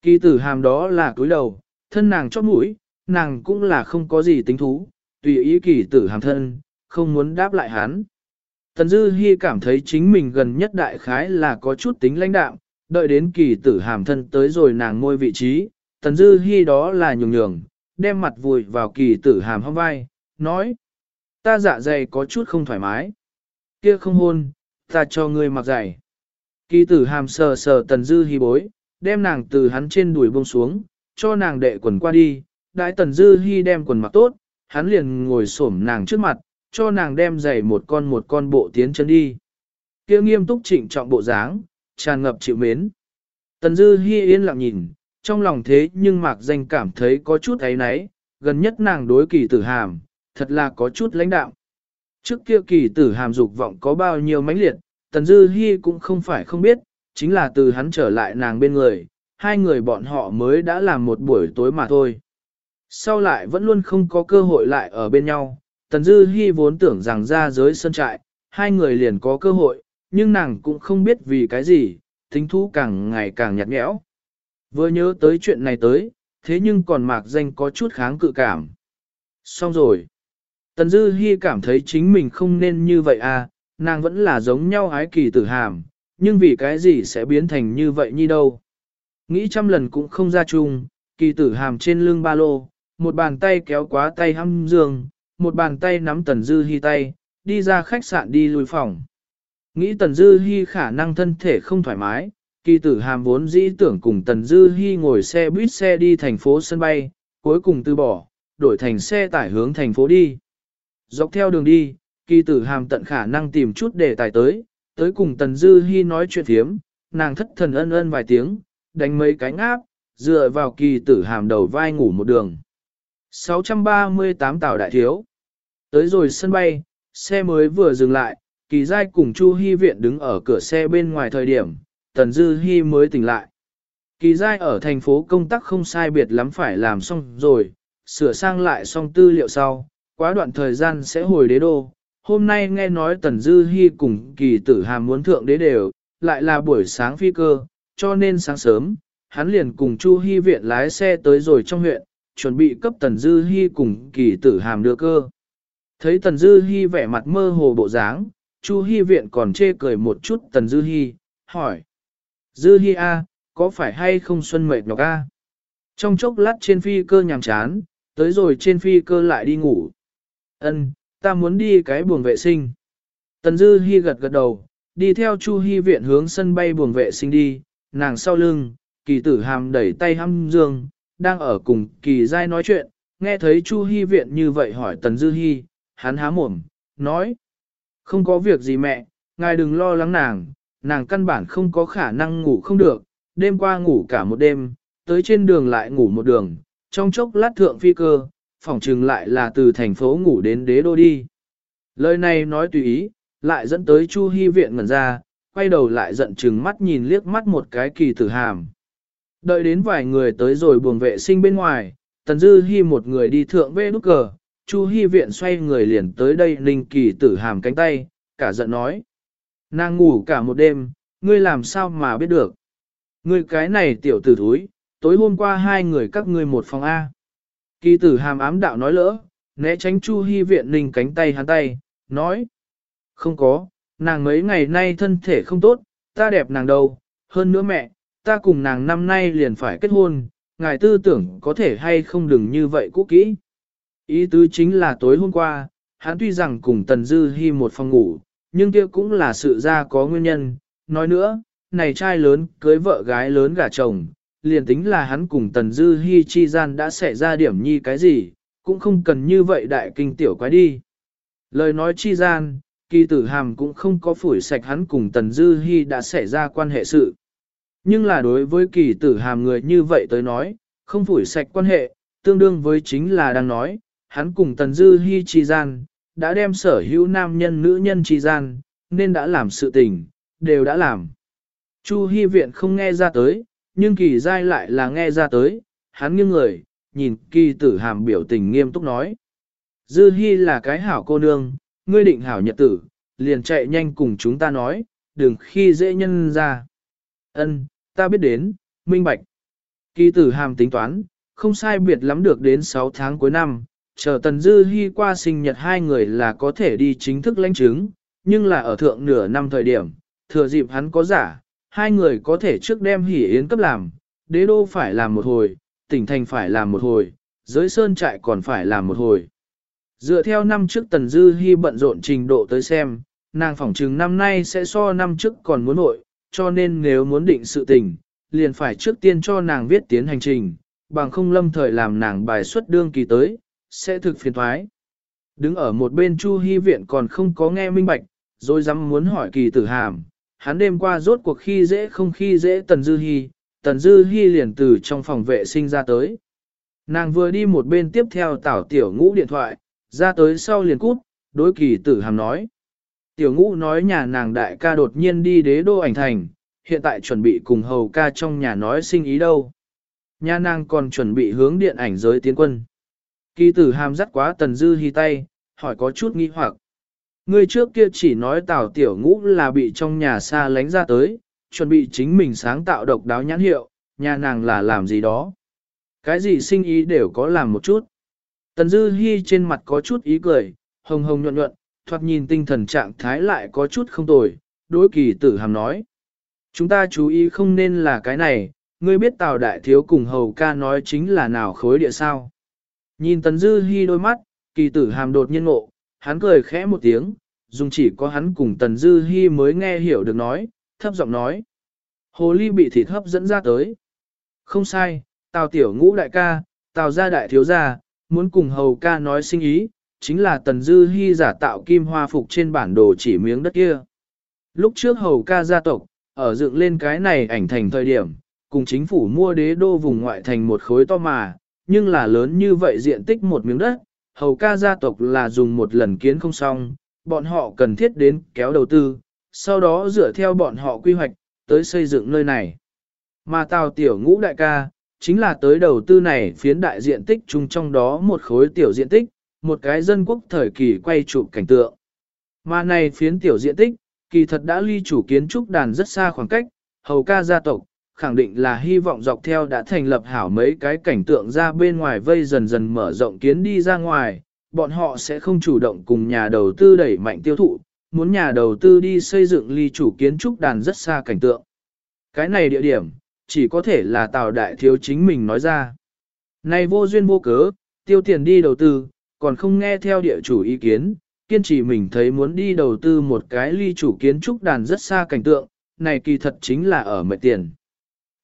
Kỳ tử hàm đó là túi đầu, thân nàng chót mũi, nàng cũng là không có gì tính thú, tùy ý kỳ tử hàm thân, không muốn đáp lại hắn. Tần Dư Hi cảm thấy chính mình gần nhất đại khái là có chút tính lãnh đạm, đợi đến kỳ tử hàm thân tới rồi nàng ngôi vị trí, Tần Dư Hi đó là nhường nhường, đem mặt vùi vào kỳ tử hàm hông vai, nói. Ta dạ dày có chút không thoải mái. Kia không hôn, ta cho ngươi mặc giày. Kỳ tử hàm sờ sờ Tần Dư Hi bối, đem nàng từ hắn trên đùi buông xuống, cho nàng đệ quần qua đi, đại Tần Dư Hi đem quần mặc tốt, hắn liền ngồi xổm nàng trước mặt, cho nàng đem giày một con một con bộ tiến chân đi. Kia nghiêm túc trịnh trọng bộ dáng, tràn ngập chịu mến. Tần Dư Hi yên lặng nhìn, trong lòng thế nhưng mạc danh cảm thấy có chút ấy náy, gần nhất nàng đối kỳ tử hàm, thật là có chút lãnh đạo. Trước kia kỳ tử hàm dục vọng có bao nhiêu mãnh liệt, Tần Dư Hi cũng không phải không biết, chính là từ hắn trở lại nàng bên người, hai người bọn họ mới đã làm một buổi tối mà thôi. Sau lại vẫn luôn không có cơ hội lại ở bên nhau, Tần Dư Hi vốn tưởng rằng ra giới sân trại, hai người liền có cơ hội, nhưng nàng cũng không biết vì cái gì, tính thú càng ngày càng nhạt nhẽo. Vừa nhớ tới chuyện này tới, thế nhưng còn mạc danh có chút kháng cự cảm. Xong rồi. Tần Dư Hi cảm thấy chính mình không nên như vậy à, nàng vẫn là giống nhau ái kỳ tử hàm, nhưng vì cái gì sẽ biến thành như vậy như đâu. Nghĩ trăm lần cũng không ra chung, kỳ tử hàm trên lưng ba lô, một bàn tay kéo quá tay hăm giường, một bàn tay nắm Tần Dư Hi tay, đi ra khách sạn đi lui phòng. Nghĩ Tần Dư Hi khả năng thân thể không thoải mái, kỳ tử hàm vốn dĩ tưởng cùng Tần Dư Hi ngồi xe buýt xe đi thành phố sân bay, cuối cùng từ bỏ, đổi thành xe tải hướng thành phố đi. Dọc theo đường đi, kỳ tử hàm tận khả năng tìm chút đề tài tới, tới cùng Tần Dư Hi nói chuyện thiếm, nàng thất thần ân ân vài tiếng, đánh mấy cái ngáp, dựa vào kỳ tử hàm đầu vai ngủ một đường. 638 tàu đại thiếu. Tới rồi sân bay, xe mới vừa dừng lại, kỳ giai cùng Chu Hi viện đứng ở cửa xe bên ngoài thời điểm, Tần Dư Hi mới tỉnh lại. Kỳ giai ở thành phố công tác không sai biệt lắm phải làm xong rồi, sửa sang lại xong tư liệu sau, quá đoạn thời gian sẽ hồi đế đô. Hôm nay nghe nói Tần Dư Hi cùng kỳ tử hàm muốn thượng đế đều, lại là buổi sáng phi cơ, cho nên sáng sớm, hắn liền cùng Chu Hi viện lái xe tới rồi trong huyện, chuẩn bị cấp Tần Dư Hi cùng kỳ tử hàm đưa cơ. Thấy Tần Dư Hi vẻ mặt mơ hồ bộ dáng, Chu Hi viện còn chê cười một chút Tần Dư Hi, hỏi. Dư Hi A, có phải hay không xuân mệt nhọc A? Trong chốc lát trên phi cơ nhàm chán, tới rồi trên phi cơ lại đi ngủ. Ân, ta muốn đi cái buồng vệ sinh. Tần Dư Hi gật gật đầu, đi theo Chu Hi viện hướng sân bay buồng vệ sinh đi, nàng sau lưng, kỳ tử hàm đẩy tay hăm dương, đang ở cùng kỳ giai nói chuyện, nghe thấy Chu Hi viện như vậy hỏi Tần Dư Hi, hắn há mồm, nói. Không có việc gì mẹ, ngài đừng lo lắng nàng, nàng căn bản không có khả năng ngủ không được, đêm qua ngủ cả một đêm, tới trên đường lại ngủ một đường, trong chốc lát thượng phi cơ, phỏng trừng lại là từ thành phố ngủ đến đế đô đi. Lời này nói tùy ý, lại dẫn tới Chu Hi viện ngẩn ra, quay đầu lại giận chừng mắt nhìn liếc mắt một cái kỳ tử hàm. Đợi đến vài người tới rồi buồng vệ sinh bên ngoài, Tần Dư Hi một người đi thượng vệ nút cờ, Chu Hi viện xoay người liền tới đây Ninh Kỳ tử hàm cánh tay, cả giận nói. Nàng ngủ cả một đêm, ngươi làm sao mà biết được. Ngươi cái này tiểu tử thúi, tối hôm qua hai người các ngươi một phòng A. Kỳ tử hàm ám đạo nói lỡ, né tránh Chu Hi viện Ninh cánh tay hắn tay, nói. Không có, nàng mấy ngày nay thân thể không tốt, ta đẹp nàng đâu, hơn nữa mẹ, ta cùng nàng năm nay liền phải kết hôn, ngài tư tưởng có thể hay không đừng như vậy cũ kỹ. Ý tứ chính là tối hôm qua, hắn tuy rằng cùng Tần Dư Hi một phòng ngủ, nhưng kia cũng là sự ra có nguyên nhân. Nói nữa, này trai lớn cưới vợ gái lớn gả chồng, liền tính là hắn cùng Tần Dư Hi chi gian đã xảy ra điểm nhi cái gì, cũng không cần như vậy đại kinh tiểu quái đi. Lời nói chi gian, kỳ tử hàm cũng không có phủi sạch hắn cùng Tần Dư Hi đã xảy ra quan hệ sự. Nhưng là đối với kỳ tử hàm người như vậy tới nói, không phủi sạch quan hệ, tương đương với chính là đang nói, hắn cùng Tần Dư Hi chi gian, đã đem sở hữu nam nhân nữ nhân chi gian, nên đã làm sự tình, đều đã làm. Chu Hi viện không nghe ra tới, nhưng kỳ giai lại là nghe ra tới, hắn nghiêng người, nhìn kỳ tử hàm biểu tình nghiêm túc nói. Dư Hi là cái hảo cô nương, ngươi định hảo nhật tử, liền chạy nhanh cùng chúng ta nói, đừng khi dễ nhân ra. Ân, ta biết đến, minh bạch. Kỳ tử hàm tính toán, không sai biệt lắm được đến 6 tháng cuối năm, chờ Tần Dư Hi qua sinh nhật hai người là có thể đi chính thức lãnh chứng, nhưng là ở thượng nửa năm thời điểm, thừa dịp hắn có giả, hai người có thể trước đem hỉ yến cấp làm, đế đô phải làm một hồi, tỉnh thành phải làm một hồi, giới sơn trại còn phải làm một hồi. Dựa theo năm trước Tần Dư Hi bận rộn trình độ tới xem, nàng phỏng chừng năm nay sẽ so năm trước còn muốn nội, cho nên nếu muốn định sự tình, liền phải trước tiên cho nàng viết tiến hành trình, bằng không lâm thời làm nàng bài xuất đương kỳ tới, sẽ thực phiền thoái. Đứng ở một bên Chu Hi viện còn không có nghe minh bạch, rồi dám muốn hỏi kỳ tử hàm, hắn đêm qua rốt cuộc khi dễ không khi dễ Tần Dư Hi, Tần Dư Hi liền từ trong phòng vệ sinh ra tới. Nàng vừa đi một bên tiếp theo tảo tiểu ngũ điện thoại, ra tới sau liền cút, đối kỳ tử hàm nói. Tiểu ngũ nói nhà nàng đại ca đột nhiên đi đế đô ảnh thành, hiện tại chuẩn bị cùng hầu ca trong nhà nói sinh ý đâu. Nhà nàng còn chuẩn bị hướng điện ảnh giới tiến quân. Kỳ tử hàm dắt quá tần dư hi tay, hỏi có chút nghi hoặc. Người trước kia chỉ nói tào tiểu ngũ là bị trong nhà xa lánh ra tới, chuẩn bị chính mình sáng tạo độc đáo nhãn hiệu, nhà nàng là làm gì đó. Cái gì sinh ý đều có làm một chút. Tần dư hi trên mặt có chút ý cười, hồng hồng nhuận nhuận, thoạt nhìn tinh thần trạng thái lại có chút không tồi, đối kỳ tử hàm nói. Chúng ta chú ý không nên là cái này, ngươi biết tào đại thiếu cùng hầu ca nói chính là nào khối địa sao. Nhìn tần dư hi đôi mắt, kỳ tử hàm đột nhiên ngộ, hắn cười khẽ một tiếng, dùng chỉ có hắn cùng tần dư hi mới nghe hiểu được nói, thấp giọng nói. Hồ ly bị thịt hấp dẫn ra tới. Không sai, tào tiểu ngũ đại ca, tào gia đại thiếu gia, muốn cùng hầu ca nói sinh ý, chính là tần dư hy giả tạo kim hoa phục trên bản đồ chỉ miếng đất kia. Lúc trước hầu ca gia tộc, ở dựng lên cái này ảnh thành thời điểm, cùng chính phủ mua đế đô vùng ngoại thành một khối to mà, nhưng là lớn như vậy diện tích một miếng đất, hầu ca gia tộc là dùng một lần kiến không xong, bọn họ cần thiết đến kéo đầu tư, sau đó dựa theo bọn họ quy hoạch, tới xây dựng nơi này. Mà tào tiểu ngũ đại ca, chính là tới đầu tư này phiến đại diện tích chung trong đó một khối tiểu diện tích, một cái dân quốc thời kỳ quay chụp cảnh tượng. Mà này phiến tiểu diện tích, kỳ thật đã ly chủ kiến trúc đàn rất xa khoảng cách, hầu ca gia tộc, khẳng định là hy vọng dọc theo đã thành lập hảo mấy cái cảnh tượng ra bên ngoài vây dần dần mở rộng kiến đi ra ngoài, bọn họ sẽ không chủ động cùng nhà đầu tư đẩy mạnh tiêu thụ, muốn nhà đầu tư đi xây dựng ly chủ kiến trúc đàn rất xa cảnh tượng. Cái này địa điểm, chỉ có thể là Tào Đại Thiếu chính mình nói ra. Này vô duyên vô cớ, tiêu tiền đi đầu tư, còn không nghe theo địa chủ ý kiến, kiên trì mình thấy muốn đi đầu tư một cái ly chủ kiến trúc đàn rất xa cảnh tượng, này kỳ thật chính là ở mệt tiền.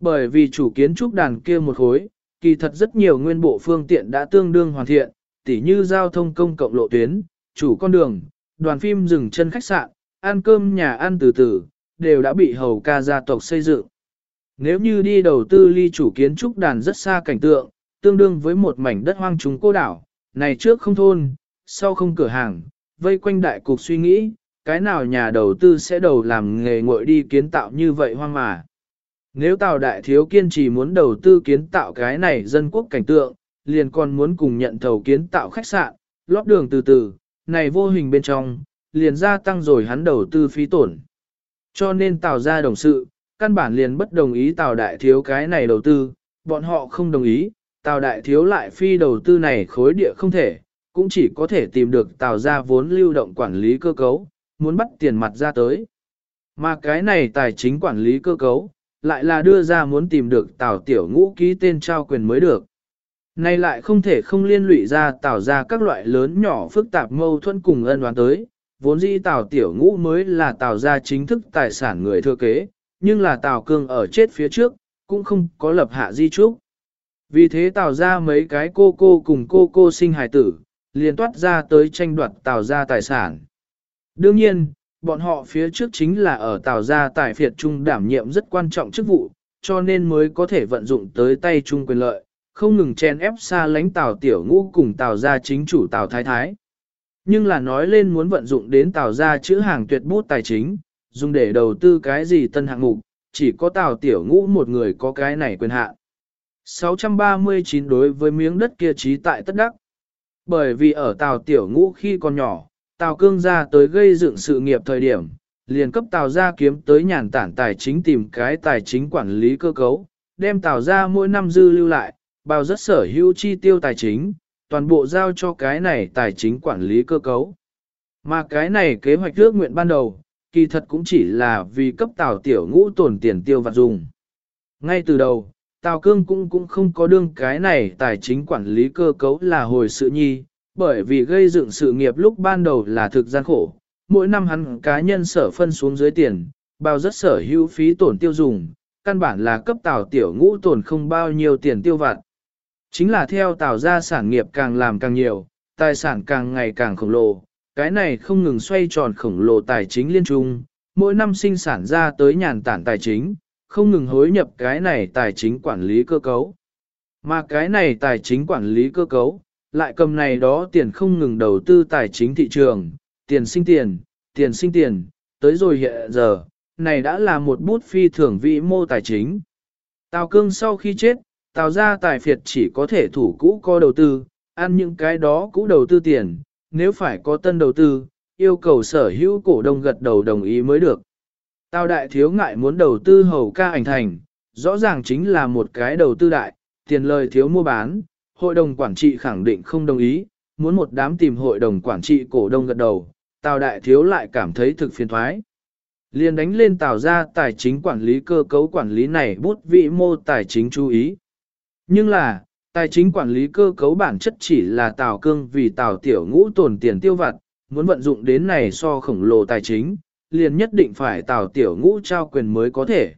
Bởi vì chủ kiến trúc đàn kia một khối, kỳ thật rất nhiều nguyên bộ phương tiện đã tương đương hoàn thiện, tỉ như giao thông công cộng lộ tuyến, chủ con đường, đoàn phim dừng chân khách sạn, ăn cơm nhà ăn từ từ, đều đã bị hầu ca gia tộc xây dựng. Nếu như đi đầu tư ly chủ kiến trúc đàn rất xa cảnh tượng, tương đương với một mảnh đất hoang trùng cô đảo, này trước không thôn, sau không cửa hàng, vây quanh đại cục suy nghĩ, cái nào nhà đầu tư sẽ đầu làm nghề ngội đi kiến tạo như vậy hoang mà. Nếu Tào Đại Thiếu kiên trì muốn đầu tư kiến tạo cái này dân quốc cảnh tượng, liền còn muốn cùng nhận thầu kiến tạo khách sạn, lót đường từ từ, này vô hình bên trong, liền gia tăng rồi hắn đầu tư phí tổn. Cho nên Tào ra đồng sự, căn bản liền bất đồng ý Tào Đại Thiếu cái này đầu tư, bọn họ không đồng ý, Tào Đại Thiếu lại phi đầu tư này khối địa không thể, cũng chỉ có thể tìm được Tào ra vốn lưu động quản lý cơ cấu, muốn bắt tiền mặt ra tới. Mà cái này tài chính quản lý cơ cấu, lại là đưa ra muốn tìm được Tào Tiểu Ngũ ký tên trao quyền mới được. Nay lại không thể không liên lụy ra tạo ra các loại lớn nhỏ phức tạp mâu thuẫn cùng ân đoán tới, vốn dĩ Tào Tiểu Ngũ mới là tào ra chính thức tài sản người thừa kế, nhưng là Tào Cương ở chết phía trước, cũng không có lập hạ di trúc. Vì thế tạo ra mấy cái cô cô cùng cô cô sinh hài tử, liền toát ra tới tranh đoạt tạo ra tài sản. Đương nhiên, bọn họ phía trước chính là ở tạo ra tài phiệt trung đảm nhiệm rất quan trọng chức vụ, cho nên mới có thể vận dụng tới tay chung quyền lợi, không ngừng chen ép xa lánh Tào Tiểu Ngũ cùng Tào gia chính chủ Tào Thái Thái. Nhưng là nói lên muốn vận dụng đến Tào gia chữ hàng tuyệt bút tài chính, dùng để đầu tư cái gì tân hạng mục, chỉ có Tào Tiểu Ngũ một người có cái này quyền hạn. 639 đối với miếng đất kia trí tại tất đắc. Bởi vì ở Tào Tiểu Ngũ khi còn nhỏ, Tào Cương ra tới gây dựng sự nghiệp thời điểm, liền cấp Tào ra kiếm tới nhàn tản tài chính tìm cái tài chính quản lý cơ cấu, đem Tào ra mỗi năm dư lưu lại, bao rất sở hữu chi tiêu tài chính, toàn bộ giao cho cái này tài chính quản lý cơ cấu. Mà cái này kế hoạch ước nguyện ban đầu, kỳ thật cũng chỉ là vì cấp Tào Tiểu Ngũ tổn tiền tiêu vặt dùng. Ngay từ đầu, Tào Cương cũng cũng không có đương cái này tài chính quản lý cơ cấu là hồi sự nhi, bởi vì gây dựng sự nghiệp lúc ban đầu là thực gian khổ, mỗi năm hắn cá nhân sở phân xuống dưới tiền, bao rất sở hữu phí tổn tiêu dùng, căn bản là cấp Tào Tiểu Ngũ tổn không bao nhiêu tiền tiêu vặt. Chính là theo Tào ra sản nghiệp càng làm càng nhiều, tài sản càng ngày càng khổng lồ, cái này không ngừng xoay tròn khổng lồ tài chính liên trung, mỗi năm sinh sản ra tới nhàn tản tài chính, không ngừng hối nhập cái này tài chính quản lý cơ cấu. Mà cái này tài chính quản lý cơ cấu, lại cầm này đó tiền không ngừng đầu tư tài chính thị trường, tiền sinh tiền, tiền sinh tiền, tới rồi hiện giờ, này đã là một bút phi thường vĩ mô tài chính. Tào cương sau khi chết, tào ra tài phiệt chỉ có thể thủ cũ có đầu tư, ăn những cái đó cũ đầu tư tiền, nếu phải có tân đầu tư, yêu cầu sở hữu cổ đông gật đầu đồng ý mới được. Tào đại thiếu ngại muốn đầu tư hầu ca ảnh thành, rõ ràng chính là một cái đầu tư đại, tiền lời thiếu mua bán, hội đồng quản trị khẳng định không đồng ý, muốn một đám tìm hội đồng quản trị cổ đông gật đầu, Tào đại thiếu lại cảm thấy thực phiền thoái. Liên đánh lên Tào ra tài chính quản lý cơ cấu quản lý này bút vị mô tài chính chú ý. Nhưng là, tài chính quản lý cơ cấu bản chất chỉ là Tào cương vì Tào tiểu ngũ tồn tiền tiêu vặt, muốn vận dụng đến này so khổng lồ tài chính, liền nhất định phải Tào tiểu ngũ trao quyền mới có thể.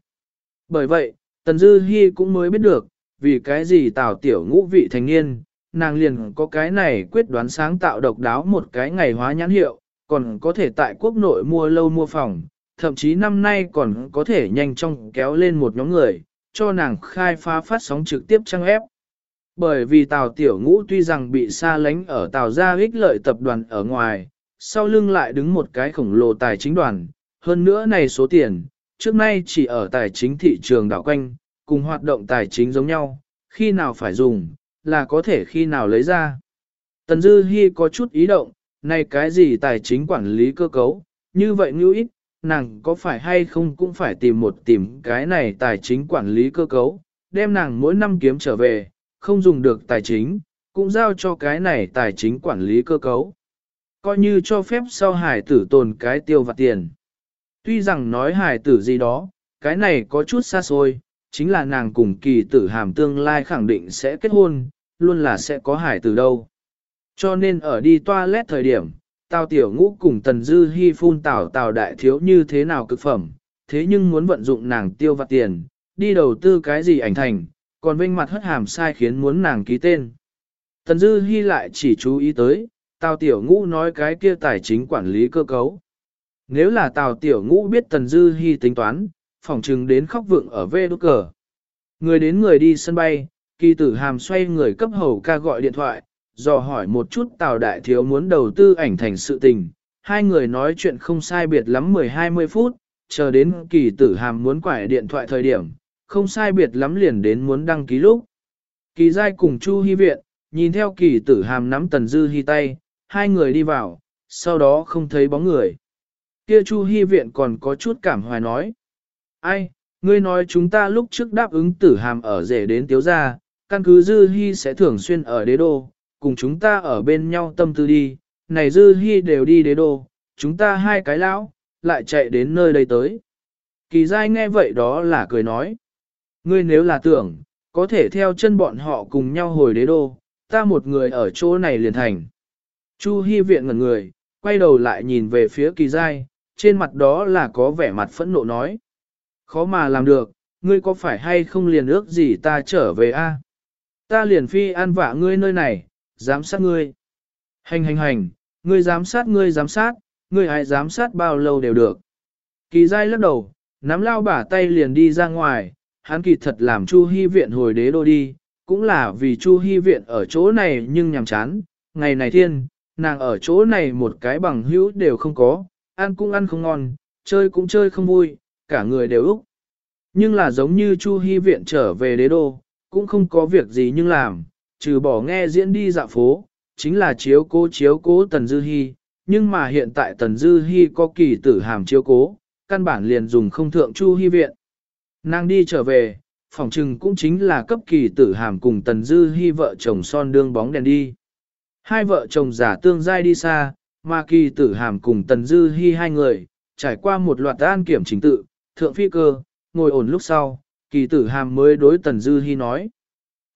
Bởi vậy, Tần Dư Hi cũng mới biết được, vì cái gì Tào tiểu ngũ vị thành niên, nàng liền có cái này quyết đoán sáng tạo độc đáo một cái ngày hóa nhãn hiệu, còn có thể tại quốc nội mua lâu mua phòng, thậm chí năm nay còn có thể nhanh chóng kéo lên một nhóm người, cho nàng khai phá phát sóng trực tiếp trang ép. Bởi vì Tào Tiểu Ngũ tuy rằng bị xa lánh ở Tào gia ích lợi tập đoàn ở ngoài, sau lưng lại đứng một cái khổng lồ tài chính đoàn, hơn nữa này số tiền, trước nay chỉ ở tài chính thị trường đảo quanh, cùng hoạt động tài chính giống nhau, khi nào phải dùng, là có thể khi nào lấy ra. Tần Dư Hi có chút ý động, này cái gì tài chính quản lý cơ cấu, như vậy như ít, nàng có phải hay không cũng phải tìm một tìm cái này tài chính quản lý cơ cấu, đem nàng mỗi năm kiếm trở về, không dùng được tài chính, cũng giao cho cái này tài chính quản lý cơ cấu. Coi như cho phép sau hải tử tồn cái tiêu vặt tiền. Tuy rằng nói hải tử gì đó, cái này có chút xa xôi, chính là nàng cùng kỳ tử hàm tương lai khẳng định sẽ kết hôn, luôn là sẽ có hải tử đâu. Cho nên ở đi toilet thời điểm, Tào Tiểu Ngũ cùng Tần Dư Hi phun Tào Tào Đại Thiếu như thế nào cực phẩm, thế nhưng muốn vận dụng nàng tiêu vặt tiền, đi đầu tư cái gì ảnh thành, còn vinh mặt hất hàm sai khiến muốn nàng ký tên. Tần Dư Hi lại chỉ chú ý tới, Tào Tiểu Ngũ nói cái kia tài chính quản lý cơ cấu. Nếu là Tào Tiểu Ngũ biết Tần Dư Hi tính toán, phỏng chừng đến khóc vượng ở vê đốt cờ. Người đến người đi sân bay, kỳ tử hàm xoay người cấp hầu ca gọi điện thoại, dò hỏi một chút Tào Đại Thiếu muốn đầu tư ảnh thành sự tình. Hai người nói chuyện không sai biệt lắm 10-20 phút, chờ đến kỳ tử hàm muốn quải điện thoại thời điểm, không sai biệt lắm liền đến muốn đăng ký lúc. Kỳ giai cùng Chu Hy Viện, nhìn theo kỳ tử hàm nắm tần dư Hi tay, hai người đi vào, sau đó không thấy bóng người. Kia Chu Hi Viện còn có chút cảm hoài nói. Ai, ngươi nói chúng ta lúc trước đáp ứng tử hàm ở rể đến tiếu gia, căn cứ dư Hi sẽ thường xuyên ở đế đô, cùng chúng ta ở bên nhau tâm tư đi, này dư Hi đều đi đế đô, chúng ta hai cái lão, lại chạy đến nơi đây tới. Kỳ giai nghe vậy đó là cười nói. Ngươi nếu là tưởng, có thể theo chân bọn họ cùng nhau hồi đế đô, ta một người ở chỗ này liền thành. Chu Hi viện ngẩn người, quay đầu lại nhìn về phía kỳ giai, trên mặt đó là có vẻ mặt phẫn nộ nói. Khó mà làm được, ngươi có phải hay không liền ước gì ta trở về a? Ta liền phi an vạ ngươi nơi này, giám sát ngươi. Hành hành hành, ngươi giám sát ngươi giám sát, ngươi ai giám sát bao lâu đều được. Kỳ giai lắc đầu, nắm lao bả tay liền đi ra ngoài, hắn kỳ thật làm Chu Hi viện hồi đế đô đi, cũng là vì Chu Hi viện ở chỗ này nhưng nhàm chán, ngày này thiên, nàng ở chỗ này một cái bằng hữu đều không có, ăn cũng ăn không ngon, chơi cũng chơi không vui, cả người đều úc. Nhưng là giống như Chu Hi viện trở về đế đô, cũng không có việc gì nhưng làm, trừ bỏ nghe diễn đi dạo phố, chính là chiếu cố chiếu cố Tần Dư Hi, nhưng mà hiện tại Tần Dư Hi có kỳ tử hàm chiếu cố, căn bản liền dùng không thượng Chu Hi viện. Nàng đi trở về, phòng trừng cũng chính là cấp kỳ tử hàm cùng Tần Dư Hi vợ chồng son đương bóng đèn đi. Hai vợ chồng giả tương giai đi xa, mà kỳ tử hàm cùng Tần Dư hy hai người, trải qua một loạt an kiểm chính tự, thượng phi cơ, ngồi ổn lúc sau, kỳ tử hàm mới đối Tần Dư hy nói.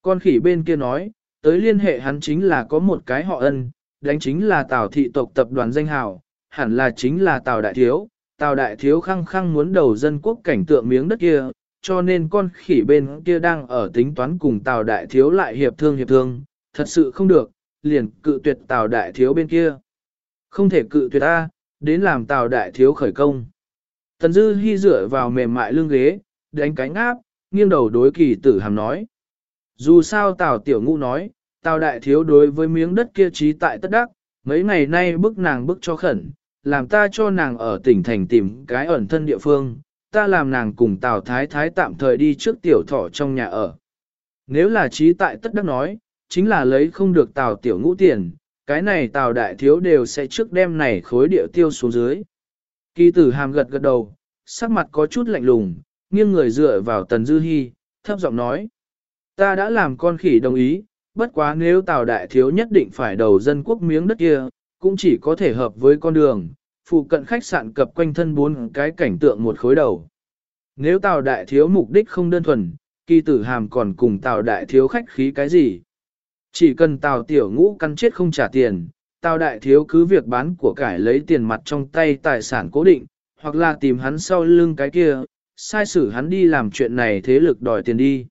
Con khỉ bên kia nói, tới liên hệ hắn chính là có một cái họ ân, đánh chính là Tào thị tộc tập đoàn danh hào, hẳn là chính là Tào Đại Thiếu. Tào Đại Thiếu khăng khăng muốn đầu dân quốc cảnh tượng miếng đất kia, cho nên con khỉ bên kia đang ở tính toán cùng Tào Đại Thiếu lại hiệp thương hiệp thương, thật sự không được, liền cự tuyệt Tào Đại Thiếu bên kia. Không thể cự tuyệt ta, đến làm Tào Đại Thiếu khởi công. Tần Dư Hi dựa vào mềm mại lưng ghế, đánh cánh áp, nghiêng đầu đối kỳ tử hàm nói. Dù sao Tào Tiểu Ngũ nói, Tào Đại Thiếu đối với miếng đất kia trí tại tất đắc, mấy ngày nay bức nàng bức cho khẩn, làm ta cho nàng ở tỉnh thành tìm cái ẩn thân địa phương, ta làm nàng cùng Tào Thái Thái tạm thời đi trước tiểu thọ trong nhà ở. Nếu là trí tại tất đắc nói, chính là lấy không được Tào Tiểu Ngũ tiền, cái này Tào Đại Thiếu đều sẽ trước đem này khối địa tiêu xuống dưới. Kỳ tử hàm gật gật đầu, sắc mặt có chút lạnh lùng, nghiêng người dựa vào Tần Dư hy thấp giọng nói. Ta đã làm con khỉ đồng ý, bất quá nếu Tào Đại Thiếu nhất định phải đầu dân quốc miếng đất kia, cũng chỉ có thể hợp với con đường, phụ cận khách sạn cập quanh thân bốn cái cảnh tượng một khối đầu. Nếu Tào Đại Thiếu mục đích không đơn thuần, kỳ tử hàm còn cùng Tào Đại Thiếu khách khí cái gì? Chỉ cần Tào Tiểu Ngũ căn chết không trả tiền, Tào Đại Thiếu cứ việc bán của cải lấy tiền mặt trong tay tài sản cố định, hoặc là tìm hắn sau lưng cái kia, sai xử hắn đi làm chuyện này thế lực đòi tiền đi.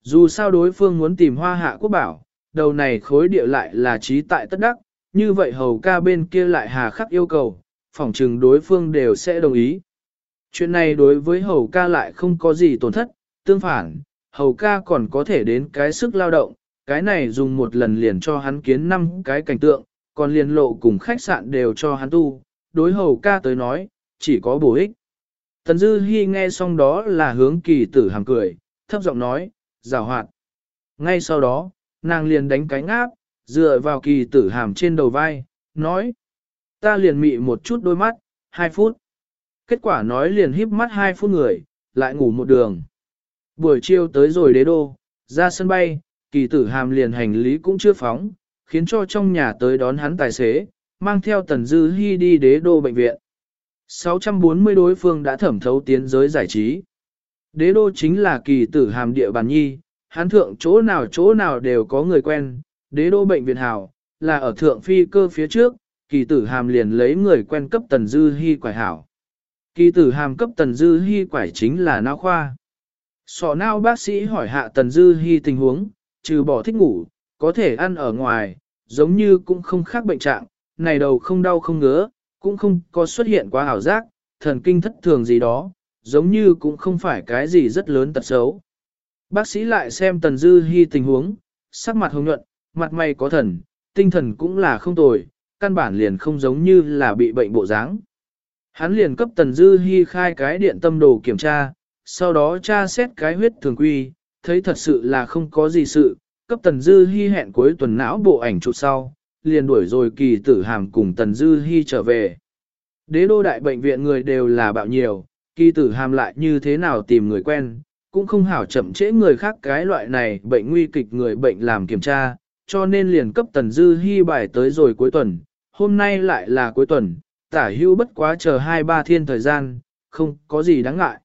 Dù sao đối phương muốn tìm hoa hạ quốc bảo, đầu này khối địa lại là trí tại tất đắc, như vậy hầu ca bên kia lại hà khắc yêu cầu, phỏng chừng đối phương đều sẽ đồng ý. Chuyện này đối với hầu ca lại không có gì tổn thất, tương phản, hầu ca còn có thể đến cái sức lao động, cái này dùng một lần liền cho hắn kiến năm cái cảnh tượng, còn liền lộ cùng khách sạn đều cho hắn tu, đối hầu ca tới nói, chỉ có bổ ích. Tần Dư Hi nghe xong đó là hướng kỳ tử hàm cười, thấp giọng nói, rào hoạt. Ngay sau đó, nàng liền đánh cánh áp, dựa vào kỳ tử hàm trên đầu vai, nói. Ta liền mị một chút đôi mắt, hai phút. Kết quả nói liền híp mắt hai phút người, lại ngủ một đường. Buổi chiều tới rồi đế đô, ra sân bay, kỳ tử hàm liền hành lý cũng chưa phóng, khiến cho trong nhà tới đón hắn tài xế, mang theo tần dư hy đi đế đô bệnh viện. 640 đối phương đã thẩm thấu tiến giới giải trí. Đế đô chính là kỳ tử hàm địa bàn nhi, hắn thượng chỗ nào chỗ nào đều có người quen, đế đô bệnh viện hảo, là ở thượng phi cơ phía trước, kỳ tử hàm liền lấy người quen cấp tần dư hy quải hảo. Kỳ tử hàm cấp tần dư hy quải chính là não khoa. Sọ não bác sĩ hỏi hạ Tần Dư hy tình huống, trừ bỏ thích ngủ, có thể ăn ở ngoài, giống như cũng không khác bệnh trạng, này đầu không đau không ngứa, cũng không có xuất hiện quá ảo giác, thần kinh thất thường gì đó, giống như cũng không phải cái gì rất lớn tật xấu. Bác sĩ lại xem Tần Dư Hi tình huống, sắc mặt hồng nhuận, mặt mày có thần, tinh thần cũng là không tồi, căn bản liền không giống như là bị bệnh bộ dáng. Hắn liền cấp Tần Dư Hi khai cái điện tâm đồ kiểm tra, sau đó tra xét cái huyết thường quy, thấy thật sự là không có gì sự, cấp Tần Dư Hi hẹn cuối tuần não bộ ảnh chụp sau, liền đuổi rồi kỳ tử hàm cùng Tần Dư Hi trở về. Đế đô đại bệnh viện người đều là bạo nhiều, kỳ tử hàm lại như thế nào tìm người quen, cũng không hảo chậm trễ người khác cái loại này bệnh nguy kịch người bệnh làm kiểm tra, cho nên liền cấp Tần Dư Hi bài tới rồi cuối tuần, hôm nay lại là cuối tuần, tả hưu bất quá chờ 2-3 thiên thời gian, không có gì đáng ngại.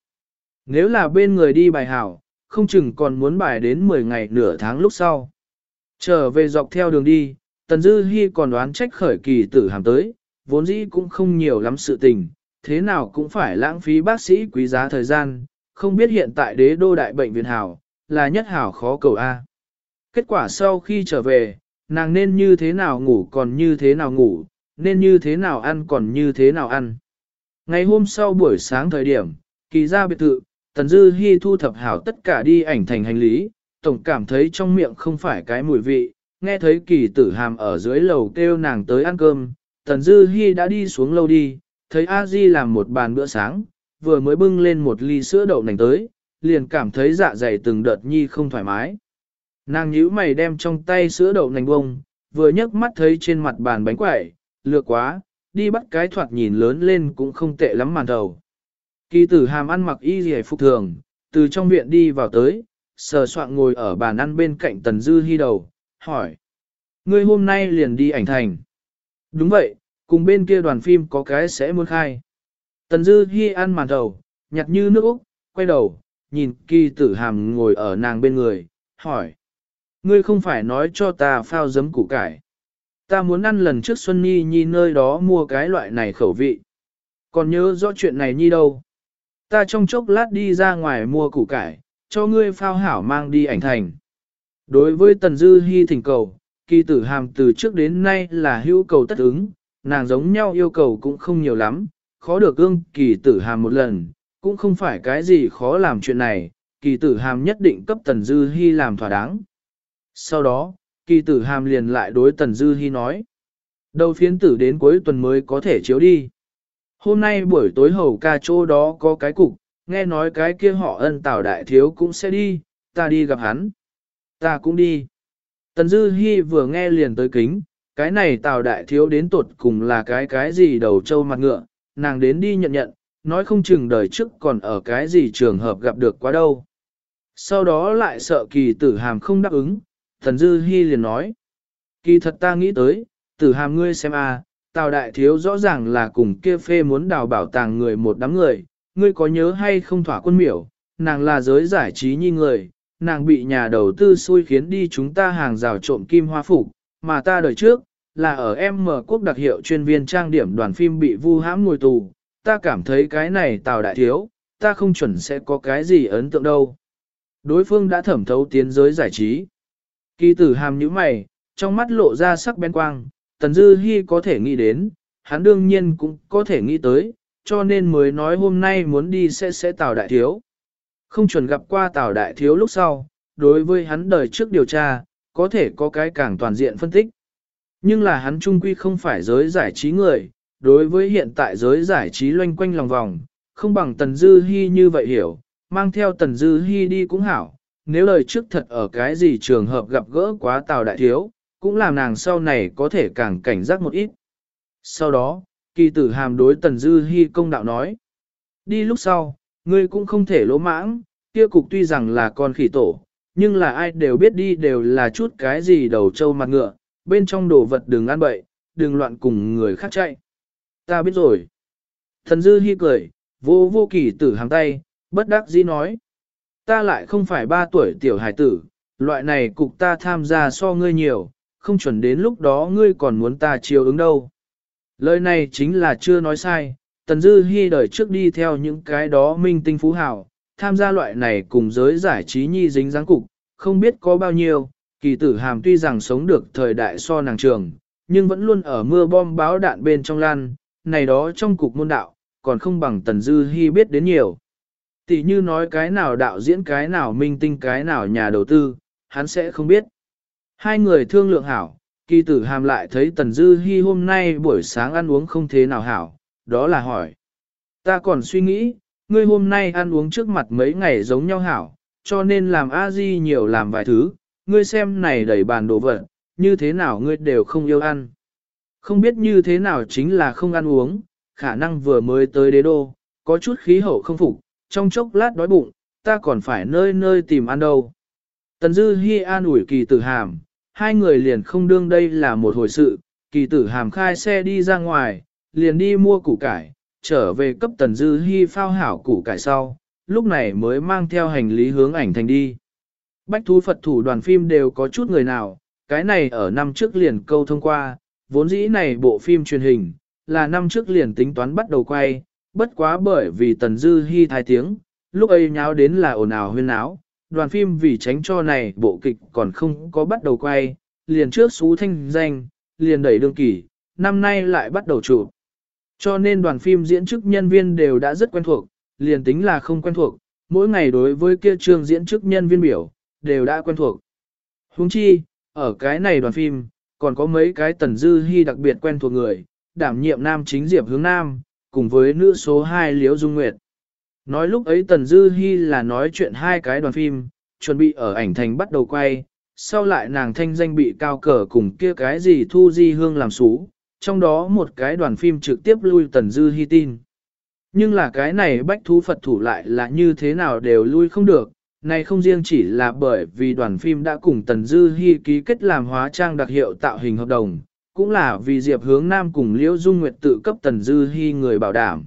Nếu là bên người đi bài hảo, không chừng còn muốn bài đến 10 ngày nửa tháng lúc sau. Trở về dọc theo đường đi, Tần Dư Hi còn đoán trách khởi kỳ tử hàm tới, vốn dĩ cũng không nhiều lắm sự tình, thế nào cũng phải lãng phí bác sĩ quý giá thời gian, không biết hiện tại đế đô đại bệnh viện hảo, là nhất hảo khó cầu A. Kết quả sau khi trở về, nàng nên như thế nào ngủ còn như thế nào ngủ, nên như thế nào ăn còn như thế nào ăn. Ngày hôm sau buổi sáng thời điểm, kỳ ra biệt thự, Tần Dư Hi thu thập hảo tất cả đi ảnh thành hành lý, tổng cảm thấy trong miệng không phải cái mùi vị, nghe thấy kỳ tử hàm ở dưới lầu kêu nàng tới ăn cơm, Tần Dư Hi đã đi xuống lâu đi, thấy A Di làm một bàn bữa sáng, vừa mới bưng lên một ly sữa đậu nành tới, liền cảm thấy dạ dày từng đợt nhi không thoải mái. Nàng nhíu mày đem trong tay sữa đậu nành bông, vừa nhấc mắt thấy trên mặt bàn bánh quẩy, lược quá, đi bắt cái thoạt nhìn lớn lên cũng không tệ lắm màn đầu. Kỳ tử hàm ăn mặc y dì phục thường, từ trong viện đi vào tới, sờ soạn ngồi ở bàn ăn bên cạnh tần dư hy đầu, hỏi. Ngươi hôm nay liền đi ảnh thành. Đúng vậy, cùng bên kia đoàn phim có cái sẽ muốn khai. Tần dư hy ăn màn đầu, nhặt như nước Úc, quay đầu, nhìn kỳ tử hàm ngồi ở nàng bên người, hỏi. Ngươi không phải nói cho ta phao giấm củ cải. Ta muốn ăn lần trước Xuân Nhi Nhi nơi đó mua cái loại này khẩu vị. Còn nhớ rõ chuyện này Nhi đâu. Ta trong chốc lát đi ra ngoài mua củ cải, cho ngươi phao hảo mang đi ảnh thành. Đối với Tần Dư Hi thỉnh cầu, kỳ tử hàm từ trước đến nay là hữu cầu tất ứng, nàng giống nhau yêu cầu cũng không nhiều lắm, khó được ương kỳ tử hàm một lần, cũng không phải cái gì khó làm chuyện này, kỳ tử hàm nhất định cấp Tần Dư Hi làm thỏa đáng. Sau đó, kỳ tử hàm liền lại đối Tần Dư Hi nói. Đầu phiến tử đến cuối tuần mới có thể chiếu đi. Hôm nay buổi tối hầu ca chỗ đó có cái cục, nghe nói cái kia họ ân tảo đại thiếu cũng sẽ đi, ta đi gặp hắn. Ta cũng đi. Tần Dư Hi vừa nghe liền tới kính, cái này tào đại thiếu đến tột cùng là cái cái gì đầu trâu mặt ngựa, nàng đến đi nhận nhận, nói không chừng đời trước còn ở cái gì trường hợp gặp được quá đâu. Sau đó lại sợ kỳ tử hàm không đáp ứng, Tần Dư Hi liền nói. Kỳ thật ta nghĩ tới, tử hàm ngươi xem a, Tào Đại Thiếu rõ ràng là cùng kia phê muốn đào bảo tàng người một đám người, ngươi có nhớ hay không thỏa quân miểu, nàng là giới giải trí như người, nàng bị nhà đầu tư xui khiến đi chúng ta hàng rào trộm kim hoa phục, mà ta đời trước, là ở em mở quốc đặc hiệu chuyên viên trang điểm đoàn phim bị vu hãm ngồi tù, ta cảm thấy cái này Tào Đại Thiếu, ta không chuẩn sẽ có cái gì ấn tượng đâu. Đối phương đã thẩm thấu tiến giới giải trí. Kỳ tử hàm như mày, trong mắt lộ ra sắc bén quang, Tần Dư Hi có thể nghĩ đến, hắn đương nhiên cũng có thể nghĩ tới, cho nên mới nói hôm nay muốn đi sẽ sẽ Tào Đại Thiếu. Không chuẩn gặp qua Tào Đại Thiếu lúc sau, đối với hắn đời trước điều tra, có thể có cái càng toàn diện phân tích. Nhưng là hắn trung quy không phải giới giải trí người, đối với hiện tại giới giải trí loanh quanh lòng vòng, không bằng Tần Dư Hi như vậy hiểu, mang theo Tần Dư Hi đi cũng hảo, nếu lời trước thật ở cái gì trường hợp gặp gỡ quá Tào Đại Thiếu, cũng làm nàng sau này có thể càng cảnh giác một ít. Sau đó, kỳ tử hàm đối Tần Dư Hi công đạo nói. Đi lúc sau, ngươi cũng không thể lỗ mãng, kia cục tuy rằng là con khỉ tổ, nhưng là ai đều biết đi đều là chút cái gì đầu trâu mặt ngựa, bên trong đồ vật đừng ăn bậy, đừng loạn cùng người khác chạy. Ta biết rồi. Thần Dư Hi cười, vô vô kỳ tử hàng tay, bất đắc dĩ nói. Ta lại không phải ba tuổi tiểu hải tử, loại này cục ta tham gia so ngươi nhiều, không chuẩn đến lúc đó ngươi còn muốn ta chiều ứng đâu. Lời này chính là chưa nói sai, Tần Dư Hi đời trước đi theo những cái đó minh tinh phú hào, tham gia loại này cùng giới giải trí nhi dính dáng cục, không biết có bao nhiêu, kỳ tử hàm tuy rằng sống được thời đại so nàng trường, nhưng vẫn luôn ở mưa bom báo đạn bên trong lan, này đó trong cục môn đạo, còn không bằng Tần Dư Hi biết đến nhiều. Tỷ như nói cái nào đạo diễn cái nào minh tinh cái nào nhà đầu tư, hắn sẽ không biết. Hai người thương lượng hảo, kỳ tử hàm lại thấy Tần Dư Hi hôm nay buổi sáng ăn uống không thế nào hảo, đó là hỏi. Ta còn suy nghĩ, ngươi hôm nay ăn uống trước mặt mấy ngày giống nhau hảo, cho nên làm a di nhiều làm vài thứ, ngươi xem này đầy bàn đồ vật, như thế nào ngươi đều không yêu ăn. Không biết như thế nào chính là không ăn uống, khả năng vừa mới tới đế đô, có chút khí hậu không phục, trong chốc lát đói bụng, ta còn phải nơi nơi tìm ăn đâu. Tần Dư Hi an ủi kỳ tử hàm, hai người liền không đương đây là một hồi sự, kỳ tử hàm khai xe đi ra ngoài, liền đi mua củ cải, trở về cấp Tần Dư hy phao hảo củ cải sau, lúc này mới mang theo hành lý hướng ảnh thành đi. Bách thú Phật thủ đoàn phim đều có chút người nào, cái này ở năm trước liền câu thông qua, vốn dĩ này bộ phim truyền hình, là năm trước liền tính toán bắt đầu quay, bất quá bởi vì Tần Dư hy thai tiếng, lúc ấy nháo đến là ồn ào huyên náo, đoàn phim vì tránh cho này bộ kịch còn không có bắt đầu quay, liền trước xú thanh danh, liền đẩy đương kỳ, năm nay lại bắt đầu chụp. Cho nên đoàn phim diễn chức nhân viên đều đã rất quen thuộc, liền tính là không quen thuộc, mỗi ngày đối với kia trường diễn chức nhân viên biểu, đều đã quen thuộc. Huống chi, ở cái này đoàn phim, còn có mấy cái tần dư hy đặc biệt quen thuộc người, đảm nhiệm nam chính diệp hướng nam, cùng với nữ số 2 Liễu Dung Nguyệt. Nói lúc ấy Tần Dư Hi là nói chuyện hai cái đoàn phim, chuẩn bị ở ảnh thành bắt đầu quay, sau lại nàng thanh danh bị cao cờ cùng kia cái gì thu di hương làm xú, trong đó một cái đoàn phim trực tiếp lui Tần Dư Hi tin. Nhưng là cái này bách thú Phật thủ lại là như thế nào đều lui không được, này không riêng chỉ là bởi vì đoàn phim đã cùng Tần Dư Hi ký kết làm hóa trang đặc hiệu tạo hình hợp đồng, cũng là vì Diệp Hướng Nam cùng Liễu Dung Nguyệt tự cấp Tần Dư Hi người bảo đảm.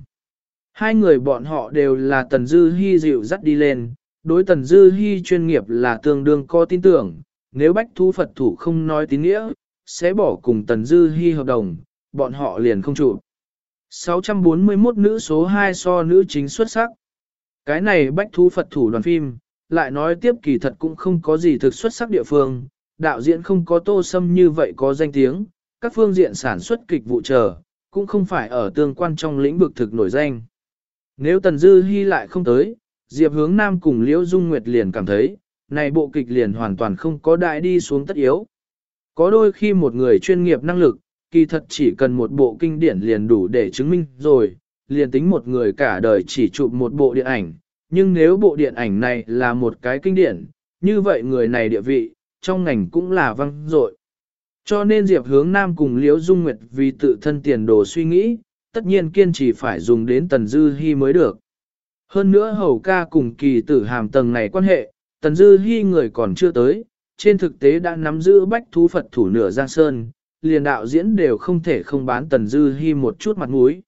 Hai người bọn họ đều là Tần Dư Hi dịu dắt đi lên, đối Tần Dư Hi chuyên nghiệp là tương đương có tin tưởng, nếu Bách Thu Phật thủ không nói tín nghĩa, sẽ bỏ cùng Tần Dư Hi hợp đồng, bọn họ liền không chụp. 641 nữ số 2 so nữ chính xuất sắc. Cái này Bách Thu Phật thủ đoàn phim, lại nói tiếp kỳ thật cũng không có gì thực xuất sắc địa phương, đạo diễn không có tô sâm như vậy có danh tiếng, các phương diện sản xuất kịch vụ chờ, cũng không phải ở tương quan trong lĩnh vực thực nổi danh. Nếu Tần Dư Hi lại không tới, Diệp Hướng Nam cùng Liễu Dung Nguyệt liền cảm thấy, này bộ kịch liền hoàn toàn không có đại đi xuống tất yếu. Có đôi khi một người chuyên nghiệp năng lực, kỳ thật chỉ cần một bộ kinh điển liền đủ để chứng minh rồi, liền tính một người cả đời chỉ chụp một bộ điện ảnh, nhưng nếu bộ điện ảnh này là một cái kinh điển, như vậy người này địa vị, trong ngành cũng là văng dội. Cho nên Diệp hướng Nam cùng Liễu Dung Nguyệt vì tự thân tiền đồ suy nghĩ, tất nhiên kiên trì phải dùng đến Tần Dư Hi mới được. Hơn nữa hầu ca cùng kỳ tử hàm tầng này quan hệ, Tần Dư Hi người còn chưa tới, trên thực tế đã nắm giữ bách thú Phật thủ nửa Giang Sơn, liền đạo diễn đều không thể không bán Tần Dư Hi một chút mặt mũi.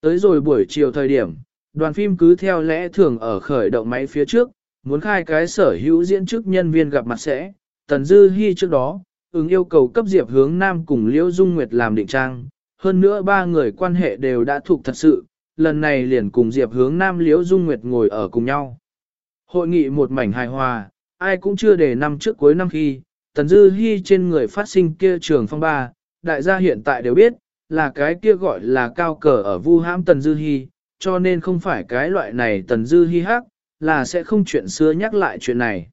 Tới rồi buổi chiều thời điểm, đoàn phim cứ theo lẽ thường ở khởi động máy phía trước, muốn khai cái sở hữu diễn chức nhân viên gặp mặt sẽ, Tần Dư Hi trước đó, ứng yêu cầu cấp Diệp hướng Nam cùng Liễu Dung Nguyệt làm định trang, hơn nữa ba người quan hệ đều đã thuộc thật sự, lần này liền cùng Diệp hướng Nam Liễu Dung Nguyệt ngồi ở cùng nhau. Hội nghị một mảnh hài hòa, ai cũng chưa để năm trước cuối năm khi, Tần Dư Hi trên người phát sinh kia trường phong ba, đại gia hiện tại đều biết, là cái kia gọi là cao cờ ở vu hãm Tần Dư Hi, cho nên không phải cái loại này Tần Dư Hi hắc, là sẽ không chuyện xưa nhắc lại chuyện này.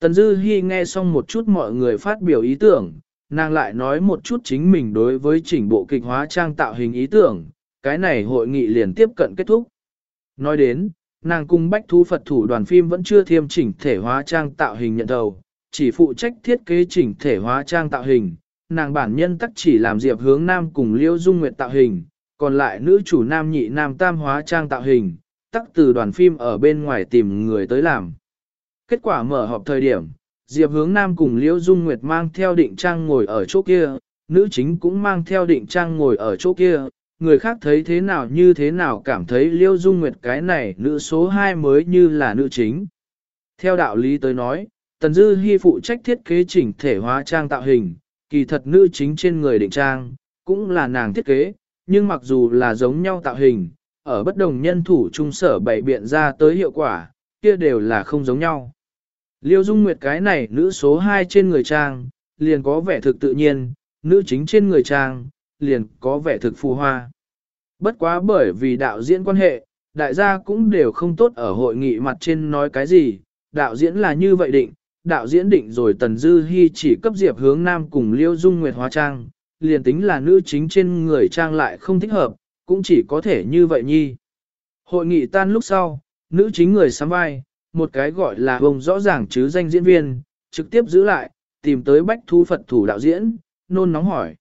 Tần Dư Hi nghe xong một chút mọi người phát biểu ý tưởng, nàng lại nói một chút chính mình đối với chỉnh bộ kịch hóa trang tạo hình ý tưởng, cái này hội nghị liền tiếp cận kết thúc. Nói đến, nàng cùng Bách Thú Phật thủ đoàn phim vẫn chưa thiêm chỉnh thể hóa trang tạo hình nhận đầu, chỉ phụ trách thiết kế chỉnh thể hóa trang tạo hình, nàng bản nhân tắc chỉ làm Diệp hướng nam cùng Liêu Dung Nguyệt tạo hình, còn lại nữ chủ nam nhị nam tam hóa trang tạo hình, tắc từ đoàn phim ở bên ngoài tìm người tới làm. Kết quả mở họp thời điểm, Diệp hướng nam cùng Liễu Dung Nguyệt mang theo định trang ngồi ở chỗ kia, nữ chính cũng mang theo định trang ngồi ở chỗ kia, người khác thấy thế nào như thế nào cảm thấy Liễu Dung Nguyệt cái này nữ số 2 mới như là nữ chính. Theo đạo lý tới nói, Tần Dư Hi phụ trách thiết kế chỉnh thể hóa trang tạo hình, kỳ thật nữ chính trên người định trang, cũng là nàng thiết kế, nhưng mặc dù là giống nhau tạo hình, ở bất đồng nhân thủ trung sở bày biện ra tới hiệu quả, kia đều là không giống nhau. Liêu Dung Nguyệt cái này nữ số 2 trên người trang, liền có vẻ thực tự nhiên, nữ chính trên người trang, liền có vẻ thực phù hoa. Bất quá bởi vì đạo diễn quan hệ, đại gia cũng đều không tốt ở hội nghị mặt trên nói cái gì, đạo diễn là như vậy định, đạo diễn định rồi Tần Dư Hi chỉ cấp Diệp hướng nam cùng Liêu Dung Nguyệt hóa trang, liền tính là nữ chính trên người trang lại không thích hợp, cũng chỉ có thể như vậy nhi. Hội nghị tan lúc sau, nữ chính người sắm vai, một cái gọi là bông rõ ràng chứ danh diễn viên, trực tiếp giữ lại, tìm tới bách thu Phật thủ đạo diễn, nôn nóng hỏi.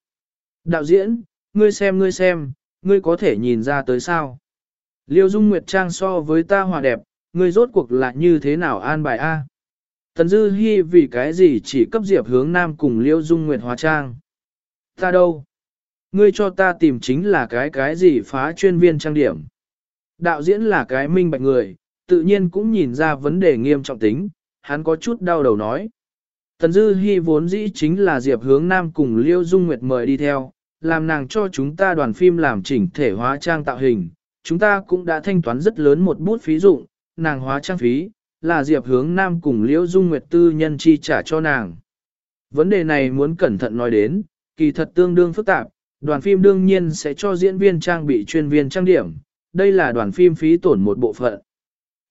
Đạo diễn, ngươi xem ngươi xem, ngươi có thể nhìn ra tới sao? Liêu Dung Nguyệt Trang so với ta hòa đẹp, ngươi rốt cuộc là như thế nào an bài A? Tần Dư Hi vì cái gì chỉ cấp diệp hướng nam cùng Liêu Dung Nguyệt hóa trang? Ta đâu? Ngươi cho ta tìm chính là cái cái gì phá chuyên viên trang điểm. Đạo diễn là cái minh bạch người, tự nhiên cũng nhìn ra vấn đề nghiêm trọng tính, hắn có chút đau đầu nói. Tần Dư Hi vốn dĩ chính là Diệp Hướng Nam cùng Liêu Dung Nguyệt mời đi theo, làm nàng cho chúng ta đoàn phim làm chỉnh thể hóa trang tạo hình. Chúng ta cũng đã thanh toán rất lớn một bút phí dụng, nàng hóa trang phí, là Diệp Hướng Nam cùng Liêu Dung Nguyệt tư nhân chi trả cho nàng. Vấn đề này muốn cẩn thận nói đến, kỳ thật tương đương phức tạp, đoàn phim đương nhiên sẽ cho diễn viên trang bị chuyên viên trang điểm, đây là đoàn phim phí tổn một bộ phận.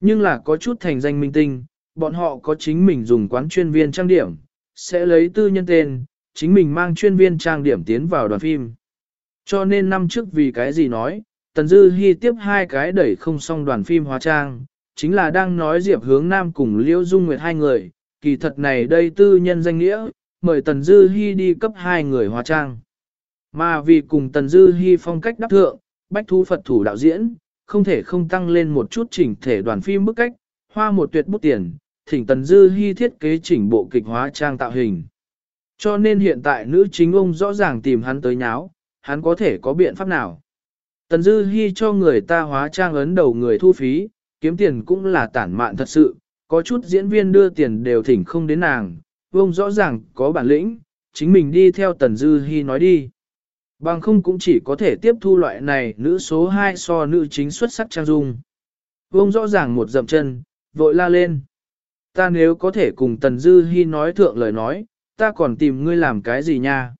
Nhưng là có chút thành danh minh tinh, bọn họ có chính mình dùng quán chuyên viên trang điểm, sẽ lấy tư nhân tên, chính mình mang chuyên viên trang điểm tiến vào đoàn phim. Cho nên năm trước vì cái gì nói, Tần Dư Hi tiếp hai cái đẩy không xong đoàn phim hóa trang, chính là đang nói Diệp Hướng Nam cùng Liễu Dung Nguyệt hai người, kỳ thật này đây tư nhân danh nghĩa, mời Tần Dư Hi đi cấp hai người hóa trang. Mà vì cùng Tần Dư Hi phong cách đắc thượng, bách thu Phật thủ đạo diễn, không thể không tăng lên một chút chỉnh thể đoàn phim bức cách, hoa một tuyệt bút tiền, thỉnh Tần Dư Hi thiết kế chỉnh bộ kịch hóa trang tạo hình. Cho nên hiện tại nữ chính ông rõ ràng tìm hắn tới nháo, hắn có thể có biện pháp nào. Tần Dư Hi cho người ta hóa trang ấn đầu người thu phí, kiếm tiền cũng là tản mạn thật sự, có chút diễn viên đưa tiền đều thỉnh không đến nàng, ông rõ ràng có bản lĩnh, chính mình đi theo Tần Dư Hi nói đi. Bằng không cũng chỉ có thể tiếp thu loại này nữ số 2 so nữ chính xuất sắc trang dung. Vông rõ ràng một dậm chân, vội la lên. Ta nếu có thể cùng Tần Dư Hi nói thượng lời nói, ta còn tìm ngươi làm cái gì nha?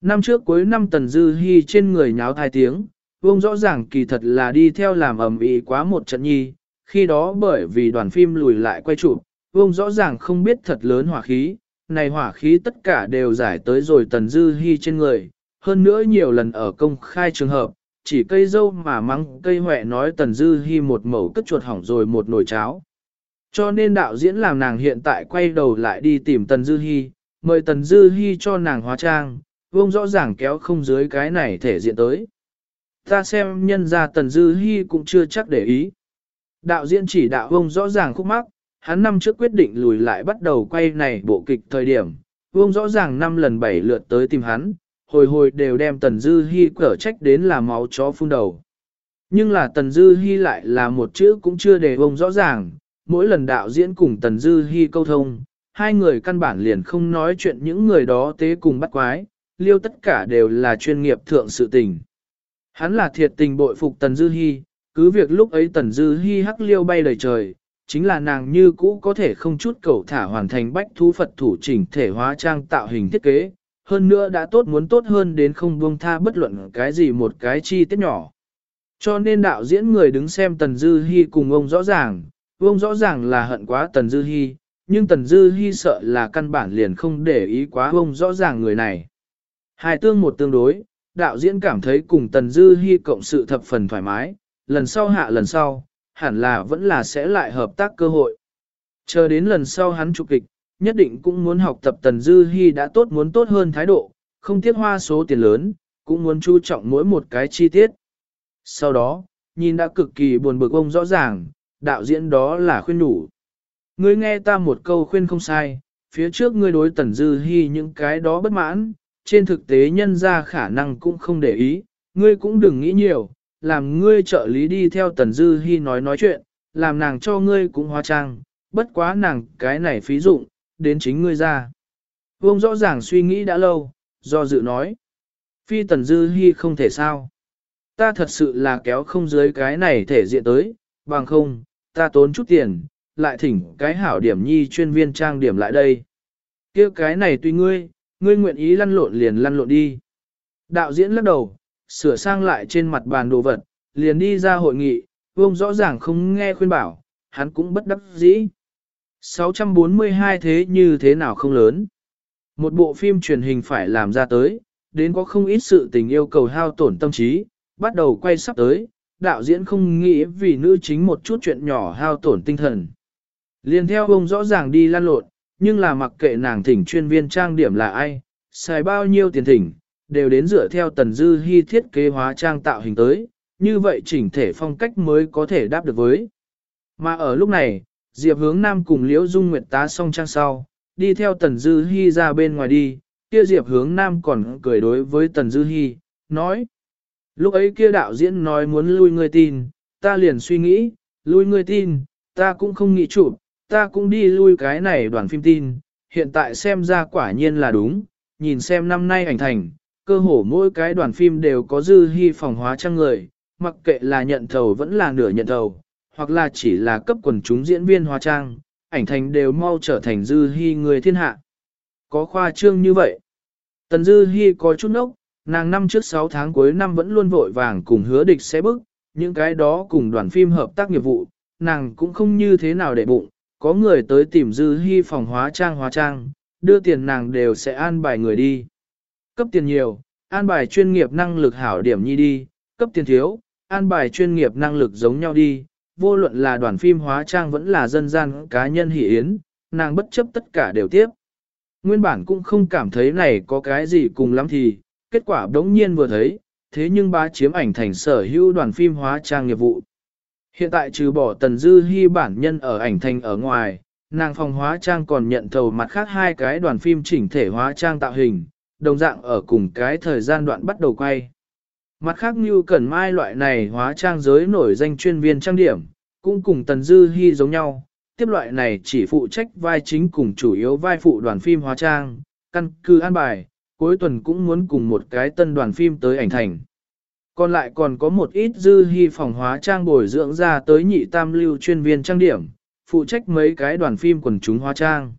Năm trước cuối năm Tần Dư Hi trên người nháo thai tiếng, vông rõ ràng kỳ thật là đi theo làm ầm ĩ quá một trận nhi, khi đó bởi vì đoàn phim lùi lại quay chụp, vông rõ ràng không biết thật lớn hỏa khí, này hỏa khí tất cả đều giải tới rồi Tần Dư Hi trên người, hơn nữa nhiều lần ở công khai trường hợp, chỉ cây dâu mà mắng cây huệ nói Tần Dư Hi một mẩu cất chuột hỏng rồi một nồi cháo. Cho nên đạo diễn làm nàng hiện tại quay đầu lại đi tìm Tần Dư Hi, mời Tần Dư Hi cho nàng hóa trang, vông rõ ràng kéo không dưới cái này thể diện tới. Ta xem nhân ra Tần Dư Hi cũng chưa chắc để ý. Đạo diễn chỉ đạo vông rõ ràng khúc mắc, hắn năm trước quyết định lùi lại bắt đầu quay này bộ kịch thời điểm, vông rõ ràng năm lần bảy lượt tới tìm hắn, hồi hồi đều đem Tần Dư Hi cở trách đến là máu chó phun đầu. Nhưng là Tần Dư Hi lại là một chữ cũng chưa để bông rõ ràng, mỗi lần đạo diễn cùng Tần Dư Hi câu thông, hai người căn bản liền không nói chuyện những người đó tế cùng bắt quái, liêu tất cả đều là chuyên nghiệp thượng sự tình. Hắn là thiệt tình bội phục Tần Dư Hi, cứ việc lúc ấy Tần Dư Hi hắc liêu bay đầy trời, chính là nàng như cũ có thể không chút cầu thả hoàn thành bách thú Phật thủ chỉnh thể hóa trang tạo hình thiết kế, hơn nữa đã tốt muốn tốt hơn đến không buông tha bất luận cái gì một cái chi tiết nhỏ. Cho nên đạo diễn người đứng xem Tần Dư Hi cùng ông rõ ràng, ông rõ ràng là hận quá Tần Dư Hi, nhưng Tần Dư Hi sợ là căn bản liền không để ý quá ông rõ ràng người này. Hai tương một tương đối, đạo diễn cảm thấy cùng Tần Dư Hi cộng sự thập phần thoải mái, lần sau hạ lần sau, hẳn là vẫn là sẽ lại hợp tác cơ hội. Chờ đến lần sau hắn chụp kịch, nhất định cũng muốn học tập Tần Dư Hi đã tốt muốn tốt hơn thái độ, không tiếc hoa số tiền lớn, cũng muốn chú trọng mỗi một cái chi tiết. Sau đó, nhìn đã cực kỳ buồn bực ông rõ ràng, đạo diễn đó là khuyên đủ. Ngươi nghe ta một câu khuyên không sai, phía trước ngươi đối Tần Dư Hi những cái đó bất mãn, trên thực tế nhân ra khả năng cũng không để ý, ngươi cũng đừng nghĩ nhiều, làm ngươi trợ lý đi theo Tần Dư Hi nói nói chuyện, làm nàng cho ngươi cũng hóa trang, bất quá nàng cái này phí dụng, đến chính ngươi ra. Vương rõ ràng suy nghĩ đã lâu, do dự nói. Phi tần dư hy không thể sao. Ta thật sự là kéo không dưới cái này thể diện tới, bằng không, ta tốn chút tiền, lại thỉnh cái hảo điểm nhi chuyên viên trang điểm lại đây. kia cái này tùy ngươi, ngươi nguyện ý lăn lộn liền lăn lộn đi. Đạo diễn lắc đầu, sửa sang lại trên mặt bàn đồ vật, liền đi ra hội nghị, vương rõ ràng không nghe khuyên bảo, hắn cũng bất đắc dĩ. 642 thế như thế nào không lớn. Một bộ phim truyền hình phải làm ra tới, đến có không ít sự tình yêu cầu hao tổn tâm trí, bắt đầu quay sắp tới, đạo diễn không nghĩ vì nữ chính một chút chuyện nhỏ hao tổn tinh thần. Liên theo ông rõ ràng đi lan lộn, nhưng là mặc kệ nàng thỉnh chuyên viên trang điểm là ai, xài bao nhiêu tiền thỉnh, đều đến dựa theo tần dư hy thiết kế hóa trang tạo hình tới, như vậy chỉnh thể phong cách mới có thể đáp được với. Mà ở lúc này, Diệp hướng Nam cùng Liễu Dung Nguyệt tá xong trang sau, đi theo Tần Dư Hi ra bên ngoài đi, kia Diệp hướng Nam còn cười đối với Tần Dư Hi, nói. Lúc ấy kia đạo diễn nói muốn lui người tin, ta liền suy nghĩ, lui người tin, ta cũng không nghĩ chụp, ta cũng đi lui cái này đoàn phim tin, hiện tại xem ra quả nhiên là đúng, nhìn xem năm nay ảnh thành, cơ hồ mỗi cái đoàn phim đều có dư hy phòng hóa trang người, mặc kệ là nhận thầu vẫn là nửa nhận thầu, hoặc là chỉ là cấp quần chúng diễn viên hóa trang, ảnh thành đều mau trở thành dư hy người thiên hạ. Có khoa trương như vậy. Tần dư hy có chút nốc, nàng năm trước 6 tháng cuối năm vẫn luôn vội vàng cùng hứa địch sẽ bức, những cái đó cùng đoàn phim hợp tác nghiệp vụ, nàng cũng không như thế nào để bụng, có người tới tìm dư hy phòng hóa trang hóa trang, đưa tiền nàng đều sẽ an bài người đi. Cấp tiền nhiều, an bài chuyên nghiệp năng lực hảo điểm nhi đi, cấp tiền thiếu, an bài chuyên nghiệp năng lực giống nhau đi, vô luận là đoàn phim hóa trang vẫn là dân gian cá nhân hỷ yến, nàng bất chấp tất cả đều tiếp. Nguyên bản cũng không cảm thấy này có cái gì cùng lắm thì, kết quả đống nhiên vừa thấy, thế nhưng bá chiếm ảnh thành sở hữu đoàn phim hóa trang nghiệp vụ. Hiện tại trừ bỏ tần dư hy bản nhân ở ảnh thành ở ngoài, nàng phòng hóa trang còn nhận thầu mặt khác hai cái đoàn phim chỉnh thể hóa trang tạo hình, đồng dạng ở cùng cái thời gian đoạn bắt đầu quay. Mặt khác như Cẩn Mai loại này hóa trang giới nổi danh chuyên viên trang điểm, cũng cùng Tần Dư Hi giống nhau, tiếp loại này chỉ phụ trách vai chính cùng chủ yếu vai phụ đoàn phim hóa trang, căn cứ an bài, cuối tuần cũng muốn cùng một cái tân đoàn phim tới ảnh thành. Còn lại còn có một ít Dư Hi phòng hóa trang bồi dưỡng ra tới nhị tam lưu chuyên viên trang điểm, phụ trách mấy cái đoàn phim quần chúng hóa trang.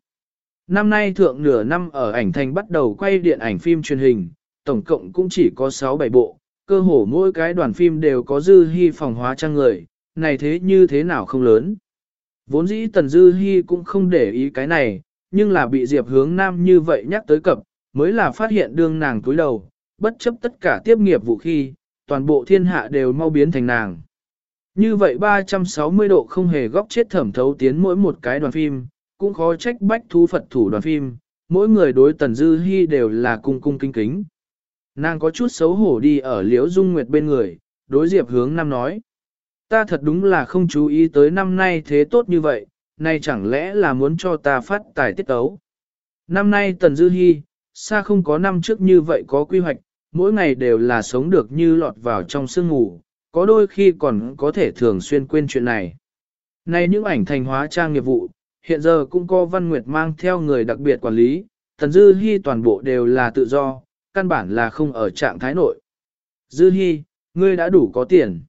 Năm nay thượng nửa năm ở ảnh thành bắt đầu quay điện ảnh phim truyền hình, tổng cộng cũng chỉ có 6-7 bộ, cơ hồ mỗi cái đoàn phim đều có dư hy phòng hóa trang người, này thế như thế nào không lớn. Vốn dĩ tần dư hy cũng không để ý cái này, nhưng là bị Diệp hướng nam như vậy nhắc tới cập, mới là phát hiện đương nàng túi đầu, bất chấp tất cả tiếp nghiệp vụ khi, toàn bộ thiên hạ đều mau biến thành nàng. Như vậy 360 độ không hề góc chết thẩm thấu tiến mỗi một cái đoàn phim, cũng khó trách bách thú Phật thủ đoàn phim, mỗi người đối tần dư hy đều là cung cung kinh kính. Nàng có chút xấu hổ đi ở liễu dung nguyệt bên người, đối diệp hướng nam nói. Ta thật đúng là không chú ý tới năm nay thế tốt như vậy, nay chẳng lẽ là muốn cho ta phát tài tiết tấu. Năm nay tần dư hy, xa không có năm trước như vậy có quy hoạch, mỗi ngày đều là sống được như lọt vào trong sương ngủ, có đôi khi còn có thể thường xuyên quên chuyện này. Nay những ảnh thành hóa trang nghiệp vụ, hiện giờ cũng có Văn Nguyệt mang theo người đặc biệt quản lý, Tần Dư Hi toàn bộ đều là tự do, căn bản là không ở trạng thái nội. Dư Hi, ngươi đã đủ có tiền.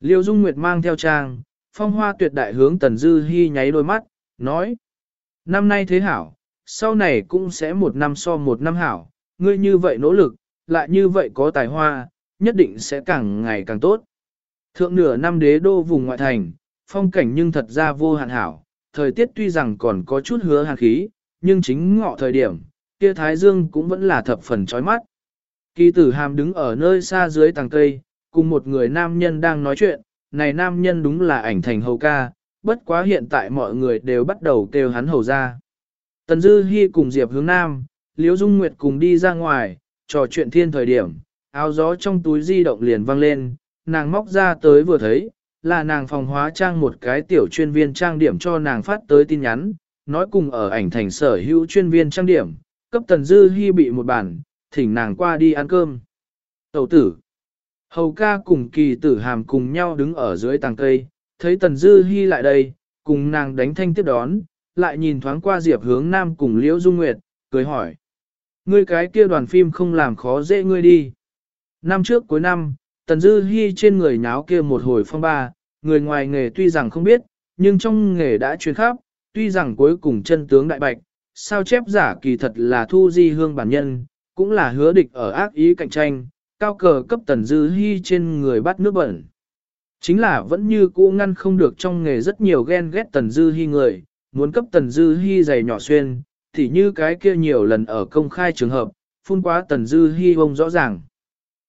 Liêu Dung Nguyệt mang theo trang, phong hoa tuyệt đại hướng Tần Dư Hi nháy đôi mắt, nói. Năm nay thế hảo, sau này cũng sẽ một năm so một năm hảo, ngươi như vậy nỗ lực, lại như vậy có tài hoa, nhất định sẽ càng ngày càng tốt. Thượng nửa năm đế đô vùng ngoại thành, phong cảnh nhưng thật ra vô hạn hảo, thời tiết tuy rằng còn có chút hứa hàn khí, nhưng chính ngọ thời điểm, kia thái dương cũng vẫn là thập phần chói mắt. Kỳ tử hàm đứng ở nơi xa dưới tàng cây, cùng một người nam nhân đang nói chuyện, này nam nhân đúng là ảnh thành hầu ca, bất quá hiện tại mọi người đều bắt đầu kêu hắn hầu ra. Tần Dư Hi cùng Diệp hướng nam, Liễu Dung Nguyệt cùng đi ra ngoài, trò chuyện thiên thời điểm, áo gió trong túi di động liền vang lên, nàng móc ra tới vừa thấy, là nàng phòng hóa trang một cái tiểu chuyên viên trang điểm cho nàng phát tới tin nhắn, nói cùng ở ảnh thành sở hữu chuyên viên trang điểm, cấp tần dư hy bị một bản, thỉnh nàng qua đi ăn cơm. Tẩu tử. Hầu ca cùng kỳ tử hàm cùng nhau đứng ở dưới tàng cây, thấy tần dư hy lại đây, cùng nàng đánh thanh tiếp đón, lại nhìn thoáng qua diệp hướng nam cùng liễu dung nguyệt, cười hỏi. Ngươi cái kia đoàn phim không làm khó dễ ngươi đi. Năm trước cuối năm, Tần Dư hy trên người nháo kia một hồi phong ba, người ngoài nghề tuy rằng không biết, nhưng trong nghề đã truyền khắp, tuy rằng cuối cùng chân tướng đại bạch, sao chép giả kỳ thật là thu di hương bản nhân, cũng là hứa địch ở ác ý cạnh tranh, cao cờ cấp tần dư hy trên người bắt nước bẩn. Chính là vẫn như cũ ngăn không được trong nghề rất nhiều ghen ghét tần dư hy người, muốn cấp tần dư hy giày nhỏ xuyên, thì như cái kia nhiều lần ở công khai trường hợp, phun quá tần dư hy bông rõ ràng.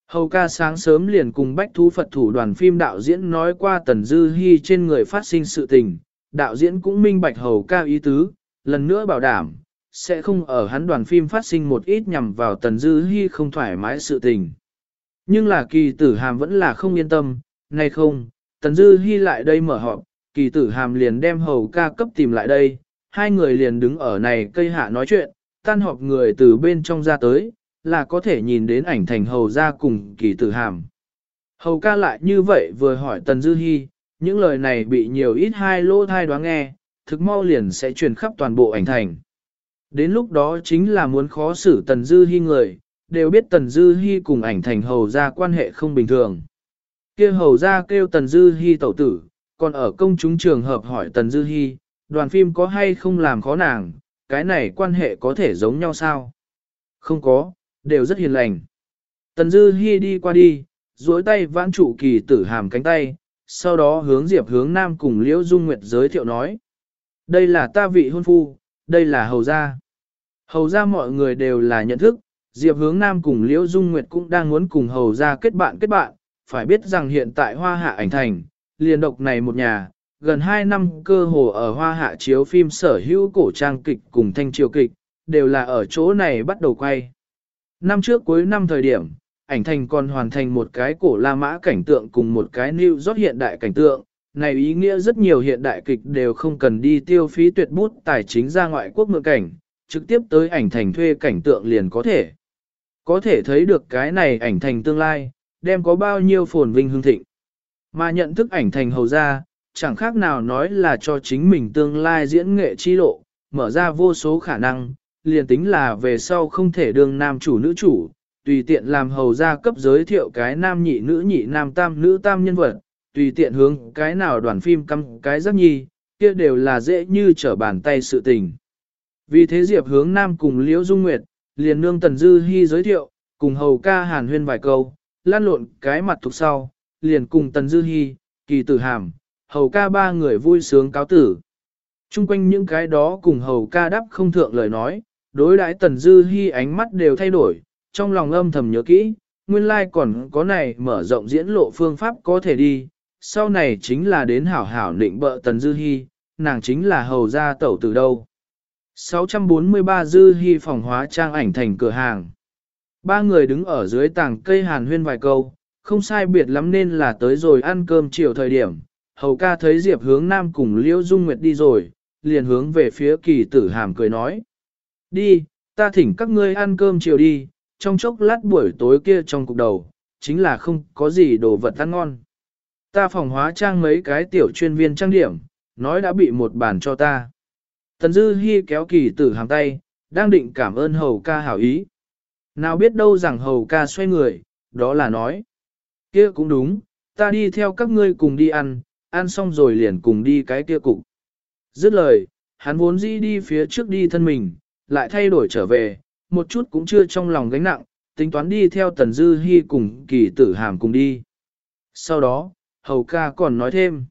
Hầu ca sáng sớm liền cùng bách thú Phật thủ đoàn phim đạo diễn nói qua tần dư hy trên người phát sinh sự tình, đạo diễn cũng minh bạch hầu ca ý tứ, lần nữa bảo đảm, sẽ không ở hắn đoàn phim phát sinh một ít nhằm vào tần dư hy không thoải mái sự tình. Nhưng là kỳ tử hàm vẫn là không yên tâm, nay không, tần dư hy lại đây mở họp, kỳ tử hàm liền đem hầu ca cấp tìm lại đây, hai người liền đứng ở này cây hạ nói chuyện, tan họp người từ bên trong ra tới, là có thể nhìn đến ảnh thành hầu ra cùng kỳ tử hàm. Hầu ca lại như vậy vừa hỏi tần dư hy, những lời này bị nhiều ít hai lô thai đoán nghe, thực mau liền sẽ truyền khắp toàn bộ ảnh thành. Đến lúc đó chính là muốn khó xử Tần Dư Hi người, đều biết Tần Dư Hi cùng ảnh thành hầu gia quan hệ không bình thường. kia hầu gia kêu Tần Dư Hi tẩu tử, còn ở công chúng trường hợp hỏi Tần Dư Hi, đoàn phim có hay không làm khó nàng, cái này quan hệ có thể giống nhau sao? Không có, đều rất hiền lành. Tần Dư Hi đi qua đi, duỗi tay vãn trụ kỳ tử hàm cánh tay, sau đó hướng Diệp hướng Nam cùng Liễu Dung Nguyệt giới thiệu nói. Đây là ta vị hôn phu, đây là hầu gia. Hầu gia mọi người đều là nhận thức, Diệp hướng Nam cùng Liễu Dung Nguyệt cũng đang muốn cùng hầu gia kết bạn kết bạn, phải biết rằng hiện tại hoa hạ ảnh thành, liền độc này một nhà, gần 2 năm cơ hồ ở hoa hạ chiếu phim sở hữu cổ trang kịch cùng thanh triều kịch, đều là ở chỗ này bắt đầu quay. Năm trước cuối năm thời điểm, ảnh thành còn hoàn thành một cái cổ La Mã cảnh tượng cùng một cái New York hiện đại cảnh tượng. Này ý nghĩa rất nhiều hiện đại kịch đều không cần đi tiêu phí tuyệt bút tài chính ra ngoại quốc mượn cảnh, trực tiếp tới ảnh thành thuê cảnh tượng liền có thể. Có thể thấy được cái này ảnh thành tương lai, đem có bao nhiêu phồn vinh hương thịnh. Mà nhận thức ảnh thành hầu ra, chẳng khác nào nói là cho chính mình tương lai diễn nghệ chi lộ, mở ra vô số khả năng, liền tính là về sau không thể đương nam chủ nữ chủ, tùy tiện làm hầu gia cấp giới thiệu cái nam nhị nữ nhị nam tam nữ tam nhân vật, tùy tiện hướng cái nào đoàn phim căm cái giác nhi, kia đều là dễ như trở bàn tay sự tình. Vì thế Diệp hướng nam cùng Liễu Dung Nguyệt, liền nương Tần Dư Hi giới thiệu, cùng hầu ca hàn huyên vài câu, lan lộn cái mặt thuộc sau, liền cùng Tần Dư Hi, kỳ tử hàm, hầu ca ba người vui sướng cáo tử. Trung quanh những cái đó cùng hầu ca đáp không thượng lời nói, đối đãi Tần Dư Hi ánh mắt đều thay đổi, trong lòng âm thầm nhớ kỹ, nguyên lai like còn có này mở rộng diễn lộ phương pháp có thể đi, sau này chính là đến hảo hảo định bợ Tần Dư hy nàng chính là hầu gia tẩu từ đâu. 643 Dư hy phòng hóa trang ảnh thành cửa hàng. Ba người đứng ở dưới tảng cây hàn huyên vài câu, không sai biệt lắm nên là tới rồi ăn cơm chiều thời điểm. Hầu ca thấy Diệp hướng nam cùng Liễu Dung Nguyệt đi rồi, liền hướng về phía kỳ tử hàm cười nói. Đi, ta thỉnh các ngươi ăn cơm chiều đi, trong chốc lát buổi tối kia trong cục đầu, chính là không có gì đồ vật ăn ngon. Ta phòng hóa trang mấy cái tiểu chuyên viên trang điểm, nói đã bị một bàn cho ta. Tần Dư Hi kéo kỳ tử hàng tay, đang định cảm ơn hầu ca hảo ý. Nào biết đâu rằng hầu ca xoay người, đó là nói. kia cũng đúng, ta đi theo các ngươi cùng đi ăn, ăn xong rồi liền cùng đi cái kia cục. Dứt lời, hắn vốn dĩ đi phía trước đi thân mình, lại thay đổi trở về, một chút cũng chưa trong lòng gánh nặng, tính toán đi theo Tần Dư Hi cùng kỳ tử hàm cùng đi. Sau đó, hầu ca còn nói thêm.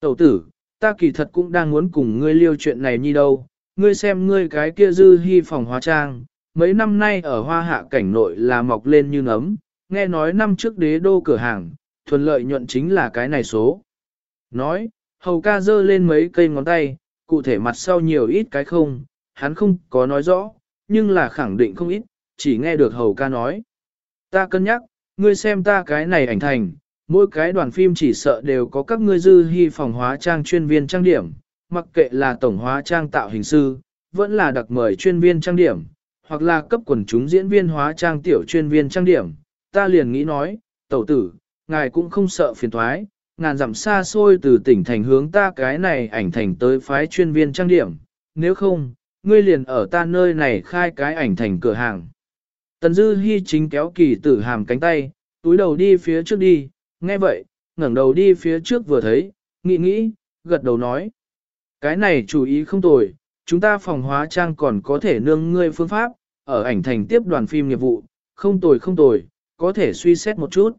Tẩu tử, ta kỳ thật cũng đang muốn cùng ngươi liêu chuyện này như đâu, ngươi xem ngươi cái kia Dư hy phòng hóa trang, mấy năm nay ở hoa hạ cảnh nội là mọc lên như nấm, nghe nói năm trước đế đô cửa hàng, thuần lợi nhuận chính là cái này số. Nói, hầu ca giơ lên mấy cây ngón tay, cụ thể mặt sau nhiều ít cái không, hắn không có nói rõ, nhưng là khẳng định không ít, chỉ nghe được hầu ca nói. Ta cân nhắc, ngươi xem ta cái này ảnh thành, mỗi cái đoàn phim chỉ sợ đều có các ngươi dư hy phòng hóa trang chuyên viên trang điểm, mặc kệ là tổng hóa trang tạo hình sư, vẫn là đặc mời chuyên viên trang điểm, hoặc là cấp quần chúng diễn viên hóa trang tiểu chuyên viên trang điểm. Ta liền nghĩ nói, tẩu tử, ngài cũng không sợ phiền thoái, ngàn dặm xa xôi từ tỉnh thành hướng ta cái này ảnh thành tới phái chuyên viên trang điểm, nếu không, ngươi liền ở ta nơi này khai cái ảnh thành cửa hàng. Tần Dư Hi chính kéo kỳ tử hàm cánh tay, túi đầu đi phía trước đi, nghe vậy, ngẩng đầu đi phía trước vừa thấy, nghĩ nghĩ, gật đầu nói. Cái này chủ ý không tồi, chúng ta phòng hóa trang còn có thể nương ngươi phương pháp, ở ảnh thành tiếp đoàn phim nghiệp vụ, không tồi không tồi, có thể suy xét một chút.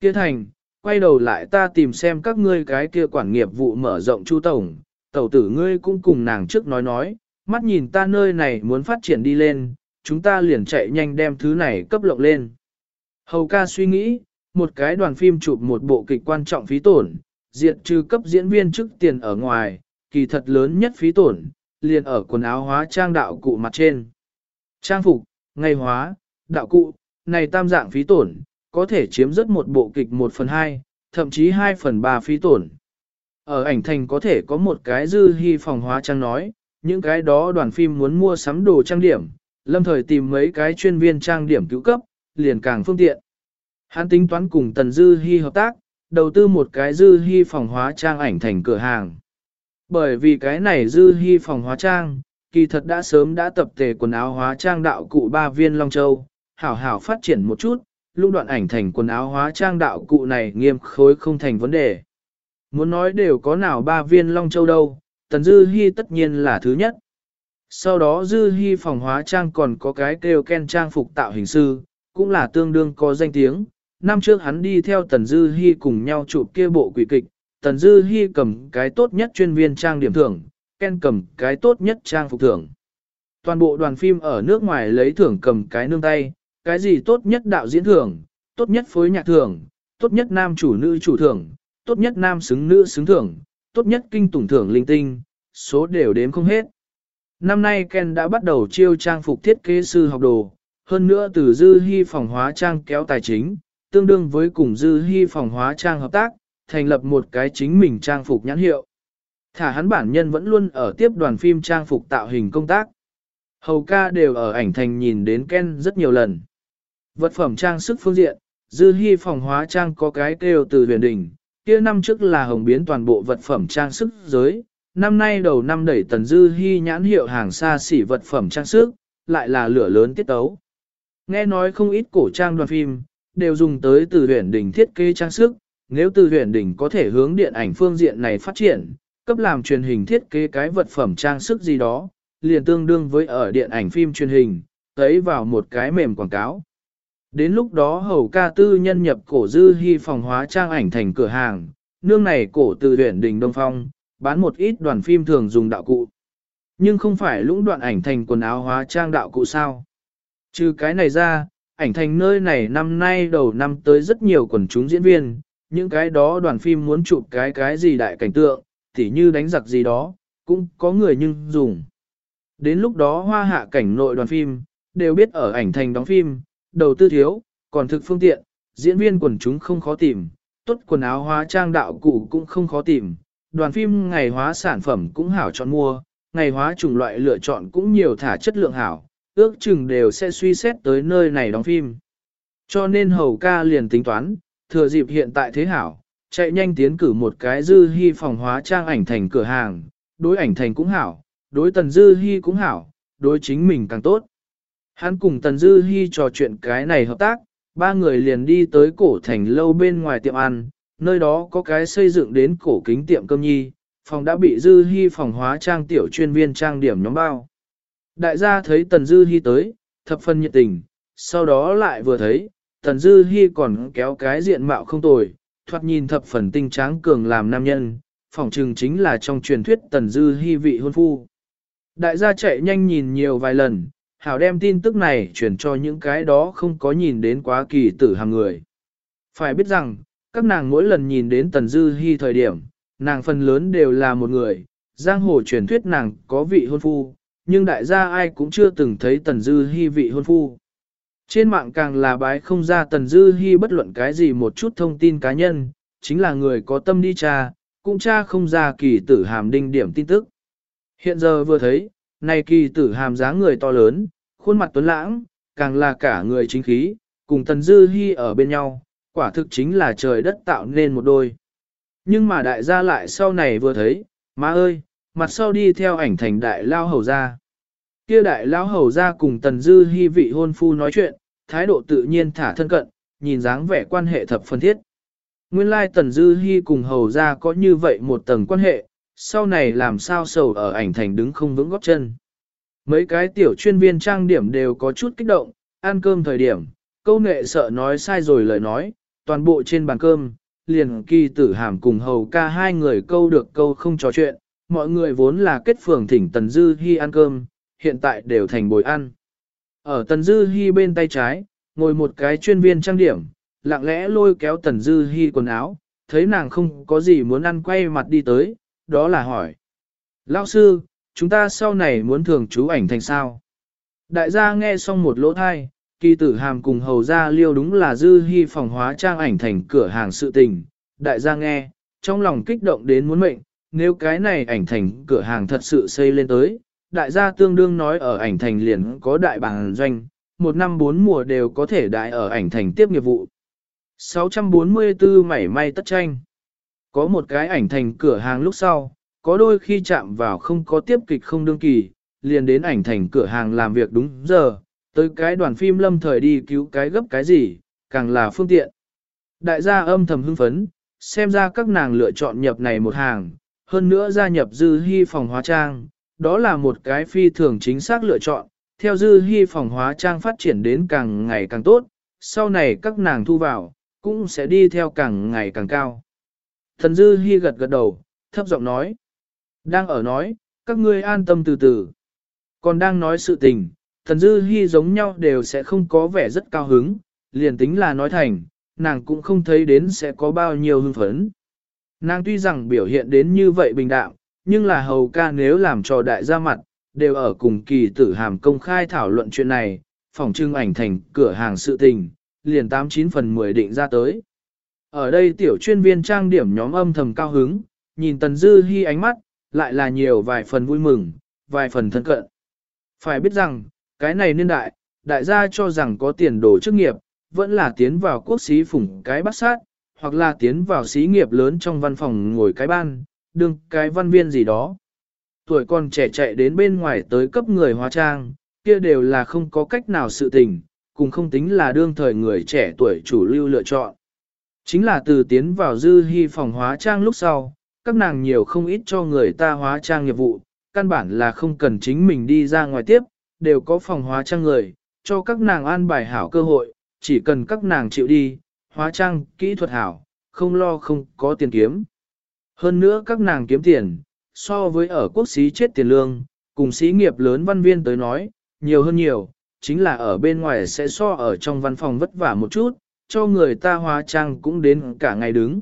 Kia thành, quay đầu lại ta tìm xem các ngươi cái kia quản nghiệp vụ mở rộng chu tổng, tẩu tử ngươi cũng cùng nàng trước nói nói, mắt nhìn ta nơi này muốn phát triển đi lên, chúng ta liền chạy nhanh đem thứ này cấp lộng lên. Hầu ca suy nghĩ, một cái đoàn phim chụp một bộ kịch quan trọng phí tổn, diện trừ cấp diễn viên chức tiền ở ngoài, kỳ thật lớn nhất phí tổn, liền ở quần áo hóa trang đạo cụ mặt trên. Trang phục, ngày hóa, đạo cụ, này tam dạng phí tổn, có thể chiếm rất một bộ kịch 1 phần 2, thậm chí 2 phần 3 phí tổn. Ở ảnh thành có thể có một cái dư hy phòng hóa trang nói, những cái đó đoàn phim muốn mua sắm đồ trang điểm, lâm thời tìm mấy cái chuyên viên trang điểm cứu cấp, liền càng phương tiện. Hắn tính toán cùng Tần Dư Hi hợp tác, đầu tư một cái Dư Hi phòng hóa trang ảnh thành cửa hàng. Bởi vì cái này Dư Hi phòng hóa trang, kỳ thật đã sớm đã tập tề quần áo hóa trang đạo cụ ba viên Long Châu, hảo hảo phát triển một chút, lúc đoạn ảnh thành quần áo hóa trang đạo cụ này nghiêm khối không thành vấn đề. Muốn nói đều có nào ba viên Long Châu đâu, Tần Dư Hi tất nhiên là thứ nhất. Sau đó Dư Hi phòng hóa trang còn có cái kêu ken trang phục tạo hình sư, cũng là tương đương có danh tiếng. Năm trước hắn đi theo Tần Dư Hi cùng nhau chụp kia bộ quỷ kịch, Tần Dư Hi cầm cái tốt nhất chuyên viên trang điểm thưởng, ken cầm cái tốt nhất trang phục thưởng. Toàn bộ đoàn phim ở nước ngoài lấy thưởng cầm cái nương tay, cái gì tốt nhất đạo diễn thưởng, tốt nhất phối nhạc thưởng, tốt nhất nam chủ nữ chủ thưởng, tốt nhất nam xứng nữ xứng thưởng, tốt nhất kinh tủng thưởng linh tinh, số đều đếm không hết. Năm nay Ken đã bắt đầu chiêu trang phục thiết kế sư học đồ, hơn nữa từ Dư hy phòng hóa trang kéo tài chính, tương đương với cùng Dư hy phòng hóa trang hợp tác, thành lập một cái chính mình trang phục nhãn hiệu. Thả hắn bản nhân vẫn luôn ở tiếp đoàn phim trang phục tạo hình công tác. Hầu ca đều ở ảnh thành nhìn đến Ken rất nhiều lần. Vật phẩm trang sức phương diện, Dư hy phòng hóa trang có cái kêu từ huyền đỉnh, kia năm trước là hồng biến toàn bộ vật phẩm trang sức giới, năm nay đầu năm đẩy tần Dư hy nhãn hiệu hàng xa xỉ vật phẩm trang sức, lại là lửa lớn tiết tấu. Nghe nói không ít cổ trang đoàn phim, đều dùng tới từ huyền đỉnh thiết kế trang sức, nếu từ huyền đỉnh có thể hướng điện ảnh phương diện này phát triển, cấp làm truyền hình thiết kế cái vật phẩm trang sức gì đó, liền tương đương với ở điện ảnh phim truyền hình, thấy vào một cái mềm quảng cáo. Đến lúc đó hầu ca tư nhân nhập cổ dư hy phòng hóa trang ảnh thành cửa hàng, nương này cổ từ huyện đình Đông Phong, bán một ít đoàn phim thường dùng đạo cụ. Nhưng không phải lũng đoạn ảnh thành quần áo hóa trang đạo cụ sao. Trừ cái này ra, ảnh thành nơi này năm nay đầu năm tới rất nhiều quần chúng diễn viên, những cái đó đoàn phim muốn chụp cái cái gì đại cảnh tượng, tỉ như đánh giặc gì đó, cũng có người nhưng dùng. Đến lúc đó hoa hạ cảnh nội đoàn phim, đều biết ở ảnh thành đóng phim, đầu tư thiếu, còn thực phương tiện, diễn viên quần chúng không khó tìm, tốt quần áo hóa trang đạo cụ cũng không khó tìm, đoàn phim ngày hóa sản phẩm cũng hảo chọn mua, ngày hóa chủng loại lựa chọn cũng nhiều thả chất lượng hảo, ước chừng đều sẽ suy xét tới nơi này đóng phim. Cho nên hầu ca liền tính toán, thừa dịp hiện tại thế hảo, chạy nhanh tiến cử một cái dư hy phòng hóa trang ảnh thành cửa hàng, đối ảnh thành cũng hảo, đối tần dư hy cũng hảo, đối chính mình càng tốt. Hắn cùng Tần Dư hy trò chuyện cái này hợp tác, ba người liền đi tới cổ thành lâu bên ngoài tiệm ăn, nơi đó có cái xây dựng đến cổ kính tiệm cơm nhi, phòng đã bị Dư hy phòng hóa trang tiểu chuyên viên trang điểm nhóm bao. Đại gia thấy Tần Dư Hi tới, thập phân nhiệt tình, sau đó lại vừa thấy, Tần Dư Hi còn kéo cái diện mạo không tồi, thoạt nhìn thập phần tinh tráng cường làm nam nhân, phỏng trừng chính là trong truyền thuyết Tần Dư Hi vị hôn phu. Đại gia chạy nhanh nhìn nhiều vài lần, hảo đem tin tức này truyền cho những cái đó không có nhìn đến quá kỳ tử hàng người. Phải biết rằng, các nàng mỗi lần nhìn đến Tần Dư Hi thời điểm, nàng phần lớn đều là một người, giang hồ truyền thuyết nàng có vị hôn phu, nhưng đại gia ai cũng chưa từng thấy Tần Dư Hi vị hôn phu. Trên mạng càng là bái không ra Tần Dư Hi bất luận cái gì một chút thông tin cá nhân, chính là người có tâm đi tra, cũng tra không ra kỳ tử hàm đinh điểm tin tức. Hiện giờ vừa thấy, này kỳ tử hàm dáng người to lớn, khuôn mặt tuấn lãng, càng là cả người chính khí, cùng Tần Dư Hi ở bên nhau, quả thực chính là trời đất tạo nên một đôi. Nhưng mà đại gia lại sau này vừa thấy, má ơi, mặt sau đi theo ảnh thành đại lao hầu gia. Kia đại lao hầu gia cùng Tần Dư hy vị hôn phu nói chuyện, thái độ tự nhiên thả thân cận, nhìn dáng vẻ quan hệ thập phân thiết. Nguyên lai Tần Dư hy cùng hầu ra có như vậy một tầng quan hệ, sau này làm sao sầu ở ảnh thành đứng không vững góp chân. Mấy cái tiểu chuyên viên trang điểm đều có chút kích động, ăn cơm thời điểm, câu nệ sợ nói sai rồi lời nói, toàn bộ trên bàn cơm, liền kỳ tử hàm cùng hầu ca hai người câu được câu không trò chuyện, mọi người vốn là kết phường thỉnh Tần Dư Hi ăn cơm, hiện tại đều thành bồi ăn. Ở Tần Dư Hi bên tay trái, ngồi một cái chuyên viên trang điểm, lặng lẽ lôi kéo Tần Dư Hi quần áo, thấy nàng không có gì muốn ăn quay mặt đi tới, đó là hỏi. Lão sư, chúng ta sau này muốn thường chú ảnh thành sao? Đại gia nghe xong một lỗ thai, kỳ tử hàm cùng hầu gia liêu đúng là Dư Hi phòng hóa trang ảnh thành cửa hàng sự tình. Đại gia nghe, trong lòng kích động đến muốn mệnh, nếu cái này ảnh thành cửa hàng thật sự xây lên tới, đại gia tương đương nói ở ảnh thành liền có đại bản doanh, một năm bốn mùa đều có thể đại ở ảnh thành tiếp nghiệp vụ. 644 mảy may tất tranh. Có một cái ảnh thành cửa hàng lúc sau, có đôi khi chạm vào không có tiếp kịch không đương kỳ, liền đến ảnh thành cửa hàng làm việc đúng giờ, tới cái đoàn phim lâm thời đi cứu cái gấp cái gì, càng là phương tiện. Đại gia âm thầm hưng phấn, xem ra các nàng lựa chọn nhập này một hàng, hơn nữa gia nhập dư hy phòng hóa trang, đó là một cái phi thường chính xác lựa chọn, theo dư hy phòng hóa trang phát triển đến càng ngày càng tốt, sau này các nàng thu vào, cũng sẽ đi theo càng ngày càng cao. Thần dư hy gật gật đầu, thấp giọng nói, đang ở nói, các ngươi an tâm từ từ. Còn đang nói sự tình, thần dư hy giống nhau đều sẽ không có vẻ rất cao hứng, liền tính là nói thành, nàng cũng không thấy đến sẽ có bao nhiêu hưng phấn. Nàng tuy rằng biểu hiện đến như vậy bình đạm, nhưng là hầu ca nếu làm cho đại gia mặt, đều ở cùng kỳ tử hàm công khai thảo luận chuyện này, phòng trưng ảnh thành cửa hàng sự tình, liền 89 phần 10 định ra tới. Ở đây tiểu chuyên viên trang điểm nhóm âm thầm cao hứng, nhìn Tần Dư Hi ánh mắt, lại là nhiều vài phần vui mừng, vài phần thân cận. Phải biết rằng, cái này niên đại, đại gia cho rằng có tiền đồ chức nghiệp, vẫn là tiến vào quốc sĩ phủng cái bắt sát, hoặc là tiến vào xí nghiệp lớn trong văn phòng ngồi cái ban, đương cái văn viên gì đó. Tuổi còn trẻ chạy đến bên ngoài tới cấp người hóa trang, kia đều là không có cách nào sự tình, cùng không tính là đương thời người trẻ tuổi chủ lưu lựa chọn. Chính là từ tiến vào dư hy phòng hóa trang lúc sau, các nàng nhiều không ít cho người ta hóa trang nghiệp vụ, căn bản là không cần chính mình đi ra ngoài tiếp, đều có phòng hóa trang người, cho các nàng an bài hảo cơ hội, chỉ cần các nàng chịu đi, hóa trang, kỹ thuật hảo, không lo không có tiền kiếm. Hơn nữa các nàng kiếm tiền, so với ở quốc xí chết tiền lương, cùng sĩ nghiệp lớn văn viên tới nói, nhiều hơn nhiều, chính là ở bên ngoài sẽ so ở trong văn phòng vất vả một chút, cho người ta hóa trang cũng đến cả ngày đứng.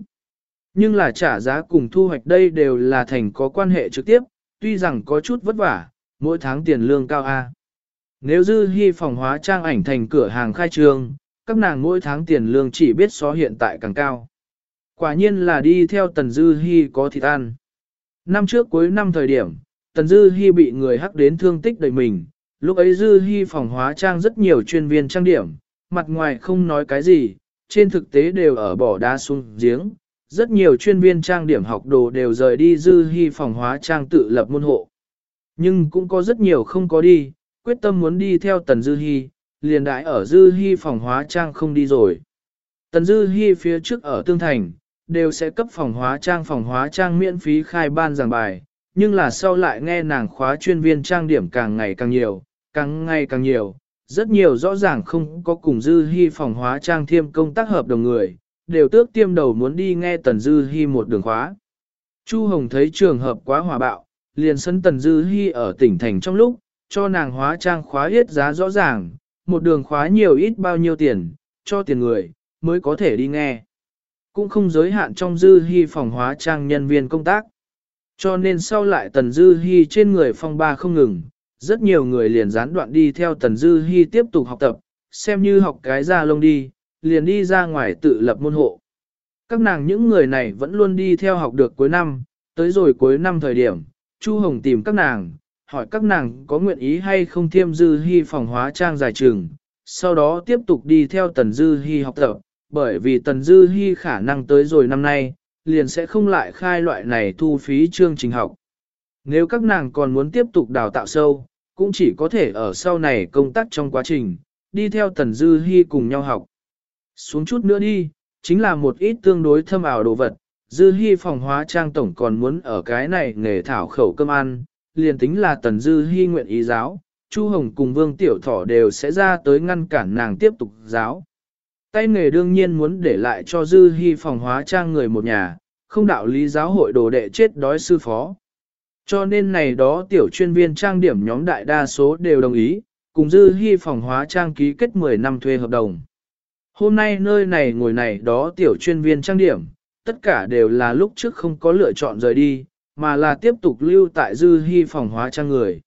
Nhưng là trả giá cùng thu hoạch đây đều là thành có quan hệ trực tiếp, tuy rằng có chút vất vả, mỗi tháng tiền lương cao A. Nếu dư hy phòng hóa trang ảnh thành cửa hàng khai trương, các nàng mỗi tháng tiền lương chỉ biết so hiện tại càng cao. Quả nhiên là đi theo Tần Dư Hi có thịt ăn. Năm trước cuối năm thời điểm, Tần Dư Hi bị người hắc đến thương tích đầy mình, lúc ấy Dư Hi phòng hóa trang rất nhiều chuyên viên trang điểm, mặt ngoài không nói cái gì, trên thực tế đều ở bỏ đá xuống giếng. Rất nhiều chuyên viên trang điểm học đồ đều rời đi Dư Hi phòng hóa trang tự lập môn hộ. Nhưng cũng có rất nhiều không có đi, quyết tâm muốn đi theo Tần Dư Hi, liền đãi ở Dư Hi phòng hóa trang không đi rồi. Tần Dư Hi phía trước ở Tương Thành, đều sẽ cấp phòng hóa trang phòng hóa trang miễn phí khai ban giảng bài, nhưng là sau lại nghe nàng khóa chuyên viên trang điểm càng ngày càng nhiều, càng ngày càng nhiều, rất nhiều rõ ràng không có cùng Dư Hi phòng hóa trang thiêm công tác hợp đồng người, đều tước tiêm đầu muốn đi nghe Tần Dư Hi một đường khóa. Chu Hồng thấy trường hợp quá hòa bạo, liền sân Tần Dư Hi ở tỉnh thành trong lúc, cho nàng hóa trang khóa hết giá rõ ràng, một đường khóa nhiều ít bao nhiêu tiền, cho tiền người, mới có thể đi nghe cũng không giới hạn trong dư hy phòng hóa trang nhân viên công tác. Cho nên sau lại tần dư hy trên người phong ba không ngừng, rất nhiều người liền gián đoạn đi theo tần dư hy tiếp tục học tập, xem như học cái ra lông đi, liền đi ra ngoài tự lập môn hộ. Các nàng những người này vẫn luôn đi theo học được cuối năm, tới rồi cuối năm thời điểm, Chu Hồng tìm các nàng, hỏi các nàng có nguyện ý hay không thiêm dư hy phòng hóa trang dài trường, sau đó tiếp tục đi theo tần dư hy học tập, bởi vì Tần Dư hy khả năng tới rồi năm nay, liền sẽ không lại khai loại này thu phí chương trình học. Nếu các nàng còn muốn tiếp tục đào tạo sâu, cũng chỉ có thể ở sau này công tác trong quá trình, đi theo Tần Dư hy cùng nhau học. Xuống chút nữa đi, chính là một ít tương đối thâm ảo đồ vật. Dư hy phòng hóa trang tổng còn muốn ở cái này nghề thảo khẩu cơm ăn, liền tính là tần Dư hy nguyện ý giáo, Chu Hồng cùng Vương Tiểu Thỏ đều sẽ ra tới ngăn cản nàng tiếp tục giáo. Tay nghề đương nhiên muốn để lại cho Dư Hy phòng hóa trang người một nhà, không đạo lý giáo hội đồ đệ chết đói sư phó. Cho nên này đó tiểu chuyên viên trang điểm nhóm đại đa số đều đồng ý, cùng Dư Hy phòng hóa trang ký kết 10 năm thuê hợp đồng. Hôm nay nơi này ngồi này đó tiểu chuyên viên trang điểm, tất cả đều là lúc trước không có lựa chọn rời đi, mà là tiếp tục lưu tại Dư hy phòng hóa trang người.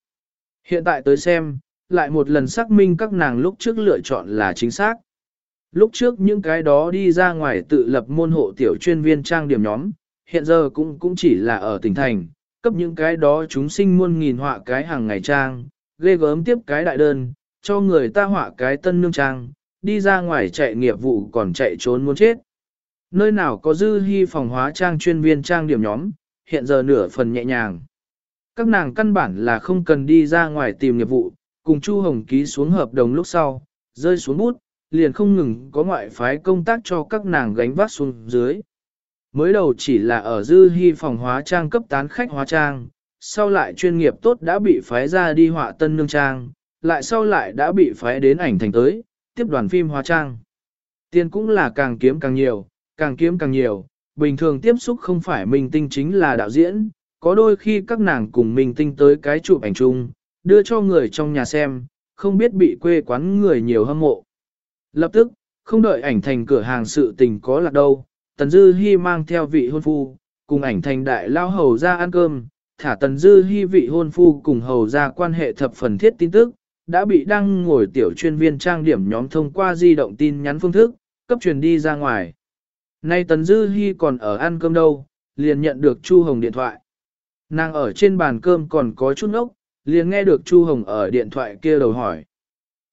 Hiện tại tới xem, lại một lần xác minh các nàng lúc trước lựa chọn là chính xác. Lúc trước những cái đó đi ra ngoài tự lập môn hộ tiểu chuyên viên trang điểm nhóm, hiện giờ cũng cũng chỉ là ở tỉnh thành, cấp những cái đó chúng sinh muôn nghìn họa cái hàng ngày trang, ghê gớm tiếp cái đại đơn, cho người ta họa cái tân nương trang, đi ra ngoài chạy nghiệp vụ còn chạy trốn muốn chết. Nơi nào có dư hy phòng hóa trang chuyên viên trang điểm nhóm, hiện giờ nửa phần nhẹ nhàng. Các nàng căn bản là không cần đi ra ngoài tìm nghiệp vụ, cùng Chu Hồng ký xuống hợp đồng lúc sau, rơi xuống bút, liền không ngừng có ngoại phái công tác cho các nàng gánh vác xuống dưới. Mới đầu chỉ là ở dư hy phòng hóa trang cấp tán khách hóa trang, sau lại chuyên nghiệp tốt đã bị phái ra đi họa tân nương trang, lại sau lại đã bị phái đến ảnh thành tới, tiếp đoàn phim hóa trang. Tiền cũng là càng kiếm càng nhiều, càng kiếm càng nhiều, bình thường tiếp xúc không phải minh tinh chính là đạo diễn, có đôi khi các nàng cùng minh tinh tới cái chụp ảnh chung, đưa cho người trong nhà xem, không biết bị quê quán người nhiều hâm mộ. Lập tức, không đợi ảnh thành cửa hàng sự tình có lạc đâu, Tần Dư Hi mang theo vị hôn phu, cùng ảnh thành đại lao hầu ra ăn cơm, thả Tần Dư Hi vị hôn phu cùng hầu ra quan hệ thập phần thiết tin tức, đã bị đăng ngồi tiểu chuyên viên trang điểm nhóm thông qua di động tin nhắn phương thức, cấp truyền đi ra ngoài. Nay Tần Dư Hi còn ở ăn cơm đâu, liền nhận được Chu Hồng điện thoại. Nàng ở trên bàn cơm còn có chút nốc, liền nghe được Chu Hồng ở điện thoại kia đầu hỏi.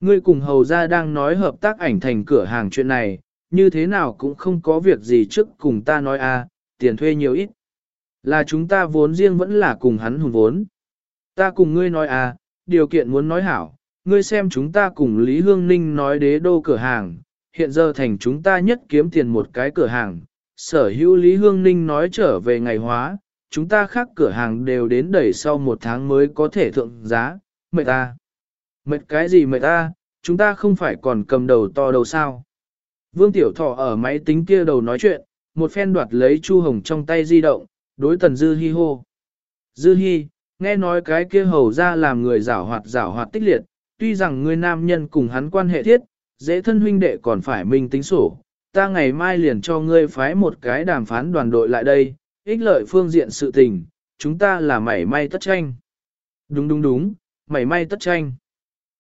Ngươi cùng hầu gia đang nói hợp tác ảnh thành cửa hàng chuyện này, như thế nào cũng không có việc gì trước cùng ta nói a, tiền thuê nhiều ít. Là chúng ta vốn riêng vẫn là cùng hắn hùn vốn. Ta cùng ngươi nói a, điều kiện muốn nói hảo, ngươi xem chúng ta cùng Lý Hương Ninh nói đế đô cửa hàng, hiện giờ thành chúng ta nhất kiếm tiền một cái cửa hàng. Sở hữu Lý Hương Ninh nói trở về ngày hóa, chúng ta khác cửa hàng đều đến đẩy sau một tháng mới có thể thượng giá, mệt ta. Mệt cái gì mệt ta, chúng ta không phải còn cầm đầu to đầu sao. Vương Tiểu Thọ ở máy tính kia đầu nói chuyện, một phen đoạt lấy Chu Hồng trong tay di động, đối tần Dư Hi hô. Dư Hi, nghe nói cái kia hầu ra làm người giảo hoạt giảo hoạt tích liệt, tuy rằng người nam nhân cùng hắn quan hệ thiết, dễ thân huynh đệ còn phải minh tính sổ. Ta ngày mai liền cho ngươi phái một cái đàm phán đoàn đội lại đây, ích lợi phương diện sự tình, chúng ta là mảy may tất tranh. Đúng đúng đúng, mảy may tất tranh.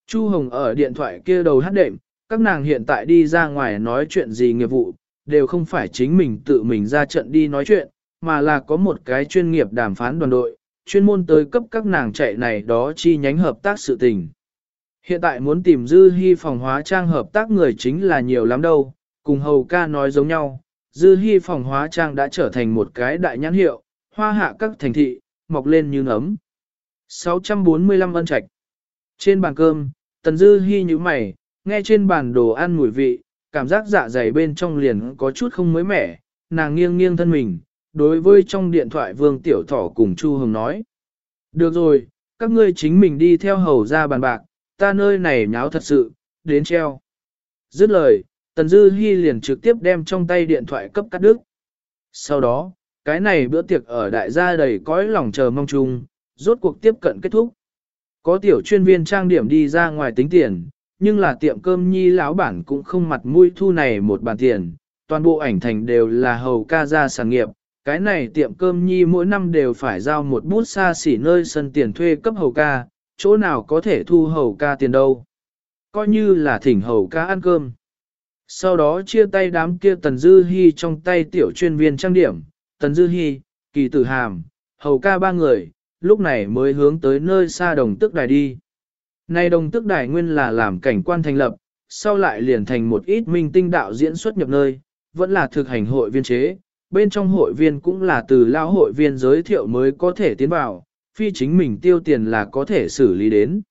Chu Hồng ở điện thoại kia đầu hát đệm, các nàng hiện tại đi ra ngoài nói chuyện gì nghiệp vụ, đều không phải chính mình tự mình ra trận đi nói chuyện, mà là có một cái chuyên nghiệp đàm phán đoàn đội, chuyên môn tới cấp các nàng chạy này đó chi nhánh hợp tác sự tình. Hiện tại muốn tìm Dư Hi phòng hóa trang hợp tác người chính là nhiều lắm đâu, cùng hầu ca nói giống nhau, Dư Hi phòng hóa trang đã trở thành một cái đại nhãn hiệu, hoa hạ các thành thị, mọc lên như nấm. 645 ân trạch. Trên bàn cơm, Tần Dư Hi như mày, nghe trên bàn đồ ăn mùi vị, cảm giác dạ dày bên trong liền có chút không mới mẻ, nàng nghiêng nghiêng thân mình, đối với trong điện thoại Vương Tiểu Thỏ cùng Chu Hồng nói. Được rồi, các ngươi chính mình đi theo hầu ra bàn bạc, ta nơi này nháo thật sự, đến treo. Dứt lời, Tần Dư Hi liền trực tiếp đem trong tay điện thoại cấp cắt đứt. Sau đó, cái này bữa tiệc ở đại gia đầy cõi lòng chờ mong chung, rốt cuộc tiếp cận kết thúc. Có tiểu chuyên viên trang điểm đi ra ngoài tính tiền, nhưng là tiệm cơm nhi lão bản cũng không mặt mũi thu này một bàn tiền, toàn bộ ảnh thành đều là hầu ca ra sản nghiệp. Cái này tiệm cơm nhi mỗi năm đều phải giao một bút xa xỉ nơi sân tiền thuê cấp hầu ca, chỗ nào có thể thu hầu ca tiền đâu. Coi như là thỉnh hầu ca ăn cơm. Sau đó chia tay đám kia Tần Dư Hi trong tay tiểu chuyên viên trang điểm, Tần Dư Hi, Kỳ Tử Hàm, hầu ca ba người, lúc này mới hướng tới nơi xa đồng tức đài đi. Nay đồng tức đài nguyên là làm cảnh quan thành lập, sau lại liền thành một ít minh tinh đạo diễn xuất nhập nơi, vẫn là thực hành hội viên chế, bên trong hội viên cũng là từ lao hội viên giới thiệu mới có thể tiến vào, phi chính mình tiêu tiền là có thể xử lý đến.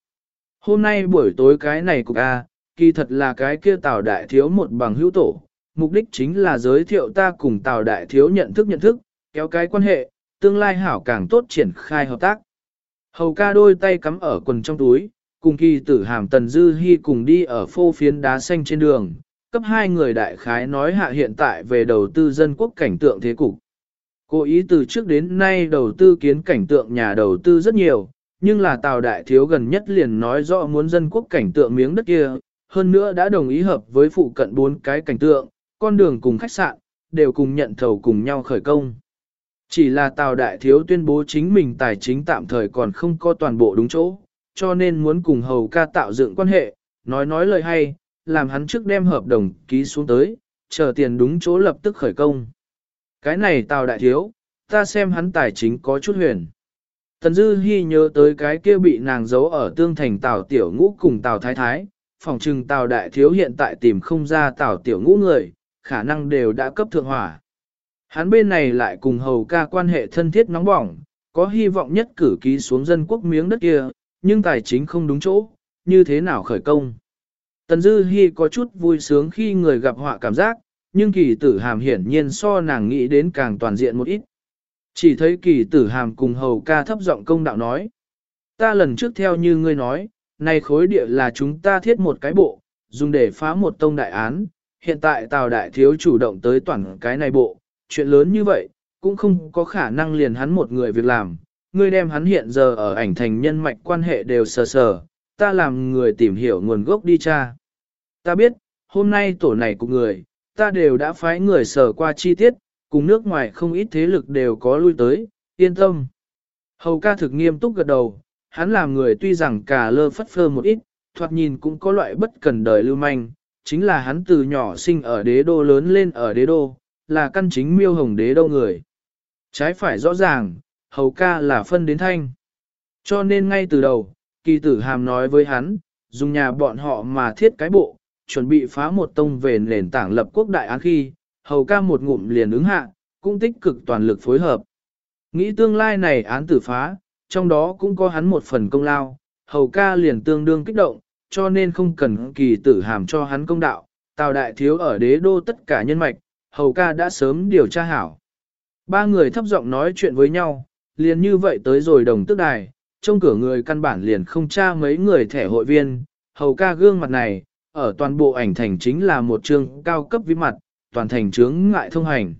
Hôm nay buổi tối cái này cục A, kỳ thật là cái kia tào đại thiếu một bằng hữu tổ, mục đích chính là giới thiệu ta cùng Tào Đại Thiếu nhận thức nhận thức, kéo cái quan hệ, tương lai hảo càng tốt triển khai hợp tác. Hầu ca đôi tay cắm ở quần trong túi, cùng kỳ tử hàm tần dư hy cùng đi ở phô phiến đá xanh trên đường, cấp hai người đại khái nói hạ hiện tại về đầu tư dân quốc cảnh tượng thế cục. Cố ý từ trước đến nay đầu tư kiến cảnh tượng nhà đầu tư rất nhiều, nhưng là Tào Đại Thiếu gần nhất liền nói rõ muốn dân quốc cảnh tượng miếng đất kia, hơn nữa đã đồng ý hợp với phụ cận bốn cái cảnh tượng, con đường cùng khách sạn, đều cùng nhận thầu cùng nhau khởi công. Chỉ là Tào Đại Thiếu tuyên bố chính mình tài chính tạm thời còn không có toàn bộ đúng chỗ, cho nên muốn cùng hầu ca tạo dựng quan hệ, nói nói lời hay, làm hắn trước đem hợp đồng ký xuống tới, chờ tiền đúng chỗ lập tức khởi công. Cái này Tào Đại Thiếu, ta xem hắn tài chính có chút huyền. Tần Dư Hi nhớ tới cái kia bị nàng giấu ở tương thành Tào Tiểu Ngũ cùng Tào Thái Thái, phòng trừng Tào Đại Thiếu hiện tại tìm không ra Tào Tiểu Ngũ người, khả năng đều đã cấp thượng hỏa. Hắn bên này lại cùng hầu ca quan hệ thân thiết nóng bỏng, có hy vọng nhất cử ký xuống dân quốc miếng đất kia, nhưng tài chính không đúng chỗ, như thế nào khởi công. Tần Dư Hi có chút vui sướng khi người gặp họa cảm giác, nhưng kỳ tử hàm hiển nhiên so nàng nghĩ đến càng toàn diện một ít. Chỉ thấy kỳ tử hàm cùng hầu ca thấp giọng công đạo nói. Ta lần trước theo như ngươi nói, nay khối địa là chúng ta thiết một cái bộ, dùng để phá một tông đại án, hiện tại Tào Đại Thiếu chủ động tới toàn cái này bộ, chuyện lớn như vậy, cũng không có khả năng liền hắn một người việc làm, ngươi đem hắn hiện giờ ở ảnh thành nhân mạch quan hệ đều sờ sờ, ta làm người tìm hiểu nguồn gốc đi cha. Ta biết, hôm nay tổ này của người, ta đều đã phái người sở qua chi tiết, cùng nước ngoài không ít thế lực đều có lui tới, yên tâm. Hầu ca thực nghiêm túc gật đầu, hắn làm người tuy rằng cả lơ phất phơ một ít, thoạt nhìn cũng có loại bất cần đời lưu manh, chính là hắn từ nhỏ sinh ở đế đô lớn lên ở đế đô, là căn chính miêu hồng đế đô người. Trái phải rõ ràng, hầu ca là phân đến thanh. Cho nên ngay từ đầu, kỳ tử hàm nói với hắn, dùng nhà bọn họ mà thiết cái bộ, chuẩn bị phá một tông về nền tảng lập quốc đại án khi, hầu ca một ngụm liền ứng hạ, cũng tích cực toàn lực phối hợp. Nghĩ tương lai này án tử phá, trong đó cũng có hắn một phần công lao, hầu ca liền tương đương kích động, cho nên không cần kỳ tử hàm cho hắn công đạo, tào đại thiếu ở đế đô tất cả nhân mạch, hầu ca đã sớm điều tra hảo. Ba người thấp giọng nói chuyện với nhau, liền như vậy tới rồi đồng tức đài, trong cửa người căn bản liền không tra mấy người thẻ hội viên, hầu ca gương mặt này, ở toàn bộ ảnh thành chính là một trường cao cấp vĩ mặt, toàn thành chướng ngại thông hành.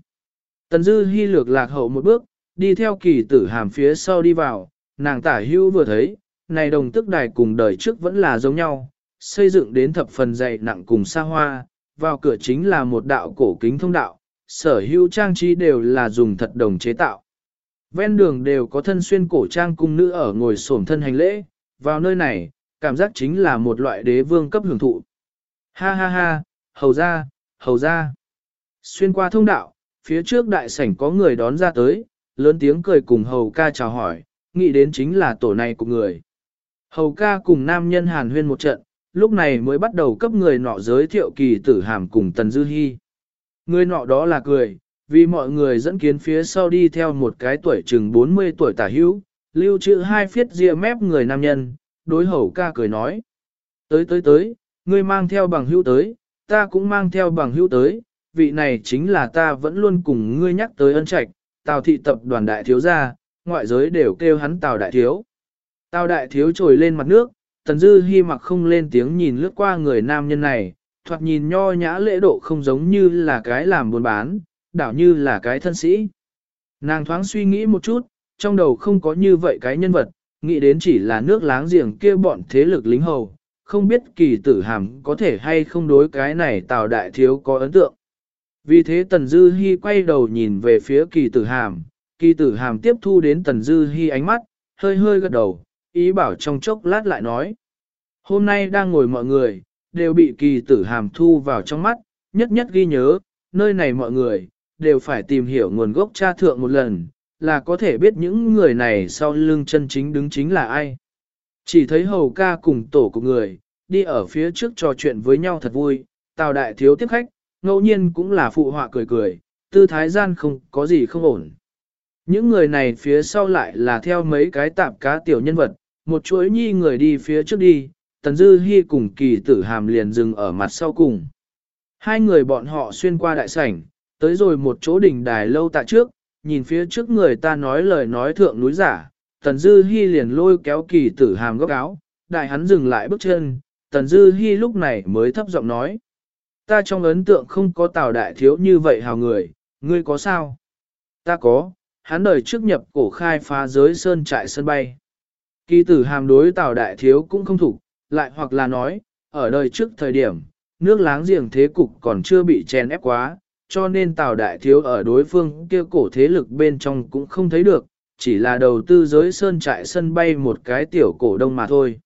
Tần dư hy lược lạc hậu một bước, đi theo kỳ tử hàm phía sau đi vào, nàng tả hưu vừa thấy, này đồng tức đài cùng đời trước vẫn là giống nhau, xây dựng đến thập phần dày nặng cùng xa hoa, vào cửa chính là một đạo cổ kính thông đạo, sở hữu trang trí đều là dùng thật đồng chế tạo. Ven đường đều có thân xuyên cổ trang cung nữ ở ngồi xổm thân hành lễ, vào nơi này, cảm giác chính là một loại đế vương cấp hưởng thụ. Ha ha ha, hầu ra, hầu ra. Xuyên qua thông đạo, phía trước đại sảnh có người đón ra tới, lớn tiếng cười cùng hầu ca chào hỏi, nghĩ đến chính là tổ này của người. Hầu ca cùng nam nhân hàn huyên một trận, lúc này mới bắt đầu cấp người nọ giới thiệu kỳ tử hàm cùng Tần Dư Hi. Người nọ đó là cười, vì mọi người dẫn kiến phía sau đi theo một cái tuổi chừng 40 tuổi tả hữu, lưu trữ hai phiết ria mép người nam nhân, đối hầu ca cười nói. Tới tới tới, ngươi mang theo bằng hữu tới, ta cũng mang theo bằng hữu tới, vị này chính là ta vẫn luôn cùng ngươi nhắc tới ân trạch, tào thị tập đoàn đại thiếu gia, ngoại giới đều kêu hắn tào đại thiếu. Tào đại thiếu trồi lên mặt nước, tần dư hy mặc không lên tiếng nhìn lướt qua người nam nhân này, thoạt nhìn nho nhã lễ độ không giống như là cái làm buôn bán, đảo như là cái thân sĩ. Nàng thoáng suy nghĩ một chút, trong đầu không có như vậy cái nhân vật, nghĩ đến chỉ là nước láng giềng kia bọn thế lực lính hầu, không biết kỳ tử hàm có thể hay không đối cái này tào đại thiếu có ấn tượng. Vì thế Tần Dư Hi quay đầu nhìn về phía kỳ tử hàm, kỳ tử hàm tiếp thu đến Tần Dư Hi ánh mắt, hơi hơi gật đầu, ý bảo trong chốc lát lại nói. Hôm nay đang ngồi mọi người, đều bị kỳ tử hàm thu vào trong mắt, nhất nhất ghi nhớ, nơi này mọi người, đều phải tìm hiểu nguồn gốc cha thượng một lần, là có thể biết những người này sau lưng chân chính đứng chính là ai. Chỉ thấy hầu ca cùng tổ của người, đi ở phía trước trò chuyện với nhau thật vui, tào đại thiếu tiếp khách, ngẫu nhiên cũng là phụ họa cười cười, tư thái gian không có gì không ổn. Những người này phía sau lại là theo mấy cái tạp cá tiểu nhân vật, một chuỗi nhi người đi phía trước đi, Tần Dư Hi cùng kỳ tử hàm liền dừng ở mặt sau cùng. Hai người bọn họ xuyên qua đại sảnh, tới rồi một chỗ đỉnh đài lâu tạ trước, nhìn phía trước người ta nói lời nói thượng núi giả, Tần Dư Hi liền lôi kéo kỳ tử hàm góc áo, đại hắn dừng lại bước chân, Tần Dư Hi lúc này mới thấp giọng nói. Ta trong ấn tượng không có tào đại thiếu như vậy hào người, ngươi có sao? Ta có, hắn đời trước nhập cổ khai phá giới sơn trại sân bay. Kỳ tử hàm đối tào đại thiếu cũng không thủ, lại hoặc là nói, ở đời trước thời điểm, nước láng giềng thế cục còn chưa bị chèn ép quá, cho nên tào đại thiếu ở đối phương kia cổ thế lực bên trong cũng không thấy được, chỉ là đầu tư giới sơn trại sân bay một cái tiểu cổ đông mà thôi.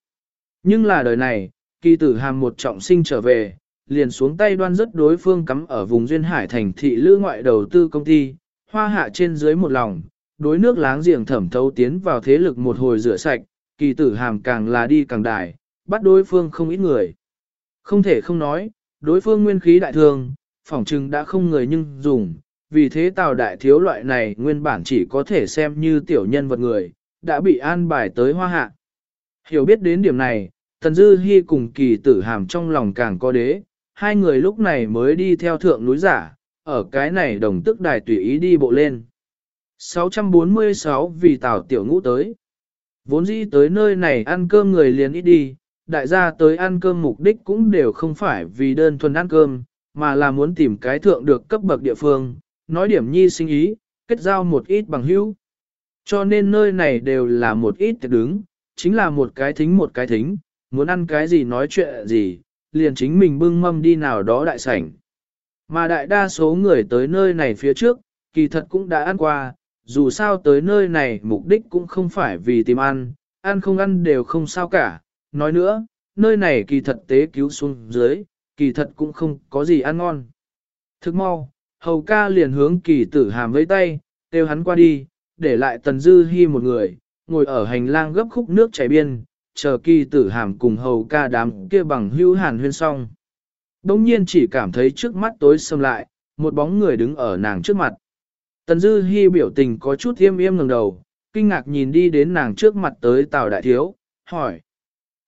Nhưng là đời này, kỳ tử hàm một trọng sinh trở về, liền xuống tay đoan rất đối phương cắm ở vùng duyên hải thành thị lữ ngoại đầu tư công ty, hoa hạ trên dưới một lòng, đối nước láng giềng thẩm thấu tiến vào thế lực một hồi rửa sạch, kỳ tử hàm càng là đi càng đại, bắt đối phương không ít người. Không thể không nói, đối phương nguyên khí đại thường, phỏng chừng đã không người nhưng dùng, vì thế tào đại thiếu loại này nguyên bản chỉ có thể xem như tiểu nhân vật người, đã bị an bài tới hoa hạ. Hiểu biết đến điểm này, Tần Dư Hi cùng kỳ tử hàm trong lòng càng có đế, hai người lúc này mới đi theo thượng núi giả, ở cái này đồng tức đài tùy ý đi bộ lên. 646 vì tảo tiểu ngũ tới. Vốn dĩ tới nơi này ăn cơm người liền ít đi, đại gia tới ăn cơm mục đích cũng đều không phải vì đơn thuần ăn cơm, mà là muốn tìm cái thượng được cấp bậc địa phương, nói điểm nhi sinh ý, kết giao một ít bằng hữu. Cho nên nơi này đều là một ít tiệc đứng, chính là một cái thính một cái thính, muốn ăn cái gì nói chuyện gì, liền chính mình bưng mâm đi nào đó đại sảnh. Mà đại đa số người tới nơi này phía trước, kỳ thật cũng đã ăn qua, dù sao tới nơi này mục đích cũng không phải vì tìm ăn, ăn không ăn đều không sao cả. Nói nữa, nơi này kỳ thật tế cứu xuống dưới, kỳ thật cũng không có gì ăn ngon. Thức mau, hầu ca liền hướng kỳ tử hàm với tay, kêu hắn qua đi, để lại tần dư hi một người, ngồi ở hành lang gấp khúc nước chảy biên, chờ kỳ tử hàm cùng hầu ca đám kia bằng hữu hàn huyên xong. Đông nhiên chỉ cảm thấy trước mắt tối sầm lại, một bóng người đứng ở nàng trước mặt. Tần Dư Hi biểu tình có chút thiêm yêm ngẩng đầu, kinh ngạc nhìn đi đến nàng trước mặt tới Tào Đại Thiếu, hỏi.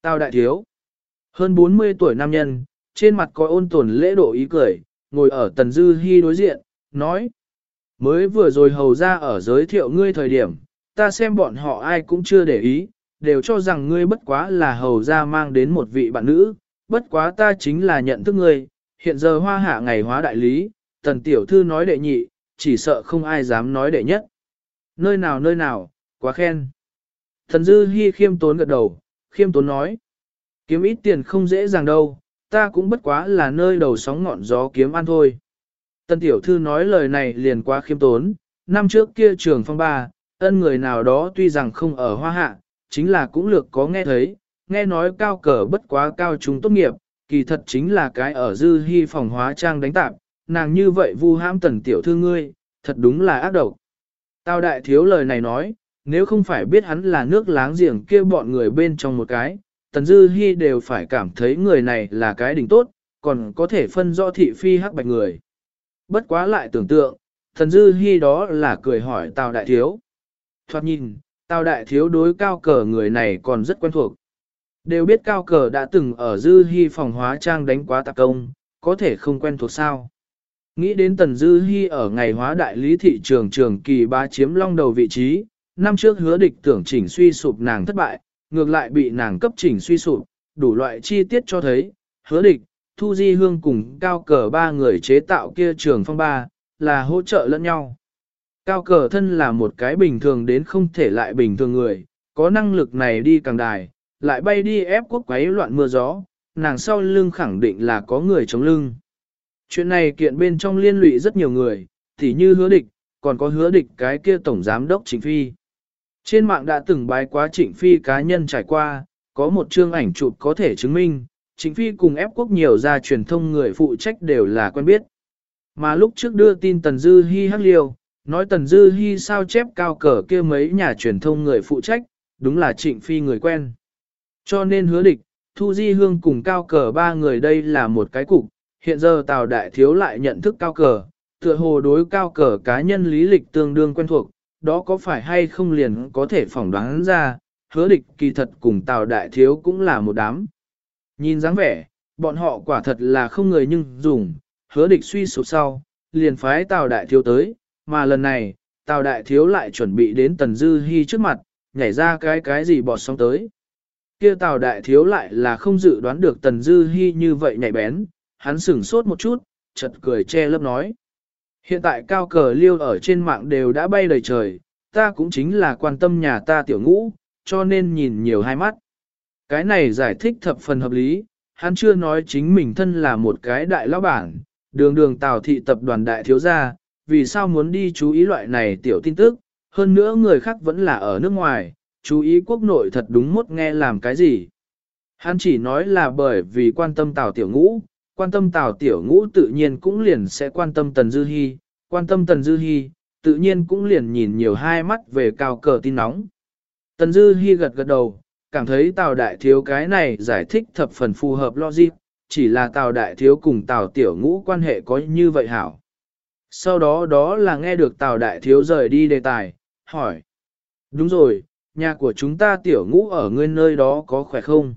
Tào Đại Thiếu, hơn 40 tuổi nam nhân, trên mặt có ôn tồn lễ độ ý cười, ngồi ở Tần Dư Hi đối diện, nói. Mới vừa rồi hầu ra ở giới thiệu ngươi thời điểm, ta xem bọn họ ai cũng chưa để ý, đều cho rằng ngươi bất quá là hầu ra mang đến một vị bạn nữ, bất quá ta chính là nhận thức ngươi, hiện giờ hoa hạ ngày hóa đại lý, tần tiểu thư nói đệ nhị, chỉ sợ không ai dám nói đệ nhất. Nơi nào nơi nào, quá khen. Thần dư hy khiêm tốn gật đầu, khiêm tốn nói. Kiếm ít tiền không dễ dàng đâu, ta cũng bất quá là nơi đầu sóng ngọn gió kiếm ăn thôi. Tần tiểu thư nói lời này liền quá khiêm tốn, năm trước kia trường phong ba, ân người nào đó tuy rằng không ở hoa hạ, chính là cũng lược có nghe thấy, nghe nói cao cờ bất quá cao chúng tốt nghiệp, kỳ thật chính là cái ở dư hy phòng hóa trang đánh tạp, nàng như vậy vu hãm tần tiểu thư ngươi, thật đúng là ác độc. Tao đại thiếu lời này nói, nếu không phải biết hắn là nước láng giềng kia bọn người bên trong một cái, tần dư hy đều phải cảm thấy người này là cái đỉnh tốt, còn có thể phân rõ thị phi hắc bạch người. Bất quá lại tưởng tượng, tần dư hy đó là cười hỏi tào đại thiếu. Thoạt nhìn, tào đại thiếu đối cao cờ người này còn rất quen thuộc. Đều biết cao cờ đã từng ở dư hy phòng hóa trang đánh quá tạc công, có thể không quen thuộc sao. Nghĩ đến tần dư hy ở ngày hóa đại lý thị trường trường kỳ ba chiếm long đầu vị trí, năm trước hứa địch tưởng chỉnh suy sụp nàng thất bại, ngược lại bị nàng cấp chỉnh suy sụp, đủ loại chi tiết cho thấy, hứa địch, thu di hương cùng cao cờ ba người chế tạo kia trường phong ba, là hỗ trợ lẫn nhau. Cao cờ thân là một cái bình thường đến không thể lại bình thường người, có năng lực này đi càng đài, lại bay đi ép quốc quấy loạn mưa gió, nàng sau lưng khẳng định là có người chống lưng. Chuyện này kiện bên trong liên lụy rất nhiều người, thì như hứa địch, còn có hứa địch cái kia tổng giám đốc Trịnh Phi. Trên mạng đã từng bài quá Trịnh Phi cá nhân trải qua, có một chương ảnh chụp có thể chứng minh, Trịnh Phi cùng ép quốc nhiều ra truyền thông người phụ trách đều là quen biết. Mà lúc trước đưa tin Tần Dư Hi hắc liêu, nói Tần Dư Hi sao chép cao cờ kia mấy nhà truyền thông người phụ trách, đúng là Trịnh Phi người quen. Cho nên hứa địch, Thu Di Hương cùng cao cờ ba người đây là một cái cục, hiện giờ Tào Đại Thiếu lại nhận thức cao cờ, tựa hồ đối cao cờ cá nhân lý lịch tương đương quen thuộc, đó có phải hay không liền có thể phỏng đoán ra, hứa địch kỳ thật cùng Tào Đại Thiếu cũng là một đám. Nhìn dáng vẻ, bọn họ quả thật là không người nhưng dùng, hứa địch suy sụp sau, liền phái Tào Đại Thiếu tới, mà lần này, Tào Đại Thiếu lại chuẩn bị đến Tần Dư Hi trước mặt, nhảy ra cái cái gì bọt sóng tới. Kia Tào Đại Thiếu lại là không dự đoán được Tần Dư Hi như vậy nhảy bén, hắn sửng sốt một chút, chợt cười che lấp nói. Hiện tại cao cờ liêu ở trên mạng đều đã bay đầy trời, ta cũng chính là quan tâm nhà ta tiểu ngũ, cho nên nhìn nhiều hai mắt. Cái này giải thích thập phần hợp lý, hắn chưa nói chính mình thân là một cái đại lão bản, đường đường tào thị tập đoàn đại thiếu gia, vì sao muốn đi chú ý loại này tiểu tin tức, hơn nữa người khác vẫn là ở nước ngoài, chú ý quốc nội thật đúng mốt nghe làm cái gì. Hắn chỉ nói là bởi vì quan tâm tào tiểu ngũ, quan tâm tào tiểu ngũ tự nhiên cũng liền sẽ quan tâm tần dư hy, quan tâm tần dư hy, tự nhiên cũng liền nhìn nhiều hai mắt về cao cờ tin nóng. Tần dư hy gật gật đầu, cảm thấy tào đại thiếu cái này giải thích thập phần phù hợp logic, chỉ là tào đại thiếu cùng tào tiểu ngũ quan hệ có như vậy hảo. Sau đó đó là nghe được tào đại thiếu rời đi đề tài, hỏi. Đúng rồi, nhà của chúng ta tiểu ngũ ở ngươi nơi đó có khỏe không?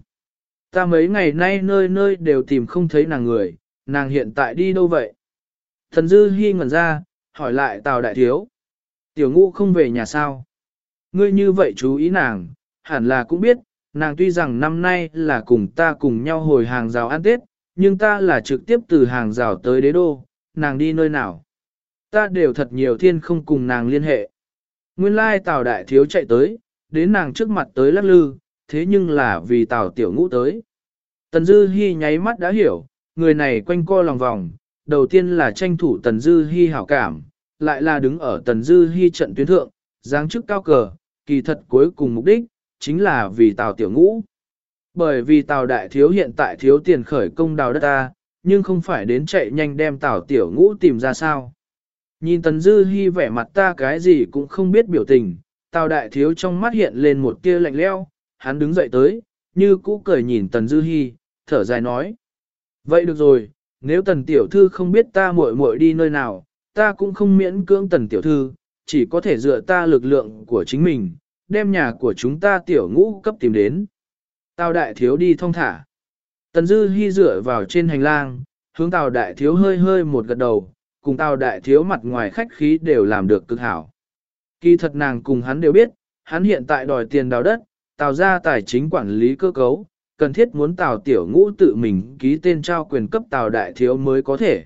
Ta mấy ngày nay nơi nơi đều tìm không thấy nàng người, nàng hiện tại đi đâu vậy? Thần dư hi ngẩn ra, hỏi lại tào đại thiếu. Tiểu ngũ không về nhà sao? Ngươi như vậy chú ý nàng, hẳn là cũng biết, nàng tuy rằng năm nay là cùng ta cùng nhau hồi hàng rào ăn Tết, nhưng ta là trực tiếp từ hàng rào tới đế đô, nàng đi nơi nào. Ta đều thật nhiều thiên không cùng nàng liên hệ. Nguyên lai Tào Đại Thiếu chạy tới, đến nàng trước mặt tới lắc lư, thế nhưng là vì Tào Tiểu Ngũ tới. Tần Dư Hi nháy mắt đã hiểu, người này quanh co lòng vòng, đầu tiên là tranh thủ Tần Dư Hi hảo cảm, lại là đứng ở Tần Dư Hi trận tuyến thượng, giáng chức cao cờ, kỳ thật cuối cùng mục đích, chính là vì Tào Tiểu Ngũ. Bởi vì Tào Đại Thiếu hiện tại thiếu tiền khởi công đào đất ta, nhưng không phải đến chạy nhanh đem Tào Tiểu Ngũ tìm ra sao. Nhìn Tần Dư Hi vẻ mặt ta cái gì cũng không biết biểu tình, Tào Đại Thiếu trong mắt hiện lên một tia lạnh lẽo, hắn đứng dậy tới, như cũ cười nhìn Tần Dư Hi, thở dài nói. Vậy được rồi, nếu Tần Tiểu Thư không biết ta muội muội đi nơi nào, ta cũng không miễn cưỡng Tần Tiểu Thư, chỉ có thể dựa ta lực lượng của chính mình, đem nhà của chúng ta tiểu ngũ cấp tìm đến. Tào đại thiếu đi thong thả. Tần dư Hi dựa vào trên hành lang, hướng tào đại thiếu hơi hơi một gật đầu, cùng tào đại thiếu mặt ngoài khách khí đều làm được cực hảo. Kỳ thật nàng cùng hắn đều biết, hắn hiện tại đòi tiền đào đất, tào ra tài chính quản lý cơ cấu, cần thiết muốn tào tiểu ngũ tự mình ký tên trao quyền cấp tào đại thiếu mới có thể.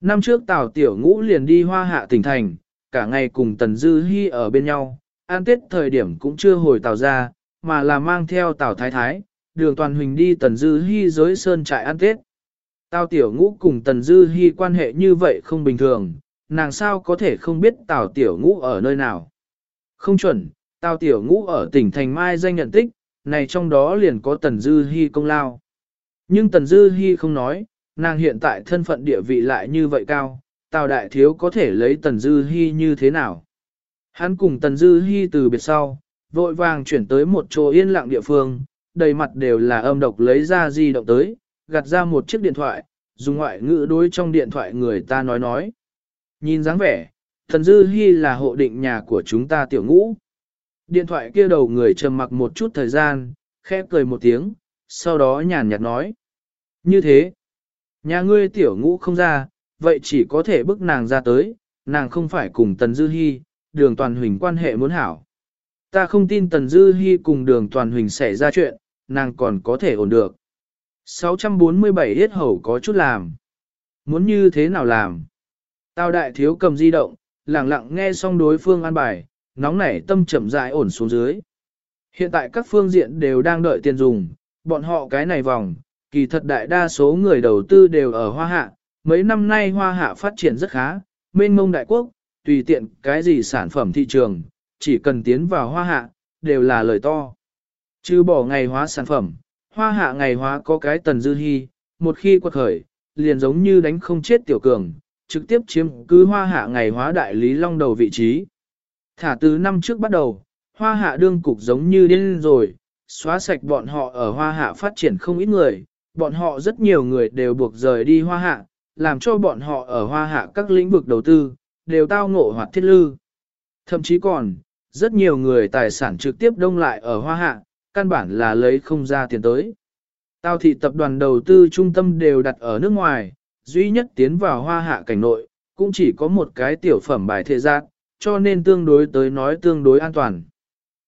Năm trước tào tiểu ngũ liền đi hoa hạ tỉnh thành, cả ngày cùng tần dư hy ở bên nhau, an tết thời điểm cũng chưa hồi tào ra, mà là mang theo tào thái thái, đường toàn huỳnh đi tần dư hy giới sơn trại ăn tết. Tào tiểu ngũ cùng tần dư Hi quan hệ như vậy không bình thường, nàng sao có thể không biết tào tiểu ngũ ở nơi nào. Không chuẩn, tào tiểu ngũ ở tỉnh Thành Mai danh nhận tích, này trong đó liền có tần dư Hi công lao. Nhưng tần dư Hi không nói, nàng hiện tại thân phận địa vị lại như vậy cao, tào đại thiếu có thể lấy tần dư Hi như thế nào. Hắn cùng Tần Dư Hi từ biệt sau, vội vàng chuyển tới một chỗ yên lặng địa phương, đầy mặt đều là âm độc lấy ra di động tới, gạt ra một chiếc điện thoại, dùng ngoại ngữ đối trong điện thoại người ta nói nói. Nhìn dáng vẻ, thần Dư hy là hộ định nhà của chúng ta tiểu ngũ. Điện thoại kia đầu người trầm mặc một chút thời gian, khẽ cười một tiếng, sau đó nhàn nhạt nói. Như thế, nhà ngươi tiểu ngũ không ra, vậy chỉ có thể bức nàng ra tới, nàng không phải cùng Tần Dư Hi, đường toàn huỳnh quan hệ muốn hảo. Ta không tin Tần Dư Hi cùng đường toàn huỳnh xảy ra chuyện, nàng còn có thể ổn được. 647 hết hầu có chút làm. Muốn như thế nào làm? Tao đại thiếu cầm di động, lặng lặng nghe xong đối phương an bài, nóng nảy tâm chậm rãi ổn xuống dưới. Hiện tại các phương diện đều đang đợi tiền dùng, bọn họ cái này vòng, kỳ thật đại đa số người đầu tư đều ở Hoa Hạ, mấy năm nay Hoa Hạ phát triển rất khá, mênh mông đại quốc, tùy tiện cái gì sản phẩm thị trường, chỉ cần tiến vào hoa hạ, đều là lời to. Chứ bỏ ngày hóa sản phẩm, hoa hạ ngày hóa có cái tần dư hy, một khi quật khởi, liền giống như đánh không chết tiểu cường, trực tiếp chiếm cứ hoa hạ ngày hóa đại lý long đầu vị trí. Thả từ năm trước bắt đầu, hoa hạ đương cục giống như điên rồi, xóa sạch bọn họ ở hoa hạ phát triển không ít người, bọn họ rất nhiều người đều buộc rời đi hoa hạ, làm cho bọn họ ở hoa hạ các lĩnh vực đầu tư, đều tao ngộ hoặc thiết lư. Thậm chí còn, rất nhiều người tài sản trực tiếp đông lại ở hoa hạ, căn bản là lấy không ra tiền tới. Tao thị tập đoàn đầu tư trung tâm đều đặt ở nước ngoài, duy nhất tiến vào hoa hạ cảnh nội, cũng chỉ có một cái tiểu phẩm bài thệ giác, cho nên tương đối tới nói tương đối an toàn.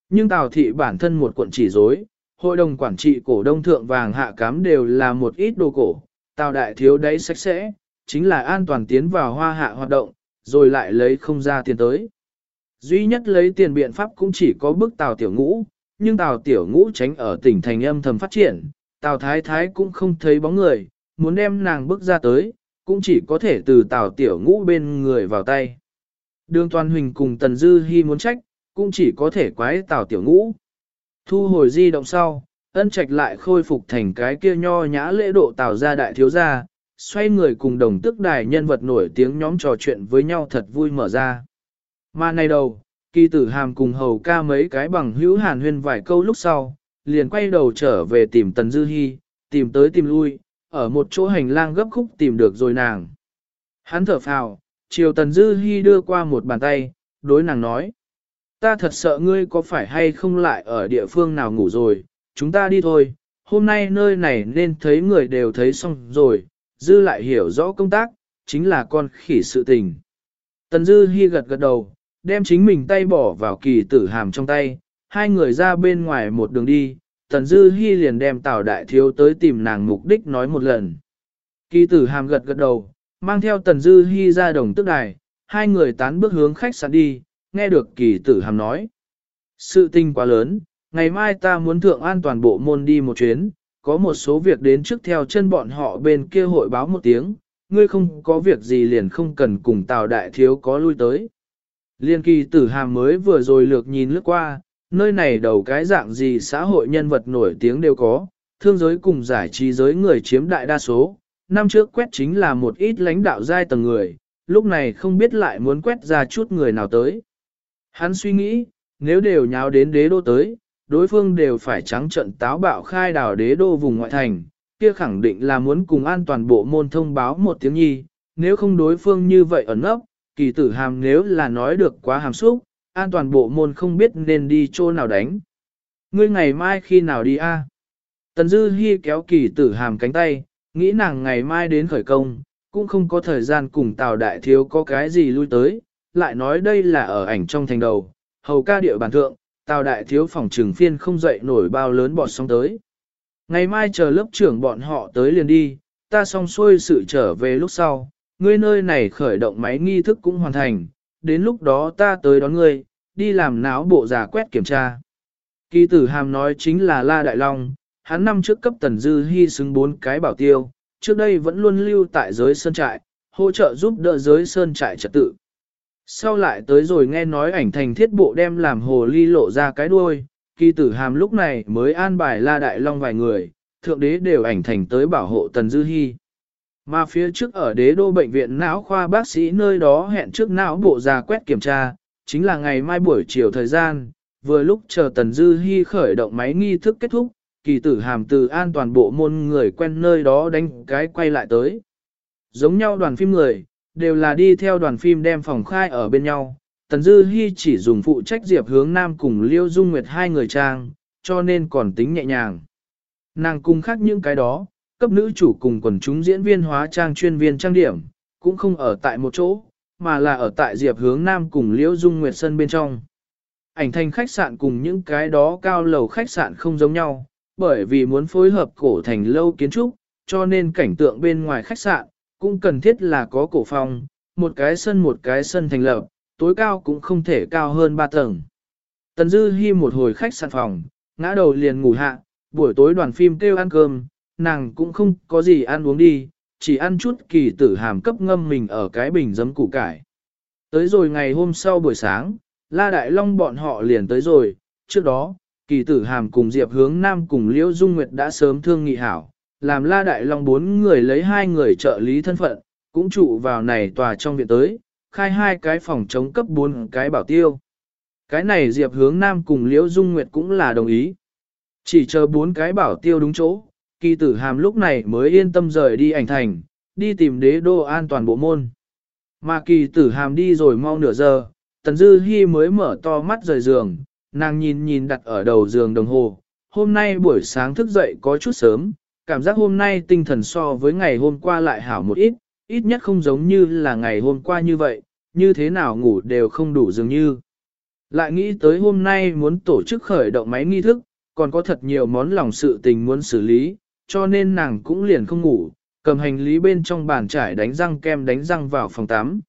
Nhưng Tào thị bản thân một quận chỉ dối, hội đồng quản trị cổ đông thượng vàng hạ cám đều là một ít đồ cổ, Tào đại thiếu đấy sạch sẽ, chính là an toàn tiến vào hoa hạ hoạt động, rồi lại lấy không ra tiền tới. Duy nhất lấy tiền biện pháp cũng chỉ có bức Tào tiểu ngũ, nhưng Tào tiểu ngũ tránh ở tỉnh thành âm thầm phát triển, Tào thái thái cũng không thấy bóng người, muốn đem nàng bước ra tới, cũng chỉ có thể từ Tào tiểu ngũ bên người vào tay. Đường toàn huỳnh cùng Tần Dư Hi muốn trách, cũng chỉ có thể quái Tào tiểu ngũ. Thu hồi di động sau, ân trạch lại khôi phục thành cái kia nho nhã lễ độ Tào gia đại thiếu gia, xoay người cùng đồng tức đài nhân vật nổi tiếng nhóm trò chuyện với nhau thật vui mở ra. Mà này đầu, kỳ tử hàm cùng hầu ca mấy cái bằng hữu hàn huyên vài câu lúc sau, liền quay đầu trở về tìm Tần Dư Hi, tìm tới tìm lui, ở một chỗ hành lang gấp khúc tìm được rồi nàng. Hắn thở phào, chiều Tần Dư Hi đưa qua một bàn tay, đối nàng nói. Ta thật sợ ngươi có phải hay không lại ở địa phương nào ngủ rồi, chúng ta đi thôi, hôm nay nơi này nên thấy người đều thấy xong rồi, Dư lại hiểu rõ công tác, chính là con khỉ sự tình. Tần Dư Hi gật gật đầu, đem chính mình tay bỏ vào kỳ tử hàm trong tay, hai người ra bên ngoài một đường đi, Tần Dư Hi liền đem Tào Đại Thiếu tới tìm nàng mục đích nói một lần. Kỳ tử hàm gật gật đầu, mang theo Tần Dư Hi ra đồng tức đài, hai người tán bước hướng khách sạn đi, nghe được kỳ tử hàm nói. Sự tình quá lớn, ngày mai ta muốn thượng an toàn bộ môn đi một chuyến, có một số việc đến trước theo chân bọn họ bên kia hội báo một tiếng, ngươi không có việc gì liền không cần cùng Tào Đại Thiếu có lui tới. Liên kỳ tử hàm mới vừa rồi lược nhìn lướt qua, nơi này đầu cái dạng gì xã hội nhân vật nổi tiếng đều có, thương giới cùng giải trí giới người chiếm đại đa số. Năm trước quét chính là một ít lãnh đạo giai tầng người, lúc này không biết lại muốn quét ra chút người nào tới. Hắn suy nghĩ, nếu đều nháo đến đế đô tới, đối phương đều phải trắng trận táo bạo khai đảo đế đô vùng ngoại thành, kia khẳng định là muốn cùng an toàn bộ môn thông báo một tiếng nhi, nếu không đối phương như vậy ẩn ấp, kỳ tử hàm nếu là nói được quá hàm xúc, an toàn bộ môn không biết nên đi chỗ nào đánh. Ngươi ngày mai khi nào đi a? Tần Dư Hi kéo kỳ tử hàm cánh tay, nghĩ nàng ngày mai đến khởi công, cũng không có thời gian cùng Tào Đại Thiếu có cái gì lui tới, lại nói đây là ở ảnh trong thành đầu, hầu ca địa bàn thượng, Tào Đại Thiếu phòng trường phiên không dậy nổi bao lớn bọt sóng tới. Ngày mai chờ lớp trưởng bọn họ tới liền đi, ta xong xuôi sự trở về lúc sau, ngươi nơi này khởi động máy nghi thức cũng hoàn thành, đến lúc đó ta tới đón ngươi, đi làm náo bộ giả quét kiểm tra. Kỳ tử hàm nói chính là La Đại Long, hắn năm trước cấp tần dư hy xứng bốn cái bảo tiêu, trước đây vẫn luôn lưu tại giới sơn trại, hỗ trợ giúp đỡ giới sơn trại trật tự. Sau lại tới rồi nghe nói ảnh thành thiết bộ đem làm hồ ly lộ ra cái đuôi, kỳ tử hàm lúc này mới an bài La Đại Long vài người, thượng đế đều ảnh thành tới bảo hộ tần dư hy. Mà phía trước ở đế đô bệnh viện não khoa bác sĩ nơi đó hẹn trước não bộ ra quét kiểm tra, chính là ngày mai buổi chiều thời gian, vừa lúc chờ Tần Dư Hi khởi động máy nghi thức kết thúc, kỳ tử hàm từ an toàn bộ môn người quen nơi đó đánh cái quay lại tới. Giống nhau đoàn phim người, đều là đi theo đoàn phim đem phòng khai ở bên nhau. Tần Dư Hi chỉ dùng phụ trách Diệp hướng Nam cùng Liêu Dung Nguyệt hai người trang, cho nên còn tính nhẹ nhàng. Nàng cung khác những cái đó, cấp nữ chủ cùng quần chúng diễn viên hóa trang chuyên viên trang điểm, cũng không ở tại một chỗ, mà là ở tại Diệp hướng Nam cùng Liễu Dung Nguyệt Sân bên trong. Ảnh thành khách sạn cùng những cái đó cao lầu khách sạn không giống nhau, bởi vì muốn phối hợp cổ thành lâu kiến trúc, cho nên cảnh tượng bên ngoài khách sạn, cũng cần thiết là có cổ phòng, một cái sân một cái sân thành lập, tối cao cũng không thể cao hơn 3 tầng. Tần Dư Hi một hồi khách sạn phòng, ngã đầu liền ngủ hạ, buổi tối đoàn phim kêu ăn cơm, nàng cũng không có gì ăn uống đi, chỉ ăn chút kỳ tử hàm cấp ngâm mình ở cái bình giấm củ cải. Tới rồi ngày hôm sau buổi sáng, La Đại Long bọn họ liền tới rồi, trước đó, kỳ tử hàm cùng Diệp hướng Nam cùng Liễu Dung Nguyệt đã sớm thương nghị hảo, làm La Đại Long bốn người lấy hai người trợ lý thân phận, cũng trụ vào này tòa trong viện tới, khai hai cái phòng chống cấp bốn cái bảo tiêu. Cái này Diệp hướng Nam cùng Liễu Dung Nguyệt cũng là đồng ý. Chỉ chờ bốn cái bảo tiêu đúng chỗ, kỳ tử hàm lúc này mới yên tâm rời đi ảnh thành, đi tìm đế đô an toàn bộ môn. Mà kỳ tử hàm đi rồi mau nửa giờ, tần dư hy mới mở to mắt rời giường, nàng nhìn nhìn đặt ở đầu giường đồng hồ. Hôm nay buổi sáng thức dậy có chút sớm, cảm giác hôm nay tinh thần so với ngày hôm qua lại hảo một ít, ít nhất không giống như là ngày hôm qua như vậy, như thế nào ngủ đều không đủ dường như. Lại nghĩ tới hôm nay muốn tổ chức khởi động máy nghi thức, còn có thật nhiều món lòng sự tình muốn xử lý, cho nên nàng cũng liền không ngủ, cầm hành lý bên trong bàn trải đánh răng kem đánh răng vào phòng tắm,